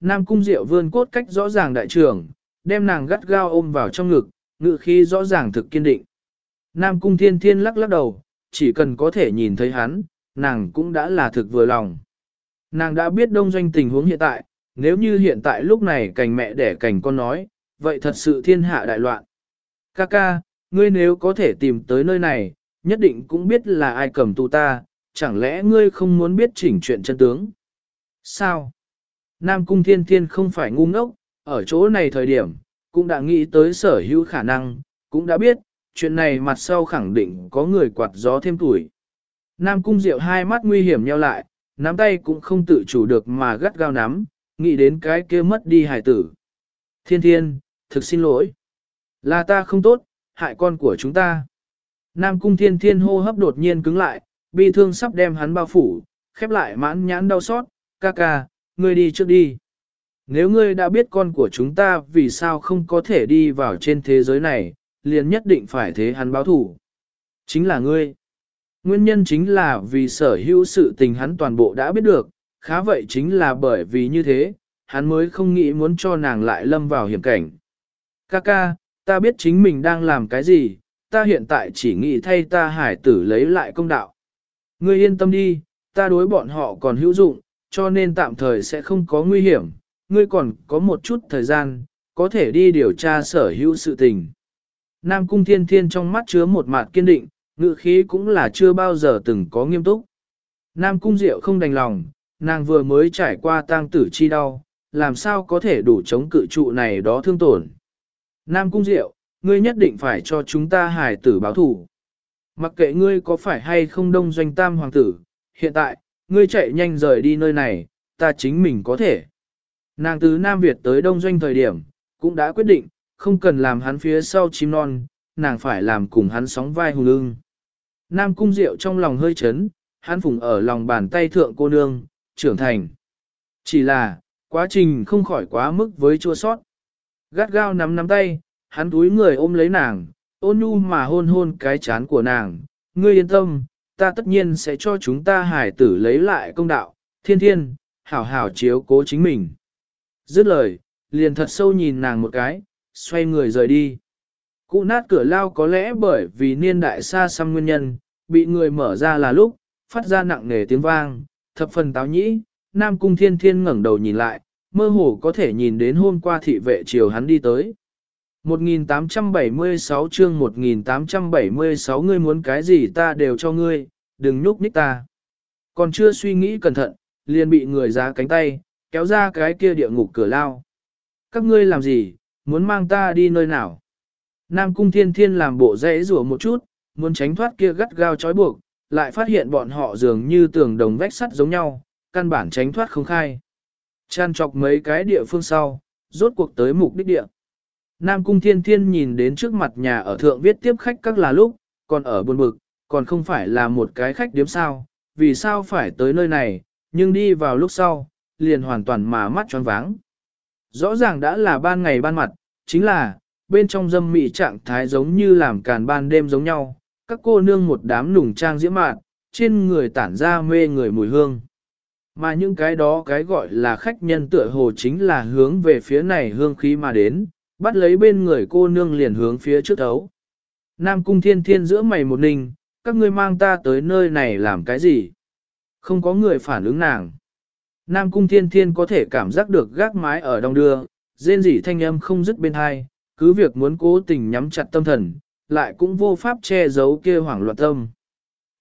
Nam Cung Diệu vươn cốt cách rõ ràng đại trưởng, đem nàng gắt gao ôm vào trong ngực, ngự khí rõ ràng thực kiên định. Nam Cung Thiên Thiên lắc lắc đầu, chỉ cần có thể nhìn thấy hắn, nàng cũng đã là thực vừa lòng. Nàng đã biết đông doanh tình huống hiện tại, nếu như hiện tại lúc này cành mẹ đẻ cành con nói, vậy thật sự thiên hạ đại loạn. Kaka, ngươi nếu có thể tìm tới nơi này, nhất định cũng biết là ai cầm tù ta, chẳng lẽ ngươi không muốn biết chỉnh chuyện chân tướng? Sao? Nam Cung Thiên Thiên không phải ngu ngốc, ở chỗ này thời điểm, cũng đã nghĩ tới sở hữu khả năng, cũng đã biết, chuyện này mặt sau khẳng định có người quạt gió thêm tuổi. Nam Cung Diệu hai mắt nguy hiểm nheo lại, nắm tay cũng không tự chủ được mà gắt gao nắm, nghĩ đến cái kia mất đi hải tử. Thiên Thiên, thực xin lỗi. Là ta không tốt, hại con của chúng ta. Nam Cung Thiên Thiên hô hấp đột nhiên cứng lại, bi thương sắp đem hắn bao phủ, khép lại mãn nhãn đau xót, ca ca, ngươi đi trước đi. Nếu ngươi đã biết con của chúng ta vì sao không có thể đi vào trên thế giới này, liền nhất định phải thế hắn báo thủ. Chính là ngươi. Nguyên nhân chính là vì sở hữu sự tình hắn toàn bộ đã biết được, khá vậy chính là bởi vì như thế, hắn mới không nghĩ muốn cho nàng lại lâm vào hiểm cảnh. Kaka, ta biết chính mình đang làm cái gì, ta hiện tại chỉ nghĩ thay ta hải tử lấy lại công đạo. Ngươi yên tâm đi, ta đối bọn họ còn hữu dụng, cho nên tạm thời sẽ không có nguy hiểm, ngươi còn có một chút thời gian, có thể đi điều tra sở hữu sự tình. Nam Cung Thiên Thiên trong mắt chứa một mặt kiên định, ngự khí cũng là chưa bao giờ từng có nghiêm túc. Nam Cung Diệu không đành lòng, nàng vừa mới trải qua tang tử chi đau, làm sao có thể đủ chống cự trụ này đó thương tổn. Nam Cung Diệu, ngươi nhất định phải cho chúng ta hài tử báo thủ. Mặc kệ ngươi có phải hay không đông doanh tam hoàng tử, hiện tại, ngươi chạy nhanh rời đi nơi này, ta chính mình có thể. Nàng từ Nam Việt tới đông doanh thời điểm, cũng đã quyết định, không cần làm hắn phía sau chim non, nàng phải làm cùng hắn sóng vai hùng ưng. Nam Cung Diệu trong lòng hơi chấn, hắn phùng ở lòng bàn tay thượng cô nương, trưởng thành. Chỉ là, quá trình không khỏi quá mức với chua sót. Gắt gao nắm nắm tay, hắn túi người ôm lấy nàng, ôn nhu mà hôn hôn cái chán của nàng. Ngươi yên tâm, ta tất nhiên sẽ cho chúng ta hải tử lấy lại công đạo, thiên thiên, hảo hảo chiếu cố chính mình. Dứt lời, liền thật sâu nhìn nàng một cái, xoay người rời đi. Cụ nát cửa lao có lẽ bởi vì niên đại xa xăm nguyên nhân, bị người mở ra là lúc, phát ra nặng nề tiếng vang, thập phần táo nhĩ, Nam Cung Thiên Thiên ngẩng đầu nhìn lại, mơ hồ có thể nhìn đến hôm qua thị vệ chiều hắn đi tới. 1876 chương 1876 ngươi muốn cái gì ta đều cho ngươi, đừng nhúc nhích ta. Còn chưa suy nghĩ cẩn thận, liền bị người giá cánh tay, kéo ra cái kia địa ngục cửa lao. Các ngươi làm gì, muốn mang ta đi nơi nào? Nam cung thiên thiên làm bộ dễ rủa một chút, muốn tránh thoát kia gắt gao trói buộc, lại phát hiện bọn họ dường như tường đồng vách sắt giống nhau, căn bản tránh thoát không khai. Chan chọc mấy cái địa phương sau, rốt cuộc tới mục đích địa. Nam cung thiên thiên nhìn đến trước mặt nhà ở thượng viết tiếp khách các là lúc, còn ở buồn bực, còn không phải là một cái khách điếm sao, vì sao phải tới nơi này, nhưng đi vào lúc sau, liền hoàn toàn mà mắt tròn váng. Rõ ràng đã là ban ngày ban mặt, chính là, bên trong dâm mị trạng thái giống như làm càn ban đêm giống nhau, các cô nương một đám nùng trang diễm mạn, trên người tản ra mê người mùi hương. Mà những cái đó cái gọi là khách nhân tựa hồ chính là hướng về phía này hương khí mà đến, bắt lấy bên người cô nương liền hướng phía trước thấu. Nam cung thiên thiên giữa mày một ninh, các ngươi mang ta tới nơi này làm cái gì? Không có người phản ứng nàng. Nam cung thiên thiên có thể cảm giác được gác mái ở đông đưa, rên rỉ thanh âm không dứt bên hai, cứ việc muốn cố tình nhắm chặt tâm thần, lại cũng vô pháp che giấu kia hoảng loạn tâm.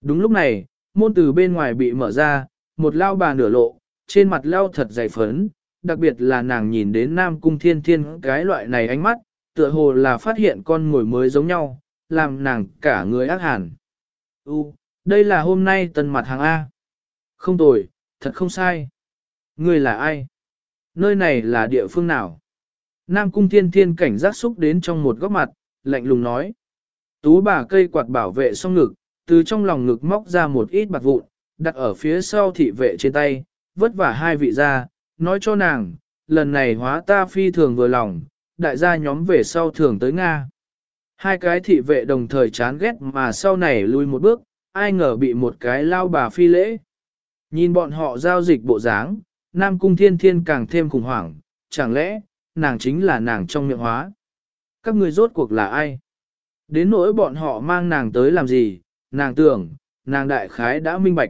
Đúng lúc này, môn từ bên ngoài bị mở ra, một lao bà nửa lộ, trên mặt lao thật dày phấn, đặc biệt là nàng nhìn đến Nam Cung Thiên Thiên cái loại này ánh mắt, tựa hồ là phát hiện con ngồi mới giống nhau, làm nàng cả người ác hẳn. U, đây là hôm nay tần mặt hàng A. Không tồi, thật không sai. Ngươi là ai? Nơi này là địa phương nào? Nam Cung Thiên Thiên cảnh giác xúc đến trong một góc mặt, lạnh lùng nói. Tú bà cây quạt bảo vệ xong ngực, từ trong lòng ngực móc ra một ít bạc vụn, đặt ở phía sau thị vệ trên tay, vất vả hai vị ra, nói cho nàng, lần này hóa ta phi thường vừa lòng, đại gia nhóm về sau thường tới Nga. Hai cái thị vệ đồng thời chán ghét mà sau này lui một bước, ai ngờ bị một cái lao bà phi lễ. Nhìn bọn họ giao dịch bộ dáng, Nam Cung Thiên Thiên càng thêm khủng hoảng, chẳng lẽ, nàng chính là nàng trong miệng hóa. Các người rốt cuộc là ai? Đến nỗi bọn họ mang nàng tới làm gì, nàng tưởng, nàng đại khái đã minh bạch.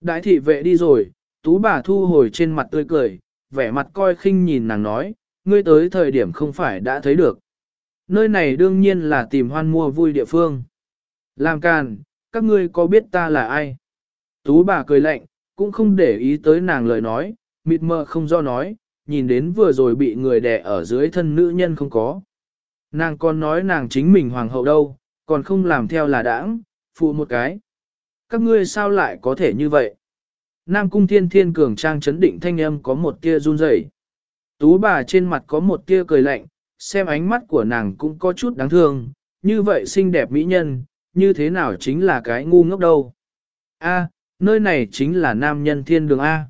Đại thị vệ đi rồi, tú bà thu hồi trên mặt tươi cười, vẻ mặt coi khinh nhìn nàng nói, ngươi tới thời điểm không phải đã thấy được. Nơi này đương nhiên là tìm hoan mua vui địa phương. Làm càn, các ngươi có biết ta là ai? Tú bà cười lạnh, cũng không để ý tới nàng lời nói, mịt mờ không do nói, nhìn đến vừa rồi bị người đè ở dưới thân nữ nhân không có. Nàng còn nói nàng chính mình hoàng hậu đâu, còn không làm theo là đãng, phụ một cái. Các ngươi sao lại có thể như vậy? Nam cung thiên thiên cường trang chấn định thanh âm có một tia run rẩy. Tú bà trên mặt có một tia cười lạnh, xem ánh mắt của nàng cũng có chút đáng thương, như vậy xinh đẹp mỹ nhân, như thế nào chính là cái ngu ngốc đâu. A, nơi này chính là nam nhân thiên đường A.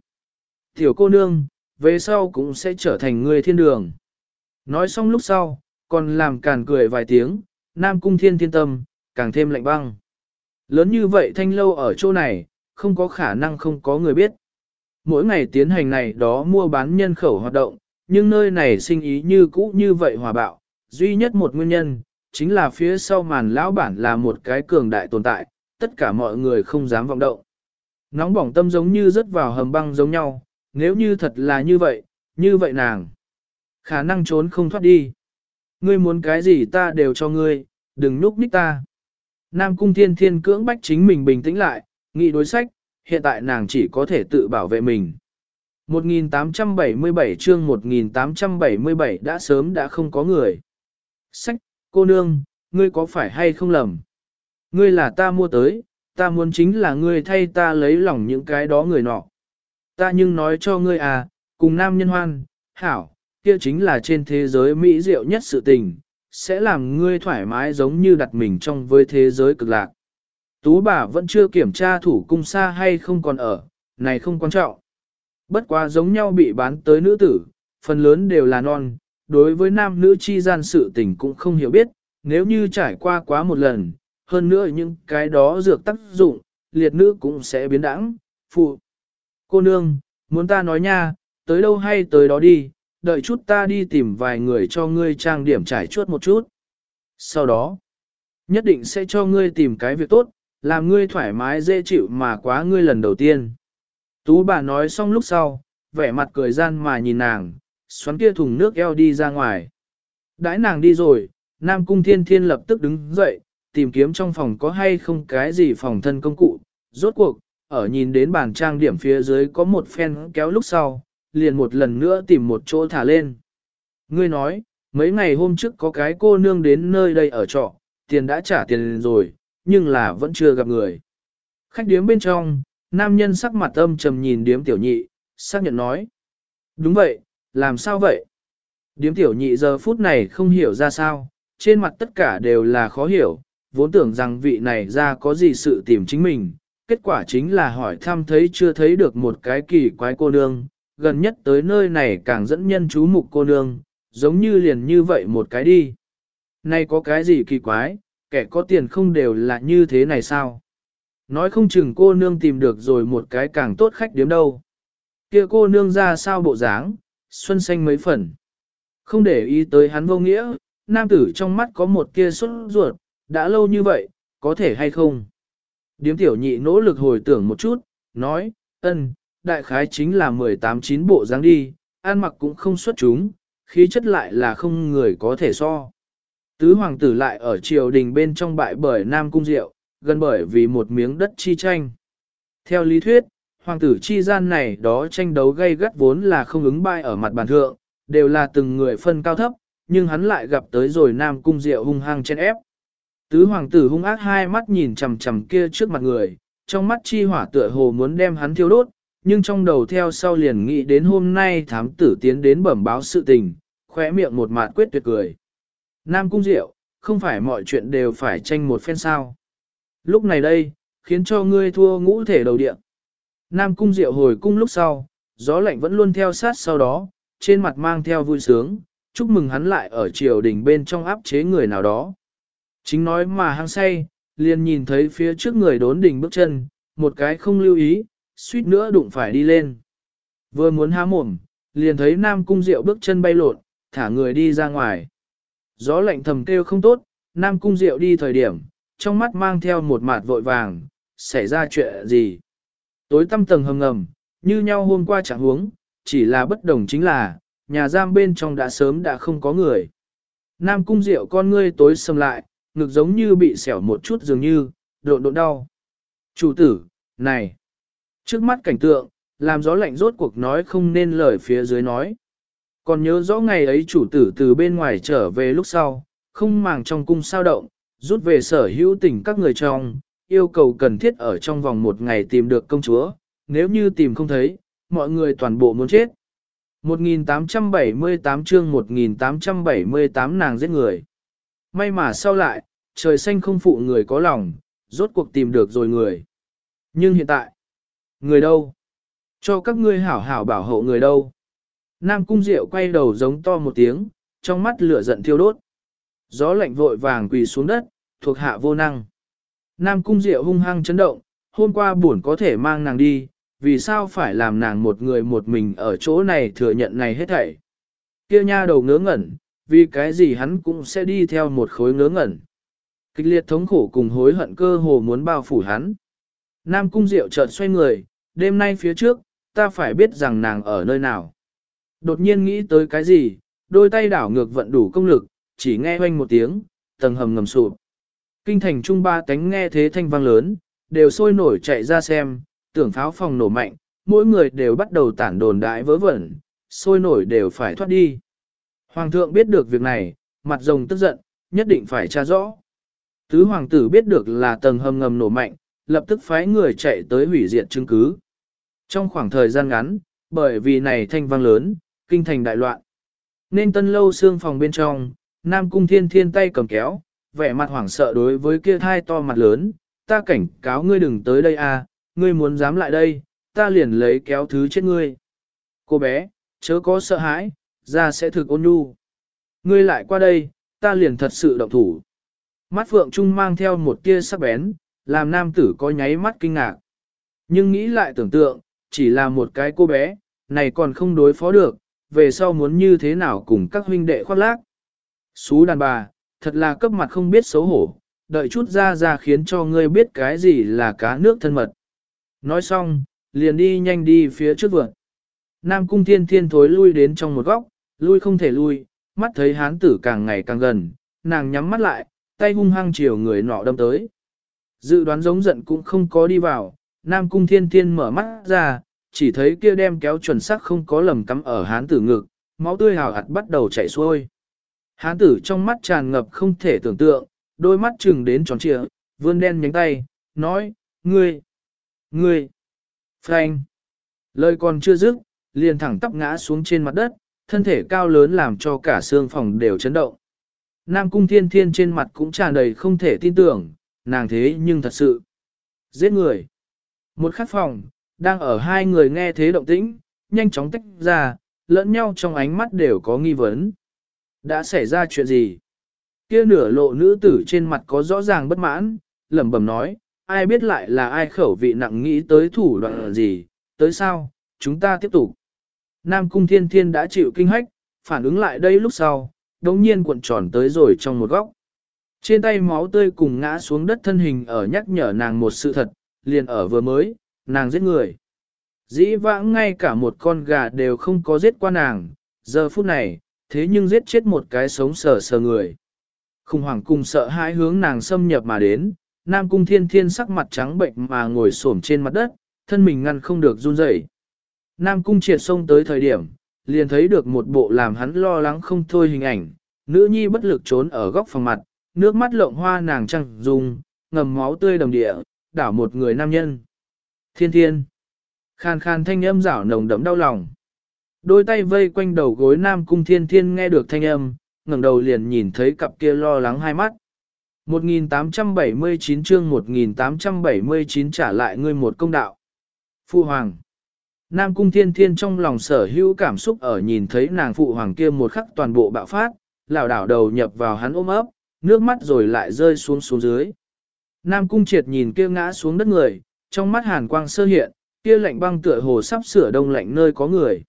Tiểu cô nương, về sau cũng sẽ trở thành người thiên đường. Nói xong lúc sau, còn làm càn cười vài tiếng, nam cung thiên thiên tâm, càng thêm lạnh băng. Lớn như vậy thanh lâu ở chỗ này, không có khả năng không có người biết. Mỗi ngày tiến hành này đó mua bán nhân khẩu hoạt động, nhưng nơi này sinh ý như cũ như vậy hòa bạo, duy nhất một nguyên nhân, chính là phía sau màn lão bản là một cái cường đại tồn tại, tất cả mọi người không dám vọng động. Nóng bỏng tâm giống như rớt vào hầm băng giống nhau, nếu như thật là như vậy, như vậy nàng. Khả năng trốn không thoát đi. Ngươi muốn cái gì ta đều cho ngươi, đừng núp ních ta. Nam cung thiên thiên cưỡng bách chính mình bình tĩnh lại, nghĩ đối sách, hiện tại nàng chỉ có thể tự bảo vệ mình. 1877 chương 1877 đã sớm đã không có người. Sách, cô nương, ngươi có phải hay không lầm? Ngươi là ta mua tới, ta muốn chính là ngươi thay ta lấy lòng những cái đó người nọ. Ta nhưng nói cho ngươi à, cùng nam nhân hoan, hảo, kia chính là trên thế giới mỹ diệu nhất sự tình, sẽ làm ngươi thoải mái giống như đặt mình trong với thế giới cực lạc. Tú bà vẫn chưa kiểm tra thủ cung xa hay không còn ở, này không quan trọng. Bất quá giống nhau bị bán tới nữ tử, phần lớn đều là non, đối với nam nữ chi gian sự tình cũng không hiểu biết, nếu như trải qua quá một lần, hơn nữa những cái đó dược tác dụng, liệt nữ cũng sẽ biến đẳng, phụ. Cô nương, muốn ta nói nha, tới đâu hay tới đó đi, đợi chút ta đi tìm vài người cho ngươi trang điểm trải chuốt một chút. Sau đó, nhất định sẽ cho ngươi tìm cái việc tốt, làm ngươi thoải mái dễ chịu mà quá ngươi lần đầu tiên. Tú bà nói xong lúc sau, vẻ mặt cười gian mà nhìn nàng, xoắn kia thùng nước eo đi ra ngoài. Đãi nàng đi rồi, Nam Cung Thiên Thiên lập tức đứng dậy, tìm kiếm trong phòng có hay không cái gì phòng thân công cụ. Rốt cuộc, ở nhìn đến bàn trang điểm phía dưới có một phen kéo lúc sau, liền một lần nữa tìm một chỗ thả lên. Ngươi nói, mấy ngày hôm trước có cái cô nương đến nơi đây ở trọ, tiền đã trả tiền rồi, nhưng là vẫn chưa gặp người. Khách điếm bên trong, nam nhân sắc mặt âm trầm nhìn điếm tiểu nhị, xác nhận nói. Đúng vậy, làm sao vậy? Điếm tiểu nhị giờ phút này không hiểu ra sao, trên mặt tất cả đều là khó hiểu, vốn tưởng rằng vị này ra có gì sự tìm chính mình, kết quả chính là hỏi thăm thấy chưa thấy được một cái kỳ quái cô nương, gần nhất tới nơi này càng dẫn nhân chú mục cô nương, giống như liền như vậy một cái đi. Này có cái gì kỳ quái, kẻ có tiền không đều là như thế này sao? Nói không chừng cô nương tìm được rồi một cái càng tốt khách điếm đâu. Kia cô nương ra sao bộ dáng, xuân xanh mấy phần. Không để ý tới hắn vô nghĩa, nam tử trong mắt có một kia xuất ruột, đã lâu như vậy, có thể hay không? Điếm tiểu nhị nỗ lực hồi tưởng một chút, nói, ân, đại khái chính là 18-9 bộ dáng đi, ăn mặc cũng không xuất chúng, khí chất lại là không người có thể so. Tứ hoàng tử lại ở triều đình bên trong bại bởi Nam Cung Diệu, gần bởi vì một miếng đất chi tranh. Theo lý thuyết, hoàng tử chi gian này đó tranh đấu gây gắt vốn là không ứng bại ở mặt bàn thượng, đều là từng người phân cao thấp, nhưng hắn lại gặp tới rồi Nam Cung Diệu hung hăng chen ép. Tứ hoàng tử hung ác hai mắt nhìn chằm chằm kia trước mặt người, trong mắt chi hỏa tựa hồ muốn đem hắn thiêu đốt, nhưng trong đầu theo sau liền nghĩ đến hôm nay thám tử tiến đến bẩm báo sự tình, khóe miệng một mạt quyết tuyệt cười. Nam Cung Diệu, không phải mọi chuyện đều phải tranh một phen sao. Lúc này đây, khiến cho ngươi thua ngũ thể đầu điện. Nam Cung Diệu hồi cung lúc sau, gió lạnh vẫn luôn theo sát sau đó, trên mặt mang theo vui sướng, chúc mừng hắn lại ở triều đình bên trong áp chế người nào đó. Chính nói mà hăng say, liền nhìn thấy phía trước người đốn đỉnh bước chân, một cái không lưu ý, suýt nữa đụng phải đi lên. Vừa muốn há mồm, liền thấy Nam Cung Diệu bước chân bay lộn, thả người đi ra ngoài. Gió lạnh thầm kêu không tốt, Nam Cung Diệu đi thời điểm, trong mắt mang theo một mạt vội vàng, xảy ra chuyện gì. Tối tăm tầng hầm ngầm, như nhau hôm qua chẳng huống, chỉ là bất đồng chính là, nhà giam bên trong đã sớm đã không có người. Nam Cung Diệu con ngươi tối sầm lại, ngực giống như bị xẻo một chút dường như, độn độn đau. Chủ tử, này! Trước mắt cảnh tượng, làm gió lạnh rốt cuộc nói không nên lời phía dưới nói. Còn nhớ rõ ngày ấy chủ tử từ bên ngoài trở về lúc sau, không màng trong cung sao động, rút về sở hữu tình các người trong, yêu cầu cần thiết ở trong vòng một ngày tìm được công chúa, nếu như tìm không thấy, mọi người toàn bộ muốn chết. 1878 chương 1878 nàng giết người. May mà sau lại, trời xanh không phụ người có lòng, rốt cuộc tìm được rồi người. Nhưng hiện tại, người đâu? Cho các ngươi hảo hảo bảo hộ người đâu? Nam Cung Diệu quay đầu giống to một tiếng, trong mắt lửa giận thiêu đốt. Gió lạnh vội vàng quỳ xuống đất, thuộc hạ vô năng. Nam Cung Diệu hung hăng chấn động, hôm qua buồn có thể mang nàng đi, vì sao phải làm nàng một người một mình ở chỗ này thừa nhận này hết thảy. Kia nha đầu ngớ ngẩn, vì cái gì hắn cũng sẽ đi theo một khối ngớ ngẩn. Kịch liệt thống khổ cùng hối hận cơ hồ muốn bao phủ hắn. Nam Cung Diệu chợt xoay người, đêm nay phía trước, ta phải biết rằng nàng ở nơi nào. Đột nhiên nghĩ tới cái gì, đôi tay đảo ngược vận đủ công lực, chỉ nghe hoanh một tiếng, tầng hầm ngầm sụp. Kinh thành trung ba tánh nghe thế thanh vang lớn, đều sôi nổi chạy ra xem, tưởng pháo phòng nổ mạnh, mỗi người đều bắt đầu tản đồn đại vớ vẩn, sôi nổi đều phải thoát đi. Hoàng thượng biết được việc này, mặt rồng tức giận, nhất định phải tra rõ. Tứ hoàng tử biết được là tầng hầm ngầm nổ mạnh, lập tức phái người chạy tới hủy diệt chứng cứ. Trong khoảng thời gian ngắn, bởi vì này thanh vang lớn, kinh thành đại loạn. Nên tân lâu xương phòng bên trong, Nam Cung Thiên Thiên tay cầm kéo, vẻ mặt hoảng sợ đối với kia thai to mặt lớn, ta cảnh cáo ngươi đừng tới đây à, ngươi muốn dám lại đây, ta liền lấy kéo thứ chết ngươi. Cô bé, chớ có sợ hãi, ra sẽ thực ôn nhu. Ngươi lại qua đây, ta liền thật sự động thủ. Mắt phượng trung mang theo một tia sắc bén, làm nam tử có nháy mắt kinh ngạc. Nhưng nghĩ lại tưởng tượng, chỉ là một cái cô bé, này còn không đối phó được, về sau muốn như thế nào cùng các huynh đệ khoác lác. Xú đàn bà, thật là cấp mặt không biết xấu hổ, đợi chút ra ra khiến cho ngươi biết cái gì là cá nước thân mật. Nói xong, liền đi nhanh đi phía trước vượt. Nam cung thiên thiên thối lui đến trong một góc, lui không thể lui, mắt thấy hán tử càng ngày càng gần, nàng nhắm mắt lại, tay hung hăng chiều người nọ đâm tới. Dự đoán giống giận cũng không có đi vào, Nam cung thiên thiên mở mắt ra, chỉ thấy kia đem kéo chuẩn xác không có lầm cắm ở hán tử ngực, máu tươi hào hạt bắt đầu chảy xuôi. Hán tử trong mắt tràn ngập không thể tưởng tượng, đôi mắt trừng đến tròn trịa, vươn đen nhánh tay, nói, ngươi, ngươi, phanh. Lời còn chưa dứt, liền thẳng tắp ngã xuống trên mặt đất, thân thể cao lớn làm cho cả xương phòng đều chấn động. Nam cung thiên thiên trên mặt cũng tràn đầy không thể tin tưởng, nàng thế nhưng thật sự. Giết người. Một khắc phòng, đang ở hai người nghe thế động tĩnh, nhanh chóng tách ra, lẫn nhau trong ánh mắt đều có nghi vấn. Đã xảy ra chuyện gì? Kia nửa lộ nữ tử trên mặt có rõ ràng bất mãn, lẩm bẩm nói, ai biết lại là ai khẩu vị nặng nghĩ tới thủ đoạn gì, tới sao, chúng ta tiếp tục. Nam cung thiên thiên đã chịu kinh hách, phản ứng lại đây lúc sau, đống nhiên cuộn tròn tới rồi trong một góc. Trên tay máu tươi cùng ngã xuống đất thân hình ở nhắc nhở nàng một sự thật, liền ở vừa mới, nàng giết người. Dĩ vãng ngay cả một con gà đều không có giết qua nàng, giờ phút này, thế nhưng giết chết một cái sống sờ sờ người. Khủng hoảng cùng sợ hãi hướng nàng xâm nhập mà đến, Nam Cung Thiên Thiên sắc mặt trắng bệnh mà ngồi xổm trên mặt đất, thân mình ngăn không được run rẩy. Nam Cung triệt xông tới thời điểm, liền thấy được một bộ làm hắn lo lắng không thôi hình ảnh, nữ nhi bất lực trốn ở góc phòng mặt, nước mắt lộng hoa nàng trăng dùng, ngầm máu tươi đồng địa, đảo một người nam nhân. Thiên thiên. Khàn khàn thanh âm rảo nồng đậm đau lòng. Đôi tay vây quanh đầu gối nam cung thiên thiên nghe được thanh âm, ngẩng đầu liền nhìn thấy cặp kia lo lắng hai mắt. 1879 chương 1879 trả lại ngươi một công đạo. Phụ hoàng. Nam cung thiên thiên trong lòng sở hữu cảm xúc ở nhìn thấy nàng phụ hoàng kia một khắc toàn bộ bạo phát, lảo đảo đầu nhập vào hắn ôm ấp, nước mắt rồi lại rơi xuống xuống dưới. Nam cung triệt nhìn kia ngã xuống đất người, trong mắt hàn quang sơ hiện, Kia lạnh băng tựa hồ sắp sửa đông lạnh nơi có người.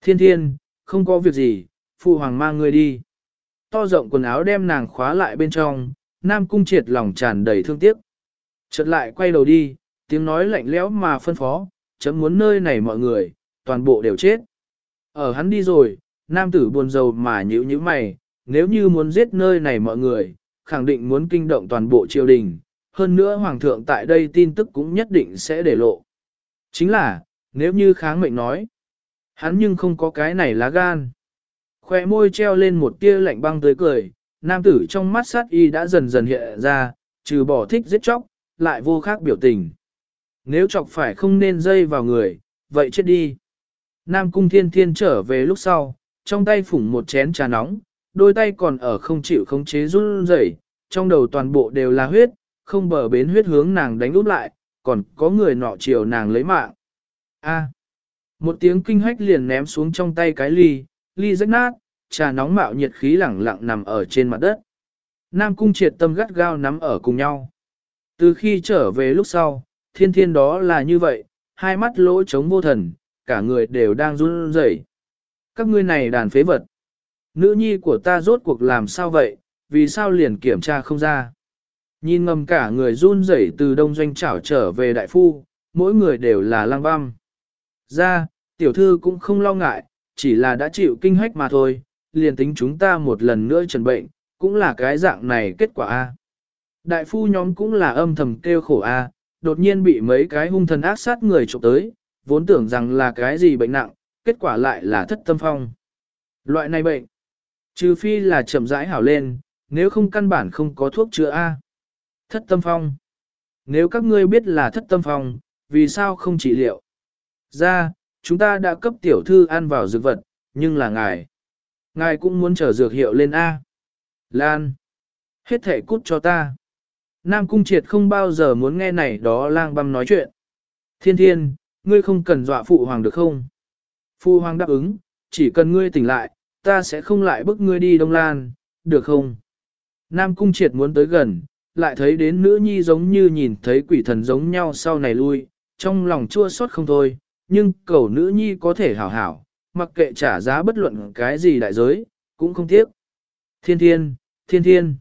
Thiên thiên, không có việc gì, phụ hoàng mang ngươi đi. To rộng quần áo đem nàng khóa lại bên trong, nam cung triệt lòng tràn đầy thương tiếc. Chợt lại quay đầu đi, tiếng nói lạnh lẽo mà phân phó, chấm muốn nơi này mọi người, toàn bộ đều chết. Ở hắn đi rồi, nam tử buồn rầu mà nhíu nhíu mày, nếu như muốn giết nơi này mọi người, khẳng định muốn kinh động toàn bộ triều đình, hơn nữa hoàng thượng tại đây tin tức cũng nhất định sẽ để lộ. Chính là, nếu như kháng mệnh nói, hắn nhưng không có cái này lá gan. Khoe môi treo lên một tia lạnh băng tới cười, nam tử trong mắt sát y đã dần dần hiện ra, trừ bỏ thích giết chóc, lại vô khác biểu tình. Nếu chọc phải không nên dây vào người, vậy chết đi. Nam cung thiên thiên trở về lúc sau, trong tay phủng một chén trà nóng, đôi tay còn ở không chịu khống chế run rẩy, trong đầu toàn bộ đều là huyết, không bờ bến huyết hướng nàng đánh úp lại, còn có người nọ chiều nàng lấy mạng. A. một tiếng kinh hách liền ném xuống trong tay cái ly, ly rách nát, trà nóng mạo nhiệt khí lẳng lặng nằm ở trên mặt đất. Nam cung triệt tâm gắt gao nắm ở cùng nhau. Từ khi trở về lúc sau, thiên thiên đó là như vậy, hai mắt lỗ trống vô thần, cả người đều đang run rẩy. Các ngươi này đàn phế vật. Nữ nhi của ta rốt cuộc làm sao vậy, vì sao liền kiểm tra không ra. Nhìn ngầm cả người run rẩy từ đông doanh trảo trở về đại phu, mỗi người đều là lang băm. Ra, tiểu thư cũng không lo ngại, chỉ là đã chịu kinh hách mà thôi, liền tính chúng ta một lần nữa trần bệnh, cũng là cái dạng này kết quả A. Đại phu nhóm cũng là âm thầm kêu khổ A, đột nhiên bị mấy cái hung thần ác sát người chụp tới, vốn tưởng rằng là cái gì bệnh nặng, kết quả lại là thất tâm phong. Loại này bệnh, trừ phi là chậm rãi hảo lên, nếu không căn bản không có thuốc chữa A. Thất tâm phong. Nếu các ngươi biết là thất tâm phong, vì sao không trị liệu? Ra, chúng ta đã cấp tiểu thư ăn vào dược vật, nhưng là ngài. Ngài cũng muốn trở dược hiệu lên A. Lan. Hết thể cút cho ta. Nam Cung Triệt không bao giờ muốn nghe này đó lang băm nói chuyện. Thiên thiên, ngươi không cần dọa phụ hoàng được không? Phụ hoàng đáp ứng, chỉ cần ngươi tỉnh lại, ta sẽ không lại bức ngươi đi Đông Lan, được không? Nam Cung Triệt muốn tới gần, lại thấy đến nữ nhi giống như nhìn thấy quỷ thần giống nhau sau này lui, trong lòng chua xót không thôi, nhưng cầu nữ nhi có thể hảo hảo, mặc kệ trả giá bất luận cái gì đại giới, cũng không tiếc. Thiên thiên, thiên thiên.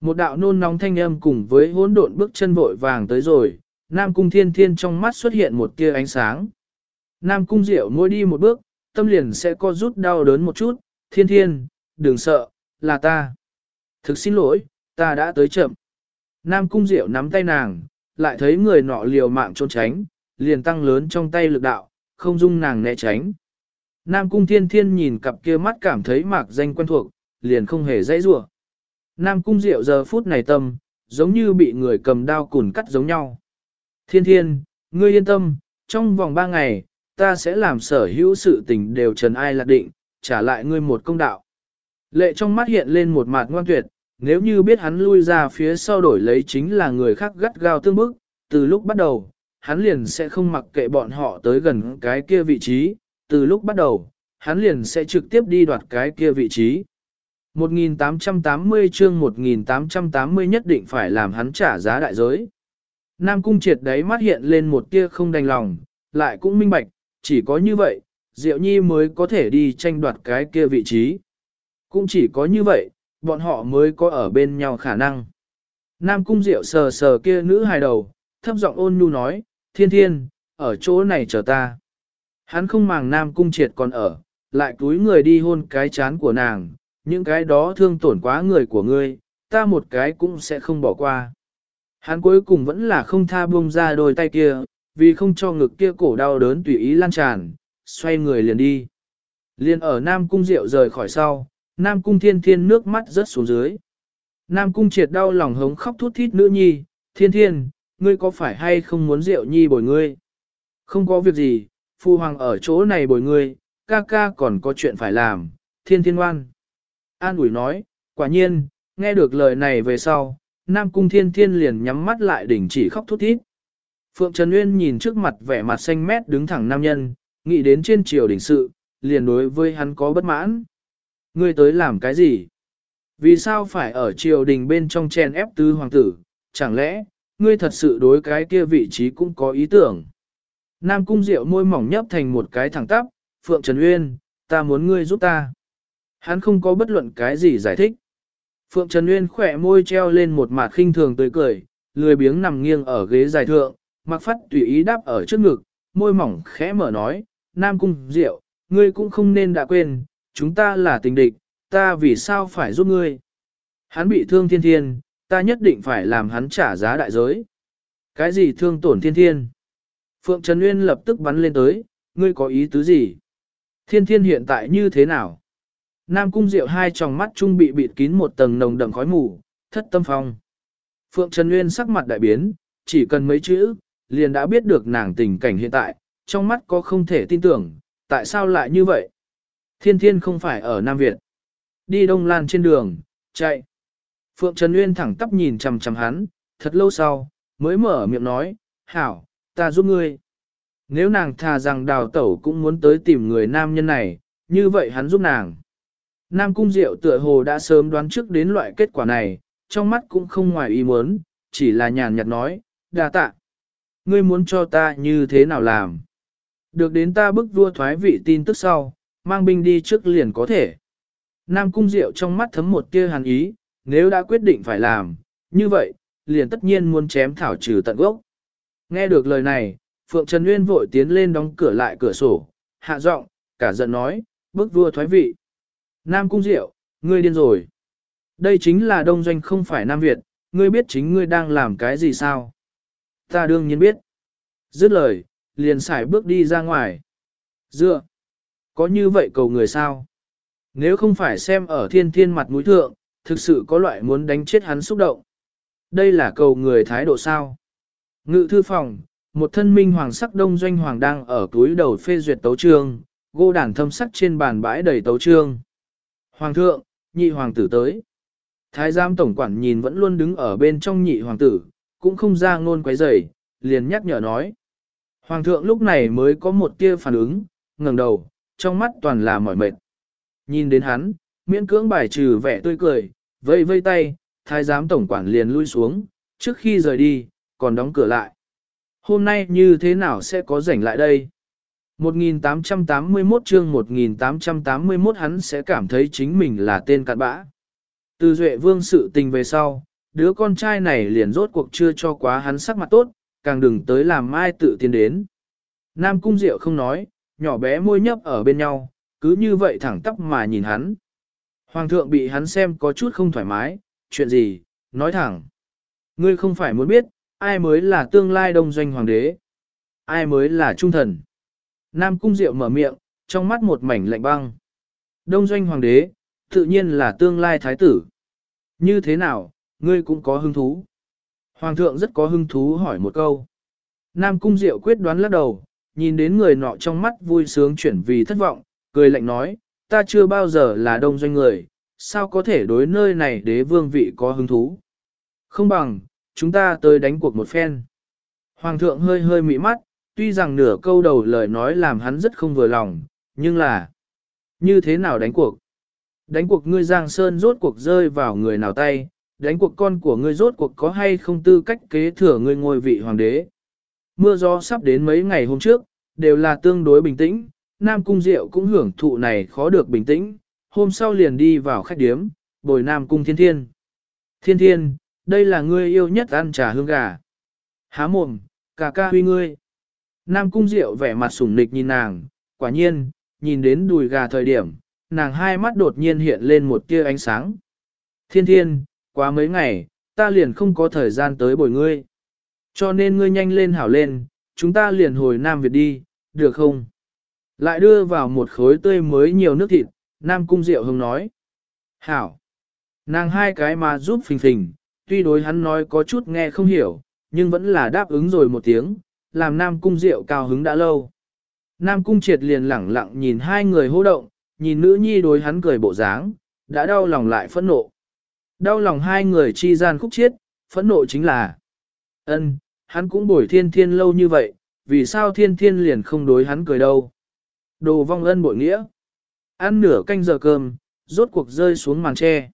Một đạo nôn nóng thanh âm cùng với hỗn độn bước chân vội vàng tới rồi, Nam Cung Thiên Thiên trong mắt xuất hiện một tia ánh sáng. Nam Cung Diệu mỗi đi một bước, tâm liền sẽ co rút đau đớn một chút, Thiên Thiên, đừng sợ, là ta. Thực xin lỗi, ta đã tới chậm. Nam Cung Diệu nắm tay nàng, lại thấy người nọ liều mạng trốn tránh, liền tăng lớn trong tay lực đạo, không dung nàng né tránh. Nam Cung Thiên Thiên nhìn cặp kia mắt cảm thấy mạc danh quen thuộc, liền không hề dãy rủa. Nam Cung Diệu giờ phút này tâm, giống như bị người cầm đao cùn cắt giống nhau. Thiên Thiên, ngươi yên tâm, trong vòng ba ngày, ta sẽ làm sở hữu sự tình đều trần ai lạc định, trả lại ngươi một công đạo. Lệ trong mắt hiện lên một mặt ngoan tuyệt, nếu như biết hắn lui ra phía sau đổi lấy chính là người khác gắt gao tương bức, từ lúc bắt đầu, hắn liền sẽ không mặc kệ bọn họ tới gần cái kia vị trí, từ lúc bắt đầu, hắn liền sẽ trực tiếp đi đoạt cái kia vị trí. 1880 chương 1880 nhất định phải làm hắn trả giá đại giới. Nam cung triệt đấy mắt hiện lên một tia không đành lòng, lại cũng minh bạch, chỉ có như vậy, Diệu Nhi mới có thể đi tranh đoạt cái kia vị trí. Cũng chỉ có như vậy, bọn họ mới có ở bên nhau khả năng. Nam cung Diệu sờ sờ kia nữ hài đầu, thấp giọng ôn nhu nói, thiên thiên, ở chỗ này chờ ta. Hắn không màng Nam cung triệt còn ở, lại túi người đi hôn cái chán của nàng, những cái đó thương tổn quá người của ngươi, ta một cái cũng sẽ không bỏ qua. Hắn cuối cùng vẫn là không tha buông ra đôi tay kia, vì không cho ngực kia cổ đau đớn tùy ý lan tràn, xoay người liền đi. Liền ở Nam Cung Diệu rời khỏi sau, Nam Cung Thiên Thiên nước mắt rớt xuống dưới. Nam Cung triệt đau lòng hống khóc thút thít nữ nhi, Thiên Thiên, ngươi có phải hay không muốn rượu Nhi bồi ngươi? Không có việc gì, Phu Hoàng ở chỗ này bồi ngươi, ca ca còn có chuyện phải làm, Thiên Thiên ngoan. An ủi nói, quả nhiên, nghe được lời này về sau, Nam Cung Thiên Thiên liền nhắm mắt lại đỉnh chỉ khóc thút thít. Phượng Trần Nguyên nhìn trước mặt vẻ mặt xanh mét đứng thẳng nam nhân, nghĩ đến trên triều đỉnh sự, liền đối với hắn có bất mãn. Ngươi tới làm cái gì? Vì sao phải ở triều đình bên trong chen ép tứ hoàng tử? Chẳng lẽ, ngươi thật sự đối cái kia vị trí cũng có ý tưởng? Nam Cung Diệu môi mỏng nhấp thành một cái thẳng tắp, Phượng Trần Uyên, ta muốn ngươi giúp ta. Hắn không có bất luận cái gì giải thích. Phượng Trần Uyên khỏe môi treo lên một mặt khinh thường tươi cười, lười biếng nằm nghiêng ở ghế dài thượng, mặc phát tùy ý đáp ở trước ngực, môi mỏng khẽ mở nói, Nam Cung Diệu, ngươi cũng không nên đã quên, chúng ta là tình địch, ta vì sao phải giúp ngươi. Hắn bị thương thiên thiên, ta nhất định phải làm hắn trả giá đại giới. Cái gì thương tổn thiên thiên? Phượng Trần Nguyên lập tức bắn lên tới, ngươi có ý tứ gì? Thiên thiên hiện tại như thế nào? Nam cung diệu hai tròng mắt trung bị bịt kín một tầng nồng đậm khói mù, thất tâm phong. Phượng Trần Nguyên sắc mặt đại biến, chỉ cần mấy chữ, liền đã biết được nàng tình cảnh hiện tại, trong mắt có không thể tin tưởng, tại sao lại như vậy? Thiên thiên không phải ở Nam Việt. Đi Đông Lan trên đường, chạy. Phượng Trần Nguyên thẳng tắp nhìn chằm chằm hắn, thật lâu sau, mới mở miệng nói, hảo, ta giúp ngươi. Nếu nàng thà rằng đào tẩu cũng muốn tới tìm người nam nhân này, như vậy hắn giúp nàng. Nam Cung Diệu tựa hồ đã sớm đoán trước đến loại kết quả này, trong mắt cũng không ngoài ý muốn, chỉ là nhàn nhạt nói, đa tạ. Ngươi muốn cho ta như thế nào làm? Được đến ta bức vua thoái vị tin tức sau, mang binh đi trước liền có thể. Nam Cung Diệu trong mắt thấm một tia hàn ý, nếu đã quyết định phải làm, như vậy, liền tất nhiên muốn chém thảo trừ tận gốc. Nghe được lời này, Phượng Trần Nguyên vội tiến lên đóng cửa lại cửa sổ, hạ giọng, cả giận nói, bức vua thoái vị. Nam Cung Diệu, ngươi điên rồi. Đây chính là đông doanh không phải Nam Việt, ngươi biết chính ngươi đang làm cái gì sao? Ta đương nhiên biết. Dứt lời, liền xài bước đi ra ngoài. Dựa, có như vậy cầu người sao? Nếu không phải xem ở thiên thiên mặt mũi thượng, thực sự có loại muốn đánh chết hắn xúc động. Đây là cầu người thái độ sao? Ngự thư phòng, một thân minh hoàng sắc đông doanh hoàng đang ở túi đầu phê duyệt tấu trương, gô đàn thâm sắc trên bàn bãi đầy tấu trương. Hoàng thượng, nhị hoàng tử tới. Thái giám tổng quản nhìn vẫn luôn đứng ở bên trong nhị hoàng tử, cũng không ra ngôn quấy rầy, liền nhắc nhở nói. Hoàng thượng lúc này mới có một tia phản ứng, ngẩng đầu, trong mắt toàn là mỏi mệt. Nhìn đến hắn, miễn cưỡng bài trừ vẻ tươi cười, vây vây tay, thái giám tổng quản liền lui xuống, trước khi rời đi, còn đóng cửa lại. Hôm nay như thế nào sẽ có rảnh lại đây? 1881 chương 1881 hắn sẽ cảm thấy chính mình là tên cặn bã. Từ Duệ Vương sự tình về sau, đứa con trai này liền rốt cuộc chưa cho quá hắn sắc mặt tốt, càng đừng tới làm mai tự tiến đến. Nam Cung Diệu không nói, nhỏ bé môi nhấp ở bên nhau, cứ như vậy thẳng tắp mà nhìn hắn. Hoàng thượng bị hắn xem có chút không thoải mái, chuyện gì, nói thẳng. Ngươi không phải muốn biết, ai mới là tương lai đông doanh hoàng đế? Ai mới là trung thần? Nam Cung Diệu mở miệng, trong mắt một mảnh lạnh băng. Đông doanh hoàng đế, tự nhiên là tương lai thái tử. Như thế nào, ngươi cũng có hứng thú? Hoàng thượng rất có hứng thú hỏi một câu. Nam Cung Diệu quyết đoán lắc đầu, nhìn đến người nọ trong mắt vui sướng chuyển vì thất vọng, cười lạnh nói, ta chưa bao giờ là đông doanh người, sao có thể đối nơi này đế vương vị có hứng thú. Không bằng, chúng ta tới đánh cuộc một phen. Hoàng thượng hơi hơi mị mắt, tuy rằng nửa câu đầu lời nói làm hắn rất không vừa lòng, nhưng là, như thế nào đánh cuộc? Đánh cuộc ngươi Giang Sơn rốt cuộc rơi vào người nào tay, đánh cuộc con của ngươi rốt cuộc có hay không tư cách kế thừa ngươi ngôi vị hoàng đế. Mưa gió sắp đến mấy ngày hôm trước, đều là tương đối bình tĩnh, Nam Cung Diệu cũng hưởng thụ này khó được bình tĩnh, hôm sau liền đi vào khách điếm, bồi Nam Cung Thiên Thiên. Thiên Thiên, đây là ngươi yêu nhất ăn trà hương gà. Há mồm, cả ca huy ngươi. Nam Cung Diệu vẻ mặt sủng nịch nhìn nàng, quả nhiên, nhìn đến đùi gà thời điểm, nàng hai mắt đột nhiên hiện lên một tia ánh sáng. Thiên Thiên, quá mấy ngày, ta liền không có thời gian tới bồi ngươi. Cho nên ngươi nhanh lên hảo lên, chúng ta liền hồi Nam Việt đi, được không? Lại đưa vào một khối tươi mới nhiều nước thịt, Nam Cung Diệu Hưng nói. Hảo! Nàng hai cái mà giúp phình phình, tuy đối hắn nói có chút nghe không hiểu, nhưng vẫn là đáp ứng rồi một tiếng, làm Nam Cung Diệu cao hứng đã lâu. Nam Cung Triệt liền lẳng lặng nhìn hai người hô động, nhìn nữ nhi đối hắn cười bộ dáng, đã đau lòng lại phẫn nộ. Đau lòng hai người chi gian khúc chiết, phẫn nộ chính là ân, hắn cũng bồi thiên thiên lâu như vậy, vì sao thiên thiên liền không đối hắn cười đâu. Đồ vong ân bội nghĩa. Ăn nửa canh giờ cơm, rốt cuộc rơi xuống màn tre.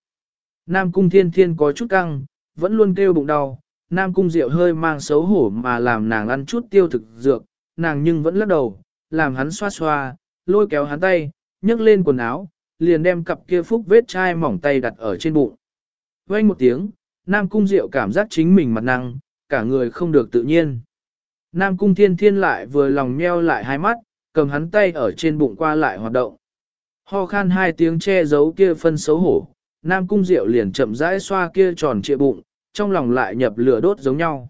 Nam cung thiên thiên có chút căng, vẫn luôn kêu bụng đau. Nam cung rượu hơi mang xấu hổ mà làm nàng ăn chút tiêu thực dược, nàng nhưng vẫn lắc đầu, làm hắn xoa xoa, lôi kéo hắn tay, nhấc lên quần áo, liền đem cặp kia phúc vết chai mỏng tay đặt ở trên bụng. Quay một tiếng, Nam Cung Diệu cảm giác chính mình mặt năng, cả người không được tự nhiên. Nam Cung Thiên Thiên lại vừa lòng nheo lại hai mắt, cầm hắn tay ở trên bụng qua lại hoạt động. Ho khan hai tiếng che giấu kia phân xấu hổ, Nam Cung Diệu liền chậm rãi xoa kia tròn trịa bụng, trong lòng lại nhập lửa đốt giống nhau.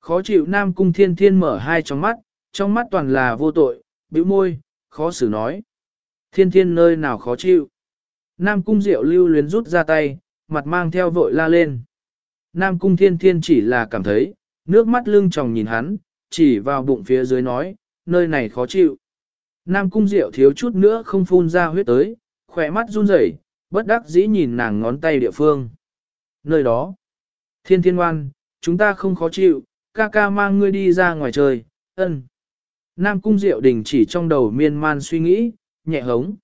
Khó chịu Nam Cung Thiên Thiên mở hai trong mắt, trong mắt toàn là vô tội, bĩu môi, khó xử nói. Thiên Thiên nơi nào khó chịu. Nam Cung Diệu lưu luyến rút ra tay, mặt mang theo vội la lên. Nam Cung Thiên Thiên chỉ là cảm thấy, nước mắt lưng tròng nhìn hắn, chỉ vào bụng phía dưới nói, nơi này khó chịu. Nam Cung Diệu thiếu chút nữa không phun ra huyết tới, khỏe mắt run rẩy, bất đắc dĩ nhìn nàng ngón tay địa phương. Nơi đó, thiên thiên ngoan, chúng ta không khó chịu, ca ca mang ngươi đi ra ngoài trời, ân. Nam Cung Diệu đình chỉ trong đầu miên man suy nghĩ, nhẹ hống.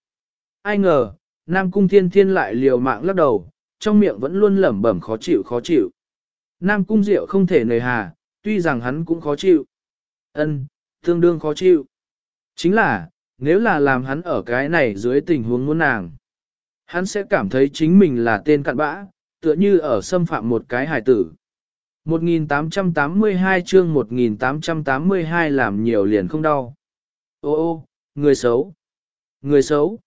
Ai ngờ, Nam Cung Thiên Thiên lại liều mạng lắc đầu, trong miệng vẫn luôn lẩm bẩm khó chịu khó chịu. Nam Cung Diệu không thể nề hà, tuy rằng hắn cũng khó chịu. Ân, tương đương khó chịu. Chính là, nếu là làm hắn ở cái này dưới tình huống muốn nàng, hắn sẽ cảm thấy chính mình là tên cặn bã, tựa như ở xâm phạm một cái hài tử. 1882 chương 1882 làm nhiều liền không đau. Ô ô, người xấu. Người xấu.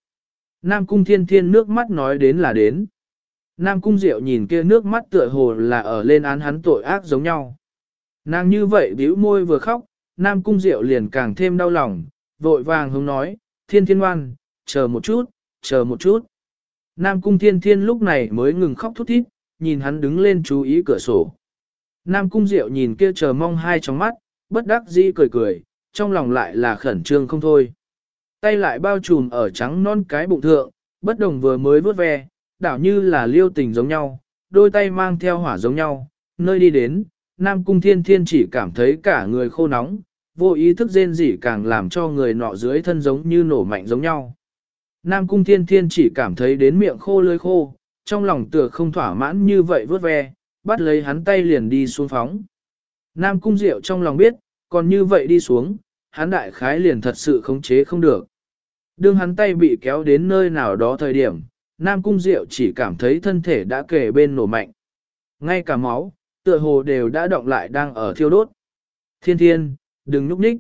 Nam cung thiên thiên nước mắt nói đến là đến. Nam cung diệu nhìn kia nước mắt tựa hồ là ở lên án hắn tội ác giống nhau. Nàng như vậy bĩu môi vừa khóc, Nam cung diệu liền càng thêm đau lòng, vội vàng hướng nói, thiên thiên ngoan, chờ một chút, chờ một chút. Nam cung thiên thiên lúc này mới ngừng khóc thút thít, nhìn hắn đứng lên chú ý cửa sổ. Nam cung diệu nhìn kia chờ mong hai trong mắt, bất đắc dĩ cười cười, trong lòng lại là khẩn trương không thôi. Tay lại bao trùm ở trắng non cái bụng thượng, bất đồng vừa mới vớt ve, đảo như là liêu tình giống nhau, đôi tay mang theo hỏa giống nhau, nơi đi đến, Nam cung thiên thiên chỉ cảm thấy cả người khô nóng, vô ý thức rên rỉ càng làm cho người nọ dưới thân giống như nổ mạnh giống nhau. Nam cung thiên thiên chỉ cảm thấy đến miệng khô lưỡi khô, trong lòng tựa không thỏa mãn như vậy vớt ve, bắt lấy hắn tay liền đi xuống phóng. Nam cung diệu trong lòng biết, còn như vậy đi xuống, hắn đại khái liền thật sự khống chế không được. Đương hắn tay bị kéo đến nơi nào đó thời điểm, Nam cung diệu chỉ cảm thấy thân thể đã kề bên nổ mạnh. Ngay cả máu, tựa hồ đều đã động lại đang ở thiêu đốt. Thiên thiên, đừng nhúc ních.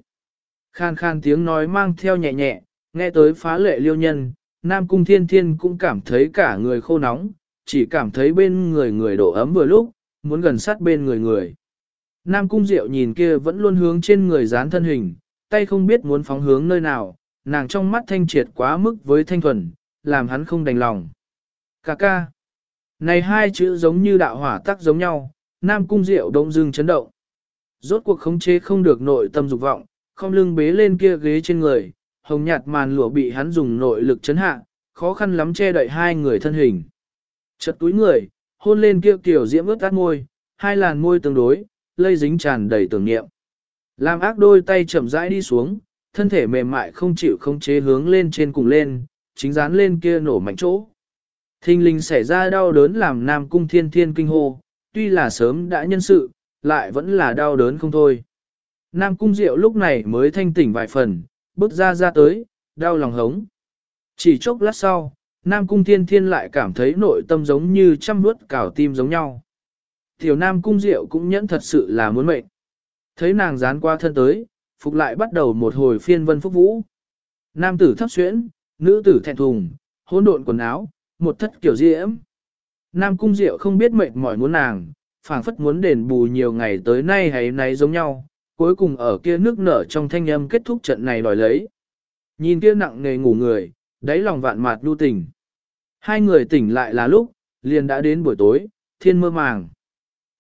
Khan khan tiếng nói mang theo nhẹ nhẹ, nghe tới phá lệ liêu nhân, Nam Cung Thiên Thiên cũng cảm thấy cả người khô nóng, chỉ cảm thấy bên người người độ ấm vừa lúc, muốn gần sát bên người người. Nam Cung Diệu nhìn kia vẫn luôn hướng trên người dán thân hình, tay không biết muốn phóng hướng nơi nào, nàng trong mắt thanh triệt quá mức với thanh thuần, làm hắn không đành lòng. Cà ca. Này hai chữ giống như đạo hỏa tắc giống nhau, Nam Cung Diệu đông dưng chấn động. Rốt cuộc khống chế không được nội tâm dục vọng, không lưng bế lên kia ghế trên người, hồng nhạt màn lụa bị hắn dùng nội lực chấn hạ, khó khăn lắm che đậy hai người thân hình. Chật túi người, hôn lên kia kiểu diễm ướt át môi, hai làn môi tương đối, lây dính tràn đầy tưởng niệm. Làm ác đôi tay chậm rãi đi xuống, thân thể mềm mại không chịu không chế hướng lên trên cùng lên, chính dán lên kia nổ mạnh chỗ. Thinh linh xảy ra đau đớn làm nam cung thiên thiên kinh hô, tuy là sớm đã nhân sự, lại vẫn là đau đớn không thôi. Nam cung diệu lúc này mới thanh tỉnh vài phần, bước ra ra tới, đau lòng hống. Chỉ chốc lát sau, Nam cung thiên thiên lại cảm thấy nội tâm giống như trăm nuốt cào tim giống nhau. Tiểu Nam cung diệu cũng nhẫn thật sự là muốn mệnh. Thấy nàng dán qua thân tới, phục lại bắt đầu một hồi phiên vân phúc vũ. Nam tử thấp xuyễn, nữ tử thẹn thùng, hỗn độn quần áo, một thất kiểu diễm. Nam cung diệu không biết mệt mỏi muốn nàng, phảng phất muốn đền bù nhiều ngày tới nay hay nay giống nhau, cuối cùng ở kia nước nở trong thanh âm kết thúc trận này đòi lấy. Nhìn kia nặng nề ngủ người, đáy lòng vạn mạt lưu tình. Hai người tỉnh lại là lúc, liền đã đến buổi tối, thiên mơ màng.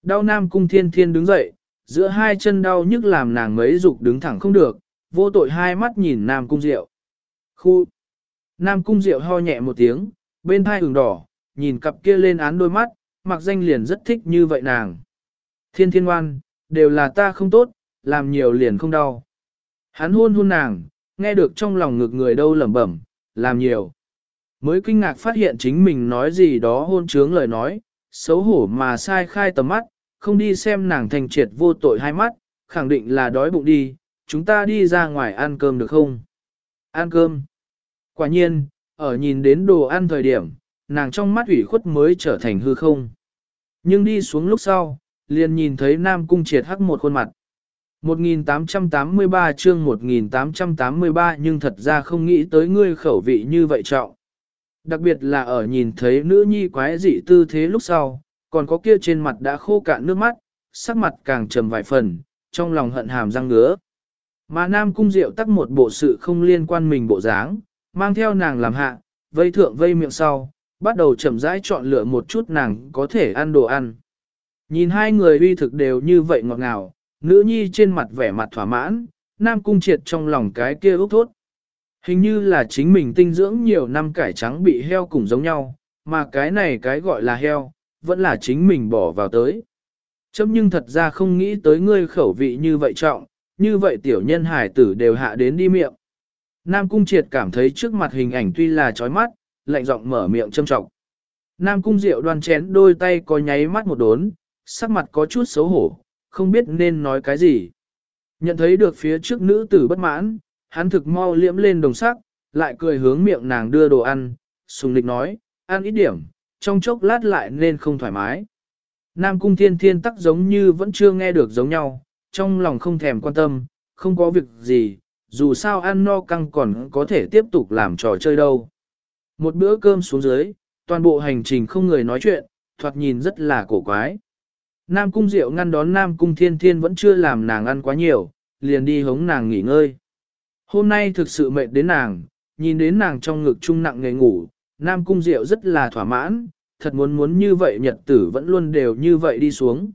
Đau nam cung thiên thiên đứng dậy, giữa hai chân đau nhức làm nàng mấy dục đứng thẳng không được, vô tội hai mắt nhìn nam cung diệu. Khu! Nam cung diệu ho nhẹ một tiếng, bên thai ửng đỏ, nhìn cặp kia lên án đôi mắt, mặc danh liền rất thích như vậy nàng. Thiên thiên ngoan, đều là ta không tốt, làm nhiều liền không đau. Hắn hôn hôn nàng, nghe được trong lòng ngực người đâu lẩm bẩm, làm nhiều. Mới kinh ngạc phát hiện chính mình nói gì đó hôn trướng lời nói, xấu hổ mà sai khai tầm mắt, không đi xem nàng thành triệt vô tội hai mắt, khẳng định là đói bụng đi, chúng ta đi ra ngoài ăn cơm được không? Ăn cơm. Quả nhiên, ở nhìn đến đồ ăn thời điểm, nàng trong mắt ủy khuất mới trở thành hư không. Nhưng đi xuống lúc sau, liền nhìn thấy Nam Cung triệt hắc một khuôn mặt. 1883 chương 1883 nhưng thật ra không nghĩ tới ngươi khẩu vị như vậy trọng. Đặc biệt là ở nhìn thấy nữ nhi quái dị tư thế lúc sau, còn có kia trên mặt đã khô cạn nước mắt, sắc mặt càng trầm vài phần, trong lòng hận hàm răng ngứa. Mà Nam Cung Diệu tắc một bộ sự không liên quan mình bộ dáng, mang theo nàng làm hạ, vây thượng vây miệng sau, bắt đầu chậm rãi chọn lựa một chút nàng có thể ăn đồ ăn. Nhìn hai người uy thực đều như vậy ngọt ngào, nữ nhi trên mặt vẻ mặt thỏa mãn, Nam Cung Triệt trong lòng cái kia ước thốt. Hình như là chính mình tinh dưỡng nhiều năm cải trắng bị heo cùng giống nhau, mà cái này cái gọi là heo, vẫn là chính mình bỏ vào tới. Chấm nhưng thật ra không nghĩ tới ngươi khẩu vị như vậy trọng, như vậy tiểu nhân hải tử đều hạ đến đi miệng. Nam Cung Triệt cảm thấy trước mặt hình ảnh tuy là chói mắt, lạnh giọng mở miệng châm trọng. Nam Cung Diệu đoan chén đôi tay có nháy mắt một đốn, sắc mặt có chút xấu hổ, không biết nên nói cái gì. Nhận thấy được phía trước nữ tử bất mãn, hắn thực mau liễm lên đồng sắc, lại cười hướng miệng nàng đưa đồ ăn, sùng lịch nói, ăn ít điểm, trong chốc lát lại nên không thoải mái. Nam cung thiên thiên tắc giống như vẫn chưa nghe được giống nhau, trong lòng không thèm quan tâm, không có việc gì, dù sao ăn no căng còn có thể tiếp tục làm trò chơi đâu. Một bữa cơm xuống dưới, toàn bộ hành trình không người nói chuyện, thoạt nhìn rất là cổ quái. Nam cung diệu ngăn đón Nam cung thiên thiên vẫn chưa làm nàng ăn quá nhiều, liền đi hống nàng nghỉ ngơi. Hôm nay thực sự mệt đến nàng, nhìn đến nàng trong ngực trung nặng nghề ngủ, Nam cung diệu rất là thỏa mãn, thật muốn muốn như vậy nhật tử vẫn luôn đều như vậy đi xuống.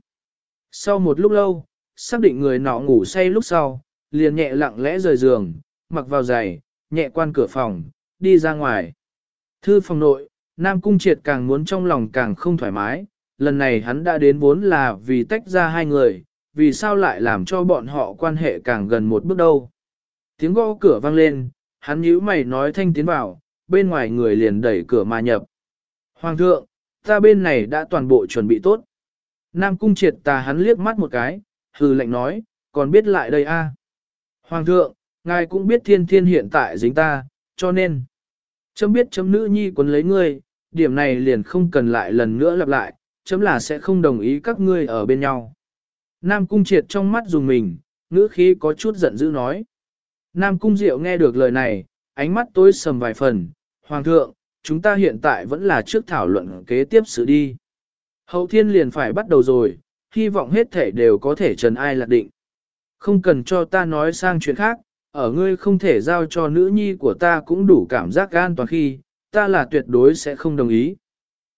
Sau một lúc lâu, xác định người nọ ngủ say lúc sau, liền nhẹ lặng lẽ rời giường, mặc vào giày, nhẹ quan cửa phòng, đi ra ngoài. Thư phòng nội, Nam Cung Triệt càng muốn trong lòng càng không thoải mái, lần này hắn đã đến vốn là vì tách ra hai người, vì sao lại làm cho bọn họ quan hệ càng gần một bước đâu. Tiếng gõ cửa vang lên, hắn nhíu mày nói thanh tiến vào, bên ngoài người liền đẩy cửa mà nhập. Hoàng thượng, ta bên này đã toàn bộ chuẩn bị tốt. Nam cung triệt tà hắn liếc mắt một cái, hừ lạnh nói, còn biết lại đây a? Hoàng thượng, ngài cũng biết thiên thiên hiện tại dính ta, cho nên, chấm biết chấm nữ nhi quấn lấy ngươi, điểm này liền không cần lại lần nữa lặp lại, chấm là sẽ không đồng ý các ngươi ở bên nhau. Nam cung triệt trong mắt dùng mình, ngữ khí có chút giận dữ nói. Nam cung diệu nghe được lời này, ánh mắt tối sầm vài phần, Hoàng thượng, chúng ta hiện tại vẫn là trước thảo luận kế tiếp sự đi. Hậu thiên liền phải bắt đầu rồi, hy vọng hết thể đều có thể trần ai lạc định. Không cần cho ta nói sang chuyện khác, ở ngươi không thể giao cho nữ nhi của ta cũng đủ cảm giác an toàn khi, ta là tuyệt đối sẽ không đồng ý.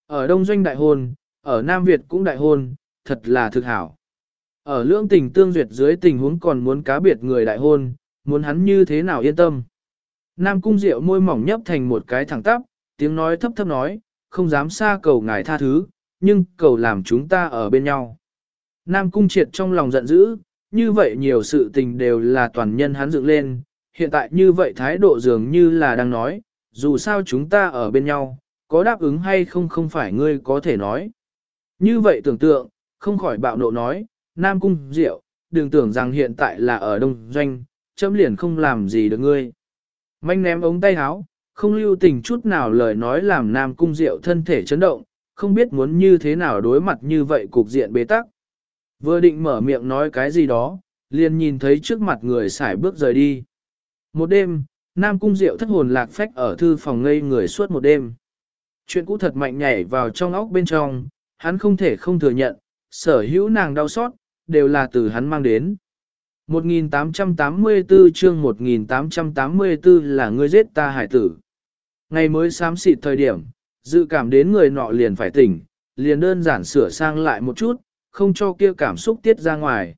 Ở Đông Doanh đại hôn, ở Nam Việt cũng đại hôn, thật là thực hảo. Ở lưỡng tình tương duyệt dưới tình huống còn muốn cá biệt người đại hôn, muốn hắn như thế nào yên tâm. Nam Cung Diệu môi mỏng nhấp thành một cái thẳng tắp, tiếng nói thấp thấp nói, không dám xa cầu ngài tha thứ, nhưng cầu làm chúng ta ở bên nhau. Nam Cung Triệt trong lòng giận dữ, như vậy nhiều sự tình đều là toàn nhân hắn dựng lên, hiện tại như vậy thái độ dường như là đang nói, dù sao chúng ta ở bên nhau, có đáp ứng hay không không phải ngươi có thể nói. Như vậy tưởng tượng, không khỏi bạo nộ nói, Nam Cung Diệu, đừng tưởng rằng hiện tại là ở Đông Doanh, chấm liền không làm gì được ngươi. Manh ném ống tay áo, không lưu tình chút nào lời nói làm Nam Cung Diệu thân thể chấn động, không biết muốn như thế nào đối mặt như vậy cục diện bế tắc. Vừa định mở miệng nói cái gì đó, liền nhìn thấy trước mặt người xài bước rời đi. Một đêm, Nam Cung Diệu thất hồn lạc phách ở thư phòng ngây người suốt một đêm. Chuyện cũ thật mạnh nhảy vào trong óc bên trong, hắn không thể không thừa nhận, sở hữu nàng đau xót, đều là từ hắn mang đến. 1884 chương 1884 là ngươi giết ta hải tử. Ngày mới xám xịt thời điểm, dự cảm đến người nọ liền phải tỉnh, liền đơn giản sửa sang lại một chút, không cho kia cảm xúc tiết ra ngoài.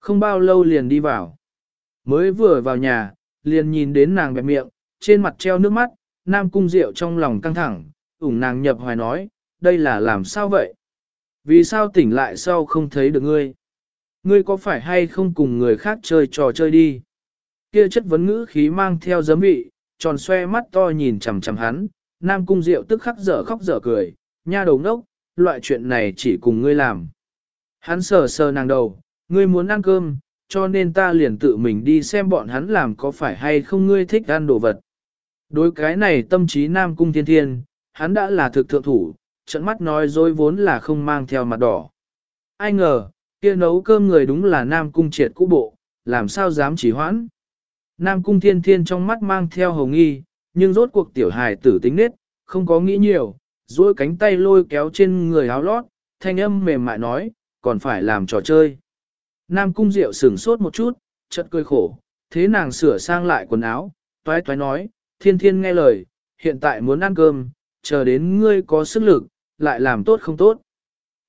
Không bao lâu liền đi vào. Mới vừa vào nhà, liền nhìn đến nàng bẹp miệng, trên mặt treo nước mắt, nam cung rượu trong lòng căng thẳng, ủng nàng nhập hoài nói, đây là làm sao vậy? Vì sao tỉnh lại sau không thấy được ngươi? Ngươi có phải hay không cùng người khác chơi trò chơi đi? Kia chất vấn ngữ khí mang theo giấm vị, tròn xoe mắt to nhìn chằm chằm hắn, Nam Cung Diệu tức khắc dở khóc dở cười, nha đầu ngốc, loại chuyện này chỉ cùng ngươi làm. Hắn sờ sờ nàng đầu, ngươi muốn ăn cơm, cho nên ta liền tự mình đi xem bọn hắn làm có phải hay không ngươi thích ăn đồ vật. Đối cái này tâm trí Nam Cung Thiên Thiên, hắn đã là thực thượng thủ, trận mắt nói dối vốn là không mang theo mặt đỏ. Ai ngờ, kia nấu cơm người đúng là Nam Cung triệt cũ bộ, làm sao dám chỉ hoãn. Nam Cung Thiên Thiên trong mắt mang theo hồng nghi, nhưng rốt cuộc tiểu hài tử tính nết, không có nghĩ nhiều, duỗi cánh tay lôi kéo trên người áo lót, thanh âm mềm mại nói, còn phải làm trò chơi. Nam Cung Diệu sửng sốt một chút, chợt cười khổ, thế nàng sửa sang lại quần áo, toái toái nói, thiên thiên nghe lời, hiện tại muốn ăn cơm, chờ đến ngươi có sức lực, lại làm tốt không tốt.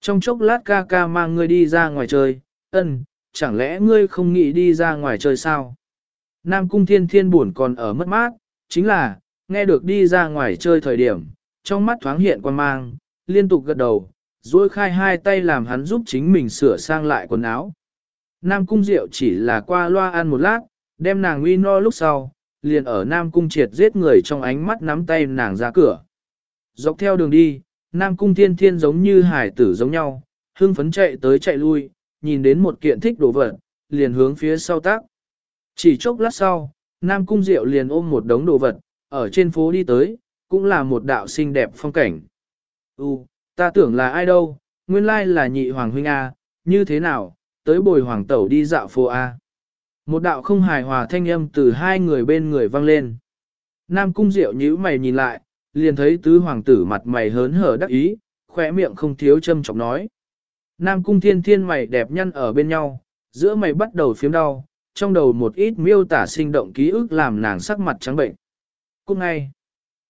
Trong chốc lát ca ca mang ngươi đi ra ngoài chơi, ân, chẳng lẽ ngươi không nghĩ đi ra ngoài chơi sao? Nam cung thiên thiên buồn còn ở mất mát, chính là, nghe được đi ra ngoài chơi thời điểm, trong mắt thoáng hiện quan mang, liên tục gật đầu, duỗi khai hai tay làm hắn giúp chính mình sửa sang lại quần áo. Nam cung diệu chỉ là qua loa ăn một lát, đem nàng uy no lúc sau, liền ở Nam cung triệt giết người trong ánh mắt nắm tay nàng ra cửa. Dọc theo đường đi, Nam cung thiên thiên giống như hải tử giống nhau, hưng phấn chạy tới chạy lui, nhìn đến một kiện thích đồ vật, liền hướng phía sau tác. Chỉ chốc lát sau, Nam cung diệu liền ôm một đống đồ vật, ở trên phố đi tới, cũng là một đạo xinh đẹp phong cảnh. U, ta tưởng là ai đâu, nguyên lai là nhị hoàng huynh A, như thế nào, tới bồi hoàng tẩu đi dạo phố A. Một đạo không hài hòa thanh âm từ hai người bên người vang lên. Nam cung diệu nhíu mày nhìn lại, liền thấy tứ hoàng tử mặt mày hớn hở đắc ý, khỏe miệng không thiếu châm chọc nói. Nam cung thiên thiên mày đẹp nhăn ở bên nhau, giữa mày bắt đầu phiếm đau, trong đầu một ít miêu tả sinh động ký ức làm nàng sắc mặt trắng bệnh. Cũng ngay,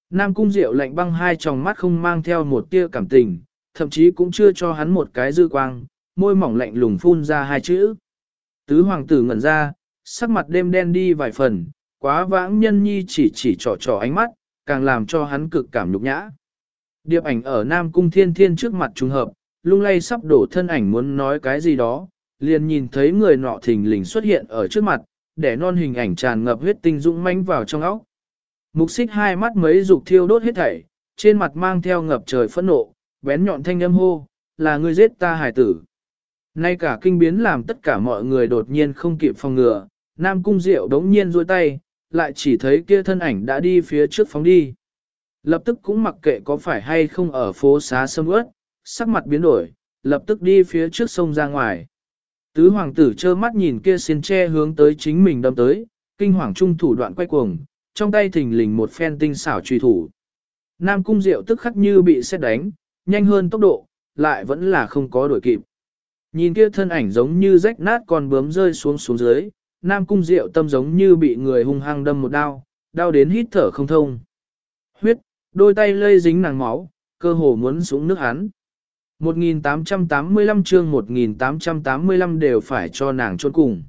Nam cung diệu lạnh băng hai tròng mắt không mang theo một tia cảm tình, thậm chí cũng chưa cho hắn một cái dư quang, môi mỏng lạnh lùng phun ra hai chữ. Tứ hoàng tử ngẩn ra, sắc mặt đêm đen đi vài phần, quá vãng nhân nhi chỉ chỉ trò trò ánh mắt, càng làm cho hắn cực cảm nhục nhã. Điệp ảnh ở Nam Cung Thiên Thiên trước mặt trùng hợp, lung lay sắp đổ thân ảnh muốn nói cái gì đó, liền nhìn thấy người nọ thình lình xuất hiện ở trước mặt, để non hình ảnh tràn ngập huyết tinh dũng mãnh vào trong óc. Mục xích hai mắt mấy dục thiêu đốt hết thảy, trên mặt mang theo ngập trời phẫn nộ, bén nhọn thanh âm hô, là người giết ta hải tử. Nay cả kinh biến làm tất cả mọi người đột nhiên không kịp phòng ngừa, Nam Cung Diệu đống nhiên duỗi tay, lại chỉ thấy kia thân ảnh đã đi phía trước phóng đi. Lập tức cũng mặc kệ có phải hay không ở phố xá sâm ướt, sắc mặt biến đổi, lập tức đi phía trước sông ra ngoài. Tứ hoàng tử trơ mắt nhìn kia xiên tre hướng tới chính mình đâm tới, kinh hoàng trung thủ đoạn quay cuồng, trong tay thình lình một phen tinh xảo truy thủ. Nam cung diệu tức khắc như bị xét đánh, nhanh hơn tốc độ, lại vẫn là không có đuổi kịp. Nhìn kia thân ảnh giống như rách nát còn bướm rơi xuống xuống dưới, Nam Cung Diệu tâm giống như bị người hung hăng đâm một đao, đau đến hít thở không thông. Huyết, đôi tay lây dính nàng máu, cơ hồ muốn xuống nước hắn. 1885 chương 1885 đều phải cho nàng trốn cùng.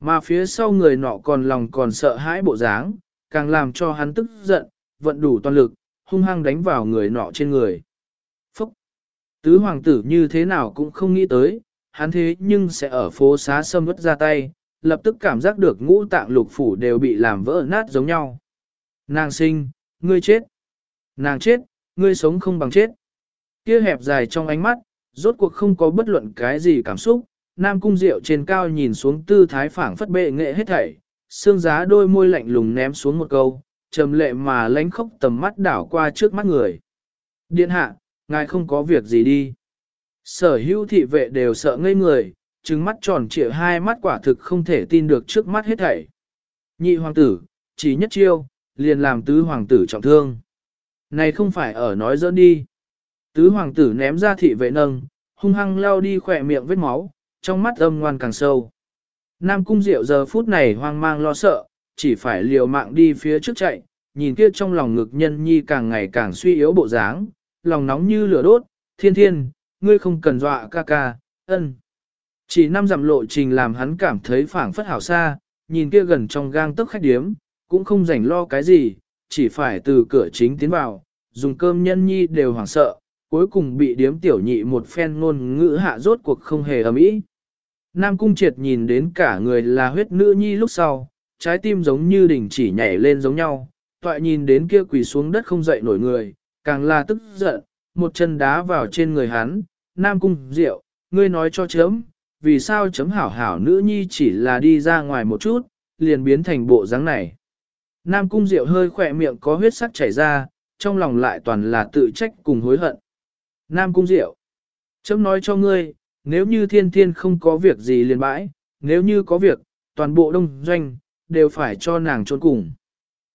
Mà phía sau người nọ còn lòng còn sợ hãi bộ dáng, càng làm cho hắn tức giận, vận đủ toàn lực, hung hăng đánh vào người nọ trên người. Phúc! Tứ hoàng tử như thế nào cũng không nghĩ tới, hắn thế nhưng sẽ ở phố xá sâm vứt ra tay, lập tức cảm giác được ngũ tạng lục phủ đều bị làm vỡ nát giống nhau. Nàng sinh, ngươi chết. Nàng chết, ngươi sống không bằng chết. Kia hẹp dài trong ánh mắt, rốt cuộc không có bất luận cái gì cảm xúc, Nam Cung Diệu trên cao nhìn xuống tư thái phảng phất bệ nghệ hết thảy, xương giá đôi môi lạnh lùng ném xuống một câu, trầm lệ mà lánh khóc tầm mắt đảo qua trước mắt người. Điện hạ, ngài không có việc gì đi. Sở hữu thị vệ đều sợ ngây người, trừng mắt tròn trịa hai mắt quả thực không thể tin được trước mắt hết thảy. Nhị hoàng tử, chỉ nhất chiêu, liền làm tứ hoàng tử trọng thương. Này không phải ở nói dỡn đi. Tứ hoàng tử ném ra thị vệ nâng, hung hăng lao đi khỏe miệng vết máu, trong mắt âm ngoan càng sâu. Nam cung diệu giờ phút này hoang mang lo sợ, chỉ phải liều mạng đi phía trước chạy, nhìn kia trong lòng ngực nhân nhi càng ngày càng suy yếu bộ dáng, lòng nóng như lửa đốt, thiên thiên, ngươi không cần dọa ca ca, ân. Chỉ năm dặm lộ trình làm hắn cảm thấy phảng phất hảo xa, nhìn kia gần trong gang tức khách điếm, cũng không rảnh lo cái gì, chỉ phải từ cửa chính tiến vào, dùng cơm nhân nhi đều hoảng sợ, cuối cùng bị điếm tiểu nhị một phen ngôn ngữ hạ rốt cuộc không hề ấm ý. Nam Cung Triệt nhìn đến cả người là huyết nữ nhi lúc sau, trái tim giống như đỉnh chỉ nhảy lên giống nhau, toại nhìn đến kia quỳ xuống đất không dậy nổi người, càng là tức giận, một chân đá vào trên người hắn, Nam Cung Diệu, ngươi nói cho chấm, vì sao chấm hảo hảo nữ nhi chỉ là đi ra ngoài một chút, liền biến thành bộ dáng này. Nam cung diệu hơi khỏe miệng có huyết sắc chảy ra, trong lòng lại toàn là tự trách cùng hối hận. Nam cung diệu, chấm nói cho ngươi, nếu như thiên thiên không có việc gì liền bãi, nếu như có việc, toàn bộ đông doanh, đều phải cho nàng trốn cùng.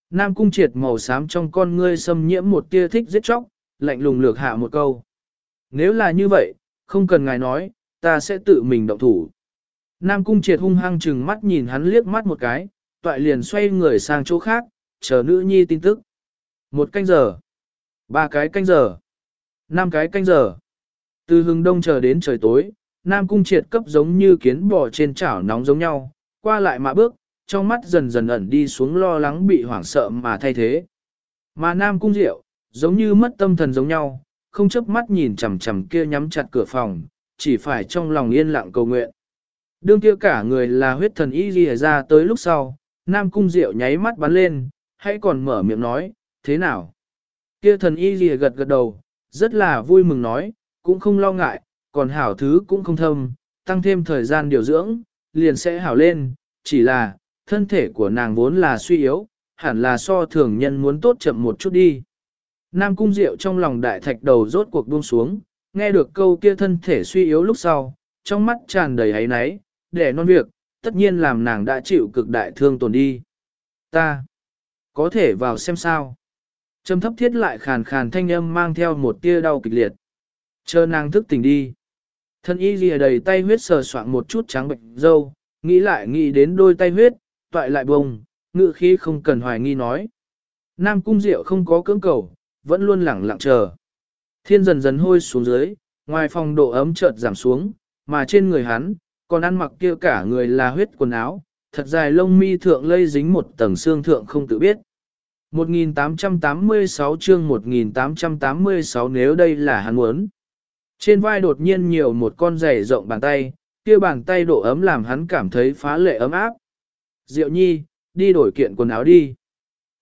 Nam cung triệt màu xám trong con ngươi xâm nhiễm một tia thích giết chóc, lạnh lùng lược hạ một câu. Nếu là như vậy, không cần ngài nói, ta sẽ tự mình động thủ. Nam cung triệt hung hăng chừng mắt nhìn hắn liếc mắt một cái, toại liền xoay người sang chỗ khác, chờ nữ nhi tin tức. Một canh giờ, ba cái canh giờ, năm cái canh giờ. Từ hừng đông chờ đến trời tối, Nam cung triệt cấp giống như kiến bò trên chảo nóng giống nhau, qua lại mà bước, trong mắt dần dần ẩn đi xuống lo lắng bị hoảng sợ mà thay thế. Mà Nam cung diệu, giống như mất tâm thần giống nhau, không chớp mắt nhìn chằm chằm kia nhắm chặt cửa phòng, chỉ phải trong lòng yên lặng cầu nguyện. Đương kia cả người là huyết thần y ghi ra tới lúc sau, Nam Cung Diệu nháy mắt bắn lên, hãy còn mở miệng nói, thế nào? Kia thần y ghi gật gật đầu, rất là vui mừng nói, cũng không lo ngại, còn hảo thứ cũng không thâm, tăng thêm thời gian điều dưỡng, liền sẽ hảo lên, chỉ là, thân thể của nàng vốn là suy yếu, hẳn là so thường nhân muốn tốt chậm một chút đi. Nam Cung Diệu trong lòng đại thạch đầu rốt cuộc buông xuống, nghe được câu kia thân thể suy yếu lúc sau, trong mắt tràn đầy ấy náy, để non việc, tất nhiên làm nàng đã chịu cực đại thương tổn đi. Ta, có thể vào xem sao. Trầm thấp thiết lại khàn khàn thanh âm mang theo một tia đau kịch liệt. Chờ nàng thức tỉnh đi. Thân y lìa đầy tay huyết sờ soạn một chút trắng bệnh dâu, nghĩ lại nghĩ đến đôi tay huyết, toại lại bông, ngự khí không cần hoài nghi nói. Nam cung diệu không có cưỡng cầu, vẫn luôn lẳng lặng chờ. Thiên dần dần hôi xuống dưới, ngoài phòng độ ấm chợt giảm xuống, mà trên người hắn, còn ăn mặc kia cả người là huyết quần áo, thật dài lông mi thượng lây dính một tầng xương thượng không tự biết. 1886 chương 1886 nếu đây là hắn muốn. Trên vai đột nhiên nhiều một con giày rộng bàn tay, kia bàn tay độ ấm làm hắn cảm thấy phá lệ ấm áp. Diệu nhi, đi đổi kiện quần áo đi.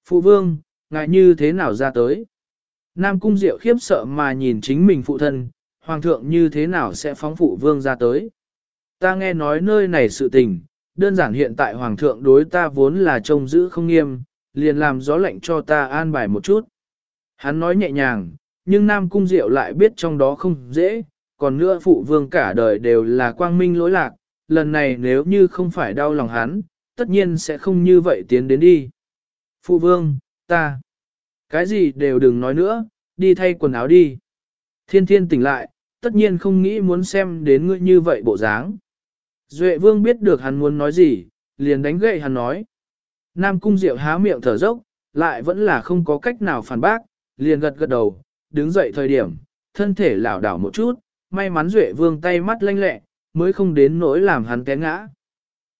Phụ vương, ngại như thế nào ra tới? Nam cung diệu khiếp sợ mà nhìn chính mình phụ thân, hoàng thượng như thế nào sẽ phóng phụ vương ra tới. Ta nghe nói nơi này sự tình, đơn giản hiện tại hoàng thượng đối ta vốn là trông giữ không nghiêm, liền làm gió lệnh cho ta an bài một chút. Hắn nói nhẹ nhàng, nhưng Nam Cung Diệu lại biết trong đó không dễ, còn nữa phụ vương cả đời đều là quang minh lỗi lạc, lần này nếu như không phải đau lòng hắn, tất nhiên sẽ không như vậy tiến đến đi. Phụ vương, ta, cái gì đều đừng nói nữa, đi thay quần áo đi. Thiên thiên tỉnh lại, tất nhiên không nghĩ muốn xem đến ngươi như vậy bộ dáng. Duệ vương biết được hắn muốn nói gì, liền đánh gậy hắn nói. Nam cung diệu há miệng thở dốc, lại vẫn là không có cách nào phản bác, liền gật gật đầu, đứng dậy thời điểm, thân thể lảo đảo một chút, may mắn Duệ vương tay mắt lanh lẹ, mới không đến nỗi làm hắn té ngã.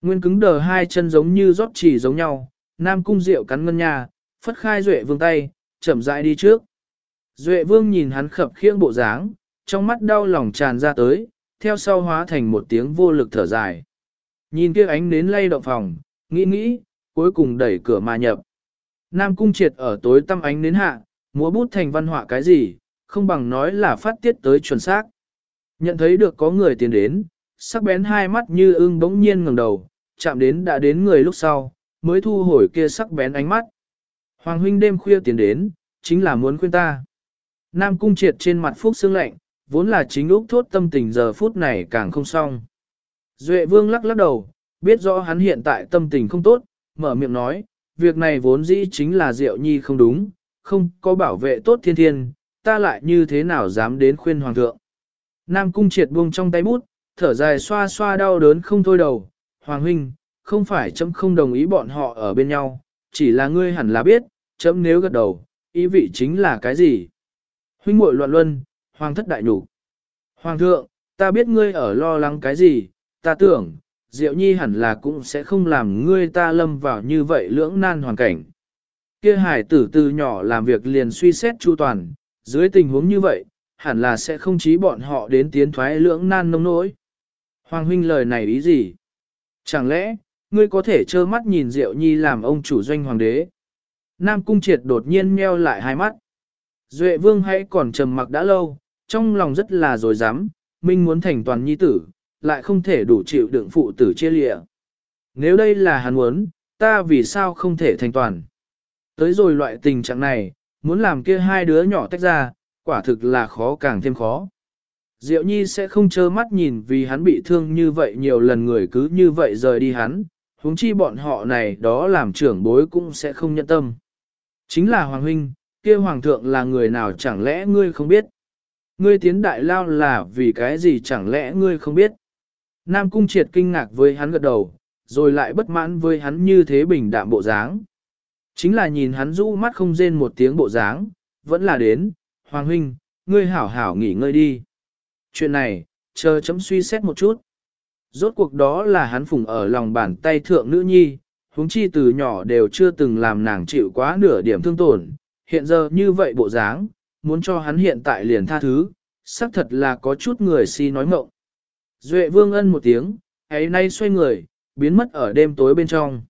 Nguyên cứng đờ hai chân giống như rót chỉ giống nhau, Nam cung diệu cắn ngân nhà, phất khai Duệ vương tay, chậm rãi đi trước. Duệ vương nhìn hắn khập khiễng bộ dáng, trong mắt đau lòng tràn ra tới, theo sau hóa thành một tiếng vô lực thở dài. Nhìn kia ánh nến lay động phòng, nghĩ nghĩ, cuối cùng đẩy cửa mà nhập. Nam cung triệt ở tối tăm ánh nến hạ, múa bút thành văn họa cái gì, không bằng nói là phát tiết tới chuẩn xác. Nhận thấy được có người tiến đến, sắc bén hai mắt như ưng bỗng nhiên ngẩng đầu, chạm đến đã đến người lúc sau, mới thu hồi kia sắc bén ánh mắt. Hoàng huynh đêm khuya tiến đến, chính là muốn khuyên ta. Nam cung triệt trên mặt phúc xương lạnh, vốn là chính úc thốt tâm tình giờ phút này càng không xong. Duệ vương lắc lắc đầu, biết rõ hắn hiện tại tâm tình không tốt, mở miệng nói, việc này vốn dĩ chính là diệu nhi không đúng, không có bảo vệ tốt thiên thiên, ta lại như thế nào dám đến khuyên hoàng thượng. Nam cung triệt buông trong tay bút, thở dài xoa xoa đau đớn không thôi đầu, hoàng huynh, không phải chấm không đồng ý bọn họ ở bên nhau, chỉ là ngươi hẳn là biết, chấm nếu gật đầu, ý vị chính là cái gì. Huynh muội loạn luân, hoàng thất đại nhục. Hoàng thượng, ta biết ngươi ở lo lắng cái gì, ta tưởng, Diệu Nhi hẳn là cũng sẽ không làm ngươi ta lâm vào như vậy lưỡng nan hoàn cảnh. Kia hải tử từ nhỏ làm việc liền suy xét chu toàn, dưới tình huống như vậy, hẳn là sẽ không chí bọn họ đến tiến thoái lưỡng nan nông nỗi. Hoàng huynh lời này ý gì? Chẳng lẽ, ngươi có thể trơ mắt nhìn Diệu Nhi làm ông chủ doanh hoàng đế? Nam Cung Triệt đột nhiên nheo lại hai mắt. Duệ vương hãy còn trầm mặc đã lâu, trong lòng rất là dối dám, minh muốn thành toàn nhi tử, lại không thể đủ chịu đựng phụ tử chia lịa. Nếu đây là hắn muốn, ta vì sao không thể thành toàn? Tới rồi loại tình trạng này, muốn làm kia hai đứa nhỏ tách ra, quả thực là khó càng thêm khó. Diệu Nhi sẽ không trơ mắt nhìn vì hắn bị thương như vậy nhiều lần người cứ như vậy rời đi hắn, huống chi bọn họ này đó làm trưởng bối cũng sẽ không nhận tâm. Chính là Hoàng Huynh, kia Hoàng thượng là người nào chẳng lẽ ngươi không biết? Ngươi tiến đại lao là vì cái gì chẳng lẽ ngươi không biết? Nam Cung Triệt kinh ngạc với hắn gật đầu, rồi lại bất mãn với hắn như thế bình đạm bộ dáng. Chính là nhìn hắn rũ mắt không rên một tiếng bộ dáng, vẫn là đến, Hoàng Huynh, ngươi hảo hảo nghỉ ngơi đi. Chuyện này, chờ chấm suy xét một chút. Rốt cuộc đó là hắn phùng ở lòng bàn tay thượng nữ nhi, huống chi từ nhỏ đều chưa từng làm nàng chịu quá nửa điểm thương tổn, hiện giờ như vậy bộ dáng, muốn cho hắn hiện tại liền tha thứ, xác thật là có chút người si nói mộng. Duệ vương ân một tiếng, ấy nay xoay người, biến mất ở đêm tối bên trong.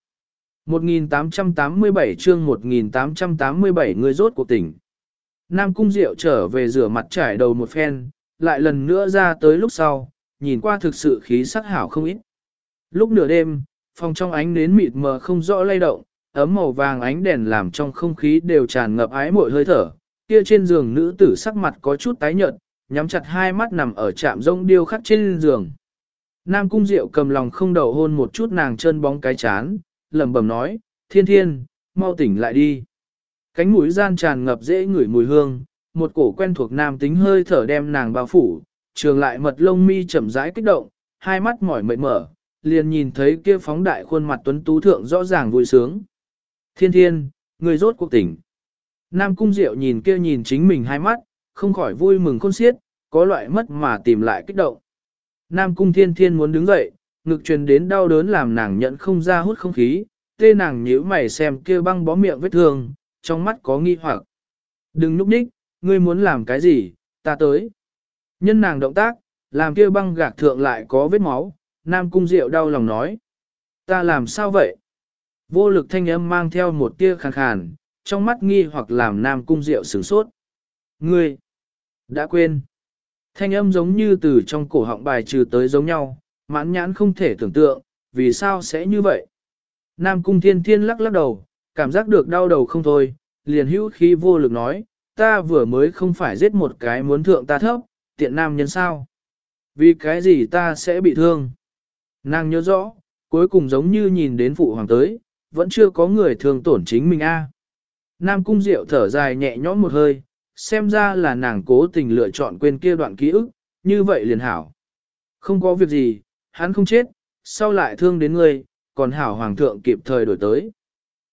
1887 chương 1887 người rốt cuộc tỉnh. Nam Cung Diệu trở về rửa mặt trải đầu một phen, lại lần nữa ra tới lúc sau, nhìn qua thực sự khí sắc hảo không ít. Lúc nửa đêm, phòng trong ánh nến mịt mờ không rõ lay động, ấm màu vàng ánh đèn làm trong không khí đều tràn ngập ái mội hơi thở. Kia trên giường nữ tử sắc mặt có chút tái nhợt, nhắm chặt hai mắt nằm ở trạm rông điêu khắc trên giường. Nam Cung Diệu cầm lòng không đầu hôn một chút nàng chân bóng cái chán, lẩm bẩm nói, thiên thiên, mau tỉnh lại đi. Cánh mũi gian tràn ngập dễ ngửi mùi hương, một cổ quen thuộc nam tính hơi thở đem nàng bao phủ, trường lại mật lông mi chậm rãi kích động, hai mắt mỏi mệt mở, liền nhìn thấy kia phóng đại khuôn mặt tuấn tú thượng rõ ràng vui sướng. Thiên thiên, người rốt cuộc tỉnh. Nam cung diệu nhìn kia nhìn chính mình hai mắt, không khỏi vui mừng khôn xiết, có loại mất mà tìm lại kích động. Nam cung thiên thiên muốn đứng dậy, ngực truyền đến đau đớn làm nàng nhận không ra hút không khí, tê nàng nhíu mày xem kia băng bó miệng vết thương, trong mắt có nghi hoặc. Đừng núp đích, ngươi muốn làm cái gì, ta tới. Nhân nàng động tác, làm kia băng gạc thượng lại có vết máu, Nam Cung Diệu đau lòng nói. Ta làm sao vậy? Vô lực thanh âm mang theo một tia khàn khàn, trong mắt nghi hoặc làm Nam Cung Diệu sửng sốt. Ngươi! Đã quên! Thanh âm giống như từ trong cổ họng bài trừ tới giống nhau, mãn nhãn không thể tưởng tượng, vì sao sẽ như vậy? Nam Cung Thiên Thiên lắc lắc đầu, cảm giác được đau đầu không thôi, liền hữu khí vô lực nói, ta vừa mới không phải giết một cái muốn thượng ta thấp, tiện nam nhân sao? Vì cái gì ta sẽ bị thương? Nàng nhớ rõ, cuối cùng giống như nhìn đến phụ hoàng tới, vẫn chưa có người thương tổn chính mình a. Nam cung diệu thở dài nhẹ nhõm một hơi, xem ra là nàng cố tình lựa chọn quên kia đoạn ký ức, như vậy liền hảo. Không có việc gì, hắn không chết, sau lại thương đến ngươi, còn hảo hoàng thượng kịp thời đổi tới.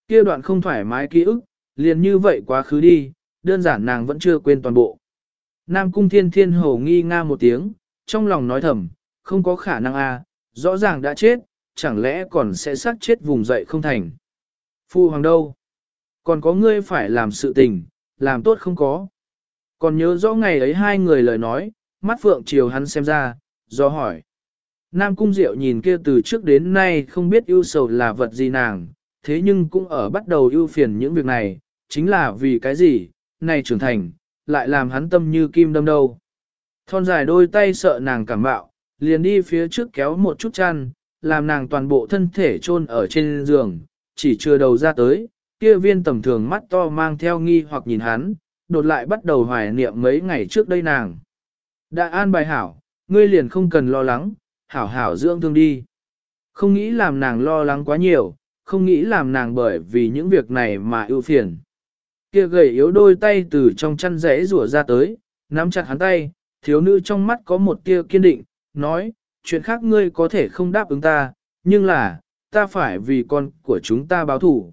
Kia đoạn không thoải mái ký ức, liền như vậy quá khứ đi, đơn giản nàng vẫn chưa quên toàn bộ. Nam cung thiên thiên hầu nghi nga một tiếng, trong lòng nói thầm, không có khả năng a, rõ ràng đã chết, chẳng lẽ còn sẽ sát chết vùng dậy không thành. Phu hoàng đâu? Còn có ngươi phải làm sự tình, làm tốt không có. Còn nhớ rõ ngày ấy hai người lời nói, mắt phượng chiều hắn xem ra, do hỏi. Nam cung diệu nhìn kia từ trước đến nay không biết ưu sầu là vật gì nàng, thế nhưng cũng ở bắt đầu ưu phiền những việc này, chính là vì cái gì, này trưởng thành, lại làm hắn tâm như kim đâm đâu. Thon dài đôi tay sợ nàng cảm bạo, liền đi phía trước kéo một chút chăn, làm nàng toàn bộ thân thể chôn ở trên giường, chỉ chưa đầu ra tới, kia viên tầm thường mắt to mang theo nghi hoặc nhìn hắn, đột lại bắt đầu hoài niệm mấy ngày trước đây nàng. Đã an bài hảo, ngươi liền không cần lo lắng, hảo hảo dưỡng thương đi. Không nghĩ làm nàng lo lắng quá nhiều, không nghĩ làm nàng bởi vì những việc này mà ưu phiền. Kia gầy yếu đôi tay từ trong chăn rẽ rủa ra tới, nắm chặt hắn tay, thiếu nữ trong mắt có một tia kiên định, nói, chuyện khác ngươi có thể không đáp ứng ta, nhưng là, ta phải vì con của chúng ta báo thủ.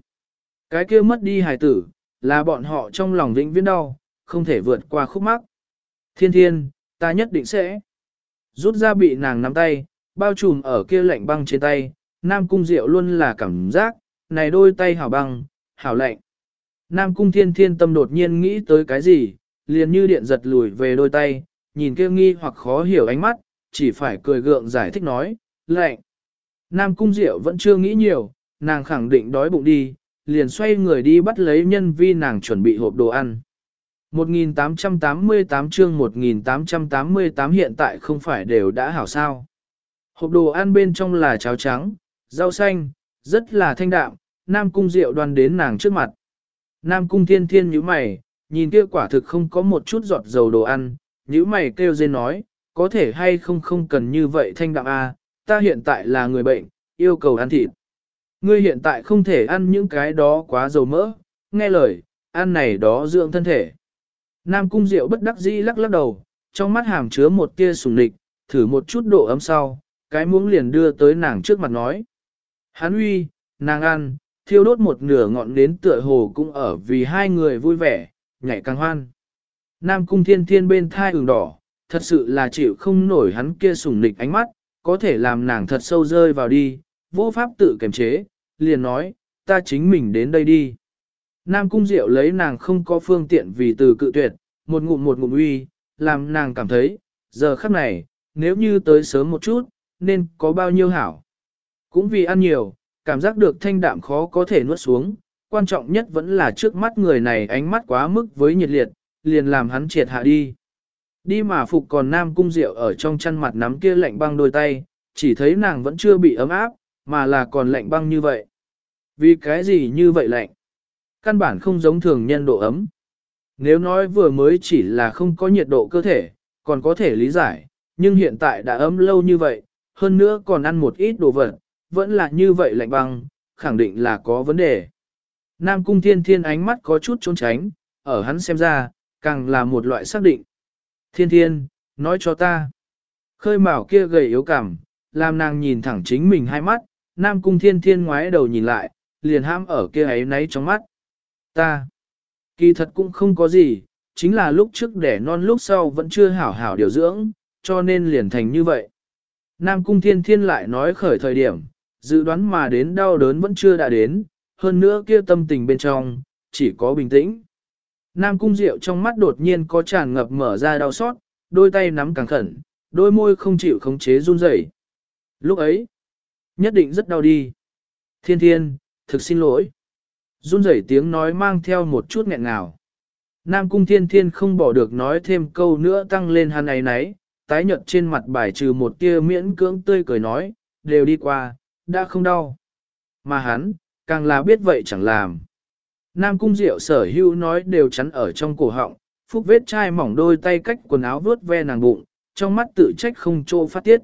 Cái kia mất đi hài tử, là bọn họ trong lòng vĩnh viễn đau, không thể vượt qua khúc mắc. Thiên thiên, ta nhất định sẽ. Rút ra bị nàng nắm tay, bao trùm ở kia lạnh băng trên tay, Nam Cung Diệu luôn là cảm giác, này đôi tay hảo băng, hảo lạnh. Nam Cung Thiên Thiên tâm đột nhiên nghĩ tới cái gì, liền như điện giật lùi về đôi tay, nhìn kia nghi hoặc khó hiểu ánh mắt, chỉ phải cười gượng giải thích nói, lạnh. Nam Cung Diệu vẫn chưa nghĩ nhiều, nàng khẳng định đói bụng đi, liền xoay người đi bắt lấy nhân vi nàng chuẩn bị hộp đồ ăn. 1888 chương 1888 hiện tại không phải đều đã hảo sao. Hộp đồ ăn bên trong là cháo trắng, rau xanh, rất là thanh đạm, Nam Cung Diệu đoan đến nàng trước mặt. Nam Cung Thiên Thiên nhíu mày, nhìn kia quả thực không có một chút giọt dầu đồ ăn, nhíu mày kêu dên nói, có thể hay không không cần như vậy thanh đạm a, à, ta hiện tại là người bệnh, yêu cầu ăn thịt. Ngươi hiện tại không thể ăn những cái đó quá dầu mỡ, nghe lời, ăn này đó dưỡng thân thể. Nam Cung Diệu bất đắc dĩ lắc lắc đầu, trong mắt hàm chứa một tia sùng địch, thử một chút độ ấm sau, cái muỗng liền đưa tới nàng trước mặt nói. Hán uy, nàng ăn, thiêu đốt một nửa ngọn nến tựa hồ cũng ở vì hai người vui vẻ, nhảy càng hoan. Nam cung thiên thiên bên thai ửng đỏ, thật sự là chịu không nổi hắn kia sùng lịch ánh mắt, có thể làm nàng thật sâu rơi vào đi, vô pháp tự kiềm chế, liền nói, ta chính mình đến đây đi. Nam cung diệu lấy nàng không có phương tiện vì từ cự tuyệt, một ngụm một ngụm uy, làm nàng cảm thấy, giờ khắc này, nếu như tới sớm một chút, nên có bao nhiêu hảo. Cũng vì ăn nhiều, cảm giác được thanh đạm khó có thể nuốt xuống, quan trọng nhất vẫn là trước mắt người này ánh mắt quá mức với nhiệt liệt, liền làm hắn triệt hạ đi. Đi mà phục còn nam cung rượu ở trong chăn mặt nắm kia lạnh băng đôi tay, chỉ thấy nàng vẫn chưa bị ấm áp, mà là còn lạnh băng như vậy. Vì cái gì như vậy lạnh? Căn bản không giống thường nhân độ ấm. Nếu nói vừa mới chỉ là không có nhiệt độ cơ thể, còn có thể lý giải, nhưng hiện tại đã ấm lâu như vậy, hơn nữa còn ăn một ít đồ vật, vẫn là như vậy lạnh băng, khẳng định là có vấn đề. Nam cung thiên thiên ánh mắt có chút trốn tránh, ở hắn xem ra, càng là một loại xác định. Thiên thiên, nói cho ta. Khơi mào kia gầy yếu cảm, làm nàng nhìn thẳng chính mình hai mắt, Nam cung thiên thiên ngoái đầu nhìn lại, liền ham ở kia ấy nấy trong mắt. Ta, kỳ thật cũng không có gì, chính là lúc trước đẻ non lúc sau vẫn chưa hảo hảo điều dưỡng, cho nên liền thành như vậy. Nam cung thiên thiên lại nói khởi thời điểm, dự đoán mà đến đau đớn vẫn chưa đã đến, hơn nữa kia tâm tình bên trong, chỉ có bình tĩnh. Nam cung diệu trong mắt đột nhiên có tràn ngập mở ra đau xót, đôi tay nắm càng khẩn, đôi môi không chịu khống chế run rẩy. Lúc ấy, nhất định rất đau đi. Thiên thiên, thực xin lỗi. Run rẩy tiếng nói mang theo một chút nghẹn ngào. Nam cung thiên thiên không bỏ được nói thêm câu nữa tăng lên hắn ấy nấy, tái nhợt trên mặt bài trừ một tia miễn cưỡng tươi cười nói, đều đi qua, đã không đau. Mà hắn, càng là biết vậy chẳng làm. Nam cung diệu sở hữu nói đều chắn ở trong cổ họng, phúc vết chai mỏng đôi tay cách quần áo vướt ve nàng bụng, trong mắt tự trách không trô phát tiết.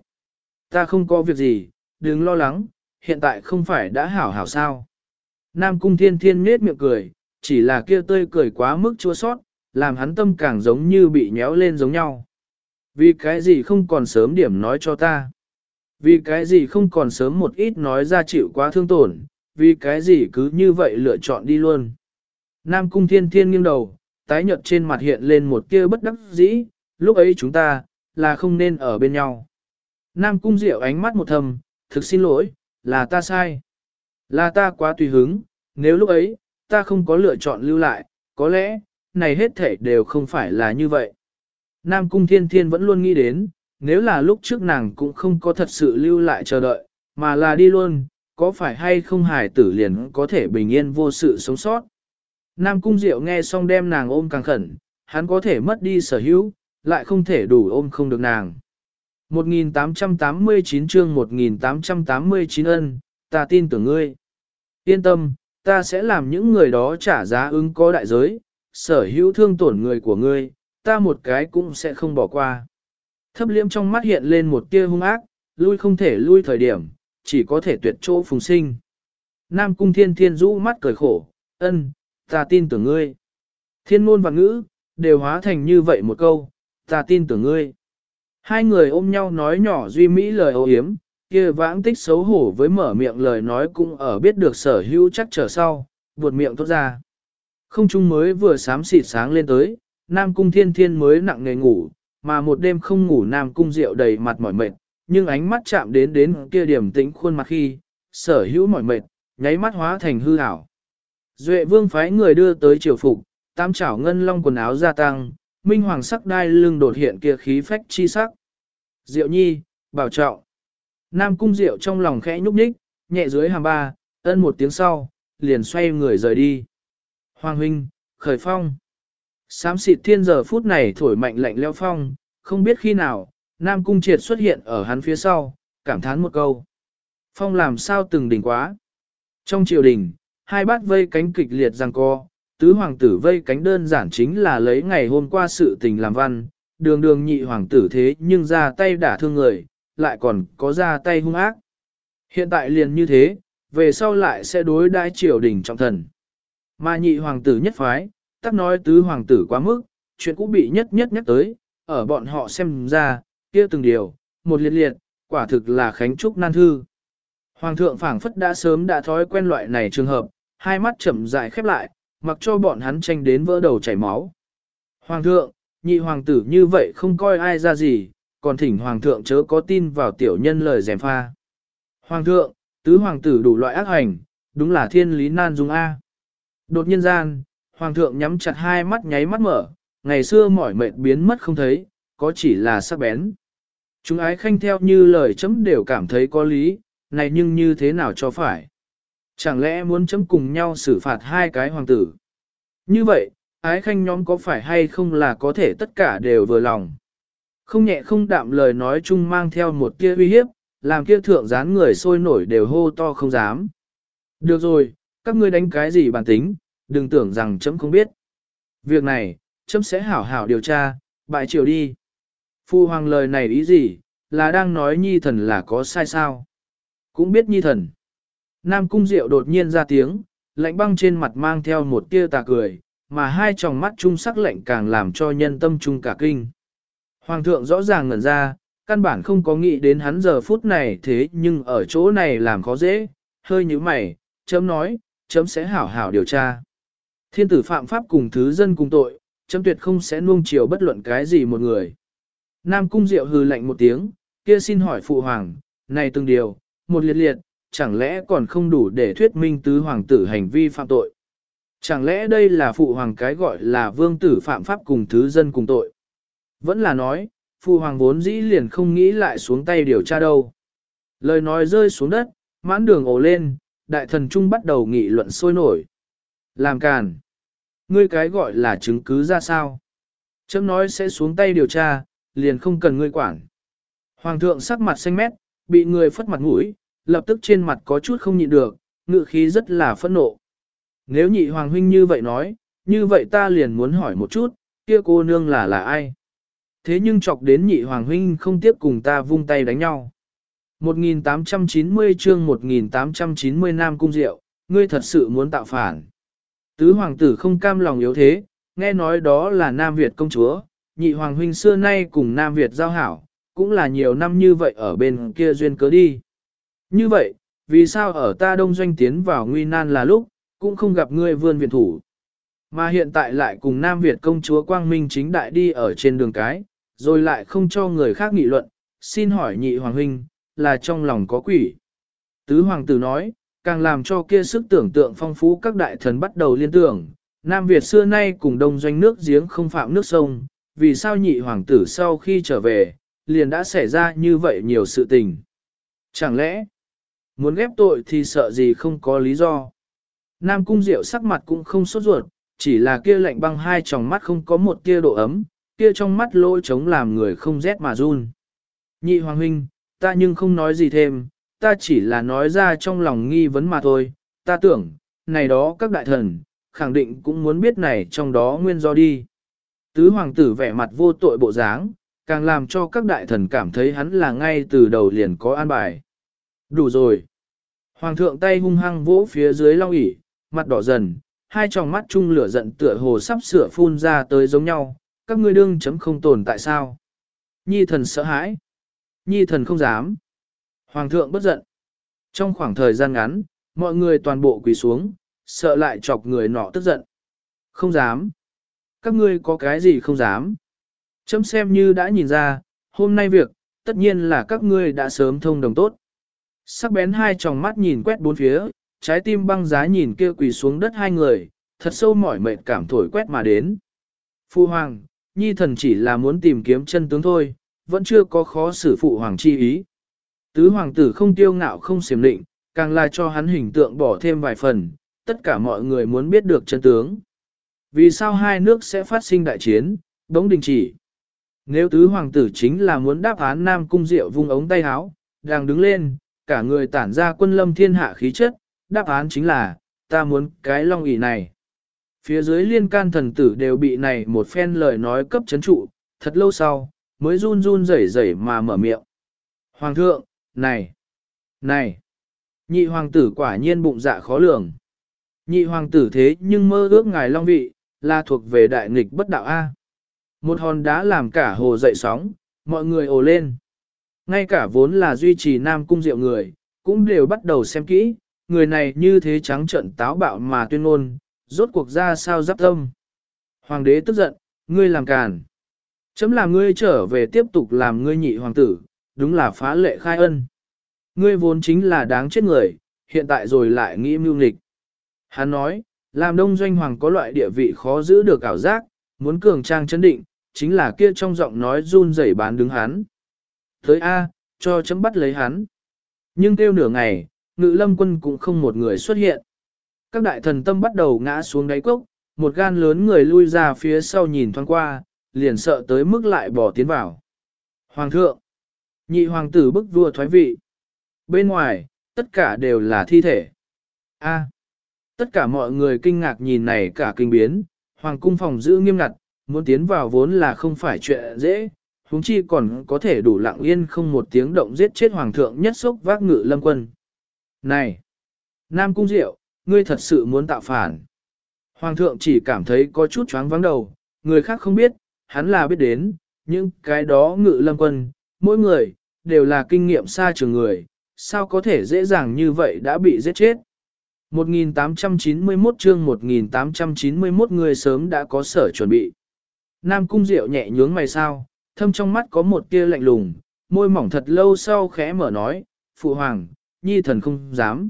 Ta không có việc gì, đừng lo lắng, hiện tại không phải đã hảo hảo sao. Nam cung thiên thiên nết miệng cười, chỉ là kia tươi cười quá mức chua sót, làm hắn tâm càng giống như bị nhéo lên giống nhau. Vì cái gì không còn sớm điểm nói cho ta? Vì cái gì không còn sớm một ít nói ra chịu quá thương tổn? Vì cái gì cứ như vậy lựa chọn đi luôn? Nam cung thiên thiên nghiêng đầu, tái nhợt trên mặt hiện lên một tia bất đắc dĩ, lúc ấy chúng ta, là không nên ở bên nhau. Nam cung diệu ánh mắt một thầm, thực xin lỗi, là ta sai. Là ta quá tùy hứng, nếu lúc ấy, ta không có lựa chọn lưu lại, có lẽ, này hết thể đều không phải là như vậy. Nam Cung Thiên Thiên vẫn luôn nghĩ đến, nếu là lúc trước nàng cũng không có thật sự lưu lại chờ đợi, mà là đi luôn, có phải hay không hài tử liền có thể bình yên vô sự sống sót. Nam Cung Diệu nghe xong đem nàng ôm càng khẩn, hắn có thể mất đi sở hữu, lại không thể đủ ôm không được nàng. 1889 chương 1889 ân, ta tin tưởng ngươi. Yên tâm, ta sẽ làm những người đó trả giá ứng có đại giới, sở hữu thương tổn người của ngươi, ta một cái cũng sẽ không bỏ qua. Thấp liễm trong mắt hiện lên một tia hung ác, lui không thể lui thời điểm, chỉ có thể tuyệt chỗ phùng sinh. Nam cung thiên thiên rũ mắt cười khổ, ân, ta tin tưởng ngươi. Thiên ngôn và ngữ, đều hóa thành như vậy một câu, ta tin tưởng ngươi. Hai người ôm nhau nói nhỏ duy mỹ lời ô hiếm, kia vãng tích xấu hổ với mở miệng lời nói cũng ở biết được sở hữu chắc trở sau, buột miệng tốt ra. Không trung mới vừa sám xịt sáng lên tới, Nam Cung Thiên Thiên mới nặng nề ngủ, mà một đêm không ngủ Nam Cung Diệu đầy mặt mỏi mệt, nhưng ánh mắt chạm đến đến kia điểm tĩnh khuôn mặt khi, sở hữu mỏi mệt, nháy mắt hóa thành hư ảo. Duệ vương phái người đưa tới triều phục, tam chảo ngân long quần áo gia tăng, minh hoàng sắc đai lưng đột hiện kia khí phách chi sắc. Diệu nhi, bảo trọng. Nam cung diệu trong lòng khẽ nhúc nhích, nhẹ dưới hàm ba, ân một tiếng sau, liền xoay người rời đi. Hoàng huynh, khởi phong. Sám xịt thiên giờ phút này thổi mạnh lạnh leo phong, không biết khi nào, Nam Cung Triệt xuất hiện ở hắn phía sau, cảm thán một câu. Phong làm sao từng đỉnh quá. Trong triều đình, hai bát vây cánh kịch liệt giằng co, tứ hoàng tử vây cánh đơn giản chính là lấy ngày hôm qua sự tình làm văn, đường đường nhị hoàng tử thế nhưng ra tay đả thương người, lại còn có ra tay hung ác. Hiện tại liền như thế, về sau lại sẽ đối đãi triều đình trọng thần. Mà nhị hoàng tử nhất phái, tắc nói tứ hoàng tử quá mức, chuyện cũng bị nhất nhất nhắc tới, ở bọn họ xem ra, kia từng điều, một liệt liệt, quả thực là khánh trúc nan thư. Hoàng thượng phảng phất đã sớm đã thói quen loại này trường hợp, hai mắt chậm dại khép lại, mặc cho bọn hắn tranh đến vỡ đầu chảy máu. Hoàng thượng, nhị hoàng tử như vậy không coi ai ra gì, còn thỉnh hoàng thượng chớ có tin vào tiểu nhân lời dèm pha. Hoàng thượng, tứ hoàng tử đủ loại ác hành, đúng là thiên lý nan dung A. Đột nhiên gian, hoàng thượng nhắm chặt hai mắt nháy mắt mở, ngày xưa mỏi mệt biến mất không thấy, có chỉ là sắc bén. Chúng ái khanh theo như lời chấm đều cảm thấy có lý, này nhưng như thế nào cho phải. Chẳng lẽ muốn chấm cùng nhau xử phạt hai cái hoàng tử? Như vậy, ái khanh nhóm có phải hay không là có thể tất cả đều vừa lòng? Không nhẹ không đạm lời nói chung mang theo một tia uy hiếp, làm kia thượng gián người sôi nổi đều hô to không dám. Được rồi, các ngươi đánh cái gì bản tính, đừng tưởng rằng chấm không biết. Việc này, chấm sẽ hảo hảo điều tra, bại triều đi. Phu hoàng lời này ý gì, là đang nói nhi thần là có sai sao? Cũng biết nhi thần. Nam cung diệu đột nhiên ra tiếng, lạnh băng trên mặt mang theo một tia tà cười, mà hai tròng mắt trung sắc lạnh càng làm cho nhân tâm trung cả kinh. Hoàng thượng rõ ràng ngẩn ra, căn bản không có nghĩ đến hắn giờ phút này thế nhưng ở chỗ này làm khó dễ, hơi như mày, chấm nói, chấm sẽ hảo hảo điều tra. Thiên tử phạm pháp cùng thứ dân cùng tội, chấm tuyệt không sẽ nuông chiều bất luận cái gì một người. Nam cung diệu hừ lạnh một tiếng, kia xin hỏi phụ hoàng, này từng điều, một liệt liệt, chẳng lẽ còn không đủ để thuyết minh tứ hoàng tử hành vi phạm tội. Chẳng lẽ đây là phụ hoàng cái gọi là vương tử phạm pháp cùng thứ dân cùng tội. Vẫn là nói, phu hoàng vốn dĩ liền không nghĩ lại xuống tay điều tra đâu. Lời nói rơi xuống đất, mãn đường ồ lên, đại thần trung bắt đầu nghị luận sôi nổi. Làm càn. Ngươi cái gọi là chứng cứ ra sao? Chấm nói sẽ xuống tay điều tra, liền không cần ngươi quản. Hoàng thượng sắc mặt xanh mét, bị người phất mặt mũi, lập tức trên mặt có chút không nhịn được, ngự khí rất là phẫn nộ. Nếu nhị hoàng huynh như vậy nói, như vậy ta liền muốn hỏi một chút, kia cô nương là là ai? Thế nhưng chọc đến nhị hoàng huynh không tiếp cùng ta vung tay đánh nhau. 1890 chương 1890 Nam Cung Diệu, ngươi thật sự muốn tạo phản. Tứ hoàng tử không cam lòng yếu thế, nghe nói đó là Nam Việt công chúa, nhị hoàng huynh xưa nay cùng Nam Việt giao hảo, cũng là nhiều năm như vậy ở bên kia duyên cớ đi. Như vậy, vì sao ở ta đông doanh tiến vào nguy nan là lúc, cũng không gặp ngươi vươn viện thủ. Mà hiện tại lại cùng Nam Việt công chúa Quang Minh chính đại đi ở trên đường cái, rồi lại không cho người khác nghị luận, xin hỏi nhị hoàng huynh, là trong lòng có quỷ. Tứ hoàng tử nói, càng làm cho kia sức tưởng tượng phong phú các đại thần bắt đầu liên tưởng, Nam Việt xưa nay cùng đông doanh nước giếng không phạm nước sông, vì sao nhị hoàng tử sau khi trở về, liền đã xảy ra như vậy nhiều sự tình. Chẳng lẽ, muốn ghép tội thì sợ gì không có lý do. Nam cung diệu sắc mặt cũng không sốt ruột, chỉ là kia lạnh băng hai tròng mắt không có một tia độ ấm, kia trong mắt lỗ trống làm người không rét mà run. Nhị hoàng huynh, ta nhưng không nói gì thêm, ta chỉ là nói ra trong lòng nghi vấn mà thôi, ta tưởng, này đó các đại thần, khẳng định cũng muốn biết này trong đó nguyên do đi. Tứ hoàng tử vẻ mặt vô tội bộ dáng, càng làm cho các đại thần cảm thấy hắn là ngay từ đầu liền có an bài. Đủ rồi. Hoàng thượng tay hung hăng vỗ phía dưới long ỉ, mặt đỏ dần, hai tròng mắt chung lửa giận tựa hồ sắp sửa phun ra tới giống nhau, các ngươi đương chấm không tồn tại sao. Nhi thần sợ hãi. Nhi thần không dám. Hoàng thượng bất giận. Trong khoảng thời gian ngắn, mọi người toàn bộ quỳ xuống, sợ lại chọc người nọ tức giận. Không dám. Các ngươi có cái gì không dám. Chấm xem như đã nhìn ra, hôm nay việc, tất nhiên là các ngươi đã sớm thông đồng tốt. Sắc bén hai tròng mắt nhìn quét bốn phía, trái tim băng giá nhìn kia quỳ xuống đất hai người, thật sâu mỏi mệt cảm thổi quét mà đến. Phu hoàng, nhi thần chỉ là muốn tìm kiếm chân tướng thôi, vẫn chưa có khó xử phụ hoàng chi ý. Tứ hoàng tử không tiêu ngạo không xiểm định, càng là cho hắn hình tượng bỏ thêm vài phần, tất cả mọi người muốn biết được chân tướng. Vì sao hai nước sẽ phát sinh đại chiến, đống đình chỉ. Nếu tứ hoàng tử chính là muốn đáp án Nam Cung Diệu vung ống tay háo, đang đứng lên, cả người tản ra quân lâm thiên hạ khí chất, đáp án chính là, ta muốn cái long ỷ này. Phía dưới liên can thần tử đều bị này một phen lời nói cấp chấn trụ, thật lâu sau, mới run run rẩy rẩy mà mở miệng. Hoàng thượng, này, này, nhị hoàng tử quả nhiên bụng dạ khó lường. Nhị hoàng tử thế nhưng mơ ước ngài long vị, là thuộc về đại nghịch bất đạo A. Một hòn đá làm cả hồ dậy sóng, mọi người ồ lên. Ngay cả vốn là duy trì nam cung diệu người, cũng đều bắt đầu xem kỹ, người này như thế trắng trận táo bạo mà tuyên ngôn, rốt cuộc ra sao giáp tâm. Hoàng đế tức giận, ngươi làm càn. Chấm là ngươi trở về tiếp tục làm ngươi nhị hoàng tử, đúng là phá lệ khai ân. Ngươi vốn chính là đáng chết người, hiện tại rồi lại nghĩ mưu nghịch. Hắn nói, làm đông doanh hoàng có loại địa vị khó giữ được ảo giác, muốn cường trang chấn định, chính là kia trong giọng nói run rẩy bán đứng hắn. Tới A, cho chấm bắt lấy hắn. Nhưng kêu nửa ngày, ngự lâm quân cũng không một người xuất hiện. Các đại thần tâm bắt đầu ngã xuống đáy cốc, một gan lớn người lui ra phía sau nhìn thoáng qua, liền sợ tới mức lại bỏ tiến vào. Hoàng thượng, nhị hoàng tử bức vua thoái vị. Bên ngoài, tất cả đều là thi thể. A. tất cả mọi người kinh ngạc nhìn này cả kinh biến, hoàng cung phòng giữ nghiêm ngặt, muốn tiến vào vốn là không phải chuyện dễ, huống chi còn có thể đủ lặng yên không một tiếng động giết chết hoàng thượng nhất sốc vác ngự lâm quân. Này! Nam Cung Diệu, ngươi thật sự muốn tạo phản. Hoàng thượng chỉ cảm thấy có chút choáng vắng đầu, người khác không biết, hắn là biết đến, nhưng cái đó ngự lâm quân, mỗi người, đều là kinh nghiệm xa trường người, sao có thể dễ dàng như vậy đã bị giết chết. 1891 chương 1891 người sớm đã có sở chuẩn bị. Nam Cung Diệu nhẹ nhướng mày sao, thâm trong mắt có một tia lạnh lùng, môi mỏng thật lâu sau khẽ mở nói, Phụ Hoàng, Nhi thần không dám.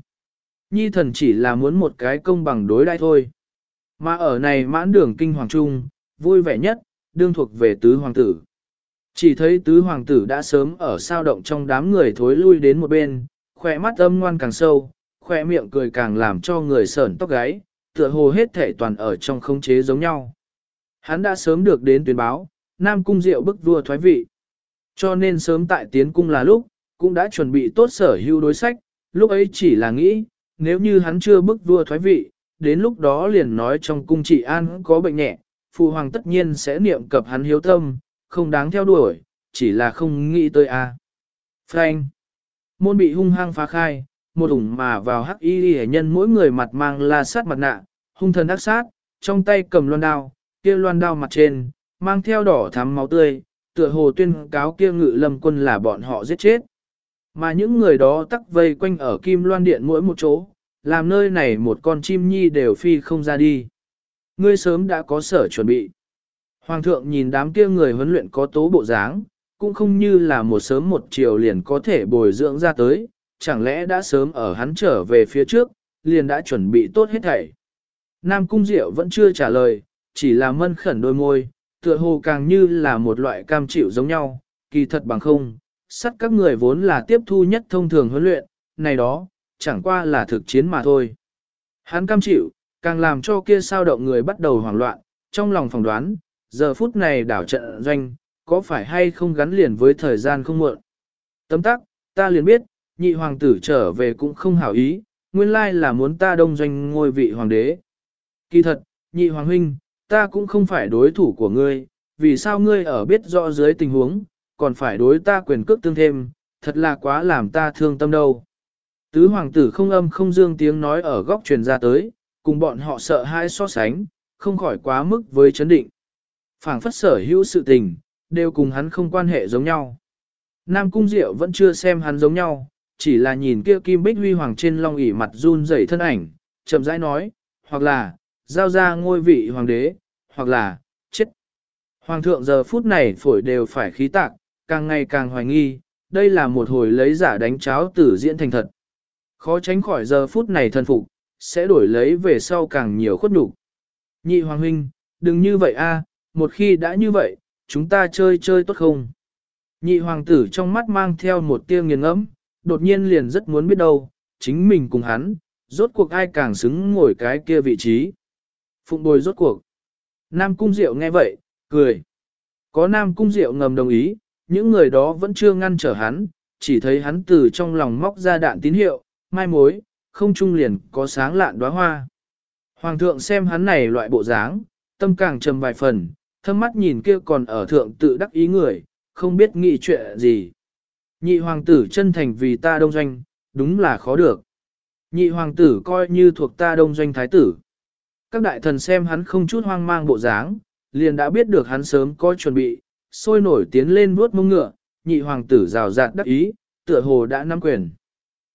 Nhi thần chỉ là muốn một cái công bằng đối đãi thôi. Mà ở này mãn đường kinh hoàng trung, vui vẻ nhất, đương thuộc về tứ hoàng tử. Chỉ thấy tứ hoàng tử đã sớm ở sao động trong đám người thối lui đến một bên, khỏe mắt âm ngoan càng sâu, khỏe miệng cười càng làm cho người sởn tóc gáy, tựa hồ hết thể toàn ở trong khống chế giống nhau. Hắn đã sớm được đến tuyên báo, Nam Cung Diệu bức vua thoái vị. Cho nên sớm tại tiến cung là lúc, cũng đã chuẩn bị tốt sở hữu đối sách, lúc ấy chỉ là nghĩ, nếu như hắn chưa bức vua thoái vị, đến lúc đó liền nói trong cung trị an có bệnh nhẹ, phụ hoàng tất nhiên sẽ niệm cập hắn hiếu tâm, không đáng theo đuổi, chỉ là không nghĩ tới a. À. Frank. Môn bị hung hăng phá khai, một ủng mà vào hắc y hệ nhân mỗi người mặt mang la sát mặt nạ, hung thần ác sát, trong tay cầm loan đao, kia loan đao mặt trên, mang theo đỏ thắm máu tươi, tựa hồ tuyên cáo kia ngự lâm quân là bọn họ giết chết. Mà những người đó tắc vây quanh ở kim loan điện mỗi một chỗ, làm nơi này một con chim nhi đều phi không ra đi. Ngươi sớm đã có sở chuẩn bị. Hoàng thượng nhìn đám kia người huấn luyện có tố bộ dáng, cũng không như là một sớm một chiều liền có thể bồi dưỡng ra tới, chẳng lẽ đã sớm ở hắn trở về phía trước, liền đã chuẩn bị tốt hết thảy. Nam Cung Diệu vẫn chưa trả lời, chỉ là mân khẩn đôi môi, tựa hồ càng như là một loại cam chịu giống nhau, kỳ thật bằng không, sắt các người vốn là tiếp thu nhất thông thường huấn luyện, này đó, chẳng qua là thực chiến mà thôi. Hắn cam chịu, càng làm cho kia sao động người bắt đầu hoảng loạn, trong lòng phỏng đoán, giờ phút này đảo trận doanh, có phải hay không gắn liền với thời gian không muộn. Tấm tắc, ta liền biết, nhị hoàng tử trở về cũng không hảo ý, nguyên lai là muốn ta đông doanh ngôi vị hoàng đế. Kỳ thật, nhị hoàng huynh, ta cũng không phải đối thủ của ngươi, vì sao ngươi ở biết rõ dưới tình huống, còn phải đối ta quyền cước tương thêm, thật là quá làm ta thương tâm đâu. Tứ hoàng tử không âm không dương tiếng nói ở góc truyền ra tới, cùng bọn họ sợ hai so sánh, không khỏi quá mức với chấn định. phảng phất sở hữu sự tình, đều cùng hắn không quan hệ giống nhau. Nam Cung Diệu vẫn chưa xem hắn giống nhau, chỉ là nhìn kia kim bích huy hoàng trên long ỷ mặt run rẩy thân ảnh, chậm rãi nói, hoặc là, giao ra ngôi vị hoàng đế, hoặc là, chết. Hoàng thượng giờ phút này phổi đều phải khí tạc, càng ngày càng hoài nghi, đây là một hồi lấy giả đánh cháo tử diễn thành thật. Khó tránh khỏi giờ phút này thân phục, sẽ đổi lấy về sau càng nhiều khuất nhục. Nhị hoàng huynh, đừng như vậy a, một khi đã như vậy, chúng ta chơi chơi tốt không? Nhị hoàng tử trong mắt mang theo một tia nghiền ngẫm, đột nhiên liền rất muốn biết đâu, chính mình cùng hắn, rốt cuộc ai càng xứng ngồi cái kia vị trí. Phụng bồi rốt cuộc. Nam Cung Diệu nghe vậy, cười. Có Nam Cung Diệu ngầm đồng ý, những người đó vẫn chưa ngăn trở hắn, chỉ thấy hắn từ trong lòng móc ra đạn tín hiệu, mai mối, không trung liền có sáng lạn đóa hoa. Hoàng thượng xem hắn này loại bộ dáng, tâm càng trầm vài phần, thâm mắt nhìn kia còn ở thượng tự đắc ý người, không biết nghĩ chuyện gì. Nhị hoàng tử chân thành vì ta đông doanh, đúng là khó được. Nhị hoàng tử coi như thuộc ta đông doanh thái tử. Các đại thần xem hắn không chút hoang mang bộ dáng, liền đã biết được hắn sớm có chuẩn bị, sôi nổi tiến lên vuốt mông ngựa, nhị hoàng tử rào rạt đắc ý, tựa hồ đã nắm quyền.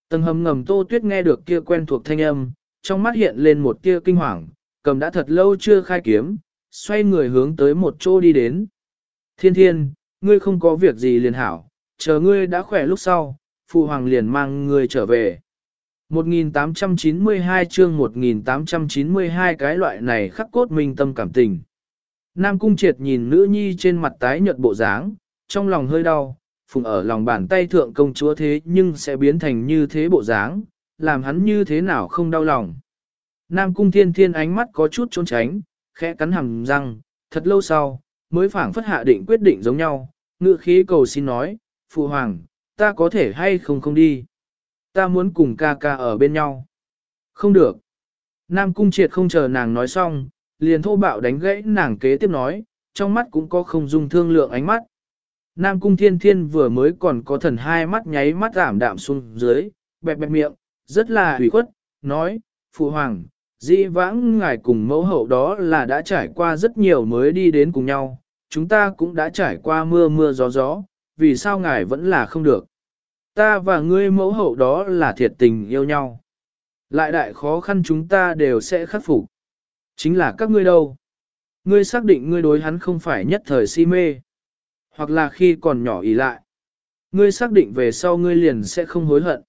Tầng hầm ngầm tô tuyết nghe được kia quen thuộc thanh âm, trong mắt hiện lên một tia kinh hoàng, cầm đã thật lâu chưa khai kiếm, xoay người hướng tới một chỗ đi đến. Thiên thiên, ngươi không có việc gì liền hảo, chờ ngươi đã khỏe lúc sau, phụ hoàng liền mang ngươi trở về. 1892 chương 1892 cái loại này khắc cốt minh tâm cảm tình. Nam Cung Triệt nhìn nữ nhi trên mặt tái nhợt bộ dáng, trong lòng hơi đau, phùng ở lòng bàn tay thượng công chúa thế nhưng sẽ biến thành như thế bộ dáng, làm hắn như thế nào không đau lòng. Nam Cung Thiên Thiên ánh mắt có chút trốn tránh, khẽ cắn hàm răng, thật lâu sau, mới phảng phất hạ định quyết định giống nhau, ngựa khí cầu xin nói, Phụ Hoàng, ta có thể hay không không đi. Ta muốn cùng ca ca ở bên nhau. Không được. Nam Cung Triệt không chờ nàng nói xong, liền thô bạo đánh gãy nàng kế tiếp nói, trong mắt cũng có không dung thương lượng ánh mắt. Nam Cung Thiên Thiên vừa mới còn có thần hai mắt nháy mắt giảm đạm xuống dưới, bẹp bẹp miệng, rất là hủy khuất, nói, Phụ Hoàng, dĩ vãng ngài cùng mẫu hậu đó là đã trải qua rất nhiều mới đi đến cùng nhau, chúng ta cũng đã trải qua mưa mưa gió gió, vì sao ngài vẫn là không được. Ta và ngươi mẫu hậu đó là thiệt tình yêu nhau. Lại đại khó khăn chúng ta đều sẽ khắc phục. Chính là các ngươi đâu. Ngươi xác định ngươi đối hắn không phải nhất thời si mê. Hoặc là khi còn nhỏ ý lại. Ngươi xác định về sau ngươi liền sẽ không hối hận.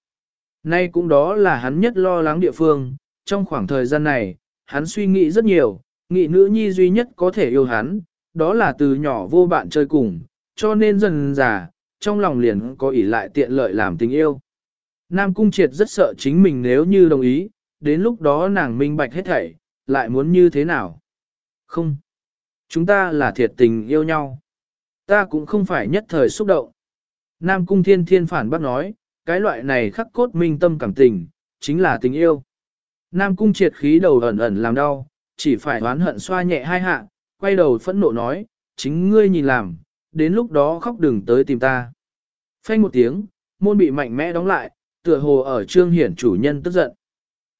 Nay cũng đó là hắn nhất lo lắng địa phương, trong khoảng thời gian này, hắn suy nghĩ rất nhiều, nghĩ nữ nhi duy nhất có thể yêu hắn, đó là từ nhỏ vô bạn chơi cùng, cho nên dần già, trong lòng liền có ỷ lại tiện lợi làm tình yêu. Nam Cung Triệt rất sợ chính mình nếu như đồng ý, đến lúc đó nàng minh bạch hết thảy, lại muốn như thế nào? Không. Chúng ta là thiệt tình yêu nhau. Ta cũng không phải nhất thời xúc động. Nam Cung Thiên Thiên phản bác nói, cái loại này khắc cốt minh tâm cảm tình, chính là tình yêu. Nam Cung triệt khí đầu ẩn ẩn làm đau, chỉ phải oán hận xoa nhẹ hai hạ, quay đầu phẫn nộ nói, chính ngươi nhìn làm, đến lúc đó khóc đừng tới tìm ta. Phanh một tiếng, môn bị mạnh mẽ đóng lại, tựa hồ ở trương hiển chủ nhân tức giận.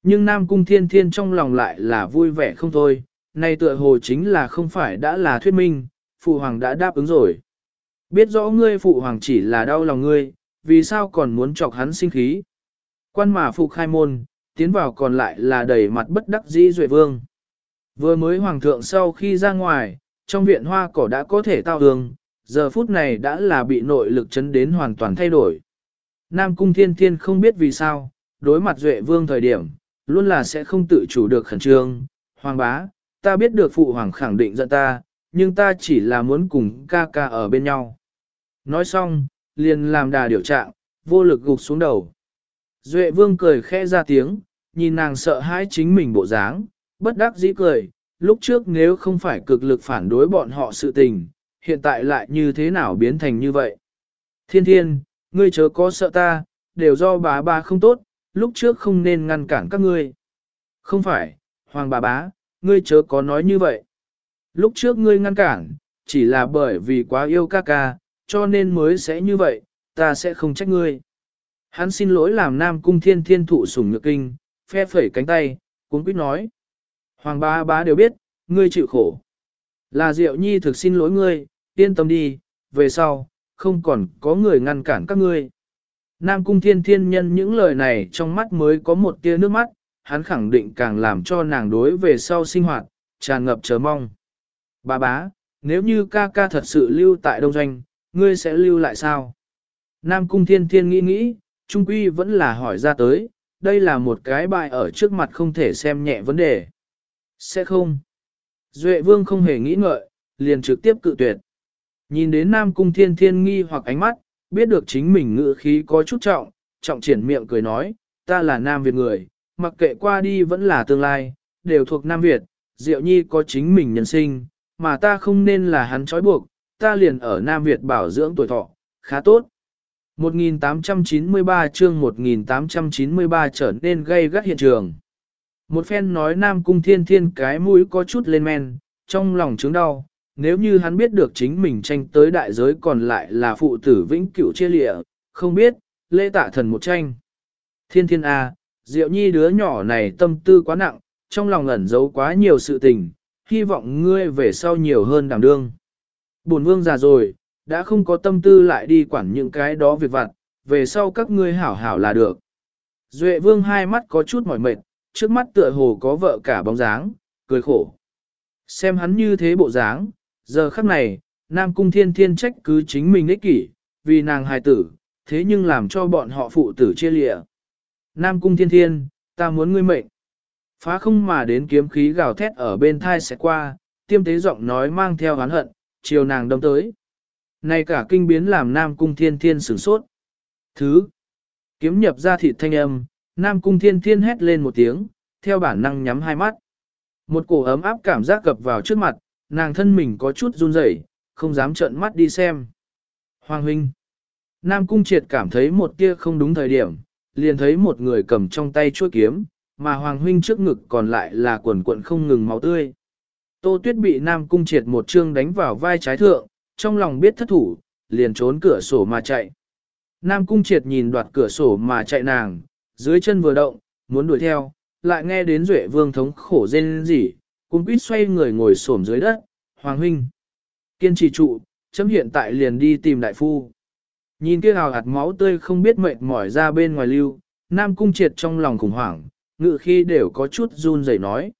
Nhưng Nam Cung Thiên Thiên trong lòng lại là vui vẻ không thôi, nay tựa hồ chính là không phải đã là thuyết minh, Phụ Hoàng đã đáp ứng rồi. Biết rõ ngươi Phụ Hoàng chỉ là đau lòng ngươi, vì sao còn muốn chọc hắn sinh khí. Quan mà phục khai môn, tiến vào còn lại là đầy mặt bất đắc dĩ duệ vương. Vừa mới hoàng thượng sau khi ra ngoài, trong viện hoa cỏ đã có thể tao hương, giờ phút này đã là bị nội lực chấn đến hoàn toàn thay đổi. Nam cung thiên thiên không biết vì sao, đối mặt duệ vương thời điểm, luôn là sẽ không tự chủ được khẩn trương. Hoàng bá, ta biết được phụ hoàng khẳng định giận ta, nhưng ta chỉ là muốn cùng ca ca ở bên nhau. Nói xong, liền làm đà điều trạng, vô lực gục xuống đầu. Duệ vương cười khẽ ra tiếng, nhìn nàng sợ hãi chính mình bộ dáng, bất đắc dĩ cười, lúc trước nếu không phải cực lực phản đối bọn họ sự tình, hiện tại lại như thế nào biến thành như vậy. Thiên thiên, ngươi chớ có sợ ta, đều do bà bà không tốt, lúc trước không nên ngăn cản các ngươi. Không phải, hoàng bà bá, ngươi chớ có nói như vậy. Lúc trước ngươi ngăn cản, chỉ là bởi vì quá yêu ca ca, cho nên mới sẽ như vậy, ta sẽ không trách ngươi. Hắn xin lỗi làm nam cung thiên thiên thụ sủng nhược kinh, phe phẩy cánh tay, cuốn quýt nói. Hoàng bá bá đều biết, ngươi chịu khổ. Là Diệu Nhi thực xin lỗi ngươi, yên tâm đi, về sau, không còn có người ngăn cản các ngươi. Nam Cung Thiên Thiên nhân những lời này trong mắt mới có một tia nước mắt, hắn khẳng định càng làm cho nàng đối về sau sinh hoạt, tràn ngập chờ mong. Bà bá, nếu như ca ca thật sự lưu tại Đông Doanh, ngươi sẽ lưu lại sao? Nam Cung Thiên Thiên nghĩ nghĩ, Trung Quy vẫn là hỏi ra tới, đây là một cái bài ở trước mặt không thể xem nhẹ vấn đề. Sẽ không. Duệ vương không hề nghĩ ngợi, liền trực tiếp cự tuyệt. Nhìn đến Nam Cung Thiên Thiên nghi hoặc ánh mắt, biết được chính mình ngữ khí có chút trọng, trọng triển miệng cười nói, ta là Nam Việt người, mặc kệ qua đi vẫn là tương lai, đều thuộc Nam Việt, Diệu Nhi có chính mình nhân sinh, mà ta không nên là hắn trói buộc, ta liền ở Nam Việt bảo dưỡng tuổi thọ, khá tốt. 1893 chương 1893 trở nên gây gắt hiện trường. Một phen nói Nam Cung Thiên Thiên cái mũi có chút lên men, trong lòng chứng đau, nếu như hắn biết được chính mình tranh tới đại giới còn lại là phụ tử vĩnh cửu chia lịa, không biết, lễ tạ thần một tranh. Thiên Thiên A, à, Diệu Nhi đứa nhỏ này tâm tư quá nặng, trong lòng ẩn giấu quá nhiều sự tình, hy vọng ngươi về sau nhiều hơn đảm đương. Bổn vương già rồi, đã không có tâm tư lại đi quản những cái đó việc vặt, về sau các ngươi hảo hảo là được. Duệ vương hai mắt có chút mỏi mệt, trước mắt tựa hồ có vợ cả bóng dáng, cười khổ. Xem hắn như thế bộ dáng, giờ khắc này, Nam Cung Thiên Thiên trách cứ chính mình ích kỷ, vì nàng hài tử, thế nhưng làm cho bọn họ phụ tử chia lịa. Nam Cung Thiên Thiên, ta muốn ngươi mệnh. Phá không mà đến kiếm khí gào thét ở bên thai sẽ qua, tiêm tế giọng nói mang theo hán hận, chiều nàng đâm tới. Này cả kinh biến làm Nam Cung Thiên Thiên sửng sốt. Thứ, kiếm nhập ra thịt thanh âm, Nam Cung Thiên Thiên hét lên một tiếng, theo bản năng nhắm hai mắt. Một cổ ấm áp cảm giác gập vào trước mặt, nàng thân mình có chút run rẩy, không dám trợn mắt đi xem. Hoàng huynh. Nam Cung Triệt cảm thấy một tia không đúng thời điểm, liền thấy một người cầm trong tay chuôi kiếm, mà Hoàng huynh trước ngực còn lại là quần quận không ngừng máu tươi. Tô Tuyết bị Nam Cung Triệt một chương đánh vào vai trái thượng, trong lòng biết thất thủ, liền trốn cửa sổ mà chạy. Nam Cung Triệt nhìn đoạt cửa sổ mà chạy nàng, dưới chân vừa động, muốn đuổi theo, lại nghe đến Duệ Vương thống khổ rên rỉ, cung quýt xoay người ngồi xổm dưới đất, Hoàng huynh. Kiên trì trụ, chấm hiện tại liền đi tìm đại phu. Nhìn kia hào hạt máu tươi không biết mệt mỏi ra bên ngoài lưu, Nam Cung Triệt trong lòng khủng hoảng, ngự khi đều có chút run rẩy nói.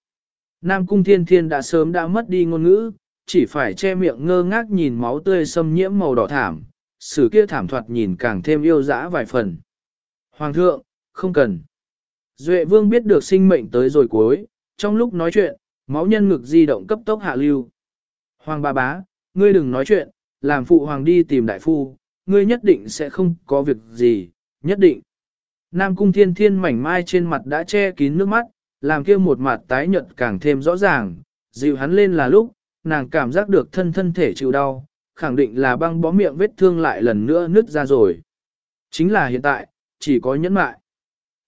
Nam Cung Thiên Thiên đã sớm đã mất đi ngôn ngữ, chỉ phải che miệng ngơ ngác nhìn máu tươi xâm nhiễm màu đỏ thảm, sử kia thảm thoạt nhìn càng thêm yêu dã vài phần. Hoàng thượng, không cần. Duệ vương biết được sinh mệnh tới rồi cuối, trong lúc nói chuyện, máu nhân ngực di động cấp tốc hạ lưu. Hoàng bà bá, ngươi đừng nói chuyện, làm phụ hoàng đi tìm đại phu, ngươi nhất định sẽ không có việc gì, nhất định. Nam cung thiên thiên mảnh mai trên mặt đã che kín nước mắt, làm kia một mặt tái nhợt càng thêm rõ ràng, dịu hắn lên là lúc, nàng cảm giác được thân thân thể chịu đau, khẳng định là băng bó miệng vết thương lại lần nữa nứt ra rồi. Chính là hiện tại, chỉ có nhẫn mại.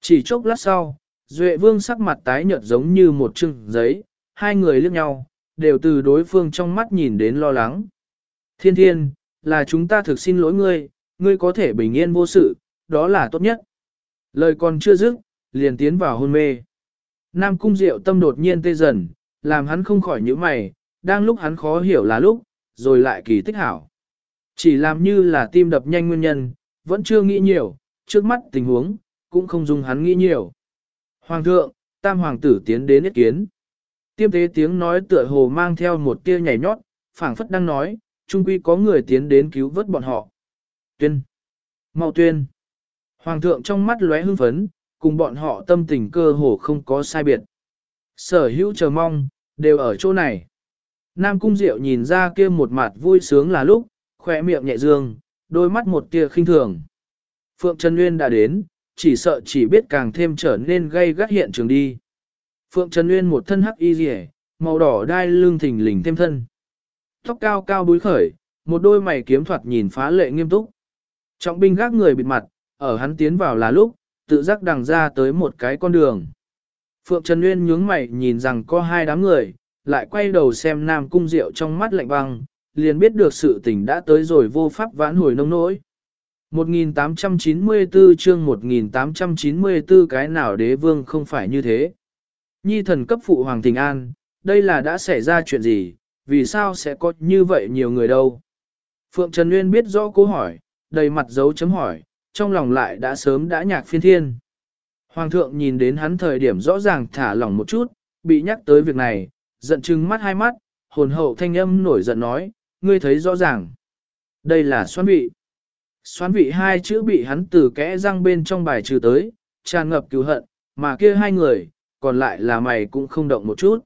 Chỉ chốc lát sau, Duệ Vương sắc mặt tái nhợt giống như một chừng giấy, hai người liếc nhau, đều từ đối phương trong mắt nhìn đến lo lắng. Thiên thiên, là chúng ta thực xin lỗi ngươi, ngươi có thể bình yên vô sự, đó là tốt nhất. Lời còn chưa dứt, liền tiến vào hôn mê. Nam cung diệu tâm đột nhiên tê dần, làm hắn không khỏi những mày, đang lúc hắn khó hiểu là lúc, rồi lại kỳ tích hảo. Chỉ làm như là tim đập nhanh nguyên nhân, vẫn chưa nghĩ nhiều, trước mắt tình huống, cũng không dùng hắn nghĩ nhiều. Hoàng thượng, tam hoàng tử tiến đến ý kiến. Tiêm tế tiếng nói tựa hồ mang theo một tia nhảy nhót, phảng phất đang nói, trung quy có người tiến đến cứu vớt bọn họ. Tuyên. mau tuyên. Hoàng thượng trong mắt lóe hưng phấn, cùng bọn họ tâm tình cơ hồ không có sai biệt. Sở hữu chờ mong, đều ở chỗ này. Nam Cung Diệu nhìn ra kia một mặt vui sướng là lúc, khỏe miệng nhẹ dương, đôi mắt một tia khinh thường. Phượng Trần Nguyên đã đến, chỉ sợ chỉ biết càng thêm trở nên gây gắt hiện trường đi. Phượng Trần Nguyên một thân hắc y rìa, màu đỏ đai lưng thình lình thêm thân. Tóc cao cao búi khởi, một đôi mày kiếm thoạt nhìn phá lệ nghiêm túc. Trọng binh gác người bịt mặt, ở hắn tiến vào là lúc, tự giác đằng ra tới một cái con đường. Phượng Trần Nguyên nhướng mày nhìn rằng có hai đám người, lại quay đầu xem Nam Cung Diệu trong mắt lạnh băng, liền biết được sự tình đã tới rồi vô pháp vãn hồi nông nỗi. 1894 chương 1894 cái nào đế vương không phải như thế. Nhi thần cấp phụ Hoàng Thịnh An, đây là đã xảy ra chuyện gì, vì sao sẽ có như vậy nhiều người đâu. Phượng Trần Nguyên biết rõ câu hỏi, đầy mặt dấu chấm hỏi, trong lòng lại đã sớm đã nhạc phiên thiên. Hoàng thượng nhìn đến hắn thời điểm rõ ràng thả lỏng một chút, bị nhắc tới việc này, giận chừng mắt hai mắt, hồn hậu thanh âm nổi giận nói, ngươi thấy rõ ràng. Đây là xoan vị. Xoan vị hai chữ bị hắn từ kẽ răng bên trong bài trừ tới, tràn ngập cứu hận, mà kia hai người, còn lại là mày cũng không động một chút.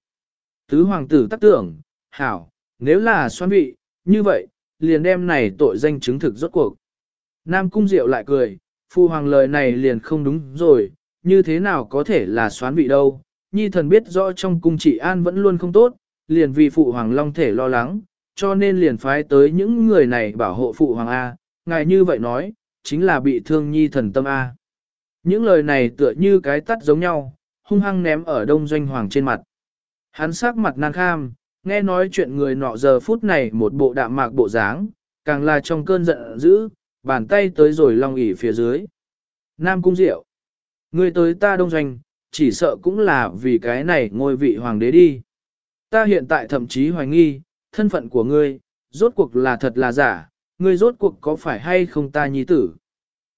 Tứ hoàng tử tác tưởng, hảo, nếu là xoan vị, như vậy, liền đem này tội danh chứng thực rốt cuộc. Nam cung diệu lại cười, phu hoàng lời này liền không đúng rồi, như thế nào có thể là xoán vị đâu. Nhi thần biết rõ trong cung trị an vẫn luôn không tốt, liền vì phụ hoàng long thể lo lắng, cho nên liền phái tới những người này bảo hộ phụ hoàng A. Ngài như vậy nói, chính là bị thương nhi thần tâm A. Những lời này tựa như cái tắt giống nhau, hung hăng ném ở đông doanh hoàng trên mặt. Hắn sắc mặt nan kham, nghe nói chuyện người nọ giờ phút này một bộ đạm mạc bộ dáng, càng là trong cơn giận dữ, bàn tay tới rồi long ỉ phía dưới. Nam cung diệu, người tới ta đông doanh, chỉ sợ cũng là vì cái này ngôi vị hoàng đế đi. Ta hiện tại thậm chí hoài nghi, thân phận của ngươi, rốt cuộc là thật là giả, ngươi rốt cuộc có phải hay không ta nhi tử.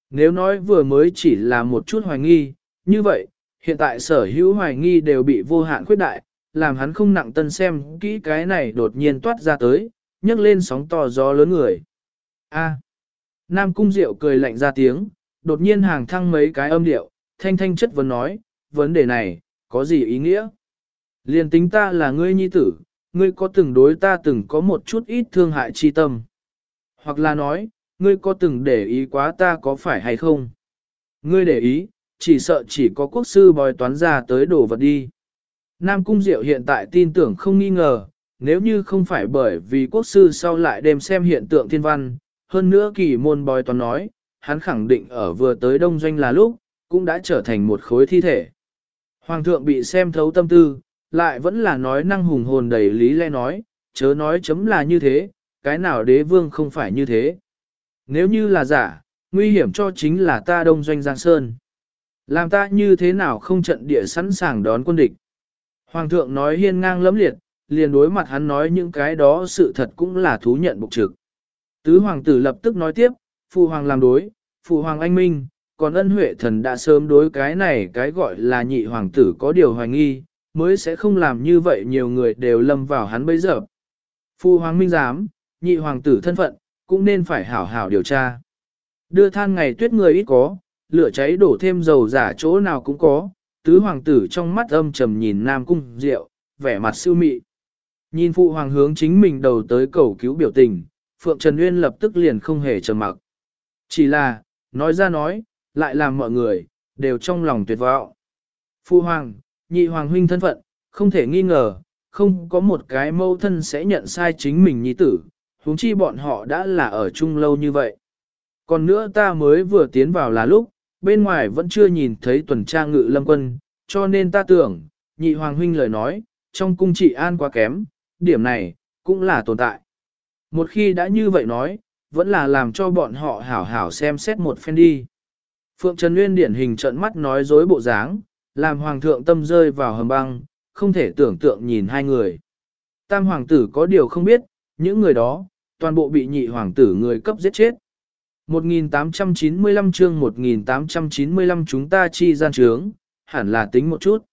Nếu nói vừa mới chỉ là một chút hoài nghi, như vậy, hiện tại sở hữu hoài nghi đều bị vô hạn khuyết đại, làm hắn không nặng tân xem kỹ cái này đột nhiên toát ra tới, nhấc lên sóng to gió lớn người. A. Nam Cung Diệu cười lạnh ra tiếng, đột nhiên hàng thăng mấy cái âm điệu, thanh thanh chất vấn nói, vấn đề này, có gì ý nghĩa? Liên tính ta là ngươi nhi tử, ngươi có từng đối ta từng có một chút ít thương hại chi tâm. Hoặc là nói, ngươi có từng để ý quá ta có phải hay không? Ngươi để ý, chỉ sợ chỉ có quốc sư bòi toán ra tới đổ vật đi. Nam Cung Diệu hiện tại tin tưởng không nghi ngờ, nếu như không phải bởi vì quốc sư sau lại đem xem hiện tượng thiên văn, hơn nữa kỳ môn bòi toán nói, hắn khẳng định ở vừa tới đông doanh là lúc, cũng đã trở thành một khối thi thể. Hoàng thượng bị xem thấu tâm tư, lại vẫn là nói năng hùng hồn đầy lý lẽ nói, chớ nói chấm là như thế, cái nào đế vương không phải như thế. Nếu như là giả, nguy hiểm cho chính là ta đông doanh Giang Sơn. Làm ta như thế nào không trận địa sẵn sàng đón quân địch. Hoàng thượng nói hiên ngang lẫm liệt, liền đối mặt hắn nói những cái đó sự thật cũng là thú nhận bục trực. Tứ hoàng tử lập tức nói tiếp, phụ hoàng làm đối, phụ hoàng anh minh, còn ân huệ thần đã sớm đối cái này cái gọi là nhị hoàng tử có điều hoài nghi, mới sẽ không làm như vậy nhiều người đều lâm vào hắn bây giờ. phụ hoàng minh giám, nhị hoàng tử thân phận, cũng nên phải hảo hảo điều tra. Đưa than ngày tuyết người ít có, lửa cháy đổ thêm dầu giả chỗ nào cũng có, tứ hoàng tử trong mắt âm trầm nhìn nam cung rượu, vẻ mặt siêu mị. Nhìn phụ hoàng hướng chính mình đầu tới cầu cứu biểu tình, Phượng Trần Uyên lập tức liền không hề trầm mặc. Chỉ là, nói ra nói, lại làm mọi người, đều trong lòng tuyệt vọng. Phụ hoàng, nhị hoàng huynh thân phận, không thể nghi ngờ, không có một cái mâu thân sẽ nhận sai chính mình nhi tử, huống chi bọn họ đã là ở chung lâu như vậy. Còn nữa ta mới vừa tiến vào là lúc, bên ngoài vẫn chưa nhìn thấy tuần tra ngự lâm quân, cho nên ta tưởng, nhị hoàng huynh lời nói, trong cung trị an quá kém, điểm này, cũng là tồn tại. Một khi đã như vậy nói, vẫn là làm cho bọn họ hảo hảo xem xét một phen đi. Phượng Trần Nguyên điển hình trận mắt nói dối bộ dáng, làm hoàng thượng tâm rơi vào hầm băng, không thể tưởng tượng nhìn hai người. Tam hoàng tử có điều không biết, những người đó, toàn bộ bị nhị hoàng tử người cấp giết chết. 1895 chương 1895 chúng ta chi gian trướng, hẳn là tính một chút.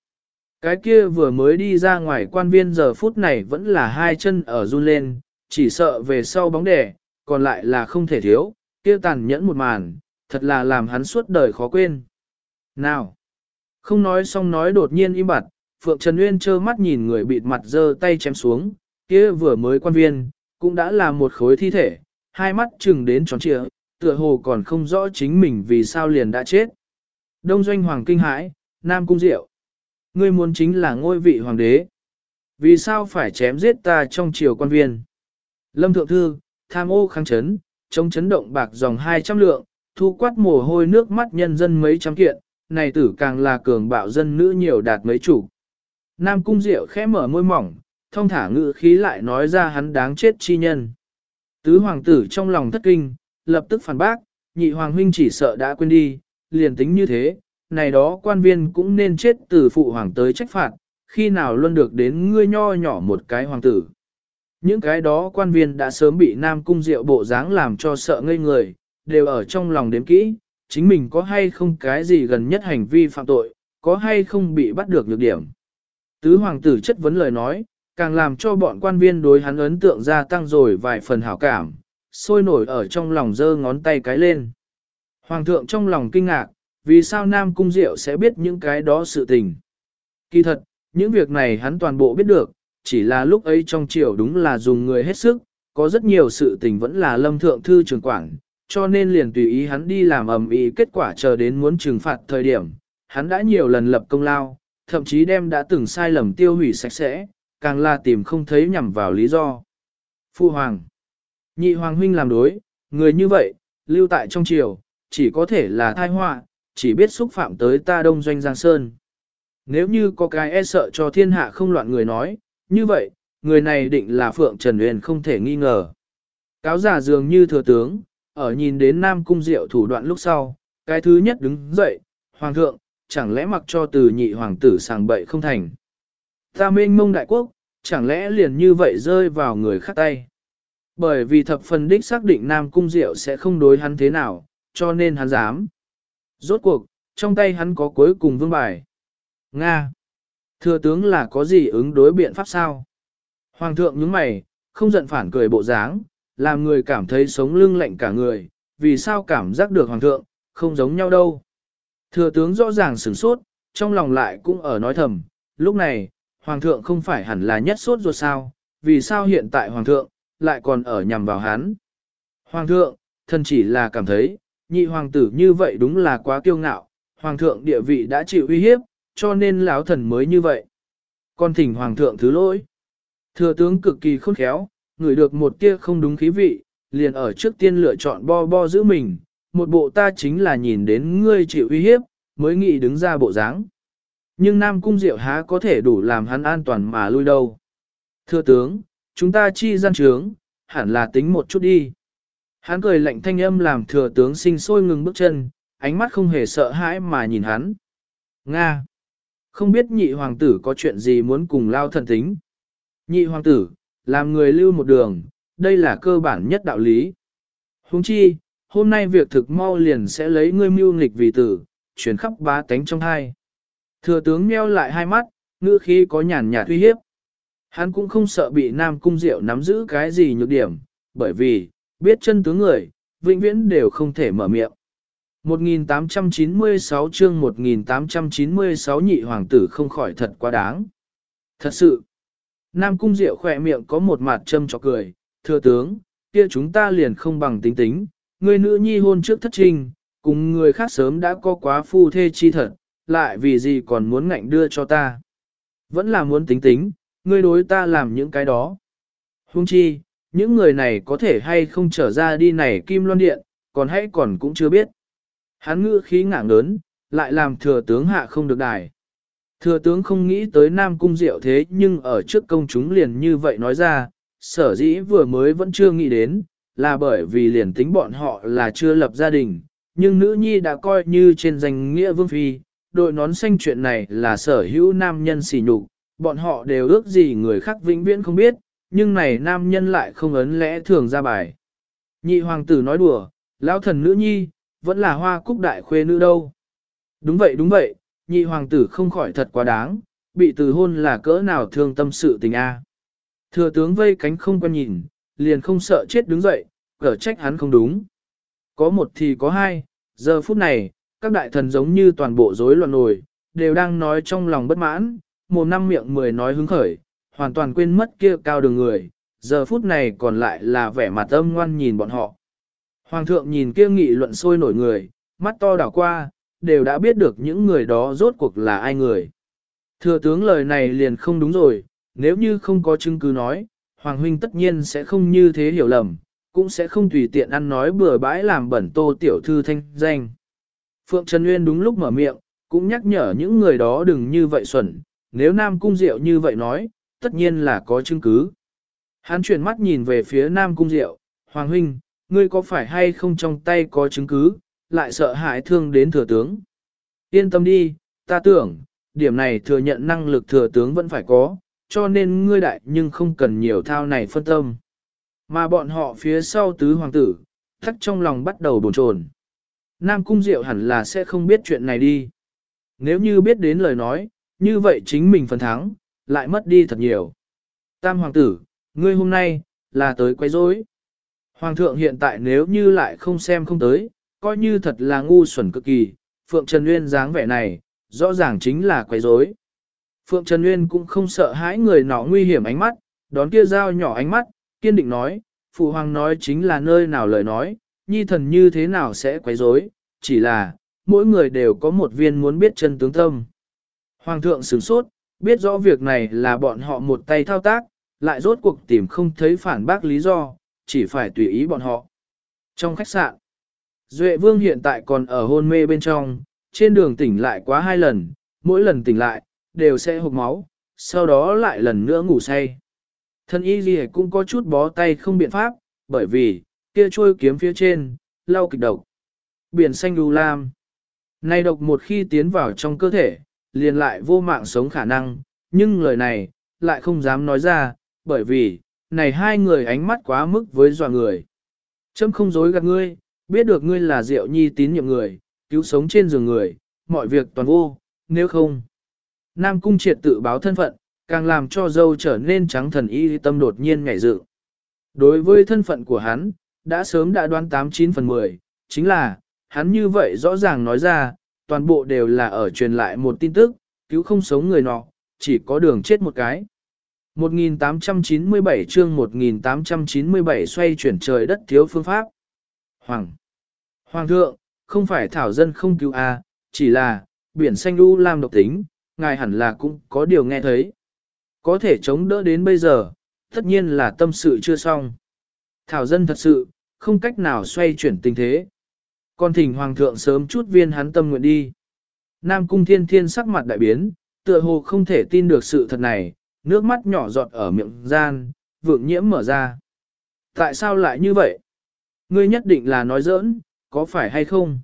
Cái kia vừa mới đi ra ngoài quan viên giờ phút này vẫn là hai chân ở run lên, chỉ sợ về sau bóng đẻ, còn lại là không thể thiếu, kia tàn nhẫn một màn, thật là làm hắn suốt đời khó quên. Nào! Không nói xong nói đột nhiên im bặt, Phượng Trần Nguyên trơ mắt nhìn người bịt mặt giơ tay chém xuống, kia vừa mới quan viên, cũng đã là một khối thi thể, hai mắt chừng đến tròn trịa, tựa hồ còn không rõ chính mình vì sao liền đã chết. Đông doanh hoàng kinh hãi, Nam cung diệu. Ngươi muốn chính là ngôi vị hoàng đế. Vì sao phải chém giết ta trong triều quan viên? Lâm Thượng Thư, tham ô kháng chấn, chống chấn động bạc dòng 200 lượng, thu quát mồ hôi nước mắt nhân dân mấy trăm kiện, này tử càng là cường bạo dân nữ nhiều đạt mấy chủ. Nam Cung Diệu khẽ mở môi mỏng, thông thả ngự khí lại nói ra hắn đáng chết chi nhân. Tứ hoàng tử trong lòng thất kinh, lập tức phản bác, nhị hoàng huynh chỉ sợ đã quên đi, liền tính như thế, này đó quan viên cũng nên chết từ phụ hoàng tới trách phạt, khi nào luôn được đến ngươi nho nhỏ một cái hoàng tử. Những cái đó quan viên đã sớm bị Nam Cung Diệu bộ dáng làm cho sợ ngây người, đều ở trong lòng đếm kỹ, chính mình có hay không cái gì gần nhất hành vi phạm tội, có hay không bị bắt được nhược điểm. Tứ hoàng tử chất vấn lời nói, càng làm cho bọn quan viên đối hắn ấn tượng gia tăng rồi vài phần hảo cảm, sôi nổi ở trong lòng giơ ngón tay cái lên. Hoàng thượng trong lòng kinh ngạc, vì sao Nam Cung Diệu sẽ biết những cái đó sự tình. Kỳ thật, những việc này hắn toàn bộ biết được, chỉ là lúc ấy trong triều đúng là dùng người hết sức, có rất nhiều sự tình vẫn là lâm thượng thư trường quản, cho nên liền tùy ý hắn đi làm ầm ĩ kết quả chờ đến muốn trừng phạt thời điểm, hắn đã nhiều lần lập công lao, thậm chí đem đã từng sai lầm tiêu hủy sạch sẽ, càng là tìm không thấy nhằm vào lý do. Phu Hoàng Nhị Hoàng Huynh làm đối, người như vậy, lưu tại trong triều, chỉ có thể là thai họa, chỉ biết xúc phạm tới ta đông doanh Giang Sơn. Nếu như có cái e sợ cho thiên hạ không loạn người nói, như vậy, người này định là Phượng Trần Uyên không thể nghi ngờ. Cáo giả dường như thừa tướng, ở nhìn đến Nam Cung Diệu thủ đoạn lúc sau, cái thứ nhất đứng dậy, Hoàng thượng, chẳng lẽ mặc cho từ nhị hoàng tử sàng bậy không thành. Ta mênh mông đại quốc, chẳng lẽ liền như vậy rơi vào người khác tay. Bởi vì thập phần đích xác định Nam Cung Diệu sẽ không đối hắn thế nào, cho nên hắn dám. Rốt cuộc, trong tay hắn có cuối cùng vương bài. Nga. Thừa tướng là có gì ứng đối biện pháp sao? Hoàng thượng nhướng mày, không giận phản cười bộ dáng, làm người cảm thấy sống lưng lạnh cả người, vì sao cảm giác được hoàng thượng, không giống nhau đâu. Thừa tướng rõ ràng sửng sốt, trong lòng lại cũng ở nói thầm, lúc này, hoàng thượng không phải hẳn là nhất sốt ruột sao, vì sao hiện tại hoàng thượng, lại còn ở nhằm vào hắn. Hoàng thượng, thân chỉ là cảm thấy, nhị hoàng tử như vậy đúng là quá kiêu ngạo, hoàng thượng địa vị đã chịu uy hiếp, cho nên lão thần mới như vậy. Con thỉnh hoàng thượng thứ lỗi. Thừa tướng cực kỳ khôn khéo, ngửi được một tia không đúng khí vị, liền ở trước tiên lựa chọn bo bo giữ mình, một bộ ta chính là nhìn đến ngươi chịu uy hiếp, mới nghĩ đứng ra bộ dáng. Nhưng Nam Cung Diệu há có thể đủ làm hắn an toàn mà lui đâu. Thưa tướng, chúng ta chi gian trướng, hẳn là tính một chút đi. Hắn cười lạnh thanh âm làm thừa tướng sinh sôi ngừng bước chân, ánh mắt không hề sợ hãi mà nhìn hắn. Nga! Không biết nhị hoàng tử có chuyện gì muốn cùng lao thần tính. Nhị hoàng tử, làm người lưu một đường, đây là cơ bản nhất đạo lý. Huống chi, hôm nay việc thực mau liền sẽ lấy ngươi mưu nghịch vì tử, chuyển khắp bá tánh trong hai. Thừa tướng meo lại hai mắt, ngữ khí có nhàn nhạt uy hiếp. Hắn cũng không sợ bị Nam Cung Diệu nắm giữ cái gì nhược điểm, bởi vì, biết chân tướng người, vĩnh viễn đều không thể mở miệng. 1896 chương 1896 nhị hoàng tử không khỏi thật quá đáng. Thật sự, Nam Cung Diệu khỏe miệng có một mặt châm cho cười, thưa tướng, kia chúng ta liền không bằng tính tính, người nữ nhi hôn trước thất trình, cùng người khác sớm đã có quá phu thê chi thật, lại vì gì còn muốn ngạnh đưa cho ta. Vẫn là muốn tính tính, ngươi đối ta làm những cái đó. Hung chi, những người này có thể hay không trở ra đi này kim loan điện, còn hay còn cũng chưa biết. Hắn ngữ khí ngả lớn, lại làm thừa tướng hạ không được đài. Thừa tướng không nghĩ tới Nam Cung Diệu thế nhưng ở trước công chúng liền như vậy nói ra, sở dĩ vừa mới vẫn chưa nghĩ đến, là bởi vì liền tính bọn họ là chưa lập gia đình, nhưng nữ nhi đã coi như trên danh nghĩa vương phi, đội nón xanh chuyện này là sở hữu nam nhân xỉ nhục, bọn họ đều ước gì người khác vĩnh viễn không biết, nhưng này nam nhân lại không ấn lẽ thường ra bài. Nhị hoàng tử nói đùa, lão thần nữ nhi, vẫn là hoa cúc đại khuê nữ đâu. Đúng vậy đúng vậy, nhị hoàng tử không khỏi thật quá đáng, bị từ hôn là cỡ nào thương tâm sự tình a. Thừa tướng vây cánh không quan nhìn, liền không sợ chết đứng dậy, cở trách hắn không đúng. Có một thì có hai, giờ phút này, các đại thần giống như toàn bộ rối loạn nổi, đều đang nói trong lòng bất mãn, mồm năm miệng mười nói hứng khởi, hoàn toàn quên mất kia cao đường người, giờ phút này còn lại là vẻ mặt âm ngoan nhìn bọn họ. Hoàng thượng nhìn kia nghị luận sôi nổi người, mắt to đảo qua, đều đã biết được những người đó rốt cuộc là ai người. Thừa tướng lời này liền không đúng rồi, nếu như không có chứng cứ nói, Hoàng huynh tất nhiên sẽ không như thế hiểu lầm, cũng sẽ không tùy tiện ăn nói bừa bãi làm bẩn tô tiểu thư thanh danh. Phượng Trần Nguyên đúng lúc mở miệng, cũng nhắc nhở những người đó đừng như vậy xuẩn, nếu Nam Cung Diệu như vậy nói, tất nhiên là có chứng cứ. Hắn chuyển mắt nhìn về phía Nam Cung Diệu, Hoàng huynh, ngươi có phải hay không trong tay có chứng cứ, lại sợ hãi thương đến thừa tướng. Yên tâm đi, ta tưởng, điểm này thừa nhận năng lực thừa tướng vẫn phải có, cho nên ngươi đại nhưng không cần nhiều thao này phân tâm. Mà bọn họ phía sau tứ hoàng tử, thắc trong lòng bắt đầu bồn chồn. Nam Cung Diệu hẳn là sẽ không biết chuyện này đi. Nếu như biết đến lời nói, như vậy chính mình phần thắng, lại mất đi thật nhiều. Tam hoàng tử, ngươi hôm nay, là tới quấy rối. Hoàng thượng hiện tại nếu như lại không xem không tới, coi như thật là ngu xuẩn cực kỳ, Phượng Trần Nguyên dáng vẻ này, rõ ràng chính là quấy rối. Phượng Trần Nguyên cũng không sợ hãi người nọ nguy hiểm ánh mắt, đón kia dao nhỏ ánh mắt, kiên định nói, Phụ Hoàng nói chính là nơi nào lời nói, nhi thần như thế nào sẽ quấy rối, chỉ là, mỗi người đều có một viên muốn biết chân tướng tâm. Hoàng thượng sửng sốt, biết rõ việc này là bọn họ một tay thao tác, lại rốt cuộc tìm không thấy phản bác lý do, chỉ phải tùy ý bọn họ. Trong khách sạn, Duệ vương hiện tại còn ở hôn mê bên trong, trên đường tỉnh lại quá hai lần, mỗi lần tỉnh lại, đều sẽ hộp máu, sau đó lại lần nữa ngủ say. Thân y gì cũng có chút bó tay không biện pháp, bởi vì, kia trôi kiếm phía trên, lau kịch độc. Biển xanh đu lam. Này độc một khi tiến vào trong cơ thể, liền lại vô mạng sống khả năng, nhưng lời này, lại không dám nói ra, bởi vì, này hai người ánh mắt quá mức với dọa người. Châm không dối gạt ngươi, biết được ngươi là diệu nhi tín nhiệm người, cứu sống trên giường người, mọi việc toàn vô, nếu không. Nam cung triệt tự báo thân phận, càng làm cho dâu trở nên trắng thần y tâm đột nhiên ngảy dự. Đối với thân phận của hắn, đã sớm đã đoán 89 phần 10, chính là, hắn như vậy rõ ràng nói ra, toàn bộ đều là ở truyền lại một tin tức, cứu không sống người nọ, chỉ có đường chết một cái. 1897 chương 1897 xoay chuyển trời đất thiếu phương pháp. Hoàng. Hoàng thượng, không phải thảo dân không cứu a, chỉ là, biển xanh u lam độc tính, ngài hẳn là cũng có điều nghe thấy. Có thể chống đỡ đến bây giờ, tất nhiên là tâm sự chưa xong. Thảo dân thật sự, không cách nào xoay chuyển tình thế. Còn thỉnh hoàng thượng sớm chút viên hắn tâm nguyện đi. Nam cung thiên thiên sắc mặt đại biến, tựa hồ không thể tin được sự thật này, nước mắt nhỏ giọt ở miệng gian, vượng nhiễm mở ra. Tại sao lại như vậy? Ngươi nhất định là nói giỡn, có phải hay không?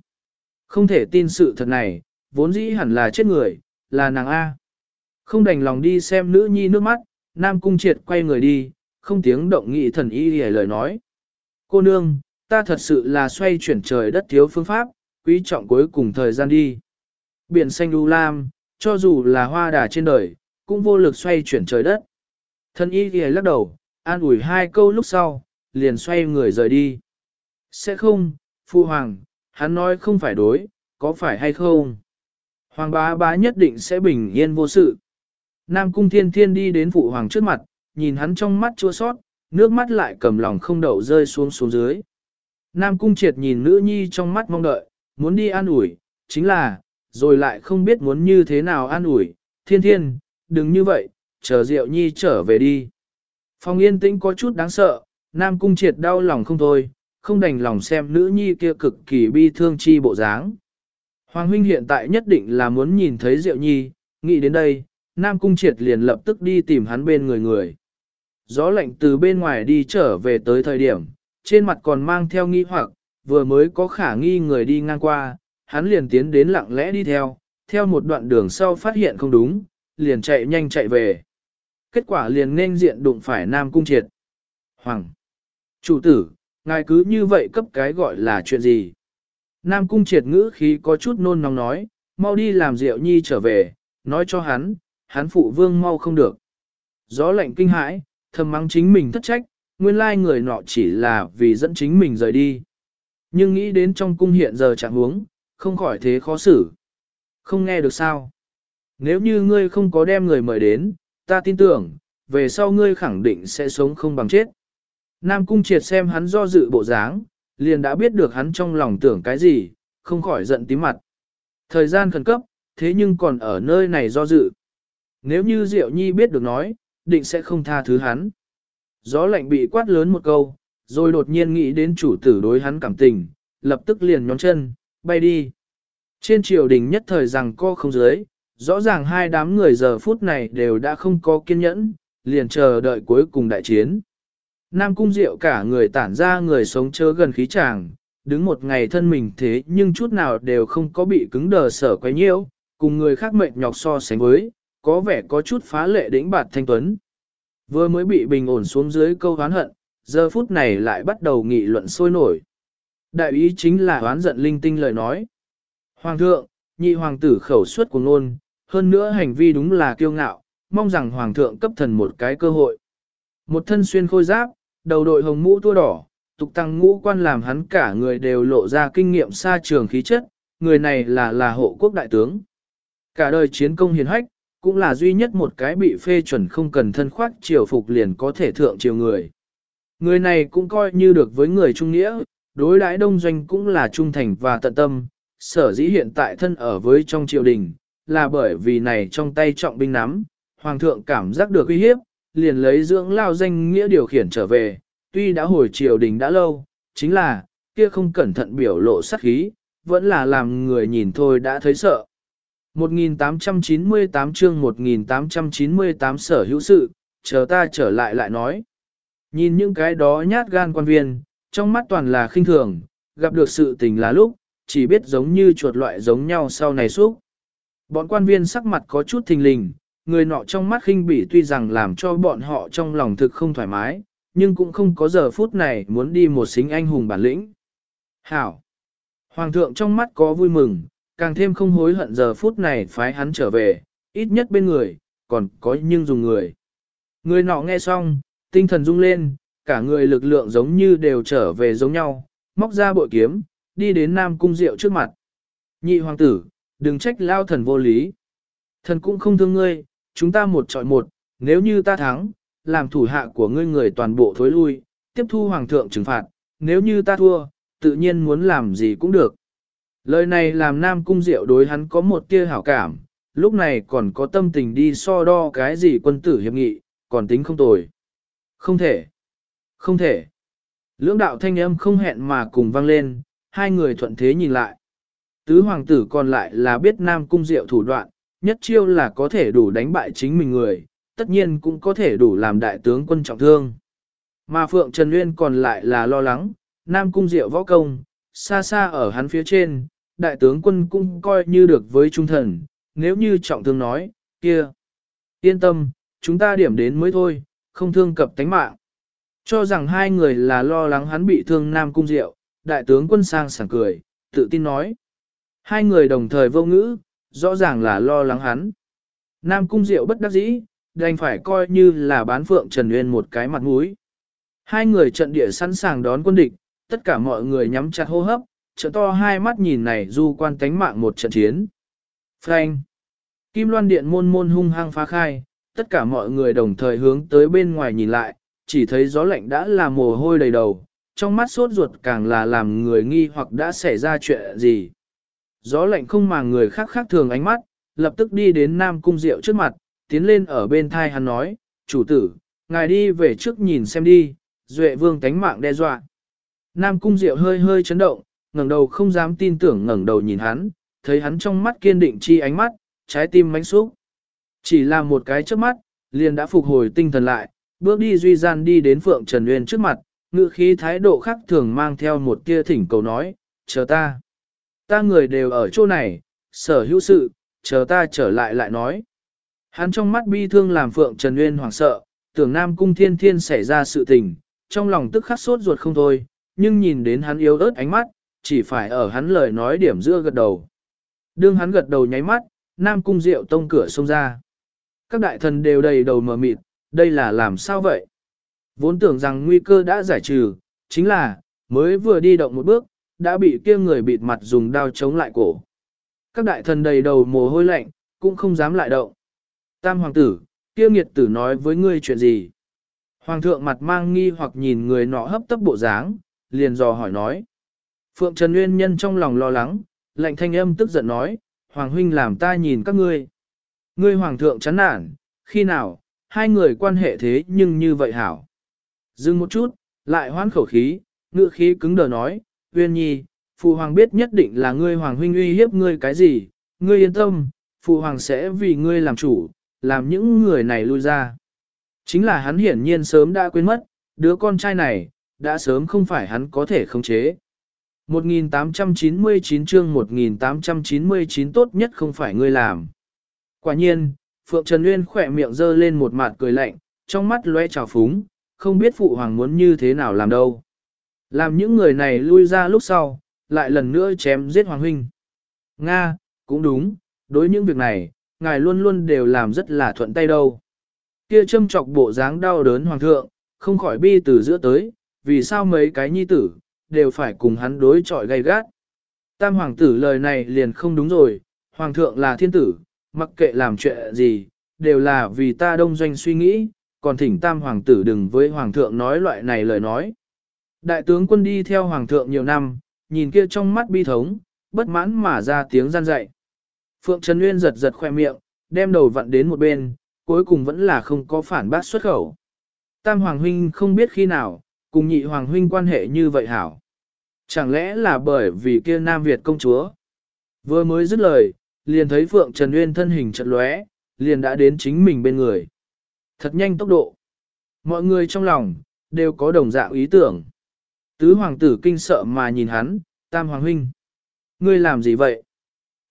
Không thể tin sự thật này, vốn dĩ hẳn là chết người, là nàng A. Không đành lòng đi xem nữ nhi nước mắt, Nam Cung Triệt quay người đi, không tiếng động nghị thần y hề lời nói. Cô nương, ta thật sự là xoay chuyển trời đất thiếu phương pháp, quý trọng cuối cùng thời gian đi. Biển xanh đu lam, cho dù là hoa đà trên đời, cũng vô lực xoay chuyển trời đất. thân y ghi lắc đầu, an ủi hai câu lúc sau, liền xoay người rời đi. Sẽ không, phu hoàng, hắn nói không phải đối, có phải hay không? Hoàng bá bá nhất định sẽ bình yên vô sự. Nam cung thiên thiên đi đến phụ hoàng trước mặt, nhìn hắn trong mắt chua sót, nước mắt lại cầm lòng không đậu rơi xuống xuống dưới. Nam cung triệt nhìn nữ nhi trong mắt mong đợi, muốn đi an ủi, chính là, rồi lại không biết muốn như thế nào an ủi, thiên thiên, đừng như vậy, chờ Diệu Nhi trở về đi. Phong yên tĩnh có chút đáng sợ, Nam Cung triệt đau lòng không thôi, không đành lòng xem nữ nhi kia cực kỳ bi thương chi bộ dáng. Hoàng huynh hiện tại nhất định là muốn nhìn thấy Diệu Nhi, nghĩ đến đây, Nam Cung triệt liền lập tức đi tìm hắn bên người người. Gió lạnh từ bên ngoài đi trở về tới thời điểm, trên mặt còn mang theo nghi hoặc, vừa mới có khả nghi người đi ngang qua, hắn liền tiến đến lặng lẽ đi theo, theo một đoạn đường sau phát hiện không đúng, liền chạy nhanh chạy về. Kết quả liền nên diện đụng phải Nam Cung Triệt. Hoàng! Chủ tử, ngài cứ như vậy cấp cái gọi là chuyện gì? Nam Cung Triệt ngữ khí có chút nôn nóng nói, mau đi làm rượu nhi trở về, nói cho hắn, hắn phụ vương mau không được. Gió lạnh kinh hãi, thầm mắng chính mình thất trách, nguyên lai người nọ chỉ là vì dẫn chính mình rời đi. Nhưng nghĩ đến trong cung hiện giờ trạng huống, không khỏi thế khó xử. Không nghe được sao? Nếu như ngươi không có đem người mời đến, ta tin tưởng, về sau ngươi khẳng định sẽ sống không bằng chết. Nam Cung Triệt xem hắn do dự bộ dáng, liền đã biết được hắn trong lòng tưởng cái gì, không khỏi giận tím mặt. Thời gian khẩn cấp, thế nhưng còn ở nơi này do dự. Nếu như Diệu Nhi biết được nói, định sẽ không tha thứ hắn. Gió lạnh bị quát lớn một câu, rồi đột nhiên nghĩ đến chủ tử đối hắn cảm tình, lập tức liền nhón chân, bay đi. Trên triều đình nhất thời rằng co không dưới, rõ ràng hai đám người giờ phút này đều đã không có kiên nhẫn, liền chờ đợi cuối cùng đại chiến. Nam cung diệu cả người tản ra người sống chớ gần khí chàng, đứng một ngày thân mình thế nhưng chút nào đều không có bị cứng đờ sở quấy nhiễu, cùng người khác mệnh nhọc so sánh với, có vẻ có chút phá lệ đỉnh bạt thanh tuấn. Vừa mới bị bình ổn xuống dưới câu hán hận, giờ phút này lại bắt đầu nghị luận sôi nổi. Đại ý chính là oán giận linh tinh lời nói. Hoàng thượng, nhị hoàng tử khẩu suất của ngôn, hơn nữa hành vi đúng là kiêu ngạo, mong rằng hoàng thượng cấp thần một cái cơ hội. Một thân xuyên khôi giáp, đầu đội hồng mũ tua đỏ, tục tăng ngũ quan làm hắn cả người đều lộ ra kinh nghiệm xa trường khí chất, người này là là hộ quốc đại tướng. Cả đời chiến công hiền hách, cũng là duy nhất một cái bị phê chuẩn không cần thân khoác triều phục liền có thể thượng triều người. Người này cũng coi như được với người trung nghĩa, đối đãi đông doanh cũng là trung thành và tận tâm, sở dĩ hiện tại thân ở với trong triều đình, là bởi vì này trong tay trọng binh nắm, hoàng thượng cảm giác được uy hiếp, liền lấy dưỡng lao danh nghĩa điều khiển trở về, tuy đã hồi triều đình đã lâu, chính là, kia không cẩn thận biểu lộ sắc khí, vẫn là làm người nhìn thôi đã thấy sợ. 1898 chương 1898 sở hữu sự, chờ ta trở lại lại nói. Nhìn những cái đó nhát gan quan viên, trong mắt toàn là khinh thường, gặp được sự tình là lúc, chỉ biết giống như chuột loại giống nhau sau này suốt. Bọn quan viên sắc mặt có chút thình lình, người nọ trong mắt khinh bỉ tuy rằng làm cho bọn họ trong lòng thực không thoải mái, nhưng cũng không có giờ phút này muốn đi một xính anh hùng bản lĩnh. Hảo! Hoàng thượng trong mắt có vui mừng, càng thêm không hối hận giờ phút này phái hắn trở về, ít nhất bên người, còn có nhưng dùng người. Người nọ nghe xong, tinh thần rung lên, cả người lực lượng giống như đều trở về giống nhau, móc ra bội kiếm, đi đến Nam Cung Diệu trước mặt. Nhị hoàng tử, đừng trách lao thần vô lý. Thần cũng không thương ngươi, chúng ta một trọi một, nếu như ta thắng, làm thủ hạ của ngươi người toàn bộ thối lui, tiếp thu hoàng thượng trừng phạt, nếu như ta thua, tự nhiên muốn làm gì cũng được. Lời này làm Nam Cung Diệu đối hắn có một tia hảo cảm, lúc này còn có tâm tình đi so đo cái gì quân tử hiệp nghị, còn tính không tồi. Không thể. Không thể. Lưỡng đạo thanh âm không hẹn mà cùng vang lên, hai người thuận thế nhìn lại. Tứ hoàng tử còn lại là biết Nam Cung Diệu thủ đoạn, nhất chiêu là có thể đủ đánh bại chính mình người, tất nhiên cũng có thể đủ làm đại tướng quân trọng thương. Mà Phượng Trần Nguyên còn lại là lo lắng, Nam Cung Diệu võ công, xa xa ở hắn phía trên, đại tướng quân cũng coi như được với trung thần, nếu như trọng thương nói, kia. Yên tâm, chúng ta điểm đến mới thôi, không thương cập tánh mạng. Cho rằng hai người là lo lắng hắn bị thương Nam Cung Diệu, đại tướng quân sang sảng cười, tự tin nói. Hai người đồng thời vô ngữ, rõ ràng là lo lắng hắn. Nam Cung Diệu bất đắc dĩ, đành phải coi như là bán phượng Trần Nguyên một cái mặt mũi. Hai người trận địa sẵn sàng đón quân địch, tất cả mọi người nhắm chặt hô hấp, trợ to hai mắt nhìn này du quan tánh mạng một trận chiến. Frank! Kim loan điện môn môn hung hăng phá khai, tất cả mọi người đồng thời hướng tới bên ngoài nhìn lại, chỉ thấy gió lạnh đã là mồ hôi đầy đầu, trong mắt sốt ruột càng là làm người nghi hoặc đã xảy ra chuyện gì. Gió lạnh không mà người khác khác thường ánh mắt, lập tức đi đến Nam Cung Diệu trước mặt, tiến lên ở bên thai hắn nói, chủ tử, ngài đi về trước nhìn xem đi, duệ vương tánh mạng đe dọa. Nam Cung Diệu hơi hơi chấn động, ngẩng đầu không dám tin tưởng ngẩng đầu nhìn hắn, thấy hắn trong mắt kiên định chi ánh mắt, trái tim mánh xúc. Chỉ là một cái trước mắt, liền đã phục hồi tinh thần lại, bước đi duy gian đi đến Phượng Trần Uyên trước mặt, ngự khí thái độ khác thường mang theo một tia thỉnh cầu nói, chờ ta. Ta người đều ở chỗ này, sở hữu sự, chờ ta trở lại lại nói. Hắn trong mắt bi thương làm Phượng Trần Uyên hoảng sợ, tưởng Nam Cung Thiên Thiên xảy ra sự tình, trong lòng tức khắc sốt ruột không thôi, nhưng nhìn đến hắn yếu ớt ánh mắt, chỉ phải ở hắn lời nói điểm giữa gật đầu. Đương hắn gật đầu nháy mắt, Nam Cung Diệu tông cửa xông ra. Các đại thần đều đầy đầu mờ mịt, đây là làm sao vậy? Vốn tưởng rằng nguy cơ đã giải trừ, chính là, mới vừa đi động một bước, đã bị kia người bịt mặt dùng đao chống lại cổ. Các đại thần đầy đầu mồ hôi lạnh, cũng không dám lại động. Tam hoàng tử, kia nghiệt tử nói với ngươi chuyện gì? Hoàng thượng mặt mang nghi hoặc nhìn người nọ hấp tấp bộ dáng, liền dò hỏi nói. Phượng Trần Nguyên Nhân trong lòng lo lắng, lạnh thanh âm tức giận nói, Hoàng huynh làm ta nhìn các ngươi. Ngươi Hoàng thượng chán nản, khi nào, hai người quan hệ thế nhưng như vậy hảo. Dừng một chút, lại hoán khẩu khí, ngựa khí cứng đờ nói, Uyên Nhi, Phụ Hoàng biết nhất định là ngươi Hoàng huynh uy hiếp ngươi cái gì, ngươi yên tâm, Phụ Hoàng sẽ vì ngươi làm chủ, làm những người này lui ra. Chính là hắn hiển nhiên sớm đã quên mất, đứa con trai này, đã sớm không phải hắn có thể khống chế. 1899 chương 1899 tốt nhất không phải ngươi làm. Quả nhiên, Phượng Trần Nguyên khỏe miệng dơ lên một mặt cười lạnh, trong mắt lóe trào phúng, không biết phụ hoàng muốn như thế nào làm đâu. Làm những người này lui ra lúc sau, lại lần nữa chém giết hoàng huynh. Nga, cũng đúng, đối những việc này, ngài luôn luôn đều làm rất là thuận tay đâu. Kia châm chọc bộ dáng đau đớn hoàng thượng, không khỏi bi từ giữa tới, vì sao mấy cái nhi tử, đều phải cùng hắn đối chọi gay gắt. Tam hoàng tử lời này liền không đúng rồi, hoàng thượng là thiên tử, mặc kệ làm chuyện gì, đều là vì ta đông doanh suy nghĩ, còn thỉnh tam hoàng tử đừng với hoàng thượng nói loại này lời nói. Đại tướng quân đi theo hoàng thượng nhiều năm, nhìn kia trong mắt bi thống, bất mãn mà ra tiếng gian dạy. Phượng Trần Nguyên giật giật khoe miệng, đem đầu vặn đến một bên, cuối cùng vẫn là không có phản bác xuất khẩu. Tam Hoàng Huynh không biết khi nào, cùng nhị Hoàng Huynh quan hệ như vậy hảo. Chẳng lẽ là bởi vì kia Nam Việt công chúa? Vừa mới dứt lời, liền thấy Phượng Trần uyên thân hình chật lóe, liền đã đến chính mình bên người. Thật nhanh tốc độ. Mọi người trong lòng, đều có đồng dạng ý tưởng. Tứ hoàng tử kinh sợ mà nhìn hắn, tam hoàng huynh. Ngươi làm gì vậy?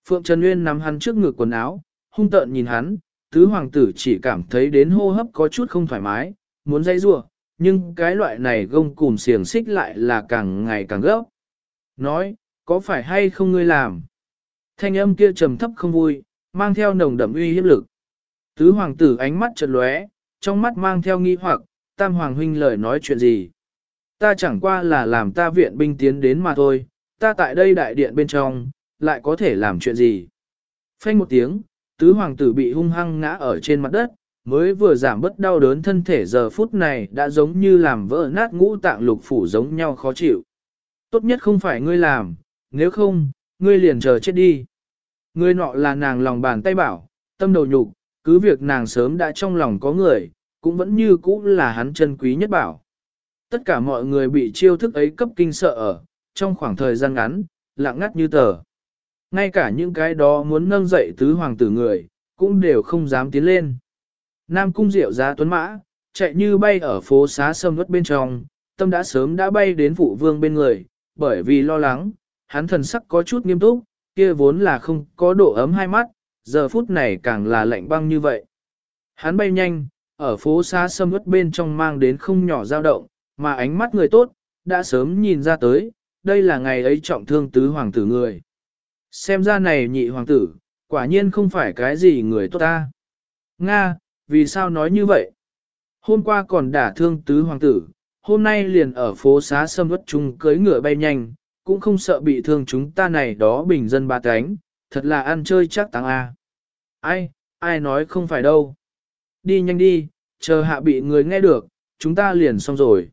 Phượng Trần uyên nắm hắn trước ngực quần áo, hung tợn nhìn hắn, tứ hoàng tử chỉ cảm thấy đến hô hấp có chút không thoải mái, muốn dây rua, nhưng cái loại này gông cùm xiềng xích lại là càng ngày càng gấp. Nói, có phải hay không ngươi làm? Thanh âm kia trầm thấp không vui, mang theo nồng đậm uy hiếp lực. Tứ hoàng tử ánh mắt chợt lóe, trong mắt mang theo nghi hoặc, tam hoàng huynh lời nói chuyện gì? Ta chẳng qua là làm ta viện binh tiến đến mà thôi, ta tại đây đại điện bên trong, lại có thể làm chuyện gì? Phanh một tiếng, tứ hoàng tử bị hung hăng ngã ở trên mặt đất, mới vừa giảm bớt đau đớn thân thể giờ phút này đã giống như làm vỡ nát ngũ tạng lục phủ giống nhau khó chịu. Tốt nhất không phải ngươi làm, nếu không, ngươi liền chờ chết đi. Ngươi nọ là nàng lòng bàn tay bảo, tâm đầu nhục, cứ việc nàng sớm đã trong lòng có người, cũng vẫn như cũ là hắn chân quý nhất bảo. Tất cả mọi người bị chiêu thức ấy cấp kinh sợ ở, trong khoảng thời gian ngắn, lặng ngắt như tờ. Ngay cả những cái đó muốn nâng dậy tứ hoàng tử người, cũng đều không dám tiến lên. Nam cung diệu giá tuấn mã, chạy như bay ở phố xá sâm vất bên trong, tâm đã sớm đã bay đến phụ vương bên người, bởi vì lo lắng, hắn thần sắc có chút nghiêm túc, kia vốn là không có độ ấm hai mắt, giờ phút này càng là lạnh băng như vậy. Hắn bay nhanh, ở phố xá sâm vất bên trong mang đến không nhỏ dao động, mà ánh mắt người tốt, đã sớm nhìn ra tới, đây là ngày ấy trọng thương tứ hoàng tử người. Xem ra này nhị hoàng tử, quả nhiên không phải cái gì người tốt ta. Nga, vì sao nói như vậy? Hôm qua còn đả thương tứ hoàng tử, hôm nay liền ở phố xá sâm vất chung cưới ngựa bay nhanh, cũng không sợ bị thương chúng ta này đó bình dân ba cánh, thật là ăn chơi chắc tăng A. Ai, ai nói không phải đâu. Đi nhanh đi, chờ hạ bị người nghe được, chúng ta liền xong rồi.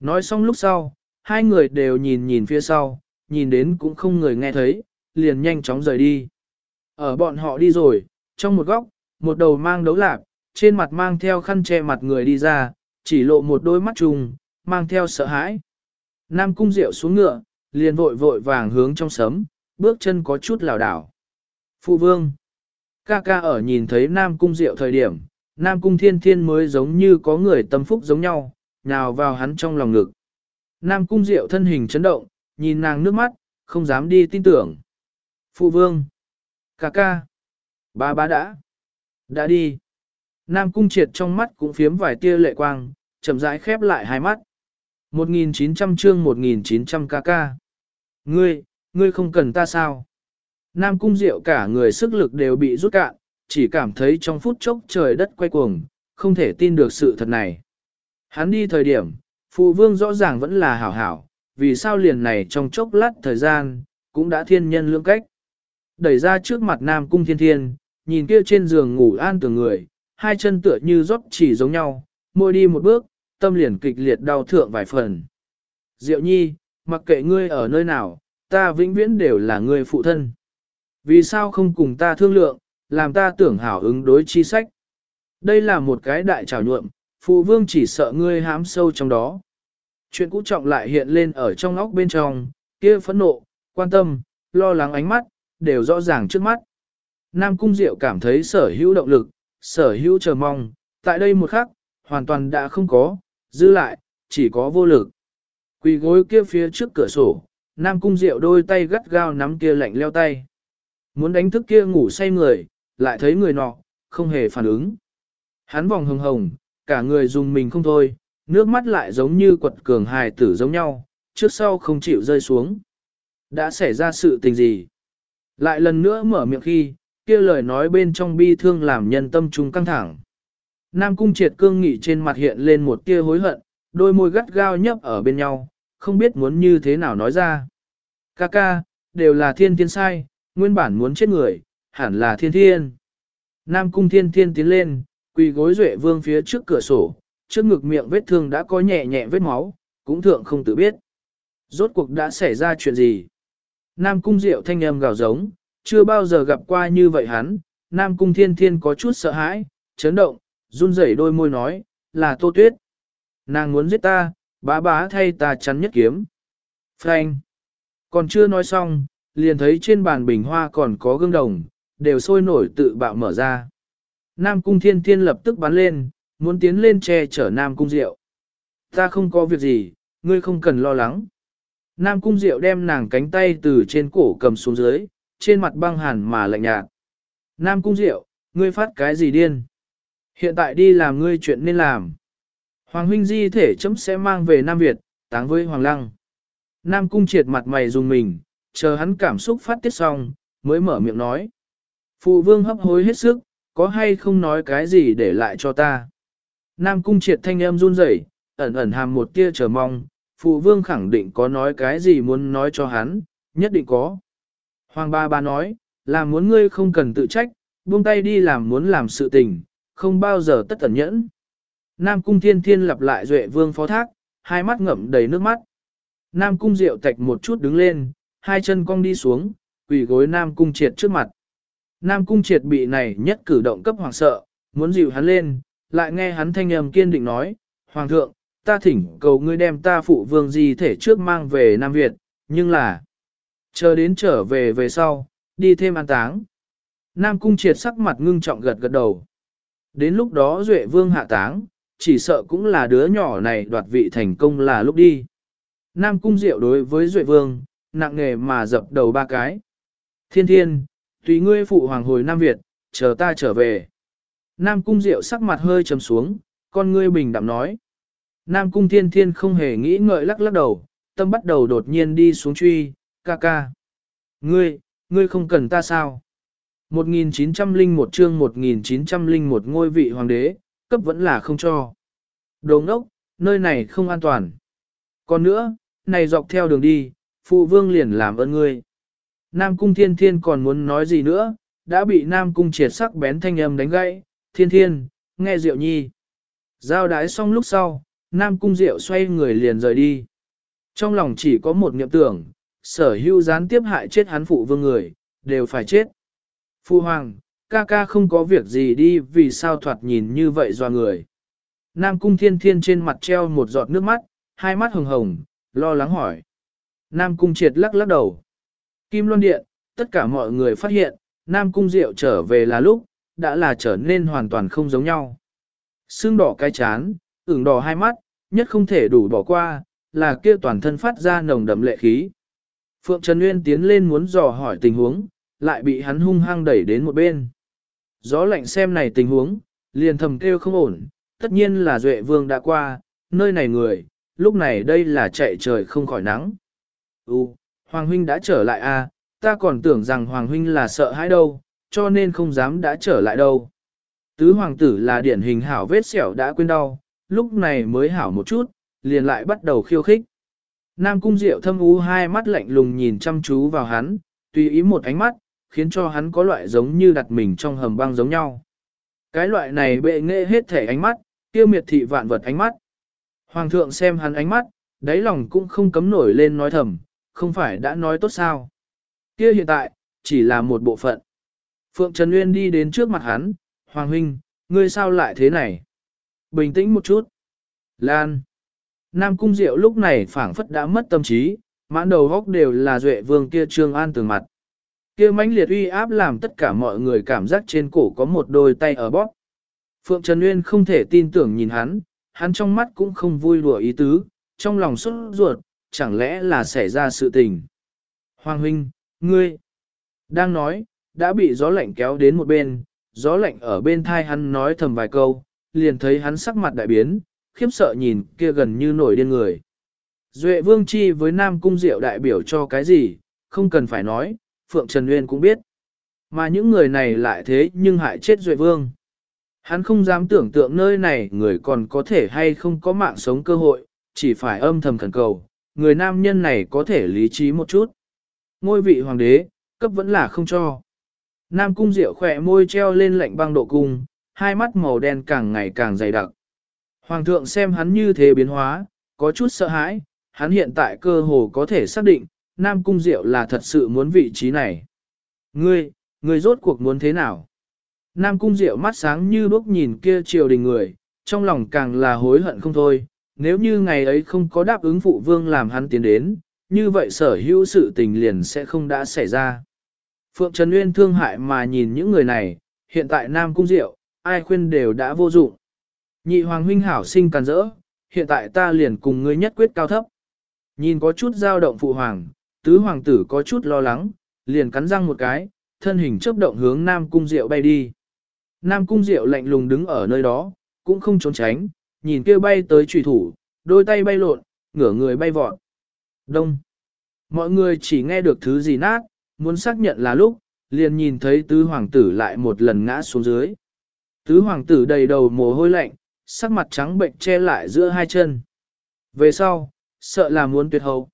Nói xong lúc sau, hai người đều nhìn nhìn phía sau, nhìn đến cũng không người nghe thấy, liền nhanh chóng rời đi. Ở bọn họ đi rồi, trong một góc, một đầu mang đấu lạc, trên mặt mang theo khăn che mặt người đi ra, chỉ lộ một đôi mắt trùng, mang theo sợ hãi. Nam cung diệu xuống ngựa, liền vội vội vàng hướng trong sấm, bước chân có chút lảo đảo. Phụ vương, ca ca ở nhìn thấy Nam cung diệu thời điểm, Nam cung thiên thiên mới giống như có người tâm phúc giống nhau, nhào vào hắn trong lòng ngực. Nam cung diệu thân hình chấn động, nhìn nàng nước mắt, không dám đi tin tưởng. Phụ vương, ca ca, ba ba đã, đã đi. Nam cung triệt trong mắt cũng phiếm vài tia lệ quang, chậm rãi khép lại hai mắt. 1900 chương 1900 kk. Ngươi, ngươi không cần ta sao? Nam cung diệu cả người sức lực đều bị rút cạn, chỉ cảm thấy trong phút chốc trời đất quay cuồng, không thể tin được sự thật này. Hắn đi thời điểm, phụ vương rõ ràng vẫn là hảo hảo, vì sao liền này trong chốc lát thời gian, cũng đã thiên nhân lưỡng cách. Đẩy ra trước mặt Nam cung thiên thiên, nhìn kia trên giường ngủ an tưởng người, hai chân tựa như rót chỉ giống nhau, môi đi một bước, tâm liền kịch liệt đau thượng vài phần. Diệu nhi, mặc kệ ngươi ở nơi nào, ta vĩnh viễn đều là ngươi phụ thân. Vì sao không cùng ta thương lượng, làm ta tưởng hảo ứng đối chi sách? Đây là một cái đại trào nhuộm, phụ vương chỉ sợ ngươi hám sâu trong đó. Chuyện cũ trọng lại hiện lên ở trong óc bên trong, kia phẫn nộ, quan tâm, lo lắng ánh mắt, đều rõ ràng trước mắt. Nam Cung Diệu cảm thấy sở hữu động lực, sở hữu chờ mong, tại đây một khắc, hoàn toàn đã không có, dư lại, chỉ có vô lực. Quỳ gối kia phía trước cửa sổ, Nam Cung Diệu đôi tay gắt gao nắm kia lạnh leo tay. Muốn đánh thức kia ngủ say người, lại thấy người nọ, không hề phản ứng. Hắn vòng hồng hồng, cả người dùng mình không thôi, nước mắt lại giống như quật cường hài tử giống nhau, trước sau không chịu rơi xuống. Đã xảy ra sự tình gì? Lại lần nữa mở miệng khi, kia lời nói bên trong bi thương làm nhân tâm trung căng thẳng. Nam cung triệt cương nghị trên mặt hiện lên một tia hối hận, đôi môi gắt gao nhấp ở bên nhau, không biết muốn như thế nào nói ra. Ca ca, đều là thiên thiên sai, nguyên bản muốn chết người, hẳn là thiên thiên. Nam cung thiên thiên tiến lên, quỳ gối duệ vương phía trước cửa sổ, trước ngực miệng vết thương đã có nhẹ nhẹ vết máu, cũng thượng không tự biết. Rốt cuộc đã xảy ra chuyện gì? Nam cung diệu thanh âm gào giống, chưa bao giờ gặp qua như vậy hắn, Nam cung thiên thiên có chút sợ hãi, chấn động, run rẩy đôi môi nói, là tô tuyết. Nàng muốn giết ta, bá bá thay ta chắn nhất kiếm. Phanh. Còn chưa nói xong, liền thấy trên bàn bình hoa còn có gương đồng, đều sôi nổi tự bạo mở ra. Nam cung thiên thiên lập tức bắn lên, muốn tiến lên che chở Nam cung diệu. Ta không có việc gì, ngươi không cần lo lắng. Nam cung diệu đem nàng cánh tay từ trên cổ cầm xuống dưới, trên mặt băng hàn mà lạnh nhạt. Nam cung diệu, ngươi phát cái gì điên? Hiện tại đi làm ngươi chuyện nên làm. Hoàng huynh di thể chấm sẽ mang về Nam Việt, táng với Hoàng Lăng. Nam cung triệt mặt mày dùng mình, chờ hắn cảm xúc phát tiết xong, mới mở miệng nói. Phụ vương hấp hối hết sức, có hay không nói cái gì để lại cho ta. Nam cung triệt thanh âm run rẩy, ẩn ẩn hàm một tia chờ mong, phụ vương khẳng định có nói cái gì muốn nói cho hắn, nhất định có. Hoàng ba ba nói, là muốn ngươi không cần tự trách, buông tay đi làm muốn làm sự tình, không bao giờ tất tẩn nhẫn. Nam cung thiên thiên lặp lại duệ vương phó thác, hai mắt ngậm đầy nước mắt. Nam cung diệu tạch một chút đứng lên, hai chân cong đi xuống, quỳ gối Nam cung triệt trước mặt. Nam cung triệt bị này nhất cử động cấp hoàng sợ, muốn dịu hắn lên, lại nghe hắn thanh âm kiên định nói, Hoàng thượng, ta thỉnh cầu ngươi đem ta phụ vương gì thể trước mang về Nam Việt, nhưng là, chờ đến trở về về sau, đi thêm an táng. Nam cung triệt sắc mặt ngưng trọng gật gật đầu. Đến lúc đó Duệ vương hạ táng, chỉ sợ cũng là đứa nhỏ này đoạt vị thành công là lúc đi. Nam cung diệu đối với Duệ vương, nặng nghề mà dập đầu ba cái. Thiên thiên, tùy ngươi phụ hoàng hồi Nam Việt, chờ ta trở về. Nam cung diệu sắc mặt hơi trầm xuống, con ngươi bình đạm nói. Nam cung thiên thiên không hề nghĩ ngợi lắc lắc đầu, tâm bắt đầu đột nhiên đi xuống truy, ca ca. Ngươi, ngươi không cần ta sao? 1901 chương 1901 ngôi vị hoàng đế, cấp vẫn là không cho. Đồ ngốc, nơi này không an toàn. Còn nữa, này dọc theo đường đi, phụ vương liền làm ơn ngươi. Nam cung thiên thiên còn muốn nói gì nữa, đã bị Nam cung triệt sắc bén thanh âm đánh gãy, thiên thiên, nghe Diệu Nhi. Giao đái xong lúc sau, Nam Cung Diệu xoay người liền rời đi. Trong lòng chỉ có một niệm tưởng, sở hữu gián tiếp hại chết hắn phụ vương người, đều phải chết. Phu Hoàng, ca ca không có việc gì đi vì sao thoạt nhìn như vậy do người. Nam Cung Thiên Thiên trên mặt treo một giọt nước mắt, hai mắt hồng hồng, lo lắng hỏi. Nam Cung Triệt lắc lắc đầu. Kim Loan Điện, tất cả mọi người phát hiện, Nam Cung Diệu trở về là lúc, đã là trở nên hoàn toàn không giống nhau. Sương đỏ cái chán, ửng đỏ hai mắt, nhất không thể đủ bỏ qua, là kia toàn thân phát ra nồng đậm lệ khí. Phượng Trần Nguyên tiến lên muốn dò hỏi tình huống, lại bị hắn hung hăng đẩy đến một bên. Gió lạnh xem này tình huống, liền thầm kêu không ổn, tất nhiên là Duệ Vương đã qua, nơi này người, lúc này đây là chạy trời không khỏi nắng. Ừ, Hoàng Huynh đã trở lại à, ta còn tưởng rằng Hoàng Huynh là sợ hãi đâu, cho nên không dám đã trở lại đâu. Tứ hoàng tử là điển hình hảo vết sẹo đã quên đau, lúc này mới hảo một chút, liền lại bắt đầu khiêu khích. Nam cung diệu thâm ú hai mắt lạnh lùng nhìn chăm chú vào hắn, tùy ý một ánh mắt, khiến cho hắn có loại giống như đặt mình trong hầm băng giống nhau. Cái loại này bệ nghệ hết thể ánh mắt, tiêu miệt thị vạn vật ánh mắt. Hoàng thượng xem hắn ánh mắt, đáy lòng cũng không cấm nổi lên nói thầm, không phải đã nói tốt sao. Kia hiện tại, chỉ là một bộ phận. Phượng Trần Nguyên đi đến trước mặt hắn, Hoàng huynh, ngươi sao lại thế này? Bình tĩnh một chút. Lan. Nam Cung Diệu lúc này phảng phất đã mất tâm trí, mãn đầu góc đều là duệ vương kia trương an tường mặt. Kia mãnh liệt uy áp làm tất cả mọi người cảm giác trên cổ có một đôi tay ở bóp. Phượng Trần Nguyên không thể tin tưởng nhìn hắn, hắn trong mắt cũng không vui đùa ý tứ, trong lòng xuất ruột, chẳng lẽ là xảy ra sự tình. Hoàng huynh, ngươi, đang nói, đã bị gió lạnh kéo đến một bên, gió lạnh ở bên thai hắn nói thầm vài câu, liền thấy hắn sắc mặt đại biến, khiếp sợ nhìn kia gần như nổi điên người. Duệ Vương Chi với Nam Cung Diệu đại biểu cho cái gì, không cần phải nói, Phượng Trần Nguyên cũng biết. Mà những người này lại thế nhưng hại chết Duệ Vương. Hắn không dám tưởng tượng nơi này người còn có thể hay không có mạng sống cơ hội, chỉ phải âm thầm khẩn cầu, người nam nhân này có thể lý trí một chút. Ngôi vị hoàng đế, cấp vẫn là không cho. Nam cung diệu khỏe môi treo lên lạnh băng độ cung, hai mắt màu đen càng ngày càng dày đặc. Hoàng thượng xem hắn như thế biến hóa, có chút sợ hãi, hắn hiện tại cơ hồ có thể xác định, Nam cung diệu là thật sự muốn vị trí này. Ngươi, ngươi rốt cuộc muốn thế nào? Nam cung diệu mắt sáng như đuốc nhìn kia triều đình người, trong lòng càng là hối hận không thôi, nếu như ngày ấy không có đáp ứng phụ vương làm hắn tiến đến, như vậy sở hữu sự tình liền sẽ không đã xảy ra. Phượng Trần Nguyên thương hại mà nhìn những người này, hiện tại Nam Cung Diệu, ai khuyên đều đã vô dụng. Nhị Hoàng huynh hảo sinh càn rỡ, hiện tại ta liền cùng ngươi nhất quyết cao thấp. Nhìn có chút dao động phụ hoàng, tứ hoàng tử có chút lo lắng, liền cắn răng một cái, thân hình chớp động hướng Nam Cung Diệu bay đi. Nam Cung Diệu lạnh lùng đứng ở nơi đó, cũng không trốn tránh, nhìn kia bay tới trùy thủ, đôi tay bay lộn, ngửa người bay vọt. Đông. Mọi người chỉ nghe được thứ gì nát, muốn xác nhận là lúc, liền nhìn thấy tứ hoàng tử lại một lần ngã xuống dưới. Tứ hoàng tử đầy đầu mồ hôi lạnh, sắc mặt trắng bệnh che lại giữa hai chân. Về sau, sợ là muốn tuyệt hậu.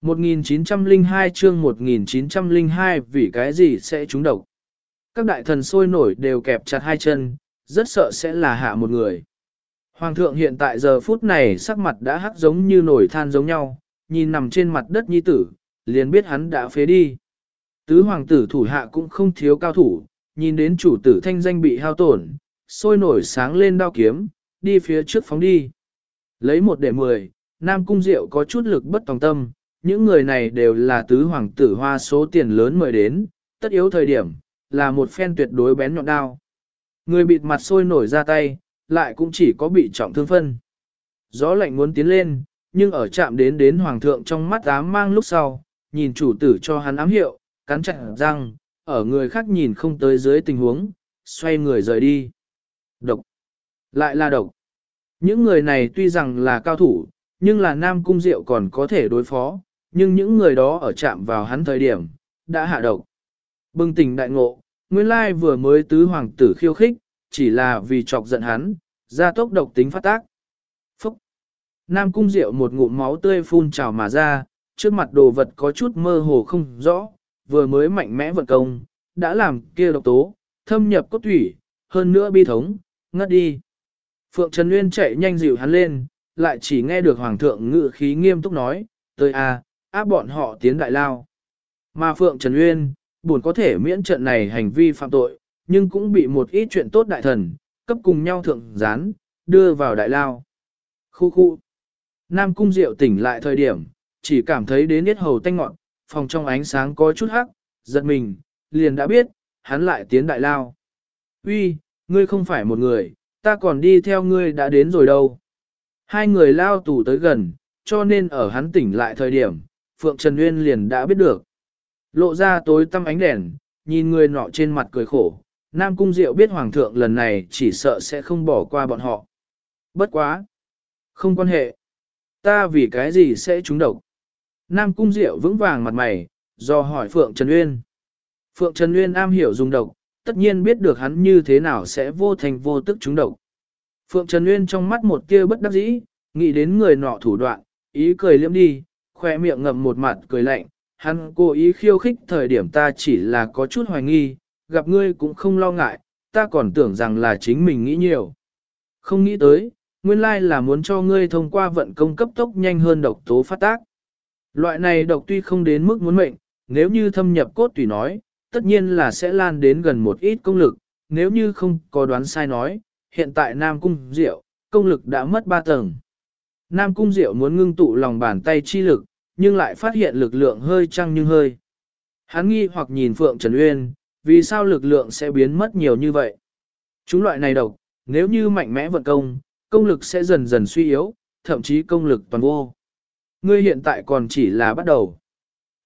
1902 chương 1902 vì cái gì sẽ trúng độc. Các đại thần sôi nổi đều kẹp chặt hai chân, rất sợ sẽ là hạ một người. Hoàng thượng hiện tại giờ phút này sắc mặt đã hắc giống như nổi than giống nhau, nhìn nằm trên mặt đất nhi tử, liền biết hắn đã phế đi. Tứ hoàng tử thủ hạ cũng không thiếu cao thủ, nhìn đến chủ tử thanh danh bị hao tổn, sôi nổi sáng lên đao kiếm, đi phía trước phóng đi. Lấy một để mười, Nam Cung Diệu có chút lực bất tòng tâm, những người này đều là tứ hoàng tử hoa số tiền lớn mời đến, tất yếu thời điểm, là một phen tuyệt đối bén nhọn đao. Người bịt mặt sôi nổi ra tay, lại cũng chỉ có bị trọng thương phân. Gió lạnh muốn tiến lên, nhưng ở chạm đến đến hoàng thượng trong mắt ám mang lúc sau, nhìn chủ tử cho hắn ám hiệu, cắn chặt răng, ở người khác nhìn không tới dưới tình huống, xoay người rời đi. Độc. Lại là độc. Những người này tuy rằng là cao thủ, nhưng là nam cung diệu còn có thể đối phó, nhưng những người đó ở chạm vào hắn thời điểm, đã hạ độc. Bừng tỉnh đại ngộ, nguyên lai vừa mới tứ hoàng tử khiêu khích, chỉ là vì chọc giận hắn, ra tốc độc tính phát tác. Phúc! Nam cung diệu một ngụm máu tươi phun trào mà ra, trước mặt đồ vật có chút mơ hồ không rõ, vừa mới mạnh mẽ vận công, đã làm kia độc tố, thâm nhập cốt thủy, hơn nữa bi thống, ngất đi. Phượng Trần Nguyên chạy nhanh dịu hắn lên, lại chỉ nghe được Hoàng thượng ngự khí nghiêm túc nói, tới a, à, áp bọn họ tiến đại lao. Mà Phượng Trần Nguyên, buồn có thể miễn trận này hành vi phạm tội, nhưng cũng bị một ít chuyện tốt đại thần, cấp cùng nhau thượng gián, đưa vào đại lao. Khu khu. Nam Cung Diệu tỉnh lại thời điểm, chỉ cảm thấy đến yết hầu tanh ngọn, phòng trong ánh sáng có chút hắc, giật mình, liền đã biết, hắn lại tiến đại lao. Uy, ngươi không phải một người, ta còn đi theo ngươi đã đến rồi đâu. Hai người lao tù tới gần, cho nên ở hắn tỉnh lại thời điểm, Phượng Trần Nguyên liền đã biết được. Lộ ra tối tăm ánh đèn, nhìn người nọ trên mặt cười khổ, Nam Cung Diệu biết Hoàng thượng lần này chỉ sợ sẽ không bỏ qua bọn họ. Bất quá. Không quan hệ. Ta vì cái gì sẽ trúng độc. Nam Cung Diệu vững vàng mặt mày, do hỏi Phượng Trần Uyên. Phượng Trần Uyên am hiểu dùng độc, tất nhiên biết được hắn như thế nào sẽ vô thành vô tức trúng độc. Phượng Trần nguyên trong mắt một tia bất đắc dĩ, nghĩ đến người nọ thủ đoạn, ý cười liễm đi, khoe miệng ngậm một mặt cười lạnh, hắn cố ý khiêu khích thời điểm ta chỉ là có chút hoài nghi, gặp ngươi cũng không lo ngại, ta còn tưởng rằng là chính mình nghĩ nhiều. Không nghĩ tới, nguyên lai là muốn cho ngươi thông qua vận công cấp tốc nhanh hơn độc tố phát tác. Loại này độc tuy không đến mức muốn mệnh, nếu như thâm nhập cốt tùy nói, tất nhiên là sẽ lan đến gần một ít công lực, nếu như không có đoán sai nói, hiện tại Nam Cung Diệu, công lực đã mất 3 tầng. Nam Cung Diệu muốn ngưng tụ lòng bàn tay chi lực, nhưng lại phát hiện lực lượng hơi trăng nhưng hơi. Hắn nghi hoặc nhìn Phượng Trần Uyên, vì sao lực lượng sẽ biến mất nhiều như vậy? Chúng loại này độc, nếu như mạnh mẽ vận công, công lực sẽ dần dần suy yếu, thậm chí công lực toàn vô. Ngươi hiện tại còn chỉ là bắt đầu.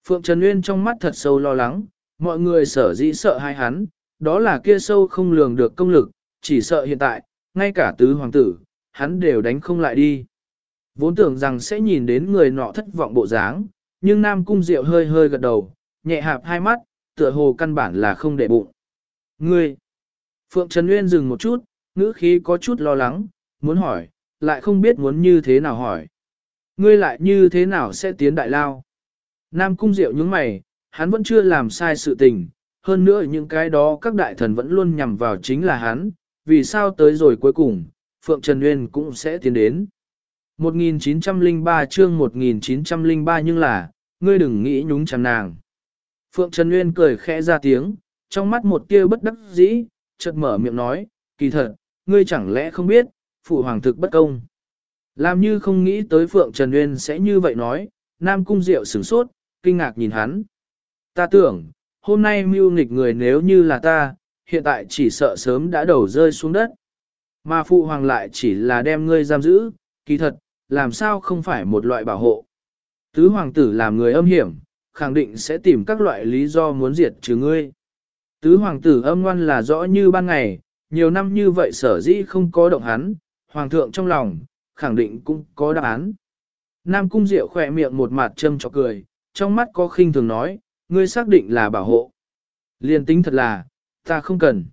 Phượng Trần Uyên trong mắt thật sâu lo lắng, mọi người sở dĩ sợ hai hắn, đó là kia sâu không lường được công lực, chỉ sợ hiện tại, ngay cả tứ hoàng tử, hắn đều đánh không lại đi. Vốn tưởng rằng sẽ nhìn đến người nọ thất vọng bộ dáng, nhưng Nam Cung Diệu hơi hơi gật đầu, nhẹ hạp hai mắt, tựa hồ căn bản là không để bụng. Ngươi! Phượng Trần Nguyên dừng một chút, ngữ khí có chút lo lắng, muốn hỏi, lại không biết muốn như thế nào hỏi. Ngươi lại như thế nào sẽ tiến đại lao? Nam Cung Diệu nhướng mày, hắn vẫn chưa làm sai sự tình, hơn nữa những cái đó các đại thần vẫn luôn nhằm vào chính là hắn, vì sao tới rồi cuối cùng, Phượng Trần Nguyên cũng sẽ tiến đến. 1903 chương 1903 nhưng là, ngươi đừng nghĩ nhúng chàm nàng. Phượng Trần Nguyên cười khẽ ra tiếng, trong mắt một tia bất đắc dĩ, chợt mở miệng nói, kỳ thật, ngươi chẳng lẽ không biết, phụ hoàng thực bất công. Làm như không nghĩ tới Phượng Trần Nguyên sẽ như vậy nói, Nam Cung Diệu sửng sốt, kinh ngạc nhìn hắn. Ta tưởng, hôm nay mưu nghịch người nếu như là ta, hiện tại chỉ sợ sớm đã đầu rơi xuống đất. Mà phụ hoàng lại chỉ là đem ngươi giam giữ, kỳ thật, làm sao không phải một loại bảo hộ. Tứ hoàng tử làm người âm hiểm, khẳng định sẽ tìm các loại lý do muốn diệt trừ ngươi. Tứ hoàng tử âm ngoan là rõ như ban ngày, nhiều năm như vậy sở dĩ không có động hắn, hoàng thượng trong lòng, khẳng định cũng có đáp án. Nam cung diệu khỏe miệng một mặt châm cho cười, trong mắt có khinh thường nói, ngươi xác định là bảo hộ. Liên tính thật là, ta không cần.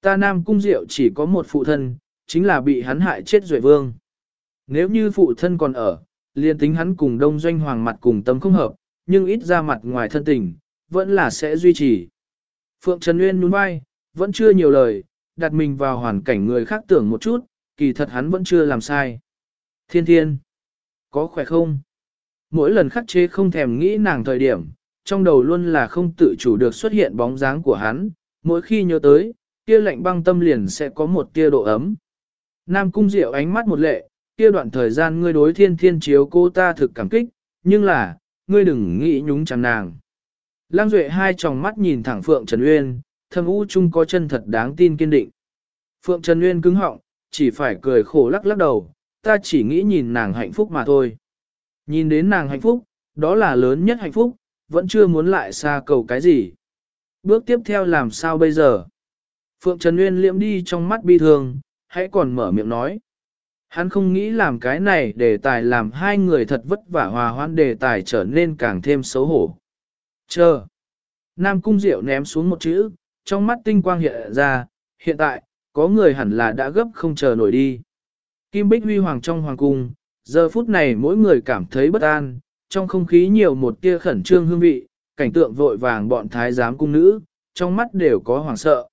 Ta Nam cung diệu chỉ có một phụ thân, chính là bị hắn hại chết rồi vương. Nếu như phụ thân còn ở, liên tính hắn cùng đông doanh hoàng mặt cùng tâm không hợp, nhưng ít ra mặt ngoài thân tình, vẫn là sẽ duy trì. Phượng Trần Nguyên nhún vai, vẫn chưa nhiều lời, đặt mình vào hoàn cảnh người khác tưởng một chút, kỳ thật hắn vẫn chưa làm sai. Thiên thiên, có khỏe không? Mỗi lần khắc chế không thèm nghĩ nàng thời điểm, trong đầu luôn là không tự chủ được xuất hiện bóng dáng của hắn, mỗi khi nhớ tới, kia lạnh băng tâm liền sẽ có một tia độ ấm. Nam cung diệu ánh mắt một lệ, kia đoạn thời gian ngươi đối thiên thiên chiếu cô ta thực cảm kích, nhưng là, ngươi đừng nghĩ nhúng chẳng nàng. Lang Duệ hai tròng mắt nhìn thẳng Phượng Trần Uyên, thâm u chung có chân thật đáng tin kiên định. Phượng Trần Uyên cứng họng, chỉ phải cười khổ lắc lắc đầu, ta chỉ nghĩ nhìn nàng hạnh phúc mà thôi. Nhìn đến nàng hạnh phúc, đó là lớn nhất hạnh phúc, vẫn chưa muốn lại xa cầu cái gì. Bước tiếp theo làm sao bây giờ? Phượng Trần Uyên liễm đi trong mắt bi thương, hãy còn mở miệng nói. Hắn không nghĩ làm cái này để tài làm hai người thật vất vả hòa hoãn đề tài trở nên càng thêm xấu hổ. Chờ. Nam Cung Diệu ném xuống một chữ, trong mắt tinh quang hiện ra, hiện tại, có người hẳn là đã gấp không chờ nổi đi. Kim Bích Huy Hoàng trong Hoàng Cung, giờ phút này mỗi người cảm thấy bất an, trong không khí nhiều một tia khẩn trương hương vị, cảnh tượng vội vàng bọn thái giám cung nữ, trong mắt đều có hoảng sợ.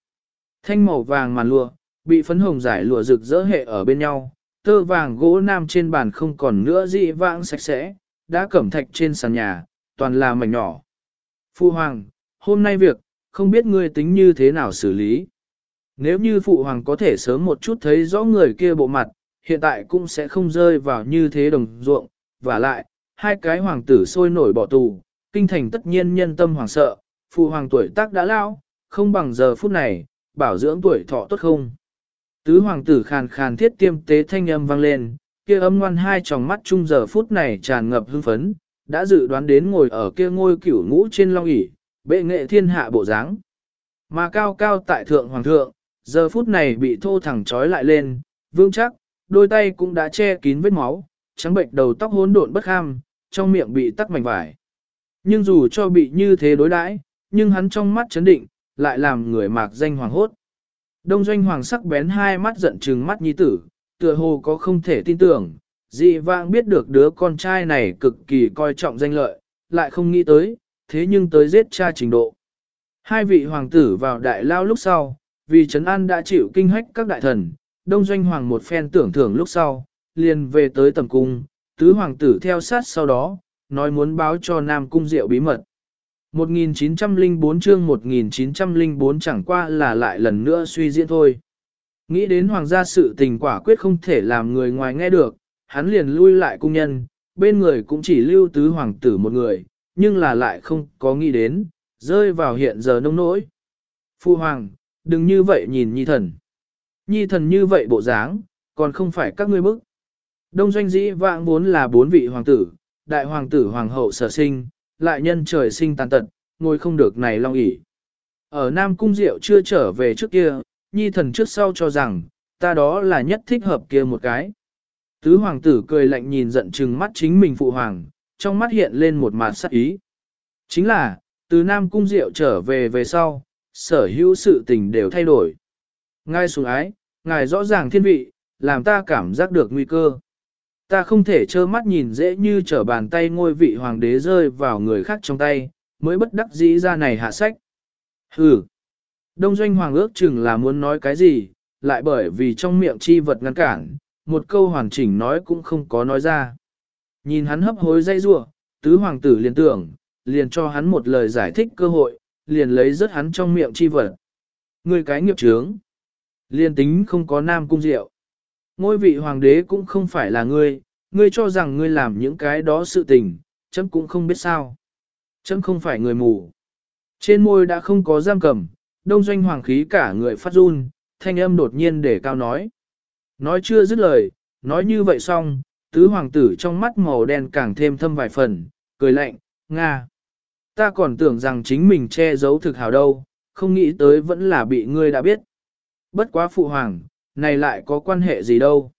Thanh màu vàng màn lụa, bị phấn hồng giải lụa rực rỡ hệ ở bên nhau, tơ vàng gỗ nam trên bàn không còn nữa dị vãng sạch sẽ, đã cẩm thạch trên sàn nhà, toàn là mảnh nhỏ. Phu hoàng, hôm nay việc, không biết ngươi tính như thế nào xử lý. Nếu như phụ hoàng có thể sớm một chút thấy rõ người kia bộ mặt, hiện tại cũng sẽ không rơi vào như thế đồng ruộng, và lại, hai cái hoàng tử sôi nổi bỏ tù, kinh thành tất nhiên nhân tâm hoàng sợ, phụ hoàng tuổi tác đã lao, không bằng giờ phút này, bảo dưỡng tuổi thọ tốt không. Tứ hoàng tử khàn khàn thiết tiêm tế thanh âm vang lên, kia âm ngoan hai tròng mắt chung giờ phút này tràn ngập hưng phấn, đã dự đoán đến ngồi ở kia ngôi cửu ngũ trên long ỷ bệ nghệ thiên hạ bộ dáng. Mà cao cao tại thượng hoàng thượng, giờ phút này bị thô thẳng trói lại lên, vương chắc, đôi tay cũng đã che kín vết máu, trắng bệnh đầu tóc hỗn độn bất ham, trong miệng bị tắc mảnh vải. Nhưng dù cho bị như thế đối đãi, nhưng hắn trong mắt chấn định, lại làm người mạc danh hoàng hốt. Đông doanh hoàng sắc bén hai mắt giận trừng mắt nhi tử, tựa hồ có không thể tin tưởng, dị vãng biết được đứa con trai này cực kỳ coi trọng danh lợi, lại không nghĩ tới, thế nhưng tới giết cha trình độ. Hai vị hoàng tử vào đại lao lúc sau, vì Trấn An đã chịu kinh hách các đại thần, đông doanh hoàng một phen tưởng thưởng lúc sau, liền về tới tầm cung, tứ hoàng tử theo sát sau đó, nói muốn báo cho Nam Cung Diệu bí mật. 1904 chương 1904 chẳng qua là lại lần nữa suy diễn thôi. Nghĩ đến hoàng gia sự tình quả quyết không thể làm người ngoài nghe được, hắn liền lui lại cung nhân, bên người cũng chỉ lưu tứ hoàng tử một người, nhưng là lại không có nghĩ đến, rơi vào hiện giờ nông nỗi. Phu hoàng, đừng như vậy nhìn nhi thần. Nhi thần như vậy bộ dáng, còn không phải các ngươi bức. Đông doanh dĩ vãng vốn là bốn vị hoàng tử, đại hoàng tử hoàng hậu sở sinh, lại nhân trời sinh tàn tật, ngồi không được này long ỷ. Ở Nam Cung Diệu chưa trở về trước kia, nhi thần trước sau cho rằng, ta đó là nhất thích hợp kia một cái. Tứ hoàng tử cười lạnh nhìn giận chừng mắt chính mình phụ hoàng, trong mắt hiện lên một màn sắc ý. Chính là, từ Nam Cung Diệu trở về về sau, sở hữu sự tình đều thay đổi. Ngay xuống ái, ngài rõ ràng thiên vị, làm ta cảm giác được nguy cơ. Ta không thể trơ mắt nhìn dễ như trở bàn tay ngôi vị hoàng đế rơi vào người khác trong tay, mới bất đắc dĩ ra này hạ sách. Hừ. Đông doanh hoàng ước chừng là muốn nói cái gì, lại bởi vì trong miệng chi vật ngăn cản, một câu hoàn chỉnh nói cũng không có nói ra. Nhìn hắn hấp hối dây rua, tứ hoàng tử liền tưởng, liền cho hắn một lời giải thích cơ hội, liền lấy rớt hắn trong miệng chi vật. Người cái nghiệp trướng. Liền tính không có nam cung diệu. Ngôi vị hoàng đế cũng không phải là ngươi, ngươi cho rằng ngươi làm những cái đó sự tình, chấm cũng không biết sao. Chấm không phải người mù. Trên môi đã không có giam cầm, đông doanh hoàng khí cả người phát run, thanh âm đột nhiên để cao nói. Nói chưa dứt lời, nói như vậy xong, tứ hoàng tử trong mắt màu đen càng thêm thâm vài phần, cười lạnh, Nga. Ta còn tưởng rằng chính mình che giấu thực hào đâu, không nghĩ tới vẫn là bị ngươi đã biết. Bất quá phụ hoàng, này lại có quan hệ gì đâu.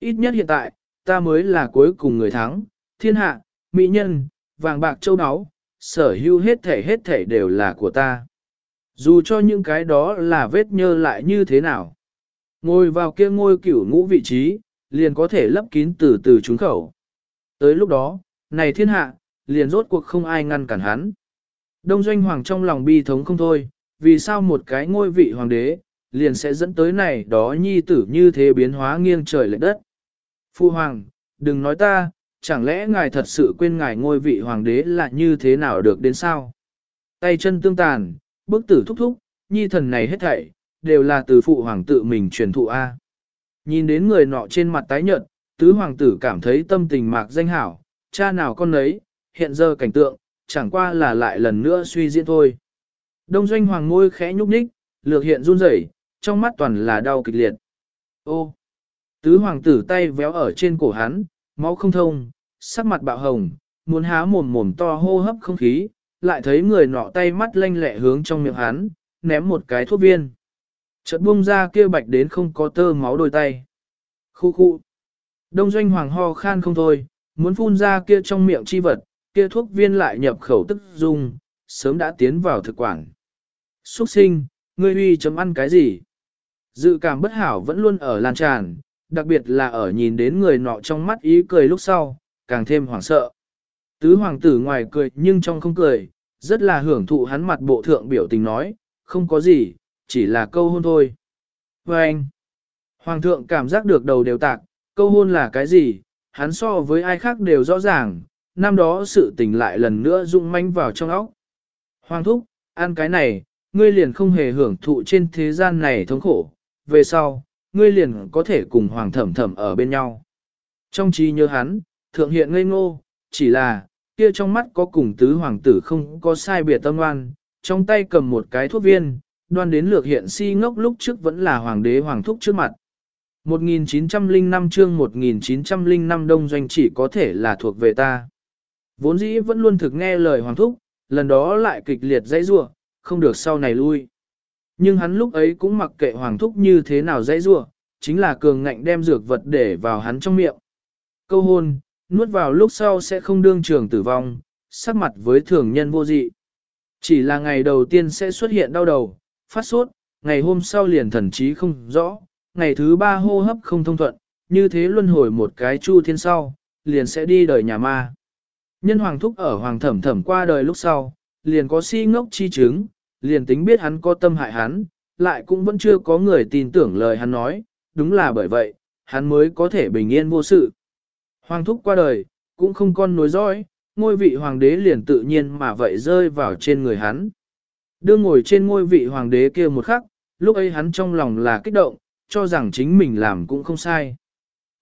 Ít nhất hiện tại, ta mới là cuối cùng người thắng, thiên hạ, mỹ nhân, vàng bạc châu áo, sở hữu hết thể hết thể đều là của ta. Dù cho những cái đó là vết nhơ lại như thế nào. Ngồi vào kia ngôi cửu ngũ vị trí, liền có thể lấp kín từ từ trúng khẩu. Tới lúc đó, này thiên hạ, liền rốt cuộc không ai ngăn cản hắn. Đông doanh hoàng trong lòng bi thống không thôi, vì sao một cái ngôi vị hoàng đế, liền sẽ dẫn tới này đó nhi tử như thế biến hóa nghiêng trời lệ đất. Phu hoàng, đừng nói ta, chẳng lẽ ngài thật sự quên ngài ngôi vị hoàng đế là như thế nào được đến sao? Tay chân tương tàn, bức tử thúc thúc, nhi thần này hết thảy, đều là từ phụ hoàng tự mình truyền thụ A. Nhìn đến người nọ trên mặt tái nhợt, tứ hoàng tử cảm thấy tâm tình mạc danh hảo, cha nào con nấy, hiện giờ cảnh tượng, chẳng qua là lại lần nữa suy diễn thôi. Đông doanh hoàng ngôi khẽ nhúc nhích, lược hiện run rẩy, trong mắt toàn là đau kịch liệt. Ô! Tứ hoàng tử tay véo ở trên cổ hắn, máu không thông, sắc mặt bạo hồng, muốn há mồm mồm to hô hấp không khí, lại thấy người nọ tay mắt lanh lẹ hướng trong miệng hắn, ném một cái thuốc viên. Chợt buông ra kia bạch đến không có tơ máu đôi tay. Khu khu. Đông doanh hoàng ho khan không thôi, muốn phun ra kia trong miệng chi vật, kia thuốc viên lại nhập khẩu tức dung, sớm đã tiến vào thực quản. Xuất sinh, ngươi huy chấm ăn cái gì? Dự cảm bất hảo vẫn luôn ở lan tràn, đặc biệt là ở nhìn đến người nọ trong mắt ý cười lúc sau, càng thêm hoảng sợ. Tứ hoàng tử ngoài cười nhưng trong không cười, rất là hưởng thụ hắn mặt bộ thượng biểu tình nói, không có gì, chỉ là câu hôn thôi. Và anh, hoàng thượng cảm giác được đầu đều tạc, câu hôn là cái gì, hắn so với ai khác đều rõ ràng, năm đó sự tình lại lần nữa rung manh vào trong óc. Hoàng thúc, ăn cái này, ngươi liền không hề hưởng thụ trên thế gian này thống khổ, về sau, ngươi liền có thể cùng hoàng thẩm thẩm ở bên nhau. Trong trí nhớ hắn, thượng hiện ngây ngô, chỉ là, kia trong mắt có cùng tứ hoàng tử không có sai biệt tâm oan, trong tay cầm một cái thuốc viên, đoan đến lược hiện si ngốc lúc trước vẫn là hoàng đế hoàng thúc trước mặt. 1905 chương 1905 đông doanh chỉ có thể là thuộc về ta. Vốn dĩ vẫn luôn thực nghe lời hoàng thúc, lần đó lại kịch liệt dãy rua, không được sau này lui. Nhưng hắn lúc ấy cũng mặc kệ hoàng thúc như thế nào dãy rua, chính là cường ngạnh đem dược vật để vào hắn trong miệng. Câu hôn, nuốt vào lúc sau sẽ không đương trường tử vong, sắc mặt với thường nhân vô dị. Chỉ là ngày đầu tiên sẽ xuất hiện đau đầu, phát sốt, ngày hôm sau liền thần trí không rõ, ngày thứ ba hô hấp không thông thuận, như thế luân hồi một cái chu thiên sau, liền sẽ đi đời nhà ma. Nhân hoàng thúc ở hoàng thẩm thẩm qua đời lúc sau, liền có si ngốc chi chứng, liền tính biết hắn có tâm hại hắn, lại cũng vẫn chưa có người tin tưởng lời hắn nói, đúng là bởi vậy, hắn mới có thể bình yên vô sự. Hoàng thúc qua đời, cũng không con nối dõi, ngôi vị hoàng đế liền tự nhiên mà vậy rơi vào trên người hắn. Đưa ngồi trên ngôi vị hoàng đế kia một khắc, lúc ấy hắn trong lòng là kích động, cho rằng chính mình làm cũng không sai.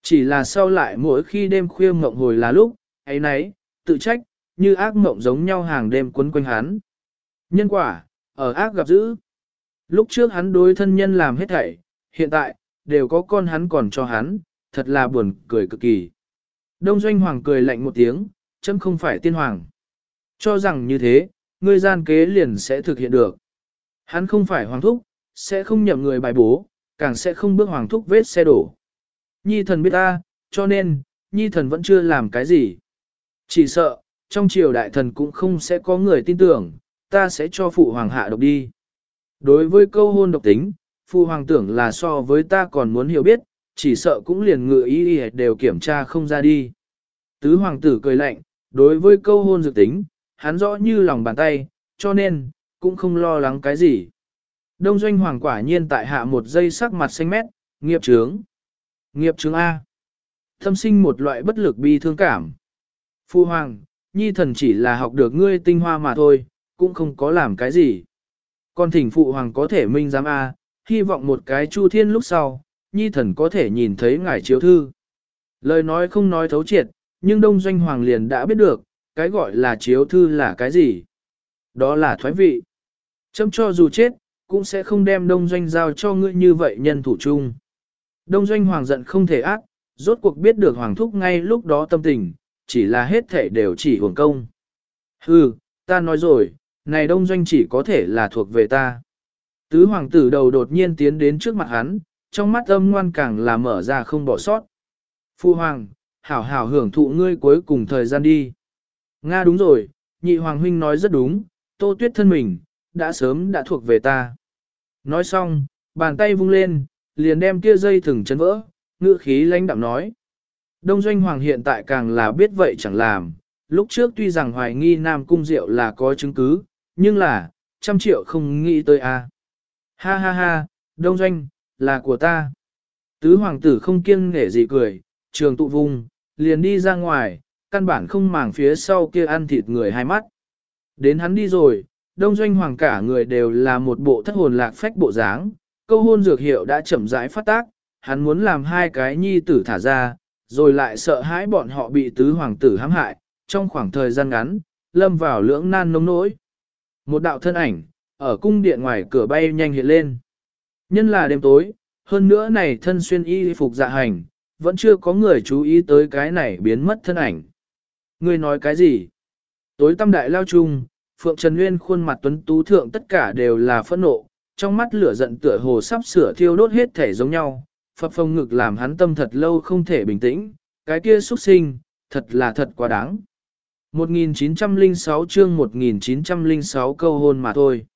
Chỉ là sau lại mỗi khi đêm khuya mộng hồi là lúc, ấy nấy, tự trách, như ác mộng giống nhau hàng đêm quấn quanh hắn. Nhân quả, ở ác gặp dữ. Lúc trước hắn đối thân nhân làm hết thảy, hiện tại, đều có con hắn còn cho hắn, thật là buồn cười cực kỳ. Đông Doanh Hoàng cười lạnh một tiếng, chấm không phải tiên hoàng. Cho rằng như thế, ngươi gian kế liền sẽ thực hiện được. Hắn không phải hoàng thúc, sẽ không nhậm người bài bố, càng sẽ không bước hoàng thúc vết xe đổ. Nhi thần biết ta, cho nên, nhi thần vẫn chưa làm cái gì. Chỉ sợ, trong triều đại thần cũng không sẽ có người tin tưởng, ta sẽ cho phụ hoàng hạ độc đi. Đối với câu hôn độc tính, phụ hoàng tưởng là so với ta còn muốn hiểu biết, chỉ sợ cũng liền ngự ý đều kiểm tra không ra đi. Tứ hoàng tử cười lạnh, đối với câu hôn dự tính, hắn rõ như lòng bàn tay, cho nên, cũng không lo lắng cái gì. Đông doanh hoàng quả nhiên tại hạ một giây sắc mặt xanh mét, nghiệp trướng. Nghiệp trướng A. Thâm sinh một loại bất lực bi thương cảm. Phu hoàng, nhi thần chỉ là học được ngươi tinh hoa mà thôi, cũng không có làm cái gì. con thỉnh phụ hoàng có thể minh giám A, hy vọng một cái chu thiên lúc sau, nhi thần có thể nhìn thấy ngài chiếu thư. Lời nói không nói thấu triệt, nhưng đông doanh hoàng liền đã biết được, cái gọi là chiếu thư là cái gì? Đó là thoái vị. Châm cho dù chết, cũng sẽ không đem đông doanh giao cho ngươi như vậy nhân thủ chung. Đông doanh hoàng giận không thể ác, rốt cuộc biết được hoàng thúc ngay lúc đó tâm tình, chỉ là hết thể đều chỉ hưởng công. Hừ, ta nói rồi, này đông doanh chỉ có thể là thuộc về ta. Tứ hoàng tử đầu đột nhiên tiến đến trước mặt hắn, trong mắt âm ngoan càng là mở ra không bỏ sót. Phu hoàng, hảo hảo hưởng thụ ngươi cuối cùng thời gian đi. Nga đúng rồi, nhị hoàng huynh nói rất đúng, tô tuyết thân mình, đã sớm đã thuộc về ta. Nói xong, bàn tay vung lên, liền đem kia dây thừng chấn vỡ, ngựa khí lãnh đạm nói. Đông doanh hoàng hiện tại càng là biết vậy chẳng làm, lúc trước tuy rằng hoài nghi Nam Cung Diệu là có chứng cứ, nhưng là, trăm triệu không nghĩ tới a. Ha ha ha, đông doanh, là của ta. Tứ hoàng tử không kiêng nể gì cười, trường tụ vùng, liền đi ra ngoài, căn bản không màng phía sau kia ăn thịt người hai mắt. Đến hắn đi rồi, đông doanh hoàng cả người đều là một bộ thất hồn lạc phách bộ dáng, câu hôn dược hiệu đã chậm rãi phát tác, hắn muốn làm hai cái nhi tử thả ra, rồi lại sợ hãi bọn họ bị tứ hoàng tử hãm hại, trong khoảng thời gian ngắn, lâm vào lưỡng nan nông nỗi. Một đạo thân ảnh, ở cung điện ngoài cửa bay nhanh hiện lên. Nhân là đêm tối, hơn nữa này thân xuyên y phục dạ hành, vẫn chưa có người chú ý tới cái này biến mất thân ảnh. Người nói cái gì? Tối tâm đại lao chung, Phượng Trần Nguyên khuôn mặt tuấn tú thượng tất cả đều là phẫn nộ, trong mắt lửa giận tựa hồ sắp sửa thiêu đốt hết thể giống nhau, phập phồng ngực làm hắn tâm thật lâu không thể bình tĩnh, cái kia xuất sinh, thật là thật quá đáng. 1906 chương 1906 câu hôn mà thôi.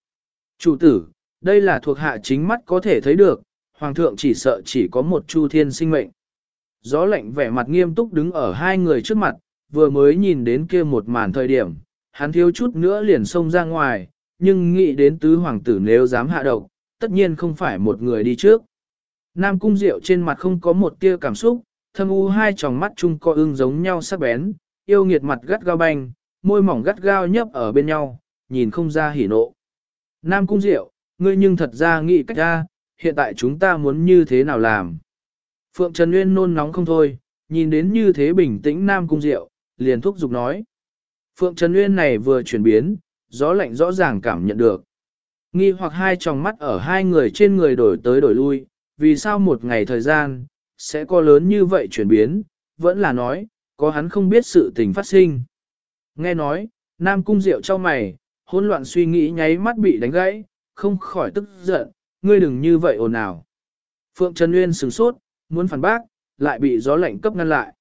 Chủ tử, đây là thuộc hạ chính mắt có thể thấy được, hoàng thượng chỉ sợ chỉ có một chu thiên sinh mệnh. Gió lạnh vẻ mặt nghiêm túc đứng ở hai người trước mặt, vừa mới nhìn đến kia một màn thời điểm, hắn thiếu chút nữa liền xông ra ngoài, nhưng nghĩ đến tứ hoàng tử nếu dám hạ độc, tất nhiên không phải một người đi trước. Nam cung diệu trên mặt không có một tia cảm xúc, thâm u hai tròng mắt chung co ưng giống nhau sắc bén, yêu nghiệt mặt gắt gao banh, môi mỏng gắt gao nhấp ở bên nhau, nhìn không ra hỉ nộ. Nam cung diệu, ngươi nhưng thật ra nghĩ cách ra, hiện tại chúng ta muốn như thế nào làm. Phượng Trần Nguyên nôn nóng không thôi, nhìn đến như thế bình tĩnh Nam cung diệu, liền thúc giục nói. Phượng Trần Nguyên này vừa chuyển biến, gió lạnh rõ ràng cảm nhận được. Nghi hoặc hai tròng mắt ở hai người trên người đổi tới đổi lui, vì sao một ngày thời gian, sẽ có lớn như vậy chuyển biến, vẫn là nói, có hắn không biết sự tình phát sinh. Nghe nói, Nam Cung Diệu cho mày, hỗn loạn suy nghĩ nháy mắt bị đánh gãy, không khỏi tức giận, ngươi đừng như vậy ồn ào. Phượng Trần Nguyên sửng sốt, muốn phản bác, lại bị gió lạnh cấp ngăn lại.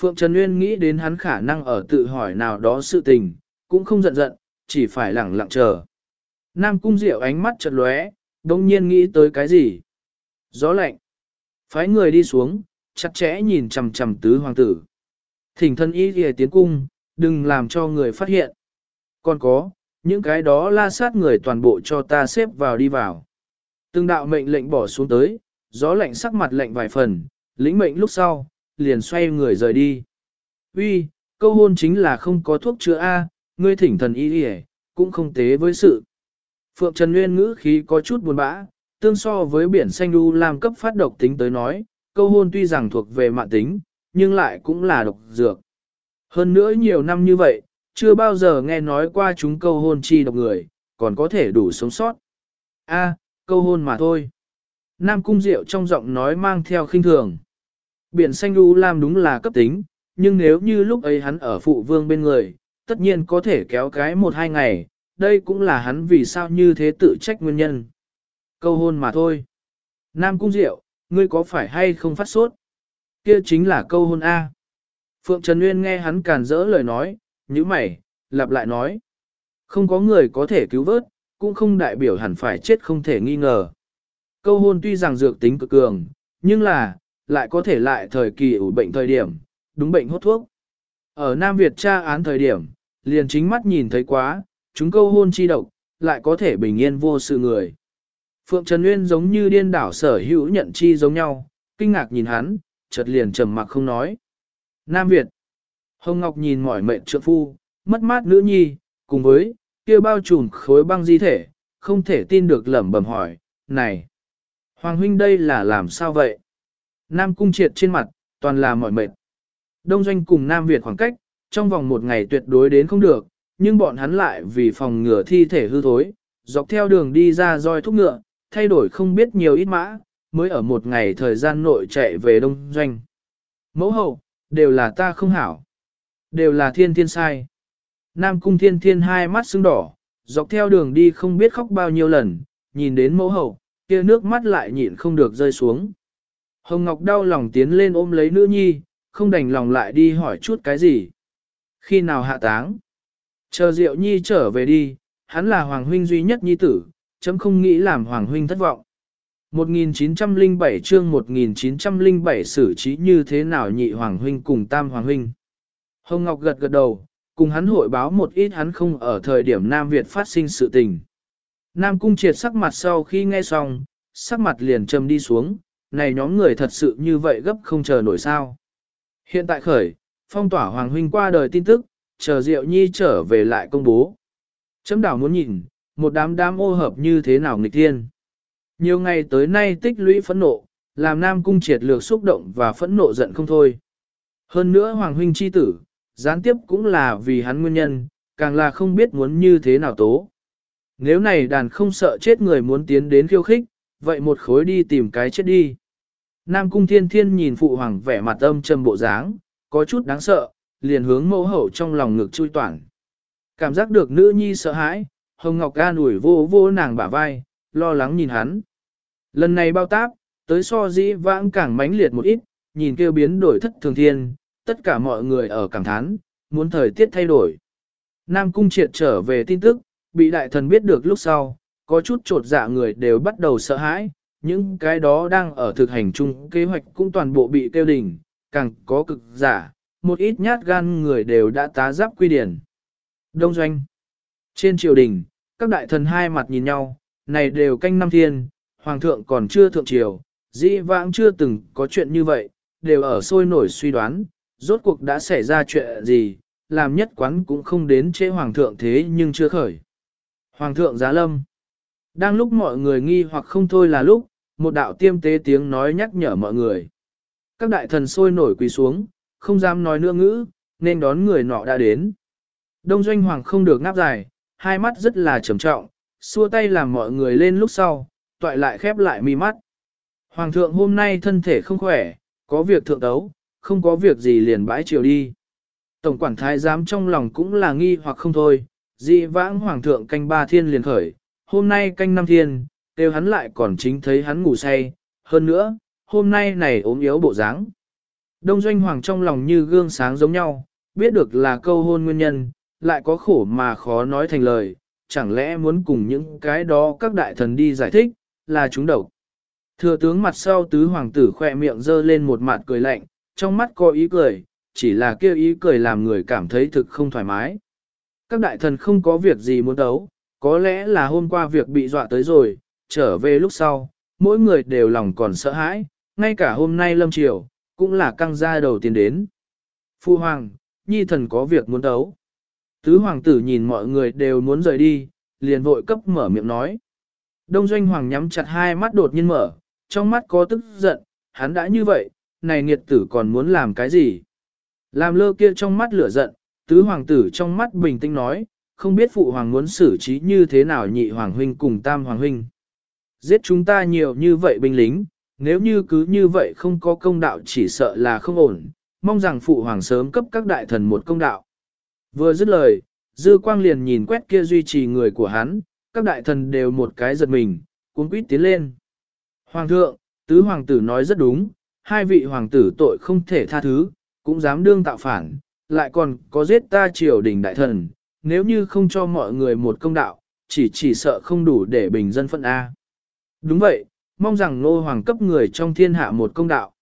Phượng Trần Nguyên nghĩ đến hắn khả năng ở tự hỏi nào đó sự tình, cũng không giận giận, chỉ phải lẳng lặng chờ. Nam Cung Diệu ánh mắt chợt lóe, đông nhiên nghĩ tới cái gì? Gió lạnh. Phái người đi xuống, chặt chẽ nhìn chằm chằm tứ hoàng tử. Thỉnh thân y ghề tiến cung, đừng làm cho người phát hiện. Còn có, những cái đó la sát người toàn bộ cho ta xếp vào đi vào. Từng đạo mệnh lệnh bỏ xuống tới, gió lạnh sắc mặt lệnh vài phần, lĩnh mệnh lúc sau, liền xoay người rời đi. Uy, câu hôn chính là không có thuốc chữa A, ngươi thỉnh thần y ghề, cũng không tế với sự. Phượng Trần Nguyên ngữ khí có chút buồn bã, tương so với biển xanh đu làm cấp phát độc tính tới nói, câu hôn tuy rằng thuộc về mạng tính, nhưng lại cũng là độc dược. Hơn nữa nhiều năm như vậy, chưa bao giờ nghe nói qua chúng câu hôn chi độc người, còn có thể đủ sống sót. A, câu hôn mà thôi. Nam Cung Diệu trong giọng nói mang theo khinh thường. Biển xanh u lam đúng là cấp tính, nhưng nếu như lúc ấy hắn ở phụ vương bên người, tất nhiên có thể kéo cái một hai ngày, đây cũng là hắn vì sao như thế tự trách nguyên nhân. Câu hôn mà thôi. Nam Cung Diệu, ngươi có phải hay không phát sốt? Kia chính là câu hôn A. Phượng Trần Nguyên nghe hắn càn rỡ lời nói, như mày, lặp lại nói. Không có người có thể cứu vớt, cũng không đại biểu hẳn phải chết không thể nghi ngờ. Câu hôn tuy rằng dược tính cực cường, nhưng là, lại có thể lại thời kỳ ủ bệnh thời điểm, đúng bệnh hốt thuốc. Ở Nam Việt tra án thời điểm, liền chính mắt nhìn thấy quá, chúng câu hôn chi độc, lại có thể bình yên vô sự người. Phượng Trần Nguyên giống như điên đảo sở hữu nhận chi giống nhau, kinh ngạc nhìn hắn, chợt liền trầm mặc không nói. Nam Việt Hồng Ngọc nhìn mỏi mệnh trượng phu, mất mát nữ nhi, cùng với, kia bao trùm khối băng di thể, không thể tin được lẩm bẩm hỏi, này, Hoàng huynh đây là làm sao vậy? Nam cung triệt trên mặt, toàn là mỏi mệt. Đông doanh cùng Nam Việt khoảng cách, trong vòng một ngày tuyệt đối đến không được, nhưng bọn hắn lại vì phòng ngừa thi thể hư thối, dọc theo đường đi ra roi thúc ngựa, thay đổi không biết nhiều ít mã, mới ở một ngày thời gian nội chạy về đông doanh. Mẫu hậu, đều là ta không hảo, đều là thiên thiên sai. Nam cung thiên thiên hai mắt sưng đỏ, dọc theo đường đi không biết khóc bao nhiêu lần, nhìn đến mẫu hậu, kia nước mắt lại nhịn không được rơi xuống. Hồng Ngọc đau lòng tiến lên ôm lấy nữ nhi, không đành lòng lại đi hỏi chút cái gì. Khi nào hạ táng? Chờ Diệu Nhi trở về đi, hắn là Hoàng Huynh duy nhất nhi tử, chấm không nghĩ làm Hoàng Huynh thất vọng. 1907 chương 1907 xử trí như thế nào nhị Hoàng Huynh cùng Tam Hoàng Huynh. Hồng Ngọc gật gật đầu, cùng hắn hội báo một ít hắn không ở thời điểm Nam Việt phát sinh sự tình. Nam Cung triệt sắc mặt sau khi nghe xong, sắc mặt liền trầm đi xuống, này nhóm người thật sự như vậy gấp không chờ nổi sao. Hiện tại khởi, phong tỏa Hoàng Huynh qua đời tin tức, chờ Diệu Nhi trở về lại công bố. Chấm đảo muốn nhìn, một đám đám ô hợp như thế nào nghịch thiên. Nhiều ngày tới nay tích lũy phẫn nộ, làm Nam Cung triệt lược xúc động và phẫn nộ giận không thôi. Hơn nữa Hoàng Huynh chi tử, gián tiếp cũng là vì hắn nguyên nhân, càng là không biết muốn như thế nào tố. Nếu này đàn không sợ chết người muốn tiến đến khiêu khích, vậy một khối đi tìm cái chết đi. Nam Cung Thiên Thiên nhìn Phụ Hoàng vẻ mặt âm trầm bộ dáng, có chút đáng sợ, liền hướng mẫu hậu trong lòng ngực chui toàn. Cảm giác được nữ nhi sợ hãi, Hồng Ngọc ga ủi vô vô nàng bả vai, lo lắng nhìn hắn. Lần này bao táp, tới so dĩ vãng càng mãnh liệt một ít, nhìn kêu biến đổi thất thường thiên, tất cả mọi người ở cảm thán, muốn thời tiết thay đổi. Nam Cung triệt trở về tin tức, bị đại thần biết được lúc sau, có chút trột dạ người đều bắt đầu sợ hãi, những cái đó đang ở thực hành chung kế hoạch cũng toàn bộ bị tiêu đỉnh, càng có cực giả, một ít nhát gan người đều đã tá giáp quy điển. Đông doanh. Trên triều đình, các đại thần hai mặt nhìn nhau, này đều canh năm thiên, hoàng thượng còn chưa thượng triều, dĩ vãng chưa từng có chuyện như vậy, đều ở sôi nổi suy đoán, rốt cuộc đã xảy ra chuyện gì, làm nhất quán cũng không đến chế hoàng thượng thế nhưng chưa khởi. Hoàng thượng giá lâm. Đang lúc mọi người nghi hoặc không thôi là lúc, một đạo tiêm tế tiếng nói nhắc nhở mọi người. Các đại thần sôi nổi quỳ xuống, không dám nói nữa ngữ, nên đón người nọ đã đến. Đông doanh hoàng không được ngáp dài, hai mắt rất là trầm trọng, xua tay làm mọi người lên lúc sau, toại lại khép lại mi mắt. Hoàng thượng hôm nay thân thể không khỏe, có việc thượng đấu, không có việc gì liền bãi chiều đi. Tổng quản thái giám trong lòng cũng là nghi hoặc không thôi, dị vãng hoàng thượng canh ba thiên liền khởi, hôm nay canh năm thiên, đều hắn lại còn chính thấy hắn ngủ say, hơn nữa, hôm nay này ốm yếu bộ dáng. Đông doanh hoàng trong lòng như gương sáng giống nhau, biết được là câu hôn nguyên nhân, lại có khổ mà khó nói thành lời, chẳng lẽ muốn cùng những cái đó các đại thần đi giải thích, là chúng độc. Thừa tướng mặt sau tứ hoàng tử khoe miệng dơ lên một mặt cười lạnh, trong mắt có ý cười, chỉ là kêu ý cười làm người cảm thấy thực không thoải mái. Các đại thần không có việc gì muốn đấu, có lẽ là hôm qua việc bị dọa tới rồi, trở về lúc sau, mỗi người đều lòng còn sợ hãi, ngay cả hôm nay lâm triều, cũng là căng ra đầu tiên đến. Phu hoàng, nhi thần có việc muốn đấu. Tứ hoàng tử nhìn mọi người đều muốn rời đi, liền vội cấp mở miệng nói. Đông doanh hoàng nhắm chặt hai mắt đột nhiên mở, trong mắt có tức giận, hắn đã như vậy, này nghiệt tử còn muốn làm cái gì? Làm lơ kia trong mắt lửa giận, tứ hoàng tử trong mắt bình tĩnh nói, không biết phụ hoàng muốn xử trí như thế nào nhị hoàng huynh cùng tam hoàng huynh. Giết chúng ta nhiều như vậy binh lính, nếu như cứ như vậy không có công đạo chỉ sợ là không ổn, mong rằng phụ hoàng sớm cấp các đại thần một công đạo. Vừa dứt lời, dư quang liền nhìn quét kia duy trì người của hắn, các đại thần đều một cái giật mình, cuốn quýt tiến lên. Hoàng thượng, tứ hoàng tử nói rất đúng, hai vị hoàng tử tội không thể tha thứ, cũng dám đương tạo phản, lại còn có giết ta triều đình đại thần, nếu như không cho mọi người một công đạo, chỉ chỉ sợ không đủ để bình dân phận A. Đúng vậy, mong rằng nô hoàng cấp người trong thiên hạ một công đạo.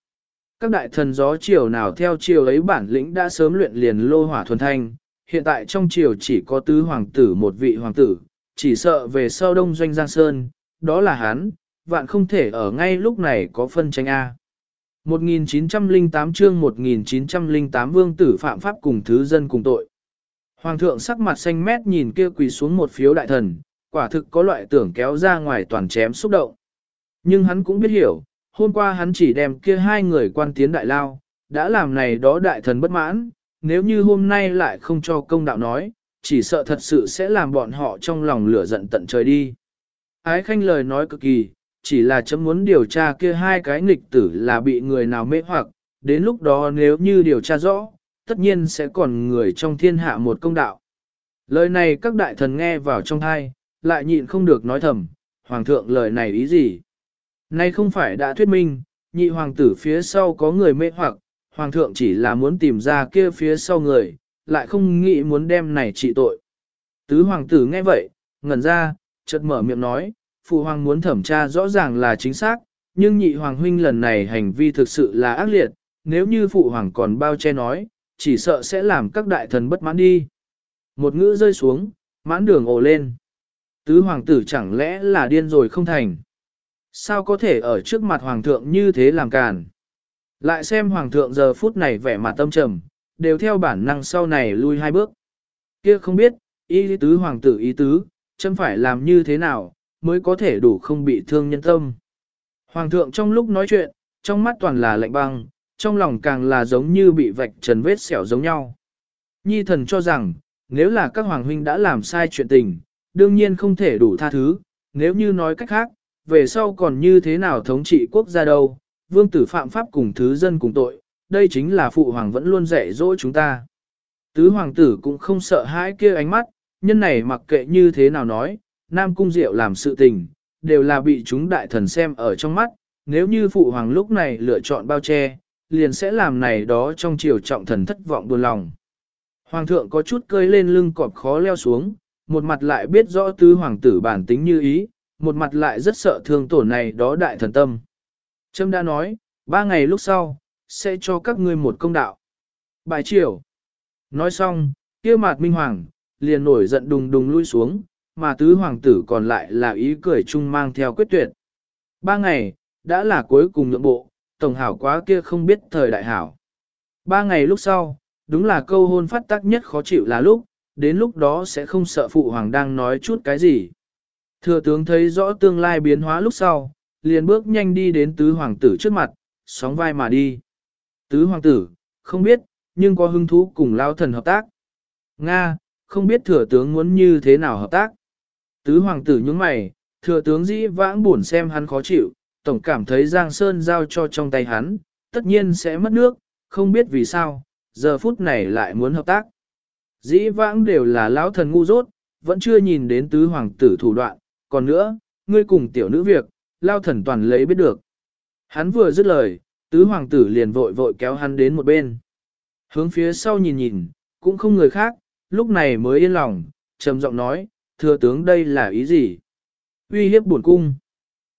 Các đại thần gió triều nào theo triều ấy bản lĩnh đã sớm luyện liền lô hỏa thuần thanh, hiện tại trong triều chỉ có tứ hoàng tử một vị hoàng tử, chỉ sợ về sau đông doanh giang sơn, đó là hắn, vạn không thể ở ngay lúc này có phân tranh A. 1908 chương 1908 vương tử phạm pháp cùng thứ dân cùng tội. Hoàng thượng sắc mặt xanh mét nhìn kia quỳ xuống một phiếu đại thần, quả thực có loại tưởng kéo ra ngoài toàn chém xúc động. Nhưng hắn cũng biết hiểu, hôm qua hắn chỉ đem kia hai người quan tiến đại lao, đã làm này đó đại thần bất mãn, nếu như hôm nay lại không cho công đạo nói, chỉ sợ thật sự sẽ làm bọn họ trong lòng lửa giận tận trời đi. Ái khanh lời nói cực kỳ, chỉ là chấm muốn điều tra kia hai cái nghịch tử là bị người nào mê hoặc, đến lúc đó nếu như điều tra rõ, tất nhiên sẽ còn người trong thiên hạ một công đạo. Lời này các đại thần nghe vào trong thai, lại nhịn không được nói thầm, hoàng thượng lời này ý gì? Nay không phải đã thuyết minh, nhị hoàng tử phía sau có người mê hoặc, hoàng thượng chỉ là muốn tìm ra kia phía sau người, lại không nghĩ muốn đem này trị tội. Tứ hoàng tử nghe vậy, ngẩn ra, chợt mở miệng nói, phụ hoàng muốn thẩm tra rõ ràng là chính xác, nhưng nhị hoàng huynh lần này hành vi thực sự là ác liệt, nếu như phụ hoàng còn bao che nói, chỉ sợ sẽ làm các đại thần bất mãn đi. Một ngữ rơi xuống, mãn đường ồ lên. Tứ hoàng tử chẳng lẽ là điên rồi không thành. Sao có thể ở trước mặt hoàng thượng như thế làm càn? Lại xem hoàng thượng giờ phút này vẻ mặt tâm trầm, đều theo bản năng sau này lui hai bước. Kia không biết, ý tứ hoàng tử ý tứ, chân phải làm như thế nào, mới có thể đủ không bị thương nhân tâm. Hoàng thượng trong lúc nói chuyện, trong mắt toàn là lạnh băng, trong lòng càng là giống như bị vạch trần vết sẹo giống nhau. Nhi thần cho rằng, nếu là các hoàng huynh đã làm sai chuyện tình, đương nhiên không thể đủ tha thứ, nếu như nói cách khác, về sau còn như thế nào thống trị quốc gia đâu, vương tử phạm pháp cùng thứ dân cùng tội, đây chính là phụ hoàng vẫn luôn dạy dỗ chúng ta. Tứ hoàng tử cũng không sợ hãi kia ánh mắt, nhân này mặc kệ như thế nào nói, Nam Cung Diệu làm sự tình, đều là bị chúng đại thần xem ở trong mắt, nếu như phụ hoàng lúc này lựa chọn bao che, liền sẽ làm này đó trong chiều trọng thần thất vọng buồn lòng. Hoàng thượng có chút cơi lên lưng cọp khó leo xuống, một mặt lại biết rõ tứ hoàng tử bản tính như ý, một mặt lại rất sợ thương tổn này đó đại thần tâm. Trâm đã nói, ba ngày lúc sau, sẽ cho các ngươi một công đạo. Bài triều. Nói xong, kia Mạt minh hoàng, liền nổi giận đùng đùng lui xuống, mà tứ hoàng tử còn lại là ý cười chung mang theo quyết tuyệt. Ba ngày, đã là cuối cùng nhượng bộ, tổng hảo quá kia không biết thời đại hảo. Ba ngày lúc sau, đúng là câu hôn phát tác nhất khó chịu là lúc, đến lúc đó sẽ không sợ phụ hoàng đang nói chút cái gì. Thừa tướng thấy rõ tương lai biến hóa lúc sau, liền bước nhanh đi đến tứ hoàng tử trước mặt, sóng vai mà đi. Tứ hoàng tử, không biết, nhưng có hứng thú cùng lao thần hợp tác. Nga, không biết thừa tướng muốn như thế nào hợp tác. Tứ hoàng tử nhướng mày, thừa tướng dĩ vãng buồn xem hắn khó chịu, tổng cảm thấy Giang Sơn giao cho trong tay hắn, tất nhiên sẽ mất nước, không biết vì sao, giờ phút này lại muốn hợp tác. Dĩ vãng đều là lão thần ngu dốt, vẫn chưa nhìn đến tứ hoàng tử thủ đoạn, còn nữa, ngươi cùng tiểu nữ việc, lao thần toàn lấy biết được. Hắn vừa dứt lời, tứ hoàng tử liền vội vội kéo hắn đến một bên. Hướng phía sau nhìn nhìn, cũng không người khác, lúc này mới yên lòng, trầm giọng nói, thưa tướng đây là ý gì? Uy hiếp buồn cung.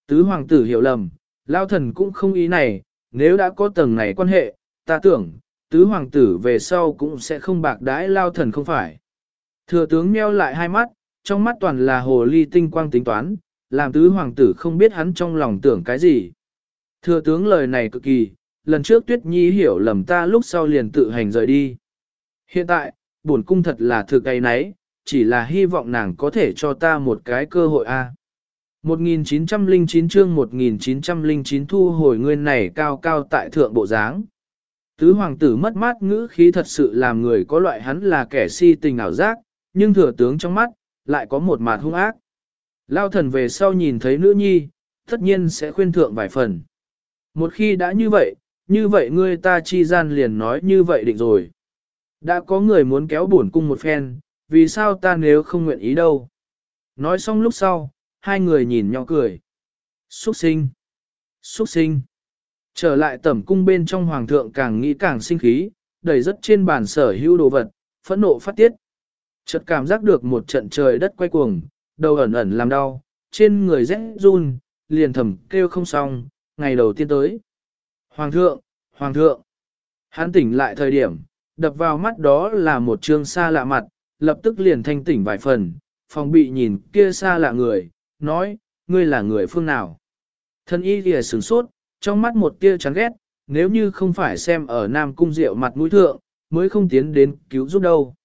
Tứ hoàng tử hiểu lầm, lao thần cũng không ý này, nếu đã có tầng này quan hệ, ta tưởng, tứ hoàng tử về sau cũng sẽ không bạc đãi lao thần không phải. Thừa tướng meo lại hai mắt, trong mắt toàn là hồ ly tinh quang tính toán, làm tứ hoàng tử không biết hắn trong lòng tưởng cái gì. Thừa tướng lời này cực kỳ, lần trước tuyết nhi hiểu lầm ta lúc sau liền tự hành rời đi. Hiện tại, bổn cung thật là thực ấy nấy, chỉ là hy vọng nàng có thể cho ta một cái cơ hội a. 1909 chương 1909 thu hồi nguyên này cao cao tại thượng bộ dáng. Tứ hoàng tử mất mát ngữ khí thật sự làm người có loại hắn là kẻ si tình ảo giác, nhưng thừa tướng trong mắt, lại có một mặt hung ác. Lao thần về sau nhìn thấy nữ nhi, tất nhiên sẽ khuyên thượng vài phần. Một khi đã như vậy, như vậy ngươi ta chi gian liền nói như vậy định rồi. Đã có người muốn kéo bổn cung một phen, vì sao ta nếu không nguyện ý đâu. Nói xong lúc sau, hai người nhìn nhau cười. Xuất sinh! Xuất sinh! Trở lại tẩm cung bên trong hoàng thượng càng nghĩ càng sinh khí, đầy rất trên bàn sở hữu đồ vật, phẫn nộ phát tiết. Chợt cảm giác được một trận trời đất quay cuồng, đầu ẩn ẩn làm đau, trên người rẽ run, liền thầm kêu không xong, ngày đầu tiên tới. Hoàng thượng, hoàng thượng. Hắn tỉnh lại thời điểm, đập vào mắt đó là một trương xa lạ mặt, lập tức liền thanh tỉnh vài phần, phòng bị nhìn kia xa lạ người, nói, ngươi là người phương nào. Thân y lìa sửng sốt, trong mắt một tia chán ghét, nếu như không phải xem ở Nam Cung Diệu mặt mũi thượng, mới không tiến đến cứu giúp đâu.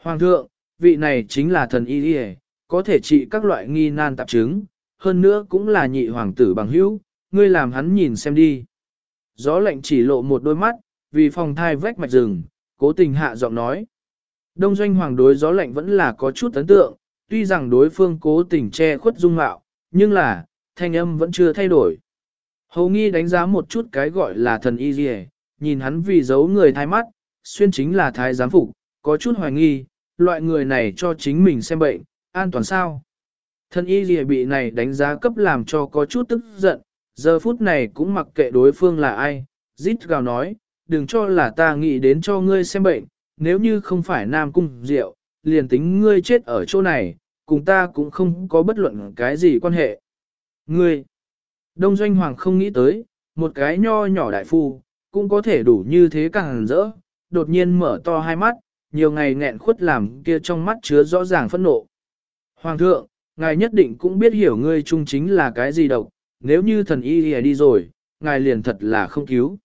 Hoàng thượng, vị này chính là thần y lìa, có thể trị các loại nghi nan tạp chứng, hơn nữa cũng là nhị hoàng tử bằng hữu, ngươi làm hắn nhìn xem đi. Gió lạnh chỉ lộ một đôi mắt, vì phòng thai vách mạch rừng, cố tình hạ giọng nói. Đông doanh hoàng đối gió lạnh vẫn là có chút ấn tượng, tuy rằng đối phương cố tình che khuất dung mạo, nhưng là, thanh âm vẫn chưa thay đổi. Hầu nghi đánh giá một chút cái gọi là thần y dì nhìn hắn vì giấu người thái mắt, xuyên chính là thái giám phục, có chút hoài nghi, loại người này cho chính mình xem bệnh, an toàn sao. Thân y lìa bị này đánh giá cấp làm cho có chút tức giận, giờ phút này cũng mặc kệ đối phương là ai, rít gào nói, đừng cho là ta nghĩ đến cho ngươi xem bệnh, nếu như không phải nam cung rượu, liền tính ngươi chết ở chỗ này, cùng ta cũng không có bất luận cái gì quan hệ. Ngươi, Đông Doanh Hoàng không nghĩ tới, một cái nho nhỏ đại phu, cũng có thể đủ như thế càng rỡ, đột nhiên mở to hai mắt, nhiều ngày nghẹn khuất làm kia trong mắt chứa rõ ràng phẫn nộ. Hoàng thượng, ngài nhất định cũng biết hiểu ngươi trung chính là cái gì độc, nếu như thần y lìa đi rồi, ngài liền thật là không cứu.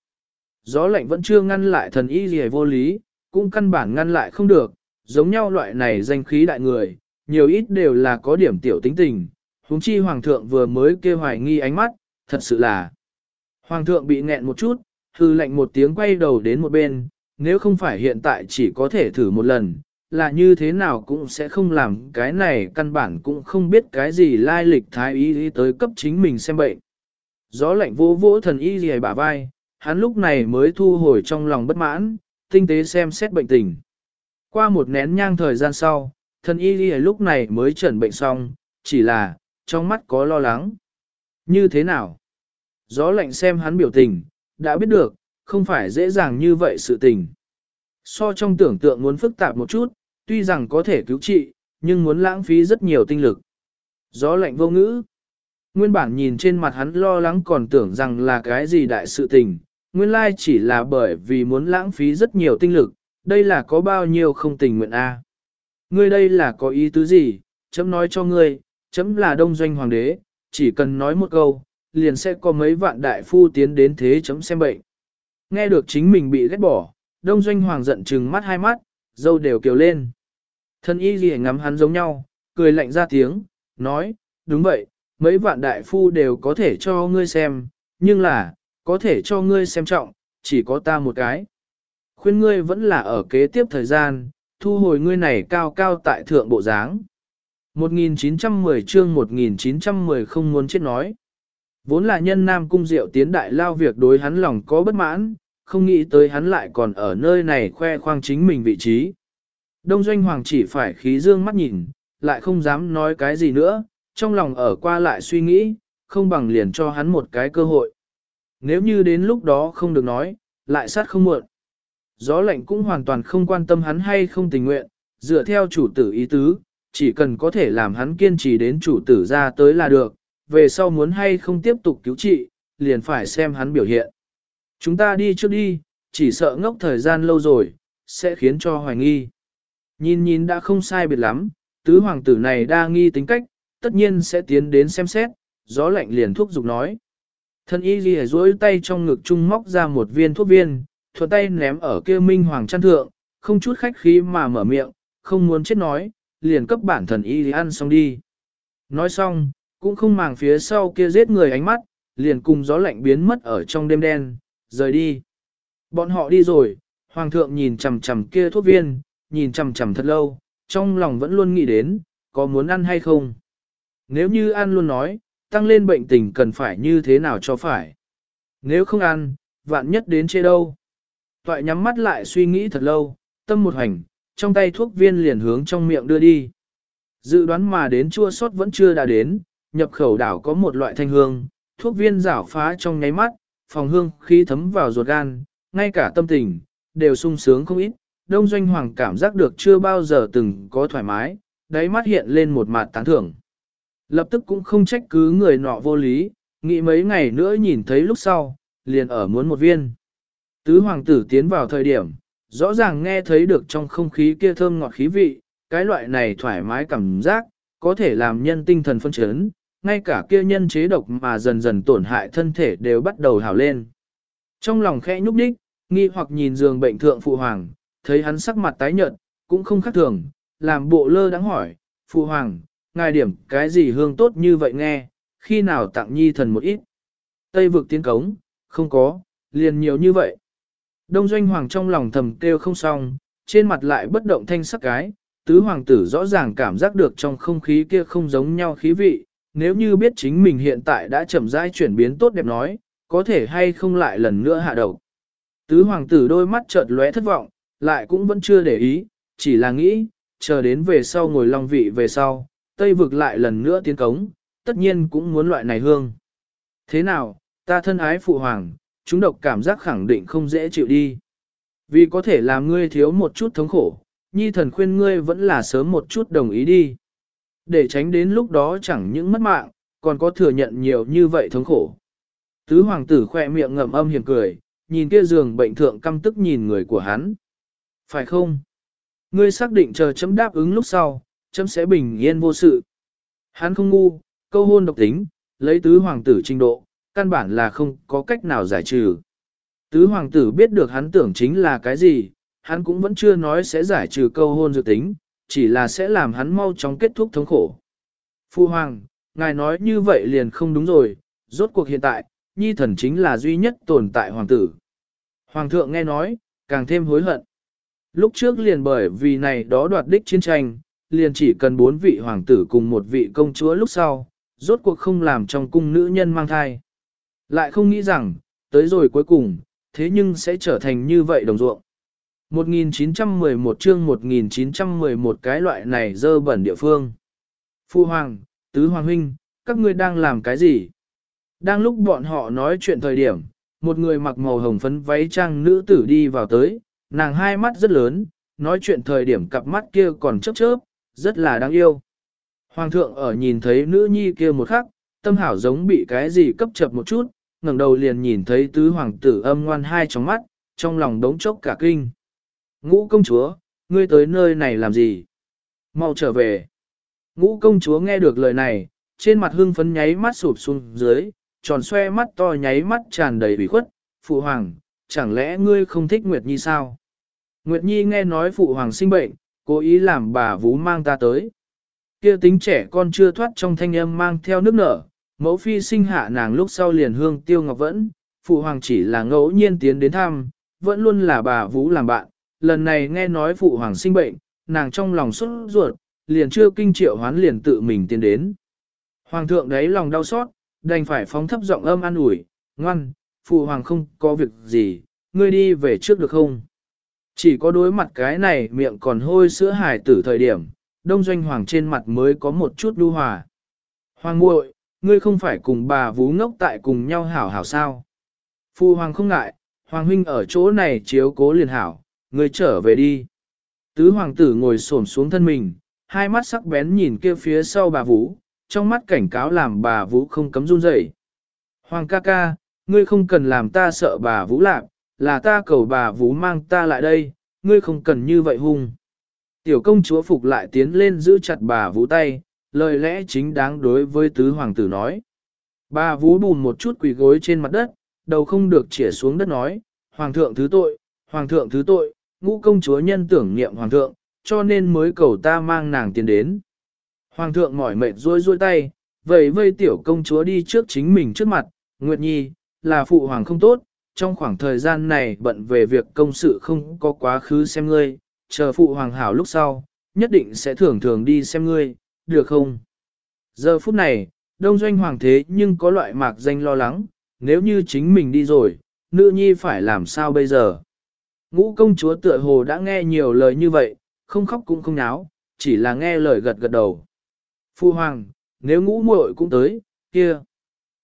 Gió lạnh vẫn chưa ngăn lại thần y lìa vô lý, cũng căn bản ngăn lại không được, giống nhau loại này danh khí đại người, nhiều ít đều là có điểm tiểu tính tình, Húng chi hoàng thượng vừa mới kêu hoài nghi ánh mắt, thật sự là. Hoàng thượng bị nghẹn một chút, hư lạnh một tiếng quay đầu đến một bên, nếu không phải hiện tại chỉ có thể thử một lần, là như thế nào cũng sẽ không làm cái này căn bản cũng không biết cái gì lai lịch thái y tới cấp chính mình xem bệnh. Gió lạnh vô vỗ thần y gì bả vai, hắn lúc này mới thu hồi trong lòng bất mãn, tinh tế xem xét bệnh tình. Qua một nén nhang thời gian sau, thần y gì lúc này mới chẩn bệnh xong, chỉ là, trong mắt có lo lắng. Như thế nào? Gió lạnh xem hắn biểu tình, đã biết được, không phải dễ dàng như vậy sự tình. So trong tưởng tượng muốn phức tạp một chút, tuy rằng có thể cứu trị, nhưng muốn lãng phí rất nhiều tinh lực. Gió lạnh vô ngữ. Nguyên bản nhìn trên mặt hắn lo lắng còn tưởng rằng là cái gì đại sự tình, nguyên lai chỉ là bởi vì muốn lãng phí rất nhiều tinh lực, đây là có bao nhiêu không tình nguyện a. Ngươi đây là có ý tứ gì, chấm nói cho ngươi, chấm là đông doanh hoàng đế, chỉ cần nói một câu, liền sẽ có mấy vạn đại phu tiến đến thế chấm xem bệnh. Nghe được chính mình bị ghét bỏ, đông doanh hoàng giận trừng mắt hai mắt, dâu đều kiều lên. Thân y gì ngắm hắn giống nhau, cười lạnh ra tiếng, nói, đúng vậy, mấy vạn đại phu đều có thể cho ngươi xem, nhưng là, có thể cho ngươi xem trọng, chỉ có ta một cái. Khuyên ngươi vẫn là ở kế tiếp thời gian, thu hồi ngươi này cao cao tại thượng bộ dáng. 1910 chương 1910 không muốn chết nói. Vốn là nhân nam cung diệu tiến đại lao việc đối hắn lòng có bất mãn, không nghĩ tới hắn lại còn ở nơi này khoe khoang chính mình vị trí. Đông doanh hoàng chỉ phải khí dương mắt nhìn, lại không dám nói cái gì nữa, trong lòng ở qua lại suy nghĩ, không bằng liền cho hắn một cái cơ hội. Nếu như đến lúc đó không được nói, lại sát không muộn. Gió lạnh cũng hoàn toàn không quan tâm hắn hay không tình nguyện, dựa theo chủ tử ý tứ, chỉ cần có thể làm hắn kiên trì đến chủ tử ra tới là được, về sau muốn hay không tiếp tục cứu trị, liền phải xem hắn biểu hiện. Chúng ta đi trước đi, chỉ sợ ngốc thời gian lâu rồi, sẽ khiến cho hoài nghi. Nhìn nhìn đã không sai biệt lắm, tứ hoàng tử này đa nghi tính cách, tất nhiên sẽ tiến đến xem xét, gió lạnh liền thuốc dục nói. Thân y ghi rối tay trong ngực trung móc ra một viên thuốc viên, thuận tay ném ở kia minh hoàng chăn thượng, không chút khách khí mà mở miệng, không muốn chết nói, liền cấp bản thần y ăn xong đi. Nói xong, cũng không màng phía sau kia giết người ánh mắt, liền cùng gió lạnh biến mất ở trong đêm đen, rời đi. Bọn họ đi rồi, hoàng thượng nhìn chằm chằm kia thuốc viên, nhìn chằm chằm thật lâu, trong lòng vẫn luôn nghĩ đến, có muốn ăn hay không. Nếu như ăn luôn nói, tăng lên bệnh tình cần phải như thế nào cho phải. Nếu không ăn, vạn nhất đến chê đâu. Toại nhắm mắt lại suy nghĩ thật lâu, tâm một hành, trong tay thuốc viên liền hướng trong miệng đưa đi. Dự đoán mà đến chua sót vẫn chưa đã đến, nhập khẩu đảo có một loại thanh hương, thuốc viên rảo phá trong nháy mắt, phòng hương khí thấm vào ruột gan, ngay cả tâm tình, đều sung sướng không ít. Đông Doanh Hoàng cảm giác được chưa bao giờ từng có thoải mái, đáy mắt hiện lên một mặt tán thưởng. Lập tức cũng không trách cứ người nọ vô lý, nghĩ mấy ngày nữa nhìn thấy lúc sau, liền ở muốn một viên. Tứ hoàng tử tiến vào thời điểm, rõ ràng nghe thấy được trong không khí kia thơm ngọt khí vị, cái loại này thoải mái cảm giác, có thể làm nhân tinh thần phân chấn, ngay cả kia nhân chế độc mà dần dần tổn hại thân thể đều bắt đầu hào lên. Trong lòng khẽ nhúc đích, nghi hoặc nhìn giường bệnh thượng phụ hoàng, thấy hắn sắc mặt tái nhợt, cũng không khác thường, làm bộ lơ đáng hỏi, phụ hoàng, ngài điểm cái gì hương tốt như vậy nghe, khi nào tặng nhi thần một ít. Tây vực tiến cống, không có, liền nhiều như vậy. Đông doanh hoàng trong lòng thầm kêu không xong, trên mặt lại bất động thanh sắc cái, tứ hoàng tử rõ ràng cảm giác được trong không khí kia không giống nhau khí vị, nếu như biết chính mình hiện tại đã chậm rãi chuyển biến tốt đẹp nói, có thể hay không lại lần nữa hạ đầu. Tứ hoàng tử đôi mắt chợt lóe thất vọng, lại cũng vẫn chưa để ý, chỉ là nghĩ, chờ đến về sau ngồi long vị về sau, Tây vực lại lần nữa tiến cống, tất nhiên cũng muốn loại này hương. Thế nào, ta thân ái phụ hoàng, chúng độc cảm giác khẳng định không dễ chịu đi. Vì có thể làm ngươi thiếu một chút thống khổ, nhi thần khuyên ngươi vẫn là sớm một chút đồng ý đi. Để tránh đến lúc đó chẳng những mất mạng, còn có thừa nhận nhiều như vậy thống khổ. Tứ hoàng tử khoe miệng ngậm âm hiểm cười, nhìn kia giường bệnh thượng căm tức nhìn người của hắn. Phải không? Ngươi xác định chờ chấm đáp ứng lúc sau, chấm sẽ bình yên vô sự. Hắn không ngu, câu hôn độc tính, lấy tứ hoàng tử trình độ, căn bản là không có cách nào giải trừ. Tứ hoàng tử biết được hắn tưởng chính là cái gì, hắn cũng vẫn chưa nói sẽ giải trừ câu hôn dự tính, chỉ là sẽ làm hắn mau chóng kết thúc thống khổ. Phu hoàng, ngài nói như vậy liền không đúng rồi, rốt cuộc hiện tại, nhi thần chính là duy nhất tồn tại hoàng tử. Hoàng thượng nghe nói, càng thêm hối hận. Lúc trước liền bởi vì này đó đoạt đích chiến tranh, liền chỉ cần bốn vị hoàng tử cùng một vị công chúa lúc sau, rốt cuộc không làm trong cung nữ nhân mang thai. Lại không nghĩ rằng, tới rồi cuối cùng, thế nhưng sẽ trở thành như vậy đồng ruộng. 1911 chương 1911 cái loại này dơ bẩn địa phương. Phu Hoàng, Tứ Hoàng Huynh, các ngươi đang làm cái gì? Đang lúc bọn họ nói chuyện thời điểm, một người mặc màu hồng phấn váy trang nữ tử đi vào tới, nàng hai mắt rất lớn, nói chuyện thời điểm cặp mắt kia còn chớp chớp, rất là đáng yêu. Hoàng thượng ở nhìn thấy nữ nhi kia một khắc, tâm hảo giống bị cái gì cấp chập một chút, ngẩng đầu liền nhìn thấy tứ hoàng tử âm ngoan hai trong mắt, trong lòng đống chốc cả kinh. Ngũ công chúa, ngươi tới nơi này làm gì? Mau trở về. Ngũ công chúa nghe được lời này, trên mặt hưng phấn nháy mắt sụp xuống dưới, tròn xoe mắt to nháy mắt tràn đầy ủy khuất. Phụ hoàng, chẳng lẽ ngươi không thích Nguyệt Nhi sao? Nguyệt Nhi nghe nói phụ hoàng sinh bệnh, cố ý làm bà vú mang ta tới. Kia tính trẻ con chưa thoát trong thanh âm mang theo nước nở, mẫu phi sinh hạ nàng lúc sau liền hương tiêu ngọc vẫn, phụ hoàng chỉ là ngẫu nhiên tiến đến thăm, vẫn luôn là bà vú làm bạn. Lần này nghe nói phụ hoàng sinh bệnh, nàng trong lòng xuất ruột, liền chưa kinh triệu hoán liền tự mình tiến đến. Hoàng thượng đấy lòng đau xót, đành phải phóng thấp giọng âm an ủi, ngoan, phụ hoàng không có việc gì, ngươi đi về trước được không? Chỉ có đối mặt cái này miệng còn hôi sữa hải tử thời điểm, đông doanh hoàng trên mặt mới có một chút đu hòa. Hoàng muội, ngươi không phải cùng bà vú ngốc tại cùng nhau hảo hảo sao? Phu hoàng không ngại, hoàng huynh ở chỗ này chiếu cố liền hảo, ngươi trở về đi. Tứ hoàng tử ngồi xổm xuống thân mình, hai mắt sắc bén nhìn kia phía sau bà vú, trong mắt cảnh cáo làm bà vũ không cấm run rẩy. Hoàng ca ca, ngươi không cần làm ta sợ bà vũ lạc, là ta cầu bà vú mang ta lại đây, ngươi không cần như vậy hung. Tiểu công chúa phục lại tiến lên giữ chặt bà vú tay, lời lẽ chính đáng đối với tứ hoàng tử nói. Bà vú bùn một chút quỳ gối trên mặt đất, đầu không được chỉa xuống đất nói, Hoàng thượng thứ tội, Hoàng thượng thứ tội, ngũ công chúa nhân tưởng niệm Hoàng thượng, cho nên mới cầu ta mang nàng tiến đến. Hoàng thượng mỏi mệt rôi rôi tay, vậy vây tiểu công chúa đi trước chính mình trước mặt, Nguyệt Nhi, là phụ hoàng không tốt, trong khoảng thời gian này bận về việc công sự không có quá khứ xem ngươi, chờ phụ hoàng hảo lúc sau, nhất định sẽ thường thường đi xem ngươi, được không? Giờ phút này, đông doanh hoàng thế nhưng có loại mạc danh lo lắng, nếu như chính mình đi rồi, nữ nhi phải làm sao bây giờ? Ngũ công chúa tựa hồ đã nghe nhiều lời như vậy, không khóc cũng không náo, chỉ là nghe lời gật gật đầu. Phu hoàng, nếu ngũ muội cũng tới, kia,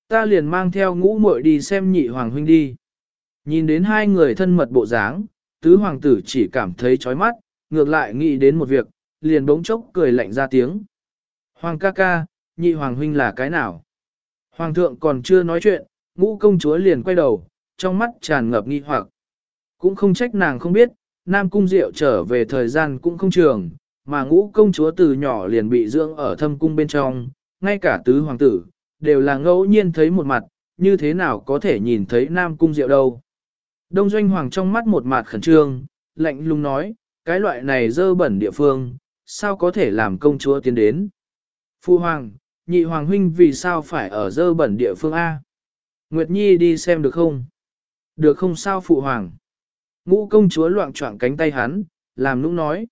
ta liền mang theo ngũ muội đi xem nhị hoàng huynh đi. Nhìn đến hai người thân mật bộ dáng, tứ hoàng tử chỉ cảm thấy chói mắt, ngược lại nghĩ đến một việc, liền bỗng chốc cười lạnh ra tiếng. Hoàng ca ca, nhị hoàng huynh là cái nào? Hoàng thượng còn chưa nói chuyện, ngũ công chúa liền quay đầu, trong mắt tràn ngập nghi hoặc. Cũng không trách nàng không biết, Nam Cung Diệu trở về thời gian cũng không trường, mà ngũ công chúa từ nhỏ liền bị dưỡng ở thâm cung bên trong, ngay cả tứ hoàng tử, đều là ngẫu nhiên thấy một mặt, như thế nào có thể nhìn thấy Nam Cung Diệu đâu. Đông Doanh Hoàng trong mắt một mặt khẩn trương, lạnh lùng nói, cái loại này dơ bẩn địa phương, sao có thể làm công chúa tiến đến. Phu Hoàng, nhị Hoàng huynh vì sao phải ở dơ bẩn địa phương A? Nguyệt Nhi đi xem được không? Được không sao Phụ Hoàng? Ngũ công chúa loạn trọng cánh tay hắn, làm nũng nói.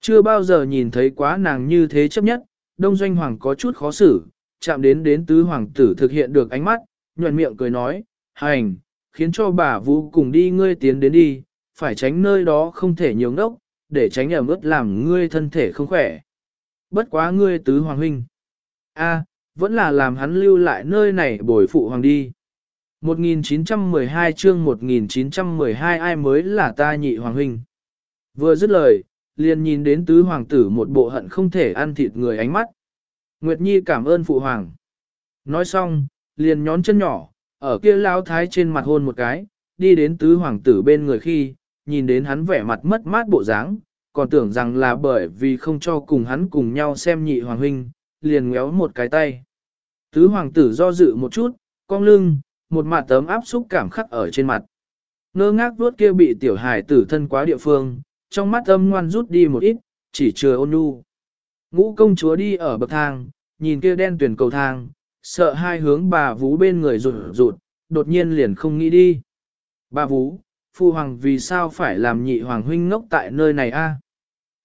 Chưa bao giờ nhìn thấy quá nàng như thế chấp nhất, đông doanh hoàng có chút khó xử, chạm đến đến tứ hoàng tử thực hiện được ánh mắt, nhuận miệng cười nói, hành, khiến cho bà vũ cùng đi ngươi tiến đến đi, phải tránh nơi đó không thể nhiều ngốc, để tránh ẩm ướt làm ngươi thân thể không khỏe. Bất quá ngươi tứ hoàng huynh. a vẫn là làm hắn lưu lại nơi này bồi phụ hoàng đi. 1912 chương 1912 ai mới là ta nhị hoàng huynh. Vừa dứt lời, liền nhìn đến tứ hoàng tử một bộ hận không thể ăn thịt người ánh mắt. Nguyệt Nhi cảm ơn phụ hoàng. Nói xong, liền nhón chân nhỏ, ở kia lao thái trên mặt hôn một cái, đi đến tứ hoàng tử bên người khi, nhìn đến hắn vẻ mặt mất mát bộ dáng, còn tưởng rằng là bởi vì không cho cùng hắn cùng nhau xem nhị hoàng huynh, liền ngéo một cái tay. Tứ hoàng tử do dự một chút, cong lưng, một mặt tấm áp xúc cảm khắc ở trên mặt. Ngơ ngác vuốt kia bị tiểu hài tử thân quá địa phương, trong mắt âm ngoan rút đi một ít, chỉ chừa ôn nhu. Ngũ công chúa đi ở bậc thang, nhìn kia đen tuyển cầu thang, sợ hai hướng bà vú bên người rụt rụt, đột nhiên liền không nghĩ đi. Bà vú, phu hoàng vì sao phải làm nhị hoàng huynh ngốc tại nơi này a?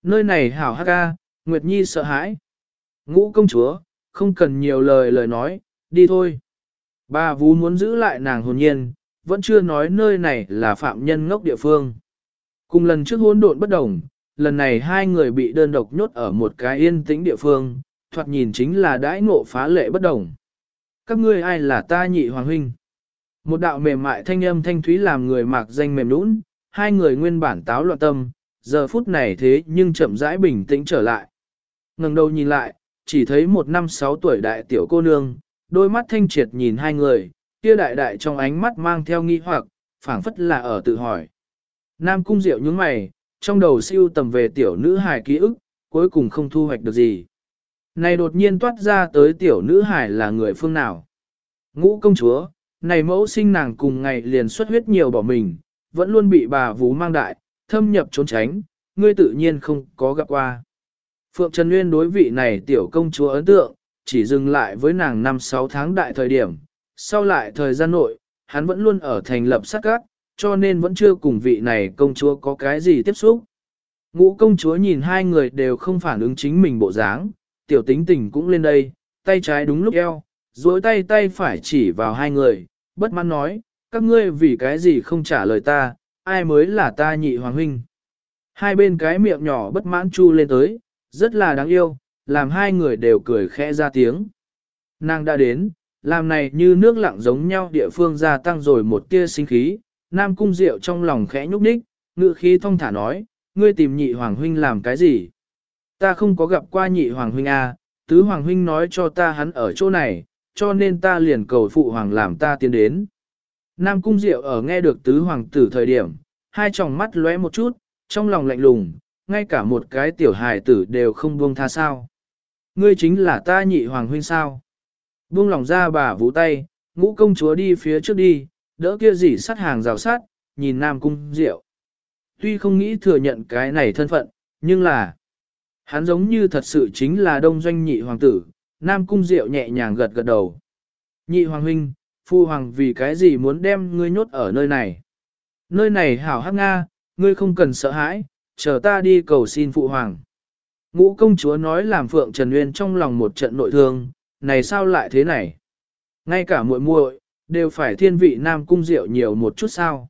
Nơi này hảo hắc a, Nguyệt Nhi sợ hãi. Ngũ công chúa, không cần nhiều lời lời nói, đi thôi. Bà vú muốn giữ lại nàng hồn nhiên, vẫn chưa nói nơi này là phạm nhân ngốc địa phương. Cùng lần trước hỗn độn bất đồng, lần này hai người bị đơn độc nhốt ở một cái yên tĩnh địa phương, thoạt nhìn chính là đãi ngộ phá lệ bất đồng. Các ngươi ai là ta nhị hoàng huynh? Một đạo mềm mại thanh âm thanh thúy làm người mạc danh mềm nũng, hai người nguyên bản táo loạn tâm, giờ phút này thế nhưng chậm rãi bình tĩnh trở lại. ngẩng đầu nhìn lại, chỉ thấy một năm sáu tuổi đại tiểu cô nương, đôi mắt thanh triệt nhìn hai người, kia đại đại trong ánh mắt mang theo nghi hoặc, phảng phất là ở tự hỏi. Nam cung diệu nhướng mày, trong đầu siêu tầm về tiểu nữ hài ký ức, cuối cùng không thu hoạch được gì. Này đột nhiên toát ra tới tiểu nữ hải là người phương nào? Ngũ công chúa, này mẫu sinh nàng cùng ngày liền xuất huyết nhiều bỏ mình, vẫn luôn bị bà vú mang đại, thâm nhập trốn tránh, ngươi tự nhiên không có gặp qua. Phượng Trần Nguyên đối vị này tiểu công chúa ấn tượng, chỉ dừng lại với nàng 5-6 tháng đại thời điểm, sau lại thời gian nội, hắn vẫn luôn ở thành lập sát các, cho nên vẫn chưa cùng vị này công chúa có cái gì tiếp xúc. Ngũ công chúa nhìn hai người đều không phản ứng chính mình bộ dáng, tiểu tính tình cũng lên đây, tay trái đúng lúc eo, duỗi tay tay phải chỉ vào hai người, bất mãn nói, các ngươi vì cái gì không trả lời ta, ai mới là ta nhị hoàng huynh. Hai bên cái miệng nhỏ bất mãn chu lên tới, rất là đáng yêu, làm hai người đều cười khẽ ra tiếng. Nàng đã đến, làm này như nước lặng giống nhau địa phương gia tăng rồi một tia sinh khí, Nam Cung Diệu trong lòng khẽ nhúc nhích, ngự khí thông thả nói, ngươi tìm nhị hoàng huynh làm cái gì? Ta không có gặp qua nhị hoàng huynh A, tứ hoàng huynh nói cho ta hắn ở chỗ này, cho nên ta liền cầu phụ hoàng làm ta tiến đến. Nam Cung Diệu ở nghe được tứ hoàng tử thời điểm, hai tròng mắt lóe một chút, trong lòng lạnh lùng, ngay cả một cái tiểu hài tử đều không buông tha sao. Ngươi chính là ta nhị hoàng huynh sao. Buông lòng ra bà vũ tay, ngũ công chúa đi phía trước đi, đỡ kia gì sắt hàng rào sát, nhìn Nam Cung Diệu. Tuy không nghĩ thừa nhận cái này thân phận, nhưng là, hắn giống như thật sự chính là đông doanh nhị hoàng tử, Nam Cung Diệu nhẹ nhàng gật gật đầu. Nhị hoàng huynh, phu hoàng vì cái gì muốn đem ngươi nhốt ở nơi này? Nơi này hảo hắc nga, ngươi không cần sợ hãi, chờ ta đi cầu xin phụ hoàng. Ngũ công chúa nói làm Phượng Trần Nguyên trong lòng một trận nội thương, này sao lại thế này? Ngay cả muội muội đều phải thiên vị Nam Cung Diệu nhiều một chút sao?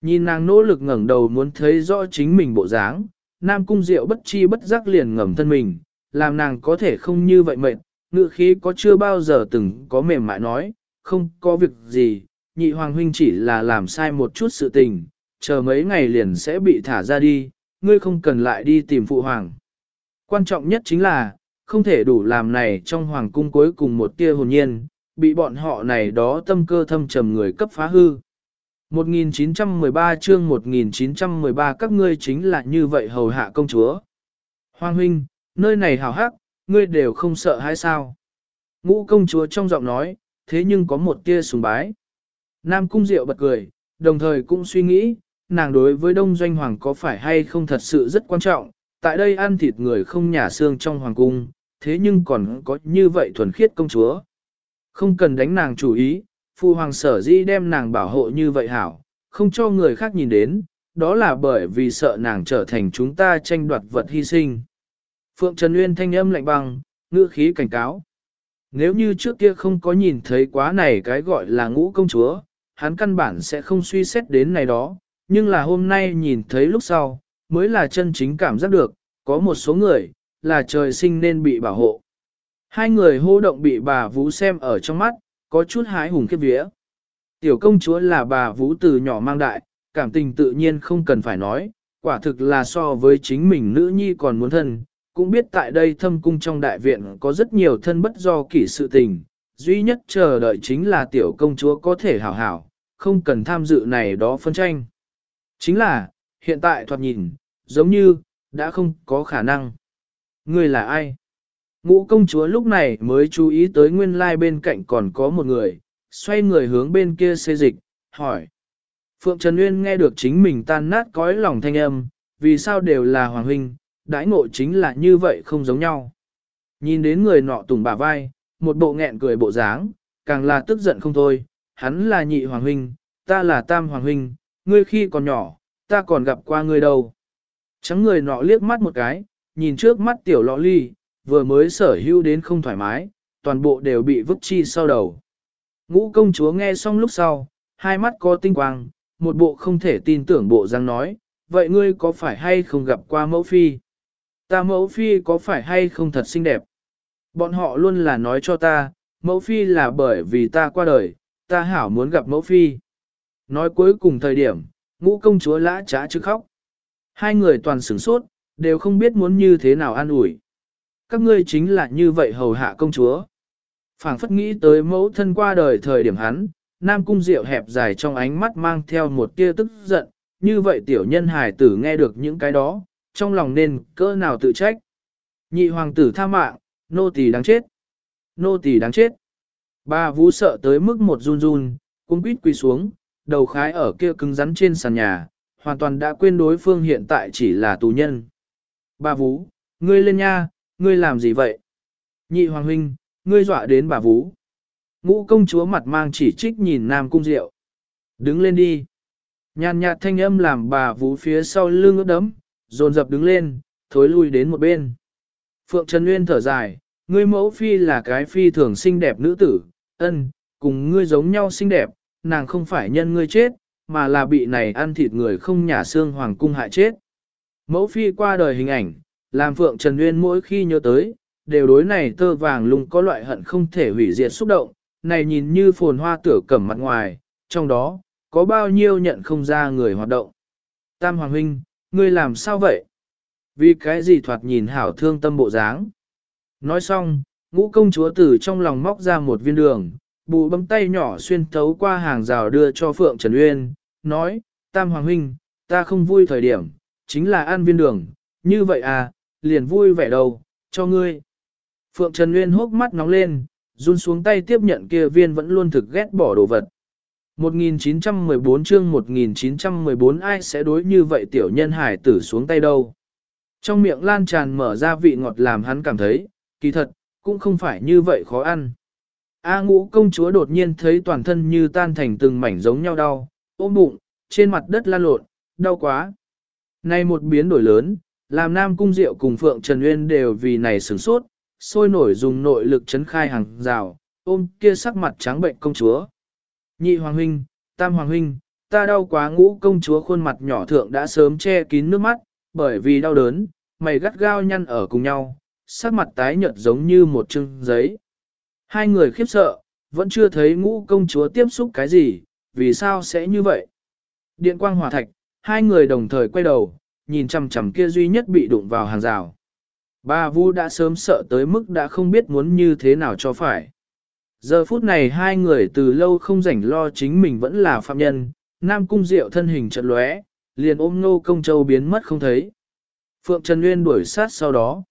Nhìn nàng nỗ lực ngẩng đầu muốn thấy rõ chính mình bộ dáng, Nam Cung Diệu bất chi bất giác liền ngầm thân mình, làm nàng có thể không như vậy mệt, ngự khí có chưa bao giờ từng có mềm mại nói, không có việc gì, nhị hoàng huynh chỉ là làm sai một chút sự tình, chờ mấy ngày liền sẽ bị thả ra đi, ngươi không cần lại đi tìm phụ hoàng. Quan trọng nhất chính là, không thể đủ làm này trong hoàng cung cuối cùng một tia hồn nhiên, bị bọn họ này đó tâm cơ thâm trầm người cấp phá hư. 1913 chương 1913 các ngươi chính là như vậy hầu hạ công chúa. Hoàng huynh, nơi này hào hắc, ngươi đều không sợ hay sao? Ngũ công chúa trong giọng nói, thế nhưng có một tia sùng bái. Nam cung diệu bật cười, đồng thời cũng suy nghĩ, nàng đối với đông doanh hoàng có phải hay không thật sự rất quan trọng, tại đây ăn thịt người không nhả xương trong hoàng cung, thế nhưng còn có như vậy thuần khiết công chúa. Không cần đánh nàng chủ ý, phụ hoàng sở dĩ đem nàng bảo hộ như vậy hảo, không cho người khác nhìn đến, đó là bởi vì sợ nàng trở thành chúng ta tranh đoạt vật hy sinh. Phượng Trần Uyên thanh âm lạnh băng, ngữ khí cảnh cáo. Nếu như trước kia không có nhìn thấy quá này cái gọi là ngũ công chúa, hắn căn bản sẽ không suy xét đến này đó, nhưng là hôm nay nhìn thấy lúc sau, mới là chân chính cảm giác được, có một số người, là trời sinh nên bị bảo hộ. Hai người hô động bị bà Vũ xem ở trong mắt, có chút hái hùng khiếp vía. Tiểu công chúa là bà Vũ từ nhỏ mang đại, cảm tình tự nhiên không cần phải nói, quả thực là so với chính mình nữ nhi còn muốn thân, cũng biết tại đây thâm cung trong đại viện có rất nhiều thân bất do kỷ sự tình, duy nhất chờ đợi chính là tiểu công chúa có thể hảo hảo, không cần tham dự này đó phân tranh. Chính là, hiện tại thoạt nhìn, giống như, đã không có khả năng. Người là ai? Ngũ công chúa lúc này mới chú ý tới nguyên lai bên cạnh còn có một người, xoay người hướng bên kia xê dịch, hỏi. Phượng Trần Nguyên nghe được chính mình tan nát cõi lòng thanh âm, vì sao đều là hoàng huynh, đãi ngộ chính là như vậy không giống nhau. Nhìn đến người nọ tùng bả vai, một bộ nghẹn cười bộ dáng, càng là tức giận không thôi, hắn là nhị hoàng huynh, ta là tam hoàng huynh, ngươi khi còn nhỏ, ta còn gặp qua ngươi đâu. Trắng người nọ liếc mắt một cái, nhìn trước mắt tiểu lọ ly, vừa mới sở hữu đến không thoải mái, toàn bộ đều bị vứt chi sau đầu. Ngũ công chúa nghe xong lúc sau, hai mắt có tinh quang, một bộ không thể tin tưởng bộ răng nói, vậy ngươi có phải hay không gặp qua mẫu phi? Ta mẫu phi có phải hay không thật xinh đẹp? Bọn họ luôn là nói cho ta, mẫu phi là bởi vì ta qua đời, ta hảo muốn gặp mẫu phi. Nói cuối cùng thời điểm, ngũ công chúa lã trá chứ khóc. Hai người toàn sửng sốt, đều không biết muốn như thế nào an ủi. Các ngươi chính là như vậy hầu hạ công chúa. phảng phất nghĩ tới mẫu thân qua đời thời điểm hắn, nam cung diệu hẹp dài trong ánh mắt mang theo một tia tức giận, như vậy tiểu nhân hài tử nghe được những cái đó, trong lòng nên cỡ nào tự trách. Nhị hoàng tử tha mạng, nô tỳ đáng chết. Nô tỳ đáng chết. Ba vũ sợ tới mức một run run, cung quýt quỳ xuống, đầu khái ở kia cứng rắn trên sàn nhà, hoàn toàn đã quên đối phương hiện tại chỉ là tù nhân. Ba vũ, ngươi lên nha, ngươi làm gì vậy? Nhị hoàng huynh, ngươi dọa đến bà vũ. Ngũ công chúa mặt mang chỉ trích nhìn nam cung diệu. Đứng lên đi. Nhàn nhạt thanh âm làm bà vũ phía sau lưng ướt đấm, dồn dập đứng lên, thối lui đến một bên. Phượng Trần Nguyên thở dài, ngươi mẫu phi là cái phi thường xinh đẹp nữ tử, ân, cùng ngươi giống nhau xinh đẹp, nàng không phải nhân ngươi chết, mà là bị này ăn thịt người không nhả xương hoàng cung hại chết. Mẫu phi qua đời hình ảnh, làm Phượng Trần Nguyên mỗi khi nhớ tới, đều đối này tơ vàng lung có loại hận không thể hủy diệt xúc động, này nhìn như phồn hoa tửa cẩm mặt ngoài, trong đó, có bao nhiêu nhận không ra người hoạt động. Tam Hoàng Huynh, ngươi làm sao vậy? Vì cái gì thoạt nhìn hảo thương tâm bộ dáng? Nói xong, ngũ công chúa tử trong lòng móc ra một viên đường, bù bấm tay nhỏ xuyên thấu qua hàng rào đưa cho Phượng Trần Uyên, nói, Tam Hoàng Huynh, ta không vui thời điểm, chính là ăn viên đường, như vậy à, liền vui vẻ đâu, cho ngươi. Phượng Trần Uyên hốc mắt nóng lên, run xuống tay tiếp nhận kia viên vẫn luôn thực ghét bỏ đồ vật. 1914 chương 1914 ai sẽ đối như vậy tiểu nhân hải tử xuống tay đâu. Trong miệng lan tràn mở ra vị ngọt làm hắn cảm thấy, kỳ thật, cũng không phải như vậy khó ăn. A ngũ công chúa đột nhiên thấy toàn thân như tan thành từng mảnh giống nhau đau, ôm bụng, trên mặt đất lan lộn, đau quá. Nay một biến đổi lớn, làm Nam Cung Diệu cùng Phượng Trần Uyên đều vì này sửng sốt, sôi nổi dùng nội lực chấn khai hàng rào, ôm kia sắc mặt trắng bệnh công chúa. Nhị Hoàng Huynh, Tam Hoàng Huynh, ta đau quá ngũ công chúa khuôn mặt nhỏ thượng đã sớm che kín nước mắt, bởi vì đau đớn, mày gắt gao nhăn ở cùng nhau, sắc mặt tái nhợt giống như một chưng giấy. Hai người khiếp sợ, vẫn chưa thấy ngũ công chúa tiếp xúc cái gì, vì sao sẽ như vậy? Điện quang hỏa thạch, hai người đồng thời quay đầu, nhìn chằm chằm kia duy nhất bị đụng vào hàng rào. Ba Vu đã sớm sợ tới mức đã không biết muốn như thế nào cho phải. Giờ phút này hai người từ lâu không rảnh lo chính mình vẫn là phạm nhân, Nam Cung Diệu thân hình chợt lóe, liền ôm Ngô Công Châu biến mất không thấy. Phượng Trần Nguyên đuổi sát sau đó.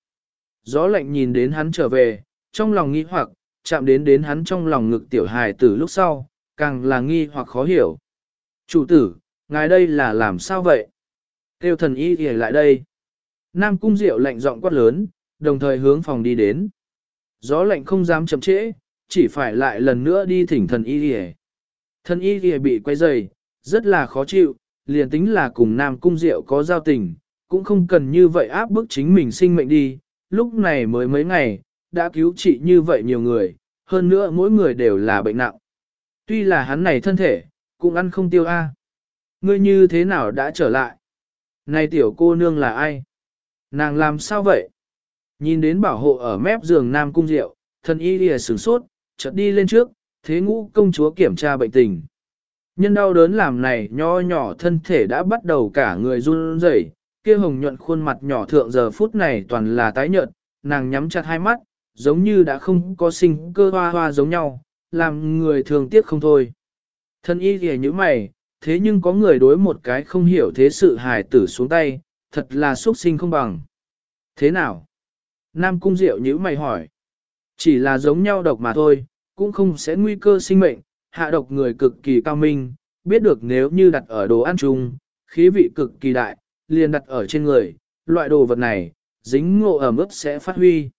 Gió lạnh nhìn đến hắn trở về, trong lòng nghi hoặc, chạm đến đến hắn trong lòng ngực tiểu hài tử lúc sau, càng là nghi hoặc khó hiểu. Chủ tử, ngài đây là làm sao vậy? Kêu thần y thì lại đây. Nam cung diệu lạnh giọng quát lớn, đồng thời hướng phòng đi đến. Gió lạnh không dám chậm trễ, chỉ phải lại lần nữa đi thỉnh thần y thì Thần y thì bị quay dày, rất là khó chịu, liền tính là cùng Nam Cung Diệu có giao tình, cũng không cần như vậy áp bức chính mình sinh mệnh đi, lúc này mới mấy ngày, đã cứu trị như vậy nhiều người, hơn nữa mỗi người đều là bệnh nặng. Tuy là hắn này thân thể, cũng ăn không tiêu a. Ngươi như thế nào đã trở lại? Này tiểu cô nương là ai? Nàng làm sao vậy? Nhìn đến bảo hộ ở mép giường Nam Cung Diệu, thần y lìa sửng sốt, chợt đi lên trước, thế ngũ công chúa kiểm tra bệnh tình. Nhân đau đớn làm này nho nhỏ thân thể đã bắt đầu cả người run rẩy, kia hồng nhuận khuôn mặt nhỏ thượng giờ phút này toàn là tái nhợt, nàng nhắm chặt hai mắt, giống như đã không có sinh cơ hoa hoa giống nhau, làm người thường tiếc không thôi. Thân y lìa như mày, thế nhưng có người đối một cái không hiểu thế sự hài tử xuống tay, thật là xuất sinh không bằng. Thế nào? Nam Cung Diệu nhữ mày hỏi. Chỉ là giống nhau độc mà thôi, cũng không sẽ nguy cơ sinh mệnh, hạ độc người cực kỳ cao minh, biết được nếu như đặt ở đồ ăn chung, khí vị cực kỳ đại, liền đặt ở trên người, loại đồ vật này, dính ngộ ở mức sẽ phát huy.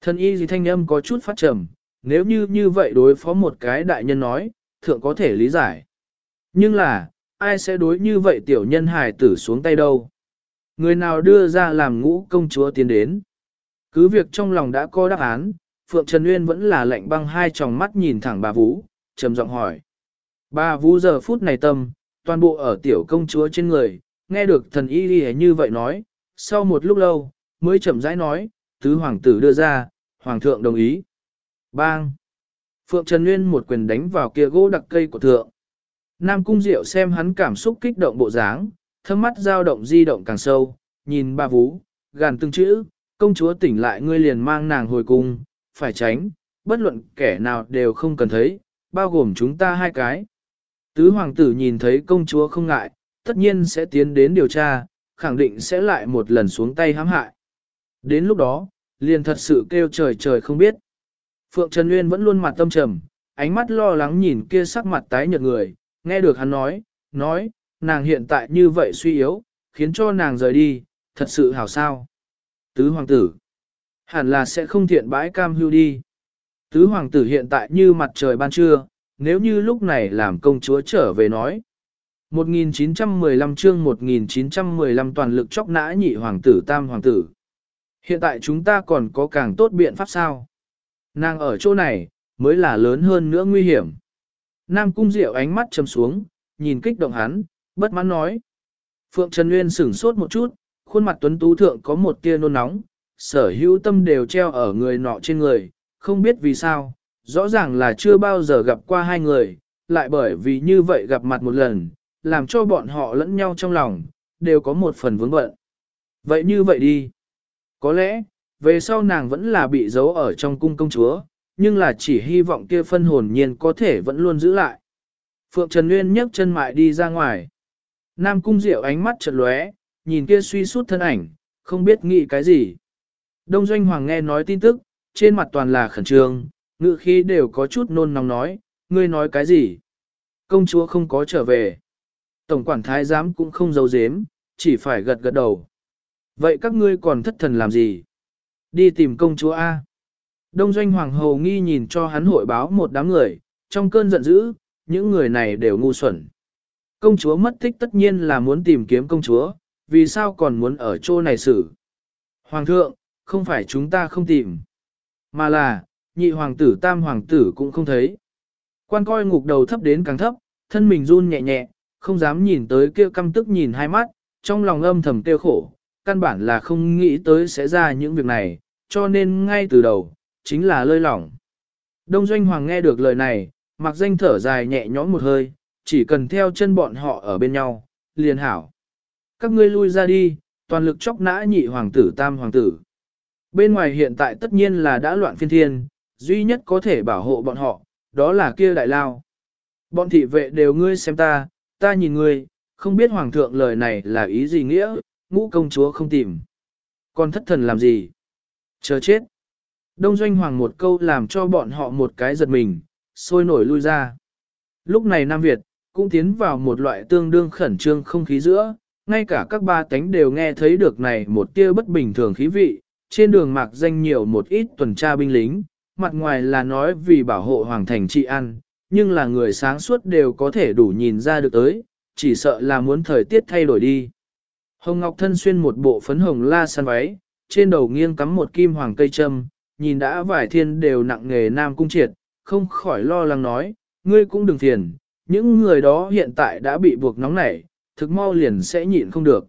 Thân y gì thanh âm có chút phát trầm, nếu như như vậy đối phó một cái đại nhân nói, thượng có thể lý giải. Nhưng là, ai sẽ đối như vậy tiểu nhân hài tử xuống tay đâu? Người nào đưa ra làm ngũ công chúa tiến đến? Cứ việc trong lòng đã có đáp án, Phượng Trần uyên vẫn là lạnh băng hai tròng mắt nhìn thẳng bà Vũ, trầm giọng hỏi. Bà Vũ giờ phút này tâm, toàn bộ ở tiểu công chúa trên người, nghe được thần y đi như vậy nói, sau một lúc lâu, mới chậm rãi nói, tứ hoàng tử đưa ra, hoàng thượng đồng ý. Bang! Phượng Trần Nguyên một quyền đánh vào kia gỗ đặc cây của thượng. Nam Cung Diệu xem hắn cảm xúc kích động bộ dáng, thâm mắt dao động di động càng sâu, nhìn ba vú, gàn từng chữ, công chúa tỉnh lại ngươi liền mang nàng hồi cung, phải tránh, bất luận kẻ nào đều không cần thấy, bao gồm chúng ta hai cái. Tứ hoàng tử nhìn thấy công chúa không ngại, tất nhiên sẽ tiến đến điều tra, khẳng định sẽ lại một lần xuống tay hãm hại. Đến lúc đó, liền thật sự kêu trời trời không biết. Phượng Trần Nguyên vẫn luôn mặt tâm trầm, ánh mắt lo lắng nhìn kia sắc mặt tái nhợt người, nghe được hắn nói, nói, nàng hiện tại như vậy suy yếu, khiến cho nàng rời đi, thật sự hảo sao. Tứ hoàng tử, hẳn là sẽ không thiện bãi cam hưu đi. Tứ hoàng tử hiện tại như mặt trời ban trưa, nếu như lúc này làm công chúa trở về nói. 1915 chương 1915 toàn lực chóc nã nhị hoàng tử tam hoàng tử. Hiện tại chúng ta còn có càng tốt biện pháp sao? Nàng ở chỗ này, mới là lớn hơn nữa nguy hiểm. Nam cung diệu ánh mắt chầm xuống, nhìn kích động hắn, bất mãn nói. Phượng Trần Nguyên sửng sốt một chút, khuôn mặt tuấn tú thượng có một tia nôn nóng, sở hữu tâm đều treo ở người nọ trên người, không biết vì sao, rõ ràng là chưa bao giờ gặp qua hai người, lại bởi vì như vậy gặp mặt một lần, làm cho bọn họ lẫn nhau trong lòng, đều có một phần vướng bận. Vậy như vậy đi. Có lẽ, về sau nàng vẫn là bị giấu ở trong cung công chúa, nhưng là chỉ hy vọng kia phân hồn nhiên có thể vẫn luôn giữ lại. Phượng Trần Nguyên nhấc chân mại đi ra ngoài. Nam cung diệu ánh mắt chợt lóe, nhìn kia suy sút thân ảnh, không biết nghĩ cái gì. Đông Doanh Hoàng nghe nói tin tức, trên mặt toàn là khẩn trương, ngự khi đều có chút nôn nóng nói, ngươi nói cái gì? Công chúa không có trở về. Tổng quản thái giám cũng không giấu giếm, chỉ phải gật gật đầu. Vậy các ngươi còn thất thần làm gì? Đi tìm công chúa A. Đông doanh hoàng hầu nghi nhìn cho hắn hội báo một đám người, trong cơn giận dữ, những người này đều ngu xuẩn. Công chúa mất tích tất nhiên là muốn tìm kiếm công chúa, vì sao còn muốn ở chỗ này xử? Hoàng thượng, không phải chúng ta không tìm, mà là, nhị hoàng tử tam hoàng tử cũng không thấy. Quan coi ngục đầu thấp đến càng thấp, thân mình run nhẹ nhẹ, không dám nhìn tới kia căm tức nhìn hai mắt, trong lòng âm thầm tiêu khổ, căn bản là không nghĩ tới sẽ ra những việc này, cho nên ngay từ đầu, chính là lơi lỏng. Đông Doanh Hoàng nghe được lời này, mặc danh thở dài nhẹ nhõm một hơi, chỉ cần theo chân bọn họ ở bên nhau, liền hảo. Các ngươi lui ra đi, toàn lực chóc nã nhị hoàng tử tam hoàng tử. Bên ngoài hiện tại tất nhiên là đã loạn phiên thiên, duy nhất có thể bảo hộ bọn họ, đó là kia đại lao. Bọn thị vệ đều ngươi xem ta, ta nhìn ngươi, không biết hoàng thượng lời này là ý gì nghĩa, ngũ công chúa không tìm. Còn thất thần làm gì? Chờ chết. Đông Doanh Hoàng một câu làm cho bọn họ một cái giật mình, sôi nổi lui ra. Lúc này Nam Việt, cũng tiến vào một loại tương đương khẩn trương không khí giữa, ngay cả các ba tánh đều nghe thấy được này một tia bất bình thường khí vị, trên đường mạc danh nhiều một ít tuần tra binh lính, mặt ngoài là nói vì bảo hộ hoàng thành trị an, nhưng là người sáng suốt đều có thể đủ nhìn ra được tới, chỉ sợ là muốn thời tiết thay đổi đi. Hồng Ngọc thân xuyên một bộ phấn hồng la san váy, trên đầu nghiêng cắm một kim hoàng cây châm, nhìn đã vải thiên đều nặng nghề nam cung triệt, không khỏi lo lắng nói, ngươi cũng đừng phiền, những người đó hiện tại đã bị buộc nóng nảy, thực mau liền sẽ nhịn không được.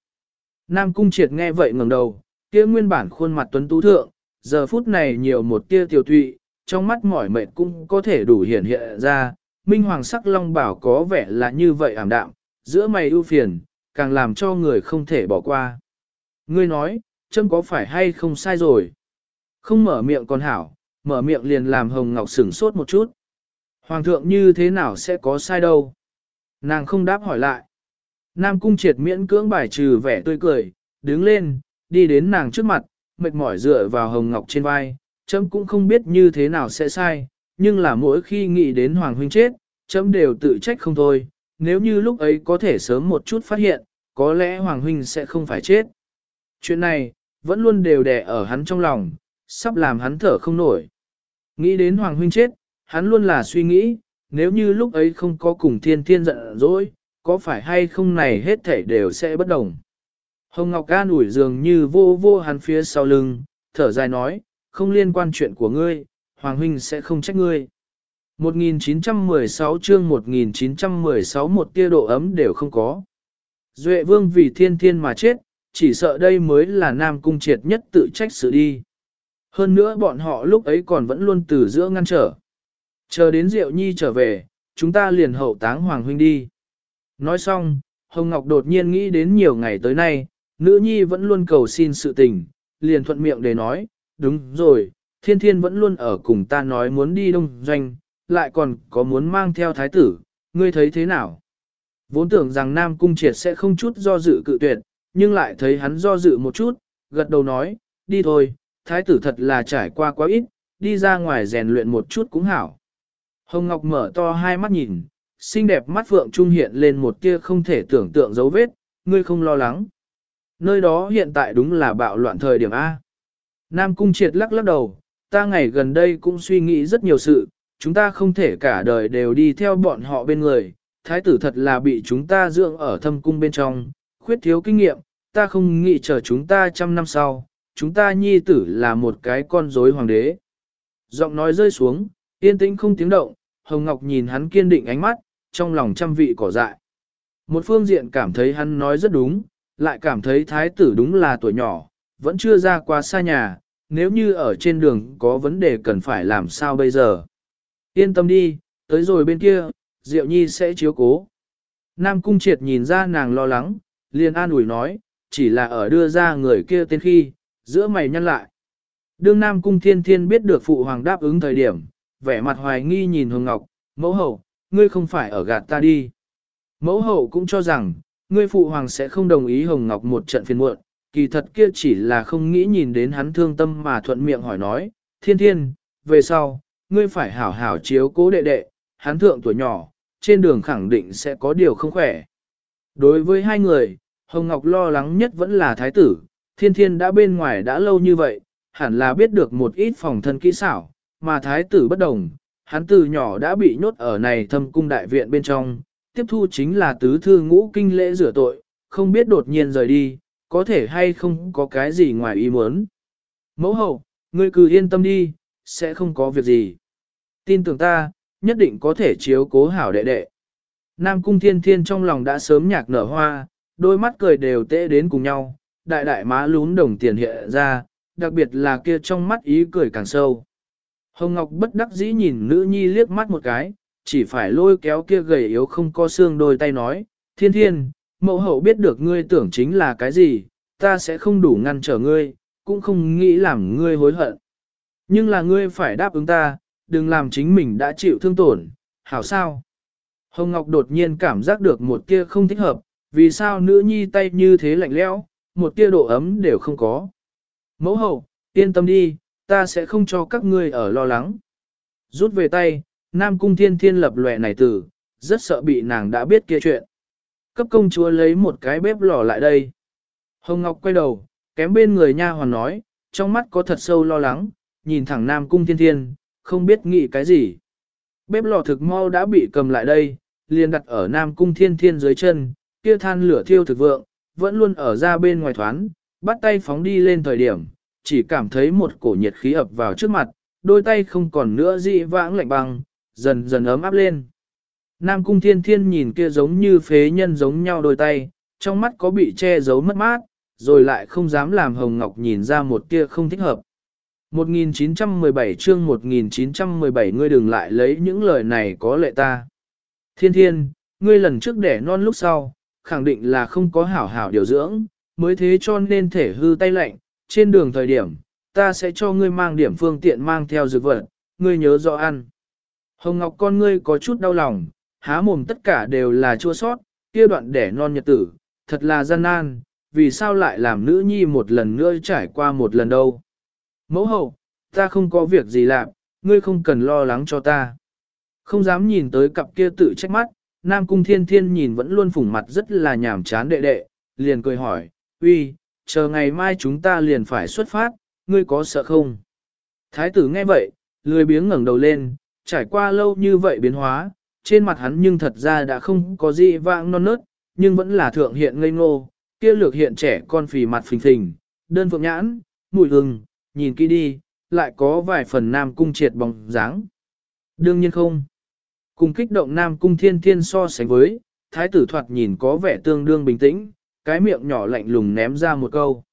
Nam cung triệt nghe vậy ngẩng đầu, kia nguyên bản khuôn mặt tuấn tú thượng, giờ phút này nhiều một tia tiểu thụy, trong mắt mỏi mệt cũng có thể đủ hiển hiện ra, minh hoàng sắc long bảo có vẻ là như vậy ảm đạm, giữa mày ưu phiền, càng làm cho người không thể bỏ qua. Ngươi nói, châm có phải hay không sai rồi? Không mở miệng còn hảo, mở miệng liền làm Hồng Ngọc sửng sốt một chút. Hoàng thượng như thế nào sẽ có sai đâu? Nàng không đáp hỏi lại. Nam cung triệt miễn cưỡng bài trừ vẻ tươi cười, đứng lên, đi đến nàng trước mặt, mệt mỏi dựa vào Hồng Ngọc trên vai, chấm cũng không biết như thế nào sẽ sai, nhưng là mỗi khi nghĩ đến Hoàng huynh chết, chấm đều tự trách không thôi, nếu như lúc ấy có thể sớm một chút phát hiện, có lẽ Hoàng huynh sẽ không phải chết. Chuyện này, vẫn luôn đều đè ở hắn trong lòng, sắp làm hắn thở không nổi. Nghĩ đến Hoàng huynh chết, hắn luôn là suy nghĩ, nếu như lúc ấy không có cùng thiên thiên giận dỗi, có phải hay không này hết thảy đều sẽ bất đồng. Hồng Ngọc An ủi dường như vô vô hắn phía sau lưng, thở dài nói, không liên quan chuyện của ngươi, Hoàng Huynh sẽ không trách ngươi. 1916 chương 1916 một tia độ ấm đều không có. Duệ vương vì thiên thiên mà chết, chỉ sợ đây mới là nam cung triệt nhất tự trách sự đi. Hơn nữa bọn họ lúc ấy còn vẫn luôn từ giữa ngăn trở. Chờ đến Diệu Nhi trở về, chúng ta liền hậu táng Hoàng Huynh đi. Nói xong, Hồng Ngọc đột nhiên nghĩ đến nhiều ngày tới nay, nữ nhi vẫn luôn cầu xin sự tình, liền thuận miệng để nói, đúng rồi, thiên thiên vẫn luôn ở cùng ta nói muốn đi đông doanh, lại còn có muốn mang theo thái tử, ngươi thấy thế nào? Vốn tưởng rằng Nam Cung Triệt sẽ không chút do dự cự tuyệt, nhưng lại thấy hắn do dự một chút, gật đầu nói, đi thôi, thái tử thật là trải qua quá ít, đi ra ngoài rèn luyện một chút cũng hảo. Hồng Ngọc mở to hai mắt nhìn, xinh đẹp mắt phượng trung hiện lên một tia không thể tưởng tượng dấu vết, ngươi không lo lắng. Nơi đó hiện tại đúng là bạo loạn thời điểm A. Nam Cung Triệt lắc lắc đầu, ta ngày gần đây cũng suy nghĩ rất nhiều sự, chúng ta không thể cả đời đều đi theo bọn họ bên người. Thái tử thật là bị chúng ta dưỡng ở thâm cung bên trong, khuyết thiếu kinh nghiệm, ta không nghĩ chờ chúng ta trăm năm sau, chúng ta nhi tử là một cái con rối hoàng đế. Giọng nói rơi xuống, yên tĩnh không tiếng động, Hồng Ngọc nhìn hắn kiên định ánh mắt, trong lòng trăm vị cỏ dại. Một phương diện cảm thấy hắn nói rất đúng, lại cảm thấy thái tử đúng là tuổi nhỏ, vẫn chưa ra qua xa nhà, nếu như ở trên đường có vấn đề cần phải làm sao bây giờ. Yên tâm đi, tới rồi bên kia, Diệu Nhi sẽ chiếu cố. Nam Cung Triệt nhìn ra nàng lo lắng, liền an ủi nói, chỉ là ở đưa ra người kia tên khi, giữa mày nhăn lại. Đương Nam Cung Thiên Thiên biết được Phụ Hoàng đáp ứng thời điểm, vẻ mặt hoài nghi nhìn Hồng Ngọc, mẫu hậu, ngươi không phải ở gạt ta đi. Mẫu hậu cũng cho rằng, ngươi Phụ Hoàng sẽ không đồng ý Hồng Ngọc một trận phiền muộn, kỳ thật kia chỉ là không nghĩ nhìn đến hắn thương tâm mà thuận miệng hỏi nói, Thiên Thiên, về sau, ngươi phải hảo hảo chiếu cố đệ đệ, hắn thượng tuổi nhỏ, trên đường khẳng định sẽ có điều không khỏe. Đối với hai người, Hồng Ngọc lo lắng nhất vẫn là thái tử, thiên thiên đã bên ngoài đã lâu như vậy, hẳn là biết được một ít phòng thân kỹ xảo, mà thái tử bất đồng, hắn từ nhỏ đã bị nhốt ở này thâm cung đại viện bên trong, tiếp thu chính là tứ thư ngũ kinh lễ rửa tội, không biết đột nhiên rời đi, có thể hay không có cái gì ngoài ý muốn. Mẫu hậu, ngươi cứ yên tâm đi, sẽ không có việc gì. Tin tưởng ta, nhất định có thể chiếu cố hảo đệ đệ. Nam cung thiên thiên trong lòng đã sớm nhạc nở hoa, đôi mắt cười đều tệ đến cùng nhau, đại đại má lún đồng tiền hiện ra, đặc biệt là kia trong mắt ý cười càng sâu. Hồng Ngọc bất đắc dĩ nhìn nữ nhi liếc mắt một cái, chỉ phải lôi kéo kia gầy yếu không có xương đôi tay nói, thiên thiên, mẫu hậu biết được ngươi tưởng chính là cái gì, ta sẽ không đủ ngăn trở ngươi, cũng không nghĩ làm ngươi hối hận. Nhưng là ngươi phải đáp ứng ta, đừng làm chính mình đã chịu thương tổn, hảo sao? Hồng Ngọc đột nhiên cảm giác được một kia không thích hợp, vì sao nữ nhi tay như thế lạnh lẽo, một tia độ ấm đều không có. Mẫu hậu, yên tâm đi, ta sẽ không cho các ngươi ở lo lắng. Rút về tay, Nam Cung Thiên Thiên lập lòe này tử, rất sợ bị nàng đã biết kia chuyện. Cấp công chúa lấy một cái bếp lò lại đây. Hồng Ngọc quay đầu, kém bên người nha hoàn nói, trong mắt có thật sâu lo lắng, nhìn thẳng Nam Cung Thiên Thiên, không biết nghĩ cái gì. Bếp lò thực mau đã bị cầm lại đây, liền đặt ở Nam Cung Thiên Thiên dưới chân, kia than lửa thiêu thực vượng, vẫn luôn ở ra bên ngoài thoán, bắt tay phóng đi lên thời điểm, chỉ cảm thấy một cổ nhiệt khí ập vào trước mặt, đôi tay không còn nữa dị vãng lạnh băng, dần dần ấm áp lên. Nam Cung Thiên Thiên nhìn kia giống như phế nhân giống nhau đôi tay, trong mắt có bị che giấu mất mát, rồi lại không dám làm Hồng Ngọc nhìn ra một tia không thích hợp. 1917 chương 1917 ngươi đừng lại lấy những lời này có lệ ta. Thiên thiên, ngươi lần trước đẻ non lúc sau, khẳng định là không có hảo hảo điều dưỡng, mới thế cho nên thể hư tay lạnh, trên đường thời điểm, ta sẽ cho ngươi mang điểm phương tiện mang theo dược vật, ngươi nhớ rõ ăn. Hồng Ngọc con ngươi có chút đau lòng, há mồm tất cả đều là chua sót, kia đoạn đẻ non nhật tử, thật là gian nan, vì sao lại làm nữ nhi một lần nữa trải qua một lần đâu. Mẫu hậu, ta không có việc gì làm, ngươi không cần lo lắng cho ta. Không dám nhìn tới cặp kia tự trách mắt, Nam Cung Thiên Thiên nhìn vẫn luôn phủng mặt rất là nhảm chán đệ đệ, liền cười hỏi, uy, chờ ngày mai chúng ta liền phải xuất phát, ngươi có sợ không? Thái tử nghe vậy, lười biếng ngẩng đầu lên, trải qua lâu như vậy biến hóa, trên mặt hắn nhưng thật ra đã không có gì vãng non nớt, nhưng vẫn là thượng hiện ngây ngô, kia lược hiện trẻ con phì mặt phình phình, đơn phượng nhãn, mùi hừng, nhìn kỹ đi, lại có vài phần nam cung triệt bóng dáng. Đương nhiên không. Cùng kích động nam cung thiên thiên so sánh với, thái tử thoạt nhìn có vẻ tương đương bình tĩnh, cái miệng nhỏ lạnh lùng ném ra một câu.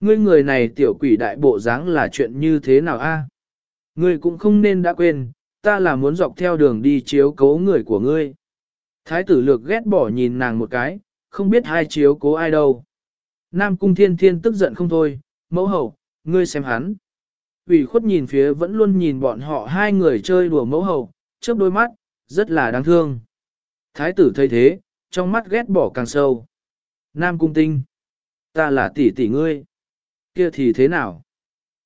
Ngươi người này tiểu quỷ đại bộ dáng là chuyện như thế nào a? Ngươi cũng không nên đã quên, ta là muốn dọc theo đường đi chiếu cố người của ngươi. Thái tử lược ghét bỏ nhìn nàng một cái, không biết hai chiếu cố ai đâu. Nam cung thiên thiên tức giận không thôi, mẫu hậu, ngươi xem hắn. ủy khuất nhìn phía vẫn luôn nhìn bọn họ hai người chơi đùa mẫu hậu, chớp đôi mắt, rất là đáng thương. Thái tử thấy thế, trong mắt ghét bỏ càng sâu. Nam cung tinh, ta là tỷ tỷ ngươi. Kia thì thế nào?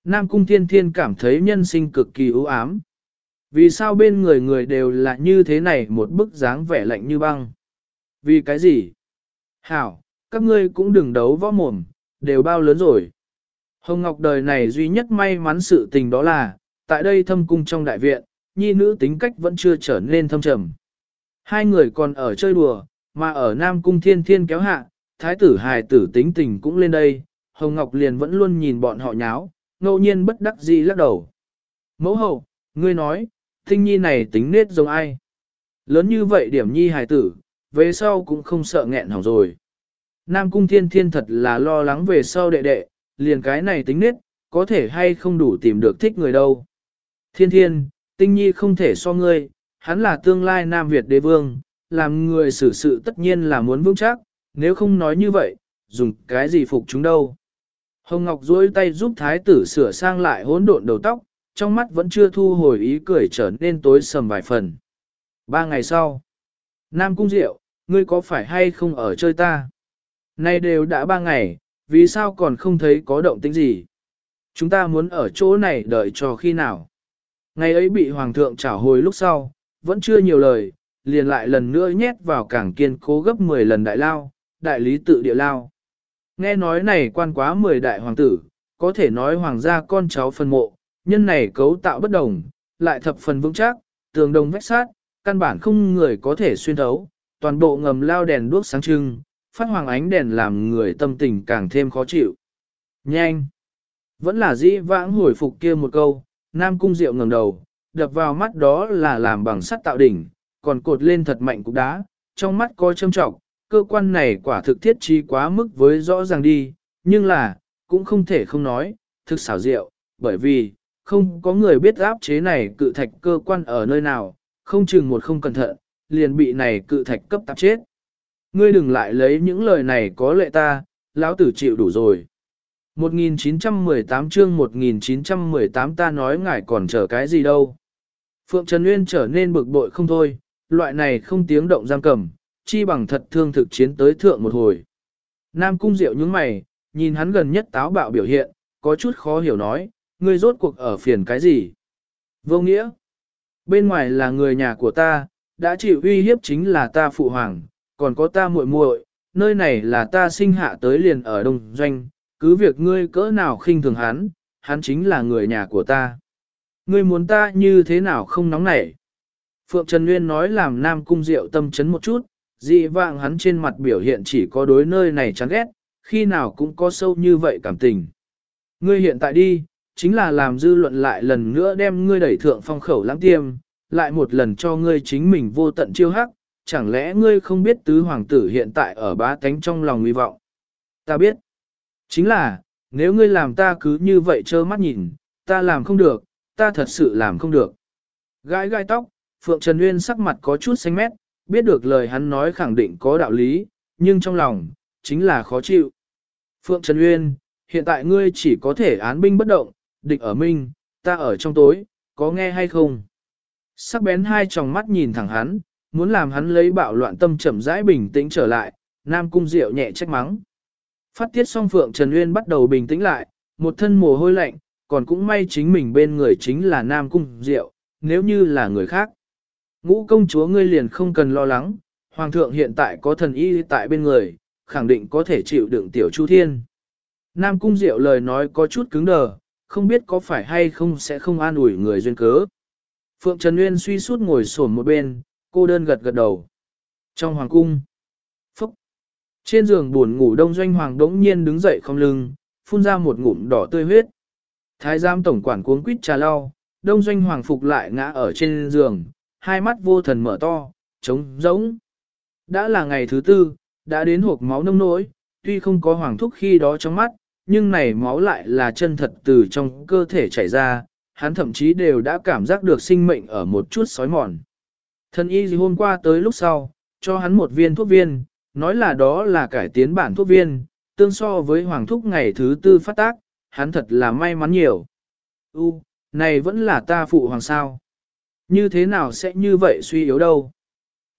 Nam cung thiên thiên cảm thấy nhân sinh cực kỳ ưu ám. Vì sao bên người người đều là như thế này một bức dáng vẻ lạnh như băng? Vì cái gì? Hảo, các ngươi cũng đừng đấu võ mồm, đều bao lớn rồi. Hồng Ngọc đời này duy nhất may mắn sự tình đó là, tại đây thâm cung trong đại viện, nhi nữ tính cách vẫn chưa trở nên thâm trầm. Hai người còn ở chơi đùa, mà ở Nam Cung Thiên Thiên kéo hạ, thái tử hài tử tính tình cũng lên đây, Hồng Ngọc liền vẫn luôn nhìn bọn họ nháo, ngẫu nhiên bất đắc dĩ lắc đầu. Mẫu hậu, ngươi nói, tinh nhi này tính nết giống ai? Lớn như vậy điểm nhi hài tử, về sau cũng không sợ nghẹn hỏng rồi. Nam Cung Thiên Thiên thật là lo lắng về sau đệ đệ, liền cái này tính nết, có thể hay không đủ tìm được thích người đâu. Thiên Thiên, tinh nhi không thể so ngươi, hắn là tương lai Nam Việt đế vương, làm người xử sự tất nhiên là muốn vững chắc, nếu không nói như vậy, dùng cái gì phục chúng đâu. Hồng Ngọc duỗi tay giúp thái tử sửa sang lại hỗn độn đầu tóc, trong mắt vẫn chưa thu hồi ý cười trở nên tối sầm vài phần. Ba ngày sau, Nam Cung Diệu, ngươi có phải hay không ở chơi ta? Nay đều đã ba ngày, vì sao còn không thấy có động tĩnh gì? Chúng ta muốn ở chỗ này đợi cho khi nào? Ngày ấy bị Hoàng thượng trả hồi lúc sau, vẫn chưa nhiều lời, liền lại lần nữa nhét vào cảng kiên cố gấp 10 lần đại lao, đại lý tự địa lao. Nghe nói này quan quá 10 đại hoàng tử, có thể nói hoàng gia con cháu phân mộ, nhân này cấu tạo bất đồng, lại thập phần vững chắc, tường đồng vách sát, căn bản không người có thể xuyên thấu, toàn bộ ngầm lao đèn đuốc sáng trưng, phát hoàng ánh đèn làm người tâm tình càng thêm khó chịu. Nhanh! Vẫn là dĩ vãng hồi phục kia một câu, Nam Cung Diệu ngẩng đầu, đập vào mắt đó là làm bằng sắt tạo đỉnh, còn cột lên thật mạnh cục đá, trong mắt có châm trọng, cơ quan này quả thực thiết trí quá mức với rõ ràng đi, nhưng là, cũng không thể không nói, thực xảo diệu, bởi vì, không có người biết áp chế này cự thạch cơ quan ở nơi nào, không chừng một không cẩn thận, liền bị này cự thạch cấp tạp chết. Ngươi đừng lại lấy những lời này có lệ ta, lão tử chịu đủ rồi. 1918 chương 1918 ta nói ngài còn chờ cái gì đâu. Phượng Trần Nguyên trở nên bực bội không thôi, loại này không tiếng động giam cầm, chi bằng thật thương thực chiến tới thượng một hồi. Nam Cung Diệu nhướng mày, nhìn hắn gần nhất táo bạo biểu hiện, có chút khó hiểu nói, ngươi rốt cuộc ở phiền cái gì? Vô nghĩa, bên ngoài là người nhà của ta, đã chịu uy hiếp chính là ta phụ hoàng, còn có ta muội muội, nơi này là ta sinh hạ tới liền ở đông doanh, cứ việc ngươi cỡ nào khinh thường hắn, hắn chính là người nhà của ta. Ngươi muốn ta như thế nào không nóng nảy? Phượng Trần Nguyên nói làm Nam Cung Diệu tâm chấn một chút, dị vạng hắn trên mặt biểu hiện chỉ có đối nơi này chán ghét, khi nào cũng có sâu như vậy cảm tình. Ngươi hiện tại đi, chính là làm dư luận lại lần nữa đem ngươi đẩy thượng phong khẩu lãng tiêm, lại một lần cho ngươi chính mình vô tận chiêu hắc, chẳng lẽ ngươi không biết tứ hoàng tử hiện tại ở bá tánh trong lòng hy vọng. Ta biết. Chính là, nếu ngươi làm ta cứ như vậy trơ mắt nhìn, ta làm không được, ta thật sự làm không được. Gái gai tóc, Phượng Trần Nguyên sắc mặt có chút xanh mét, biết được lời hắn nói khẳng định có đạo lý, nhưng trong lòng, chính là khó chịu. Phượng Trần Nguyên, hiện tại ngươi chỉ có thể án binh bất động, địch ở minh, ta ở trong tối, có nghe hay không? Sắc bén hai tròng mắt nhìn thẳng hắn, muốn làm hắn lấy bạo loạn tâm chậm rãi bình tĩnh trở lại, Nam Cung Diệu nhẹ trách mắng. Phát tiết xong Phượng Trần Uyên bắt đầu bình tĩnh lại, một thân mồ hôi lạnh, còn cũng may chính mình bên người chính là Nam Cung Diệu, nếu như là người khác. Ngũ công chúa ngươi liền không cần lo lắng, Hoàng thượng hiện tại có thần y tại bên người, khẳng định có thể chịu đựng tiểu Chu Thiên. Nam Cung Diệu lời nói có chút cứng đờ, không biết có phải hay không sẽ không an ủi người duyên cớ. Phượng Trần uyên suy suốt ngồi xổm một bên, cô đơn gật gật đầu. Trong hoàng cung, trên giường buồn ngủ đông doanh hoàng đống nhiên đứng dậy không lưng, phun ra một ngụm đỏ tươi huyết. Thái giám tổng quản cuống quýt trà lau, đông doanh hoàng phục lại ngã ở trên giường, hai mắt vô thần mở to, trống rỗng. Đã là ngày thứ tư, đã đến hộp máu nông nỗi, tuy không có hoàng thúc khi đó trong mắt, nhưng này máu lại là chân thật từ trong cơ thể chảy ra, hắn thậm chí đều đã cảm giác được sinh mệnh ở một chút sói mòn. Thân y gì hôm qua tới lúc sau, cho hắn một viên thuốc viên, nói là đó là cải tiến bản thuốc viên, tương so với hoàng thúc ngày thứ tư phát tác, hắn thật là may mắn nhiều. U, này vẫn là ta phụ hoàng sao. Như thế nào sẽ như vậy suy yếu đâu?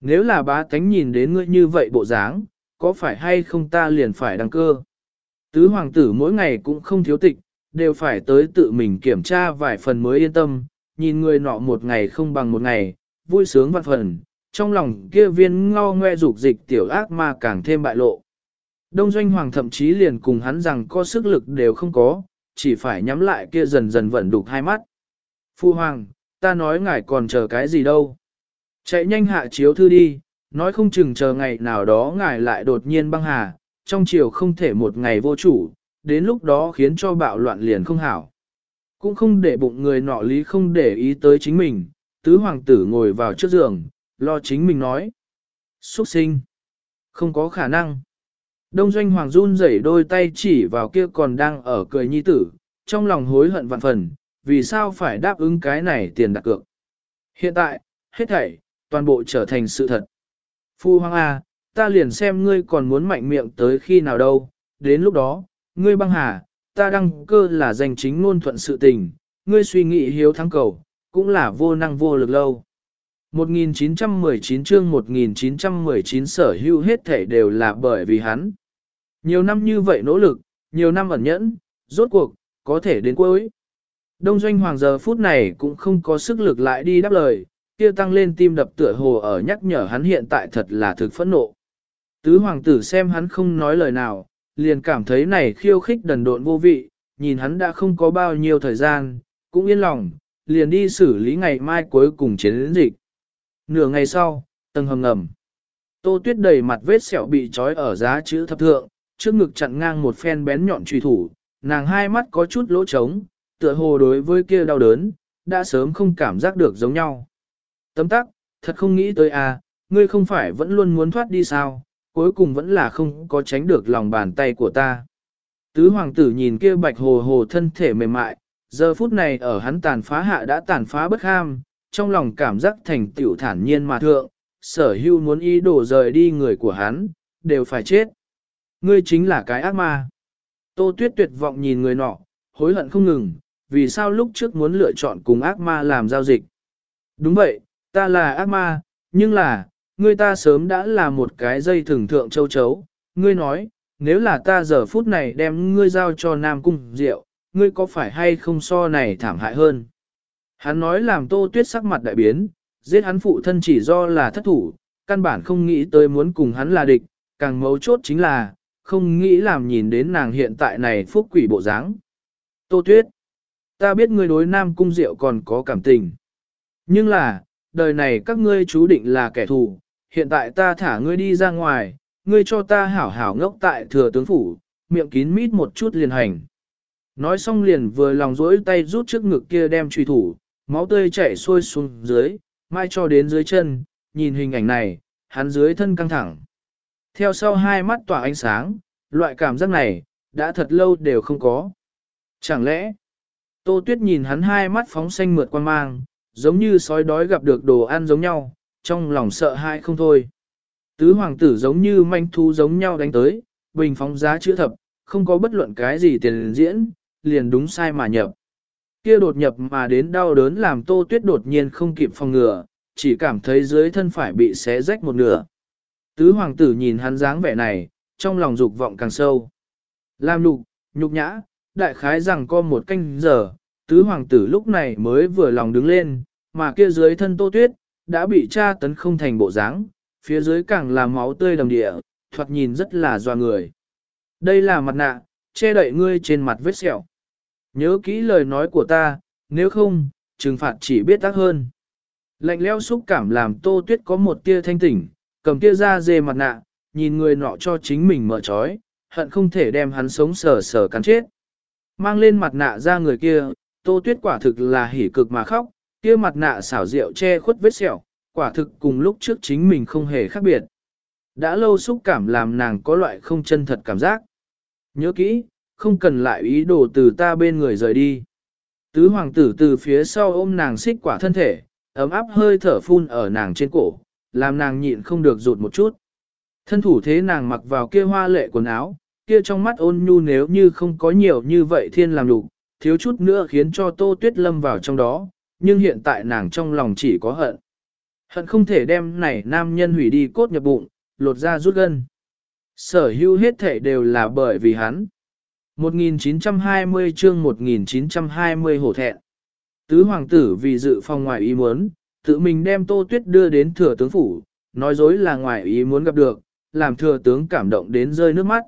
Nếu là bá tánh nhìn đến ngươi như vậy bộ dáng, có phải hay không ta liền phải đăng cơ? Tứ hoàng tử mỗi ngày cũng không thiếu tịch, đều phải tới tự mình kiểm tra vài phần mới yên tâm, nhìn người nọ một ngày không bằng một ngày, vui sướng vạn phần, trong lòng kia viên ngao ngoe dục dịch tiểu ác ma càng thêm bại lộ. Đông doanh hoàng thậm chí liền cùng hắn rằng có sức lực đều không có, chỉ phải nhắm lại kia dần dần vận đục hai mắt. Phu hoàng, ta nói ngài còn chờ cái gì đâu. Chạy nhanh hạ chiếu thư đi, nói không chừng chờ ngày nào đó ngài lại đột nhiên băng hà, trong chiều không thể một ngày vô chủ, đến lúc đó khiến cho bạo loạn liền không hảo. Cũng không để bụng người nọ lý không để ý tới chính mình, tứ hoàng tử ngồi vào trước giường, lo chính mình nói. Xuất sinh. Không có khả năng. Đông doanh hoàng run rẩy đôi tay chỉ vào kia còn đang ở cười nhi tử, trong lòng hối hận vạn phần, vì sao phải đáp ứng cái này tiền đặt cược. Hiện tại, hết thảy, toàn bộ trở thành sự thật. Phu hoàng A, ta liền xem ngươi còn muốn mạnh miệng tới khi nào đâu, đến lúc đó, ngươi băng hà, ta đăng cơ là danh chính ngôn thuận sự tình, ngươi suy nghĩ hiếu thắng cầu, cũng là vô năng vô lực lâu. 1919 chương 1919 sở hữu hết thể đều là bởi vì hắn. Nhiều năm như vậy nỗ lực, nhiều năm ẩn nhẫn, rốt cuộc, có thể đến cuối. Đông doanh hoàng giờ phút này cũng không có sức lực lại đi đáp lời, kia tăng lên tim đập tựa hồ ở nhắc nhở hắn hiện tại thật là thực phẫn nộ. Tứ hoàng tử xem hắn không nói lời nào, liền cảm thấy này khiêu khích đần độn vô vị, nhìn hắn đã không có bao nhiêu thời gian, cũng yên lòng, liền đi xử lý ngày mai cuối cùng chiến dịch. Nửa ngày sau, tầng hầm ngầm. Tô tuyết đầy mặt vết sẹo bị trói ở giá chữ thập thượng, trước ngực chặn ngang một phen bén nhọn truy thủ, nàng hai mắt có chút lỗ trống, tựa hồ đối với kia đau đớn, đã sớm không cảm giác được giống nhau. Tấm tắc, thật không nghĩ tới à, ngươi không phải vẫn luôn muốn thoát đi sao, cuối cùng vẫn là không có tránh được lòng bàn tay của ta. Tứ hoàng tử nhìn kia bạch hồ hồ thân thể mềm mại, giờ phút này ở hắn tàn phá hạ đã tàn phá bất ham, trong lòng cảm giác thành tiểu thản nhiên mà thượng, sở hưu muốn ý đổ rời đi người của hắn, đều phải chết. Ngươi chính là cái ác ma. Tô tuyết tuyệt vọng nhìn người nọ, hối hận không ngừng, vì sao lúc trước muốn lựa chọn cùng ác ma làm giao dịch. Đúng vậy, ta là ác ma, nhưng là, ngươi ta sớm đã là một cái dây thừng thượng châu chấu, ngươi nói, nếu là ta giờ phút này đem ngươi giao cho Nam Cung Diệu, ngươi có phải hay không so này thảm hại hơn? Hắn nói làm tô tuyết sắc mặt đại biến, giết hắn phụ thân chỉ do là thất thủ, căn bản không nghĩ tới muốn cùng hắn là địch, càng mấu chốt chính là, không nghĩ làm nhìn đến nàng hiện tại này phúc quỷ bộ dáng. Tô tuyết, ta biết ngươi đối Nam Cung Diệu còn có cảm tình. Nhưng là, đời này các ngươi chú định là kẻ thù, hiện tại ta thả ngươi đi ra ngoài, ngươi cho ta hảo hảo ngốc tại thừa tướng phủ, miệng kín mít một chút liền hành. Nói xong liền vừa lòng rỗi tay rút trước ngực kia đem truy thủ, máu tươi chảy xuôi xuống dưới, mai cho đến dưới chân, nhìn hình ảnh này, hắn dưới thân căng thẳng. Theo sau hai mắt tỏa ánh sáng, loại cảm giác này, đã thật lâu đều không có. Chẳng lẽ, Tô Tuyết nhìn hắn hai mắt phóng xanh mượt quan mang, giống như sói đói gặp được đồ ăn giống nhau, trong lòng sợ hãi không thôi. Tứ hoàng tử giống như manh thu giống nhau đánh tới, bình phóng giá chữ thập, không có bất luận cái gì tiền diễn, liền đúng sai mà nhập. Kia đột nhập mà đến đau đớn làm tô tuyết đột nhiên không kịp phòng ngừa, chỉ cảm thấy dưới thân phải bị xé rách một nửa. Tứ hoàng tử nhìn hắn dáng vẻ này, trong lòng dục vọng càng sâu. Làm nhục, nhục nhã, đại khái rằng có một canh giờ, tứ hoàng tử lúc này mới vừa lòng đứng lên, mà kia dưới thân tô tuyết, đã bị tra tấn không thành bộ dáng, phía dưới càng là máu tươi đầm địa, thoạt nhìn rất là doa người. Đây là mặt nạ, che đậy ngươi trên mặt vết sẹo. Nhớ kỹ lời nói của ta, nếu không, trừng phạt chỉ biết tác hơn. Lạnh leo xúc cảm làm tô tuyết có một tia thanh tỉnh, cầm tia ra dê mặt nạ, nhìn người nọ cho chính mình mở trói, hận không thể đem hắn sống sờ sờ cắn chết. Mang lên mặt nạ ra người kia, tô tuyết quả thực là hỉ cực mà khóc, kia mặt nạ xảo rượu che khuất vết sẹo, quả thực cùng lúc trước chính mình không hề khác biệt. Đã lâu xúc cảm làm nàng có loại không chân thật cảm giác. Nhớ kỹ, không cần lại ý đồ từ ta bên người rời đi. Tứ hoàng tử từ phía sau ôm nàng xích quả thân thể, ấm áp hơi thở phun ở nàng trên cổ, làm nàng nhịn không được rụt một chút. Thân thủ thế nàng mặc vào kia hoa lệ quần áo, kia trong mắt ôn nhu nếu như không có nhiều như vậy thiên làm lục, thiếu chút nữa khiến cho tô tuyết lâm vào trong đó, nhưng hiện tại nàng trong lòng chỉ có hận. Hận không thể đem này nam nhân hủy đi cốt nhập bụng, lột ra rút gân. Sở hữu hết thể đều là bởi vì hắn. 1920 chương 1920 hổ thẹn. Tứ hoàng tử vì dự phòng ngoài ý muốn, tự mình đem tô tuyết đưa đến thừa tướng phủ, nói dối là ngoài ý muốn gặp được, làm thừa tướng cảm động đến rơi nước mắt.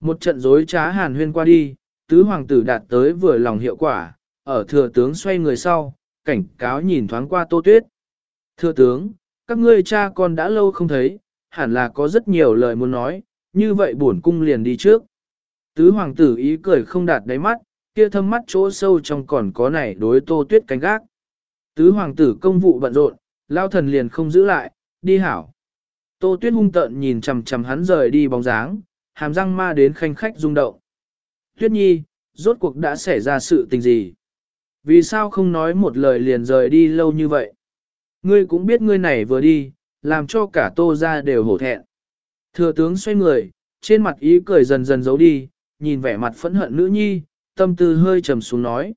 Một trận dối trá hàn huyên qua đi, tứ hoàng tử đạt tới vừa lòng hiệu quả, ở thừa tướng xoay người sau, cảnh cáo nhìn thoáng qua tô tuyết. Thừa tướng, các ngươi cha con đã lâu không thấy, hẳn là có rất nhiều lời muốn nói, như vậy bổn cung liền đi trước. Tứ hoàng tử ý cười không đạt đáy mắt, kia thâm mắt chỗ sâu trong còn có này đối tô tuyết cánh gác. Tứ hoàng tử công vụ bận rộn, lao thần liền không giữ lại, đi hảo. Tô tuyết hung tợn nhìn chằm chằm hắn rời đi bóng dáng, hàm răng ma đến khanh khách rung động. Tuyết nhi, rốt cuộc đã xảy ra sự tình gì? Vì sao không nói một lời liền rời đi lâu như vậy? Ngươi cũng biết ngươi này vừa đi, làm cho cả tô ra đều hổ thẹn. Thừa tướng xoay người, trên mặt ý cười dần dần giấu đi, nhìn vẻ mặt phẫn hận nữ nhi, tâm tư hơi trầm xuống nói.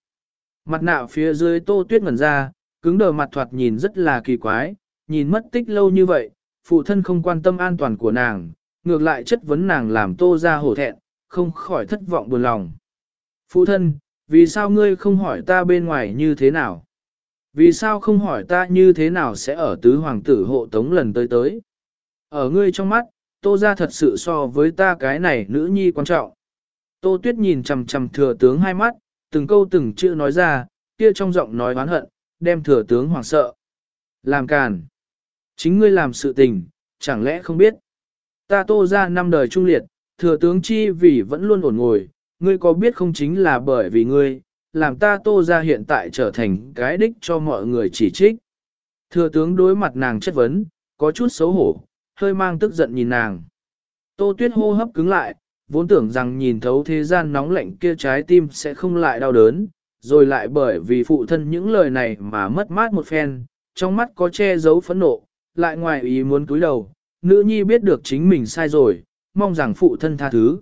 Mặt nạ phía dưới tô tuyết ngẩn ra, cứng đờ mặt thoạt nhìn rất là kỳ quái, nhìn mất tích lâu như vậy, phụ thân không quan tâm an toàn của nàng, ngược lại chất vấn nàng làm tô ra hổ thẹn, không khỏi thất vọng buồn lòng. Phụ thân, vì sao ngươi không hỏi ta bên ngoài như thế nào? Vì sao không hỏi ta như thế nào sẽ ở tứ hoàng tử hộ tống lần tới tới? Ở ngươi trong mắt, tô ra thật sự so với ta cái này nữ nhi quan trọng. Tô tuyết nhìn chầm chầm thừa tướng hai mắt, từng câu từng chữ nói ra, kia trong giọng nói oán hận, đem thừa tướng hoảng sợ. Làm càn. Chính ngươi làm sự tình, chẳng lẽ không biết. Ta tô ra năm đời trung liệt, thừa tướng chi vì vẫn luôn ổn ngồi, ngươi có biết không chính là bởi vì ngươi, làm ta tô ra hiện tại trở thành cái đích cho mọi người chỉ trích. Thừa tướng đối mặt nàng chất vấn, có chút xấu hổ, hơi mang tức giận nhìn nàng. Tô tuyết hô hấp cứng lại, vốn tưởng rằng nhìn thấu thế gian nóng lạnh kia trái tim sẽ không lại đau đớn, rồi lại bởi vì phụ thân những lời này mà mất mát một phen, trong mắt có che giấu phẫn nộ, lại ngoài ý muốn cúi đầu, nữ nhi biết được chính mình sai rồi, mong rằng phụ thân tha thứ.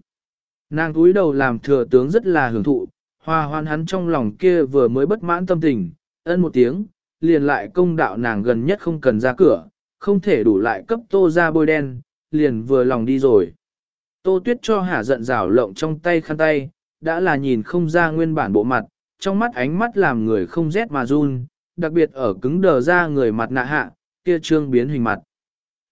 Nàng cúi đầu làm thừa tướng rất là hưởng thụ, hòa hoan hắn trong lòng kia vừa mới bất mãn tâm tình, ân một tiếng, liền lại công đạo nàng gần nhất không cần ra cửa, không thể đủ lại cấp tô ra bôi đen, liền vừa lòng đi rồi. Tô tuyết cho hả giận rào lộng trong tay khăn tay, đã là nhìn không ra nguyên bản bộ mặt, trong mắt ánh mắt làm người không rét mà run, đặc biệt ở cứng đờ ra người mặt nạ hạ, kia trương biến hình mặt.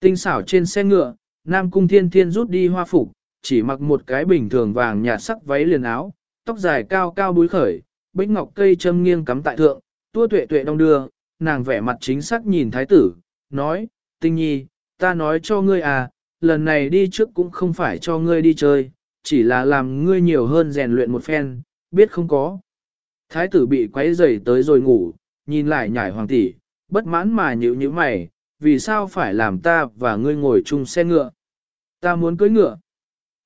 Tinh xảo trên xe ngựa, Nam Cung Thiên Thiên rút đi hoa phục, chỉ mặc một cái bình thường vàng nhạt sắc váy liền áo, tóc dài cao cao búi khởi, bích ngọc cây châm nghiêng cắm tại thượng, tua tuệ tuệ đong đưa, nàng vẻ mặt chính xác nhìn thái tử, nói, tinh nhi, ta nói cho ngươi à, lần này đi trước cũng không phải cho ngươi đi chơi, chỉ là làm ngươi nhiều hơn rèn luyện một phen, biết không có. Thái tử bị quấy rầy tới rồi ngủ, nhìn lại nhảy hoàng tỷ, bất mãn mà nhíu nhíu mày, vì sao phải làm ta và ngươi ngồi chung xe ngựa? Ta muốn cưới ngựa.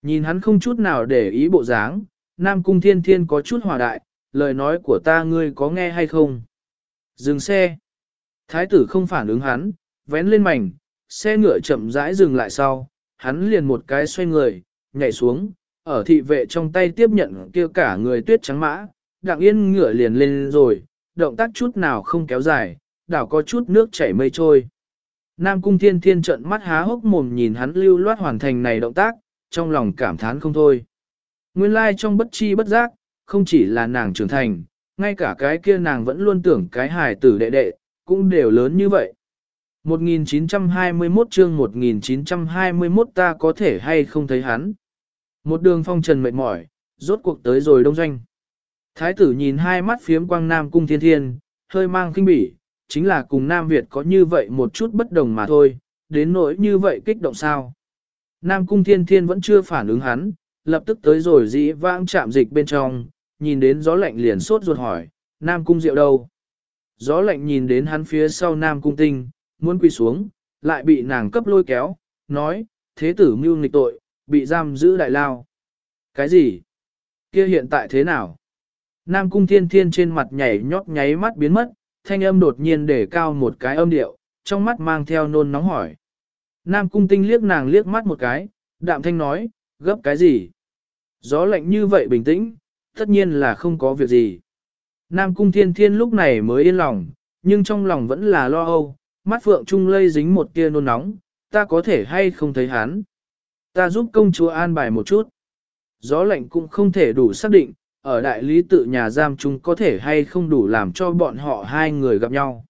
Nhìn hắn không chút nào để ý bộ dáng, Nam Cung Thiên Thiên có chút hòa đại, lời nói của ta ngươi có nghe hay không? Dừng xe. Thái tử không phản ứng hắn, vén lên mảnh, xe ngựa chậm rãi dừng lại sau, hắn liền một cái xoay người, nhảy xuống, ở thị vệ trong tay tiếp nhận kia cả người tuyết trắng mã, đặng yên ngựa liền lên rồi, động tác chút nào không kéo dài, đảo có chút nước chảy mây trôi. Nam cung thiên thiên trận mắt há hốc mồm nhìn hắn lưu loát hoàn thành này động tác, trong lòng cảm thán không thôi. Nguyên lai trong bất chi bất giác, không chỉ là nàng trưởng thành, ngay cả cái kia nàng vẫn luôn tưởng cái hài tử đệ đệ, cũng đều lớn như vậy. 1921 chương 1921 ta có thể hay không thấy hắn. Một đường phong trần mệt mỏi, rốt cuộc tới rồi đông doanh. Thái tử nhìn hai mắt phiếm quang nam cung thiên thiên, hơi mang kinh bỉ, chính là cùng Nam Việt có như vậy một chút bất đồng mà thôi, đến nỗi như vậy kích động sao. Nam cung thiên thiên vẫn chưa phản ứng hắn, lập tức tới rồi dĩ vãng chạm dịch bên trong, nhìn đến gió lạnh liền sốt ruột hỏi, Nam cung rượu đâu? Gió lạnh nhìn đến hắn phía sau Nam cung tinh, muốn quỳ xuống, lại bị nàng cấp lôi kéo, nói, thế tử mưu nghịch tội, bị giam giữ đại lao. Cái gì? Kia hiện tại thế nào? Nam cung thiên thiên trên mặt nhảy nhót nháy mắt biến mất, thanh âm đột nhiên để cao một cái âm điệu, trong mắt mang theo nôn nóng hỏi. Nam cung tinh liếc nàng liếc mắt một cái, đạm thanh nói, gấp cái gì? Gió lạnh như vậy bình tĩnh, tất nhiên là không có việc gì. Nam cung thiên thiên lúc này mới yên lòng, nhưng trong lòng vẫn là lo âu, mắt phượng trung lây dính một tia nôn nóng, ta có thể hay không thấy hắn. Ta giúp công chúa an bài một chút. Gió lạnh cũng không thể đủ xác định, ở đại lý tự nhà giam chúng có thể hay không đủ làm cho bọn họ hai người gặp nhau.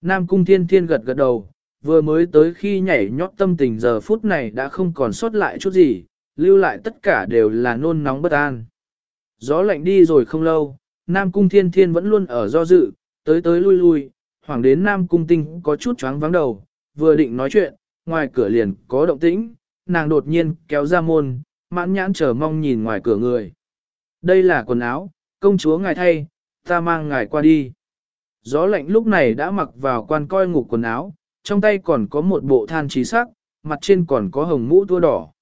Nam cung thiên thiên gật gật đầu, vừa mới tới khi nhảy nhót tâm tình giờ phút này đã không còn sót lại chút gì, lưu lại tất cả đều là nôn nóng bất an. Gió lạnh đi rồi không lâu, Nam cung thiên thiên vẫn luôn ở do dự, tới tới lui lui, hoàng đến Nam cung tinh có chút choáng vắng đầu, vừa định nói chuyện, ngoài cửa liền có động tĩnh, nàng đột nhiên kéo ra môn, mãn nhãn chờ mong nhìn ngoài cửa người. Đây là quần áo, công chúa ngài thay, ta mang ngài qua đi. Gió lạnh lúc này đã mặc vào quan coi ngục quần áo, trong tay còn có một bộ than trí sắc, mặt trên còn có hồng mũ tua đỏ.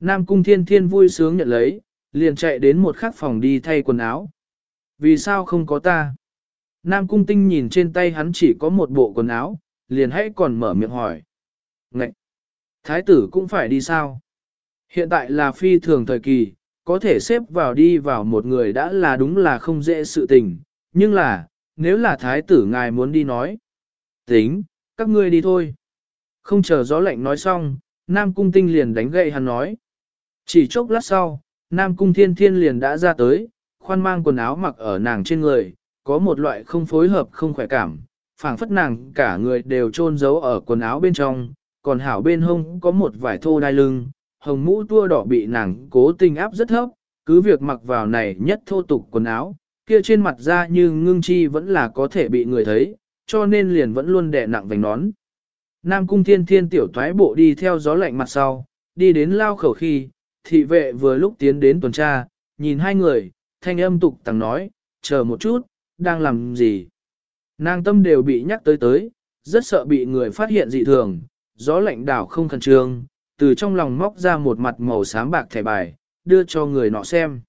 Nam cung thiên thiên vui sướng nhận lấy, liền chạy đến một khắc phòng đi thay quần áo. Vì sao không có ta? Nam cung tinh nhìn trên tay hắn chỉ có một bộ quần áo, liền hãy còn mở miệng hỏi. Ngậy! Thái tử cũng phải đi sao? Hiện tại là phi thường thời kỳ, có thể xếp vào đi vào một người đã là đúng là không dễ sự tình, nhưng là, nếu là thái tử ngài muốn đi nói. Tính, các ngươi đi thôi. Không chờ gió lạnh nói xong, Nam Cung Tinh liền đánh gậy hắn nói. Chỉ chốc lát sau, Nam Cung Thiên Thiên liền đã ra tới, khoan mang quần áo mặc ở nàng trên người, có một loại không phối hợp không khỏe cảm, phảng phất nàng cả người đều trôn giấu ở quần áo bên trong, còn hảo bên hông có một vải thô đai lưng, hồng mũ tua đỏ bị nàng cố tình áp rất thấp, cứ việc mặc vào này nhất thô tục quần áo, kia trên mặt da như ngưng chi vẫn là có thể bị người thấy, cho nên liền vẫn luôn đè nặng vành nón. Nam cung thiên thiên tiểu thoái bộ đi theo gió lạnh mặt sau, đi đến lao khẩu khi, thị vệ vừa lúc tiến đến tuần tra, nhìn hai người, thanh âm tục tăng nói, chờ một chút, đang làm gì? Nàng tâm đều bị nhắc tới tới, rất sợ bị người phát hiện dị thường, gió lạnh đảo không khẩn trương, từ trong lòng móc ra một mặt màu xám bạc thẻ bài, đưa cho người nọ xem.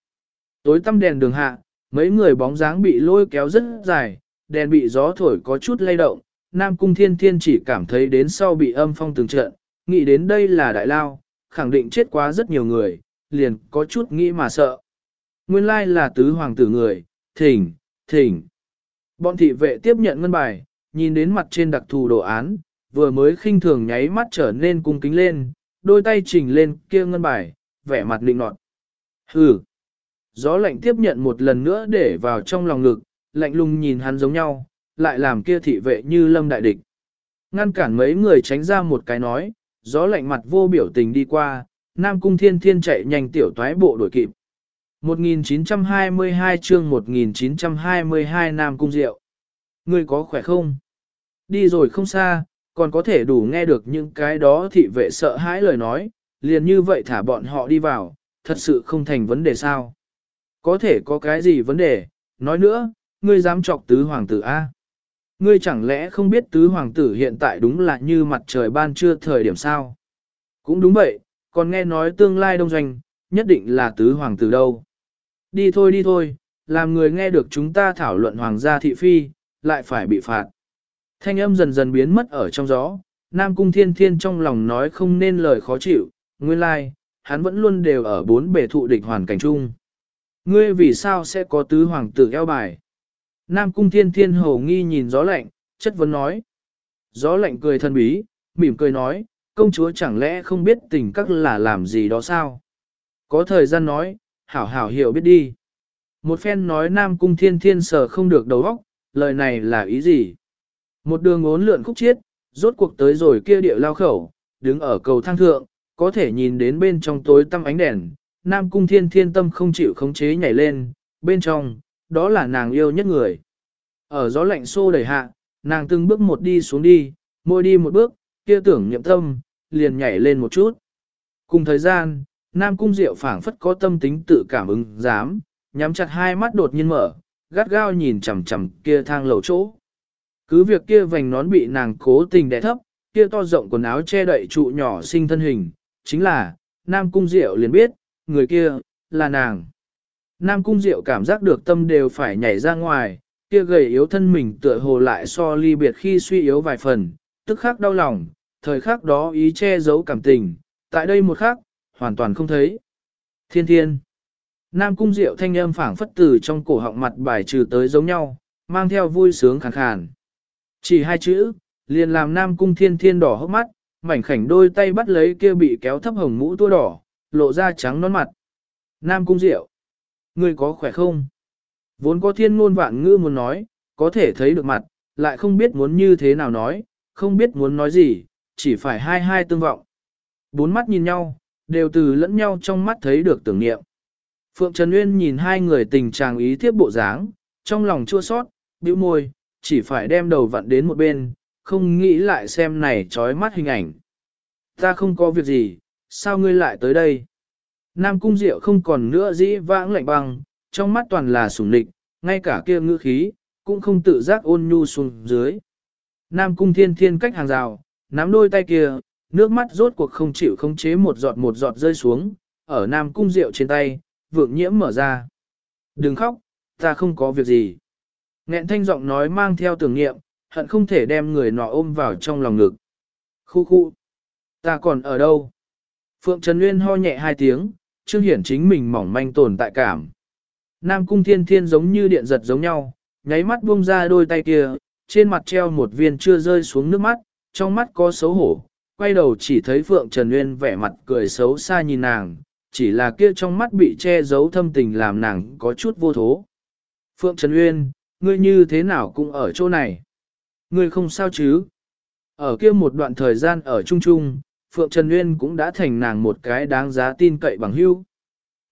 Tối tăm đèn đường hạ, mấy người bóng dáng bị lôi kéo rất dài, đèn bị gió thổi có chút lay động, Nam Cung Thiên Thiên chỉ cảm thấy đến sau bị âm phong từng trận, nghĩ đến đây là đại lao, khẳng định chết quá rất nhiều người, liền có chút nghĩ mà sợ. Nguyên lai là tứ hoàng tử người, thỉnh, thỉnh. Bọn thị vệ tiếp nhận ngân bài, nhìn đến mặt trên đặc thù đồ án, vừa mới khinh thường nháy mắt trở nên cung kính lên, đôi tay chỉnh lên kia ngân bài, vẻ mặt định nọt. Hừ. Gió lạnh tiếp nhận một lần nữa để vào trong lòng ngực, lạnh lùng nhìn hắn giống nhau, lại làm kia thị vệ như lâm đại địch. Ngăn cản mấy người tránh ra một cái nói, gió lạnh mặt vô biểu tình đi qua, Nam Cung Thiên Thiên chạy nhanh tiểu toái bộ đuổi kịp. 1922 chương 1922 Nam Cung Diệu. Ngươi có khỏe không? Đi rồi không xa, còn có thể đủ nghe được những cái đó thị vệ sợ hãi lời nói, liền như vậy thả bọn họ đi vào, thật sự không thành vấn đề sao. Có thể có cái gì vấn đề, nói nữa, ngươi dám chọc tứ hoàng tử A. Ngươi chẳng lẽ không biết tứ hoàng tử hiện tại đúng là như mặt trời ban trưa thời điểm sao? Cũng đúng vậy, còn nghe nói tương lai đông doanh, nhất định là tứ hoàng tử đâu. Đi thôi đi thôi, làm người nghe được chúng ta thảo luận hoàng gia thị phi, lại phải bị phạt. Thanh âm dần dần biến mất ở trong gió, Nam Cung Thiên Thiên trong lòng nói không nên lời khó chịu, nguyên lai, like, hắn vẫn luôn đều ở bốn bề thụ địch hoàn cảnh chung. Ngươi vì sao sẽ có tứ hoàng tử eo bài? Nam Cung Thiên Thiên hầu nghi nhìn gió lạnh, chất vấn nói. Gió lạnh cười thân bí, mỉm cười nói, công chúa chẳng lẽ không biết tình các là làm gì đó sao? Có thời gian nói, hảo hảo hiểu biết đi. Một phen nói Nam Cung Thiên Thiên sờ không được đầu óc, lời này là ý gì? Một đường ốn lượn khúc chiết, rốt cuộc tới rồi kia địa lao khẩu, đứng ở cầu thang thượng, có thể nhìn đến bên trong tối tăm ánh đèn, Nam Cung Thiên Thiên tâm không chịu khống chế nhảy lên, bên trong, đó là nàng yêu nhất người. Ở gió lạnh xô đẩy hạ, nàng từng bước một đi xuống đi, môi đi một bước, kia tưởng niệm tâm, liền nhảy lên một chút. Cùng thời gian, Nam Cung Diệu phảng phất có tâm tính tự cảm ứng, dám, nhắm chặt hai mắt đột nhiên mở, gắt gao nhìn chằm chằm kia thang lầu chỗ. Cứ việc kia vành nón bị nàng cố tình đè thấp, kia to rộng quần áo che đậy trụ nhỏ sinh thân hình, chính là, Nam Cung Diệu liền biết, người kia, là nàng. Nam Cung Diệu cảm giác được tâm đều phải nhảy ra ngoài, kia gầy yếu thân mình tựa hồ lại so ly biệt khi suy yếu vài phần, tức khắc đau lòng, thời khắc đó ý che giấu cảm tình, tại đây một khắc, hoàn toàn không thấy. Thiên thiên. Nam Cung Diệu thanh âm phảng phất từ trong cổ họng mặt bài trừ tới giống nhau, mang theo vui sướng khàn khàn. Chỉ hai chữ, liền làm Nam Cung Thiên Thiên đỏ hốc mắt, mảnh khảnh đôi tay bắt lấy kia bị kéo thấp hồng mũ tua đỏ, lộ ra trắng nón mặt. Nam Cung Diệu, ngươi có khỏe không? Vốn có thiên ngôn vạn ngữ muốn nói, có thể thấy được mặt, lại không biết muốn như thế nào nói, không biết muốn nói gì, chỉ phải hai hai tương vọng. Bốn mắt nhìn nhau, đều từ lẫn nhau trong mắt thấy được tưởng niệm. Phượng Trần Uyên nhìn hai người tình trạng ý thiếp bộ dáng, trong lòng chua sót, bĩu môi, chỉ phải đem đầu vặn đến một bên, không nghĩ lại xem này trói mắt hình ảnh. Ta không có việc gì, sao ngươi lại tới đây? Nam Cung Diệu không còn nữa dĩ vãng lạnh băng, trong mắt toàn là sủng địch, ngay cả kia ngữ khí, cũng không tự giác ôn nhu xuống dưới. Nam Cung Thiên Thiên cách hàng rào, nắm đôi tay kia, nước mắt rốt cuộc không chịu không chế một giọt một giọt rơi xuống, ở Nam Cung Diệu trên tay, vượng nhiễm mở ra. Đừng khóc, ta không có việc gì. Nghẹn thanh giọng nói mang theo tưởng nghiệm, hận không thể đem người nọ ôm vào trong lòng ngực. Khu khu, ta còn ở đâu? Phượng Trần Nguyên ho nhẹ hai tiếng, trương hiển chính mình mỏng manh tồn tại cảm. Nam cung thiên thiên giống như điện giật giống nhau, nháy mắt buông ra đôi tay kia, trên mặt treo một viên chưa rơi xuống nước mắt, trong mắt có xấu hổ, quay đầu chỉ thấy Phượng Trần Nguyên vẻ mặt cười xấu xa nhìn nàng, chỉ là kia trong mắt bị che giấu thâm tình làm nàng có chút vô thố. Phượng Trần Nguyên, ngươi như thế nào cũng ở chỗ này. Ngươi không sao chứ? Ở kia một đoạn thời gian ở Trung Trung, Phượng Trần Nguyên cũng đã thành nàng một cái đáng giá tin cậy bằng hữu.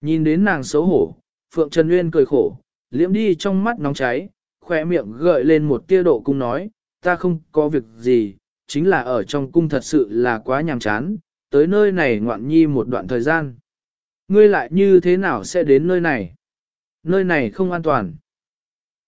Nhìn đến nàng xấu hổ, Phượng Trần Nguyên cười khổ, liễm đi trong mắt nóng cháy, khỏe miệng gợi lên một tia độ cung nói, ta không có việc gì, chính là ở trong cung thật sự là quá nhàm chán, tới nơi này ngoạn nhi một đoạn thời gian. Ngươi lại như thế nào sẽ đến nơi này? Nơi này không an toàn.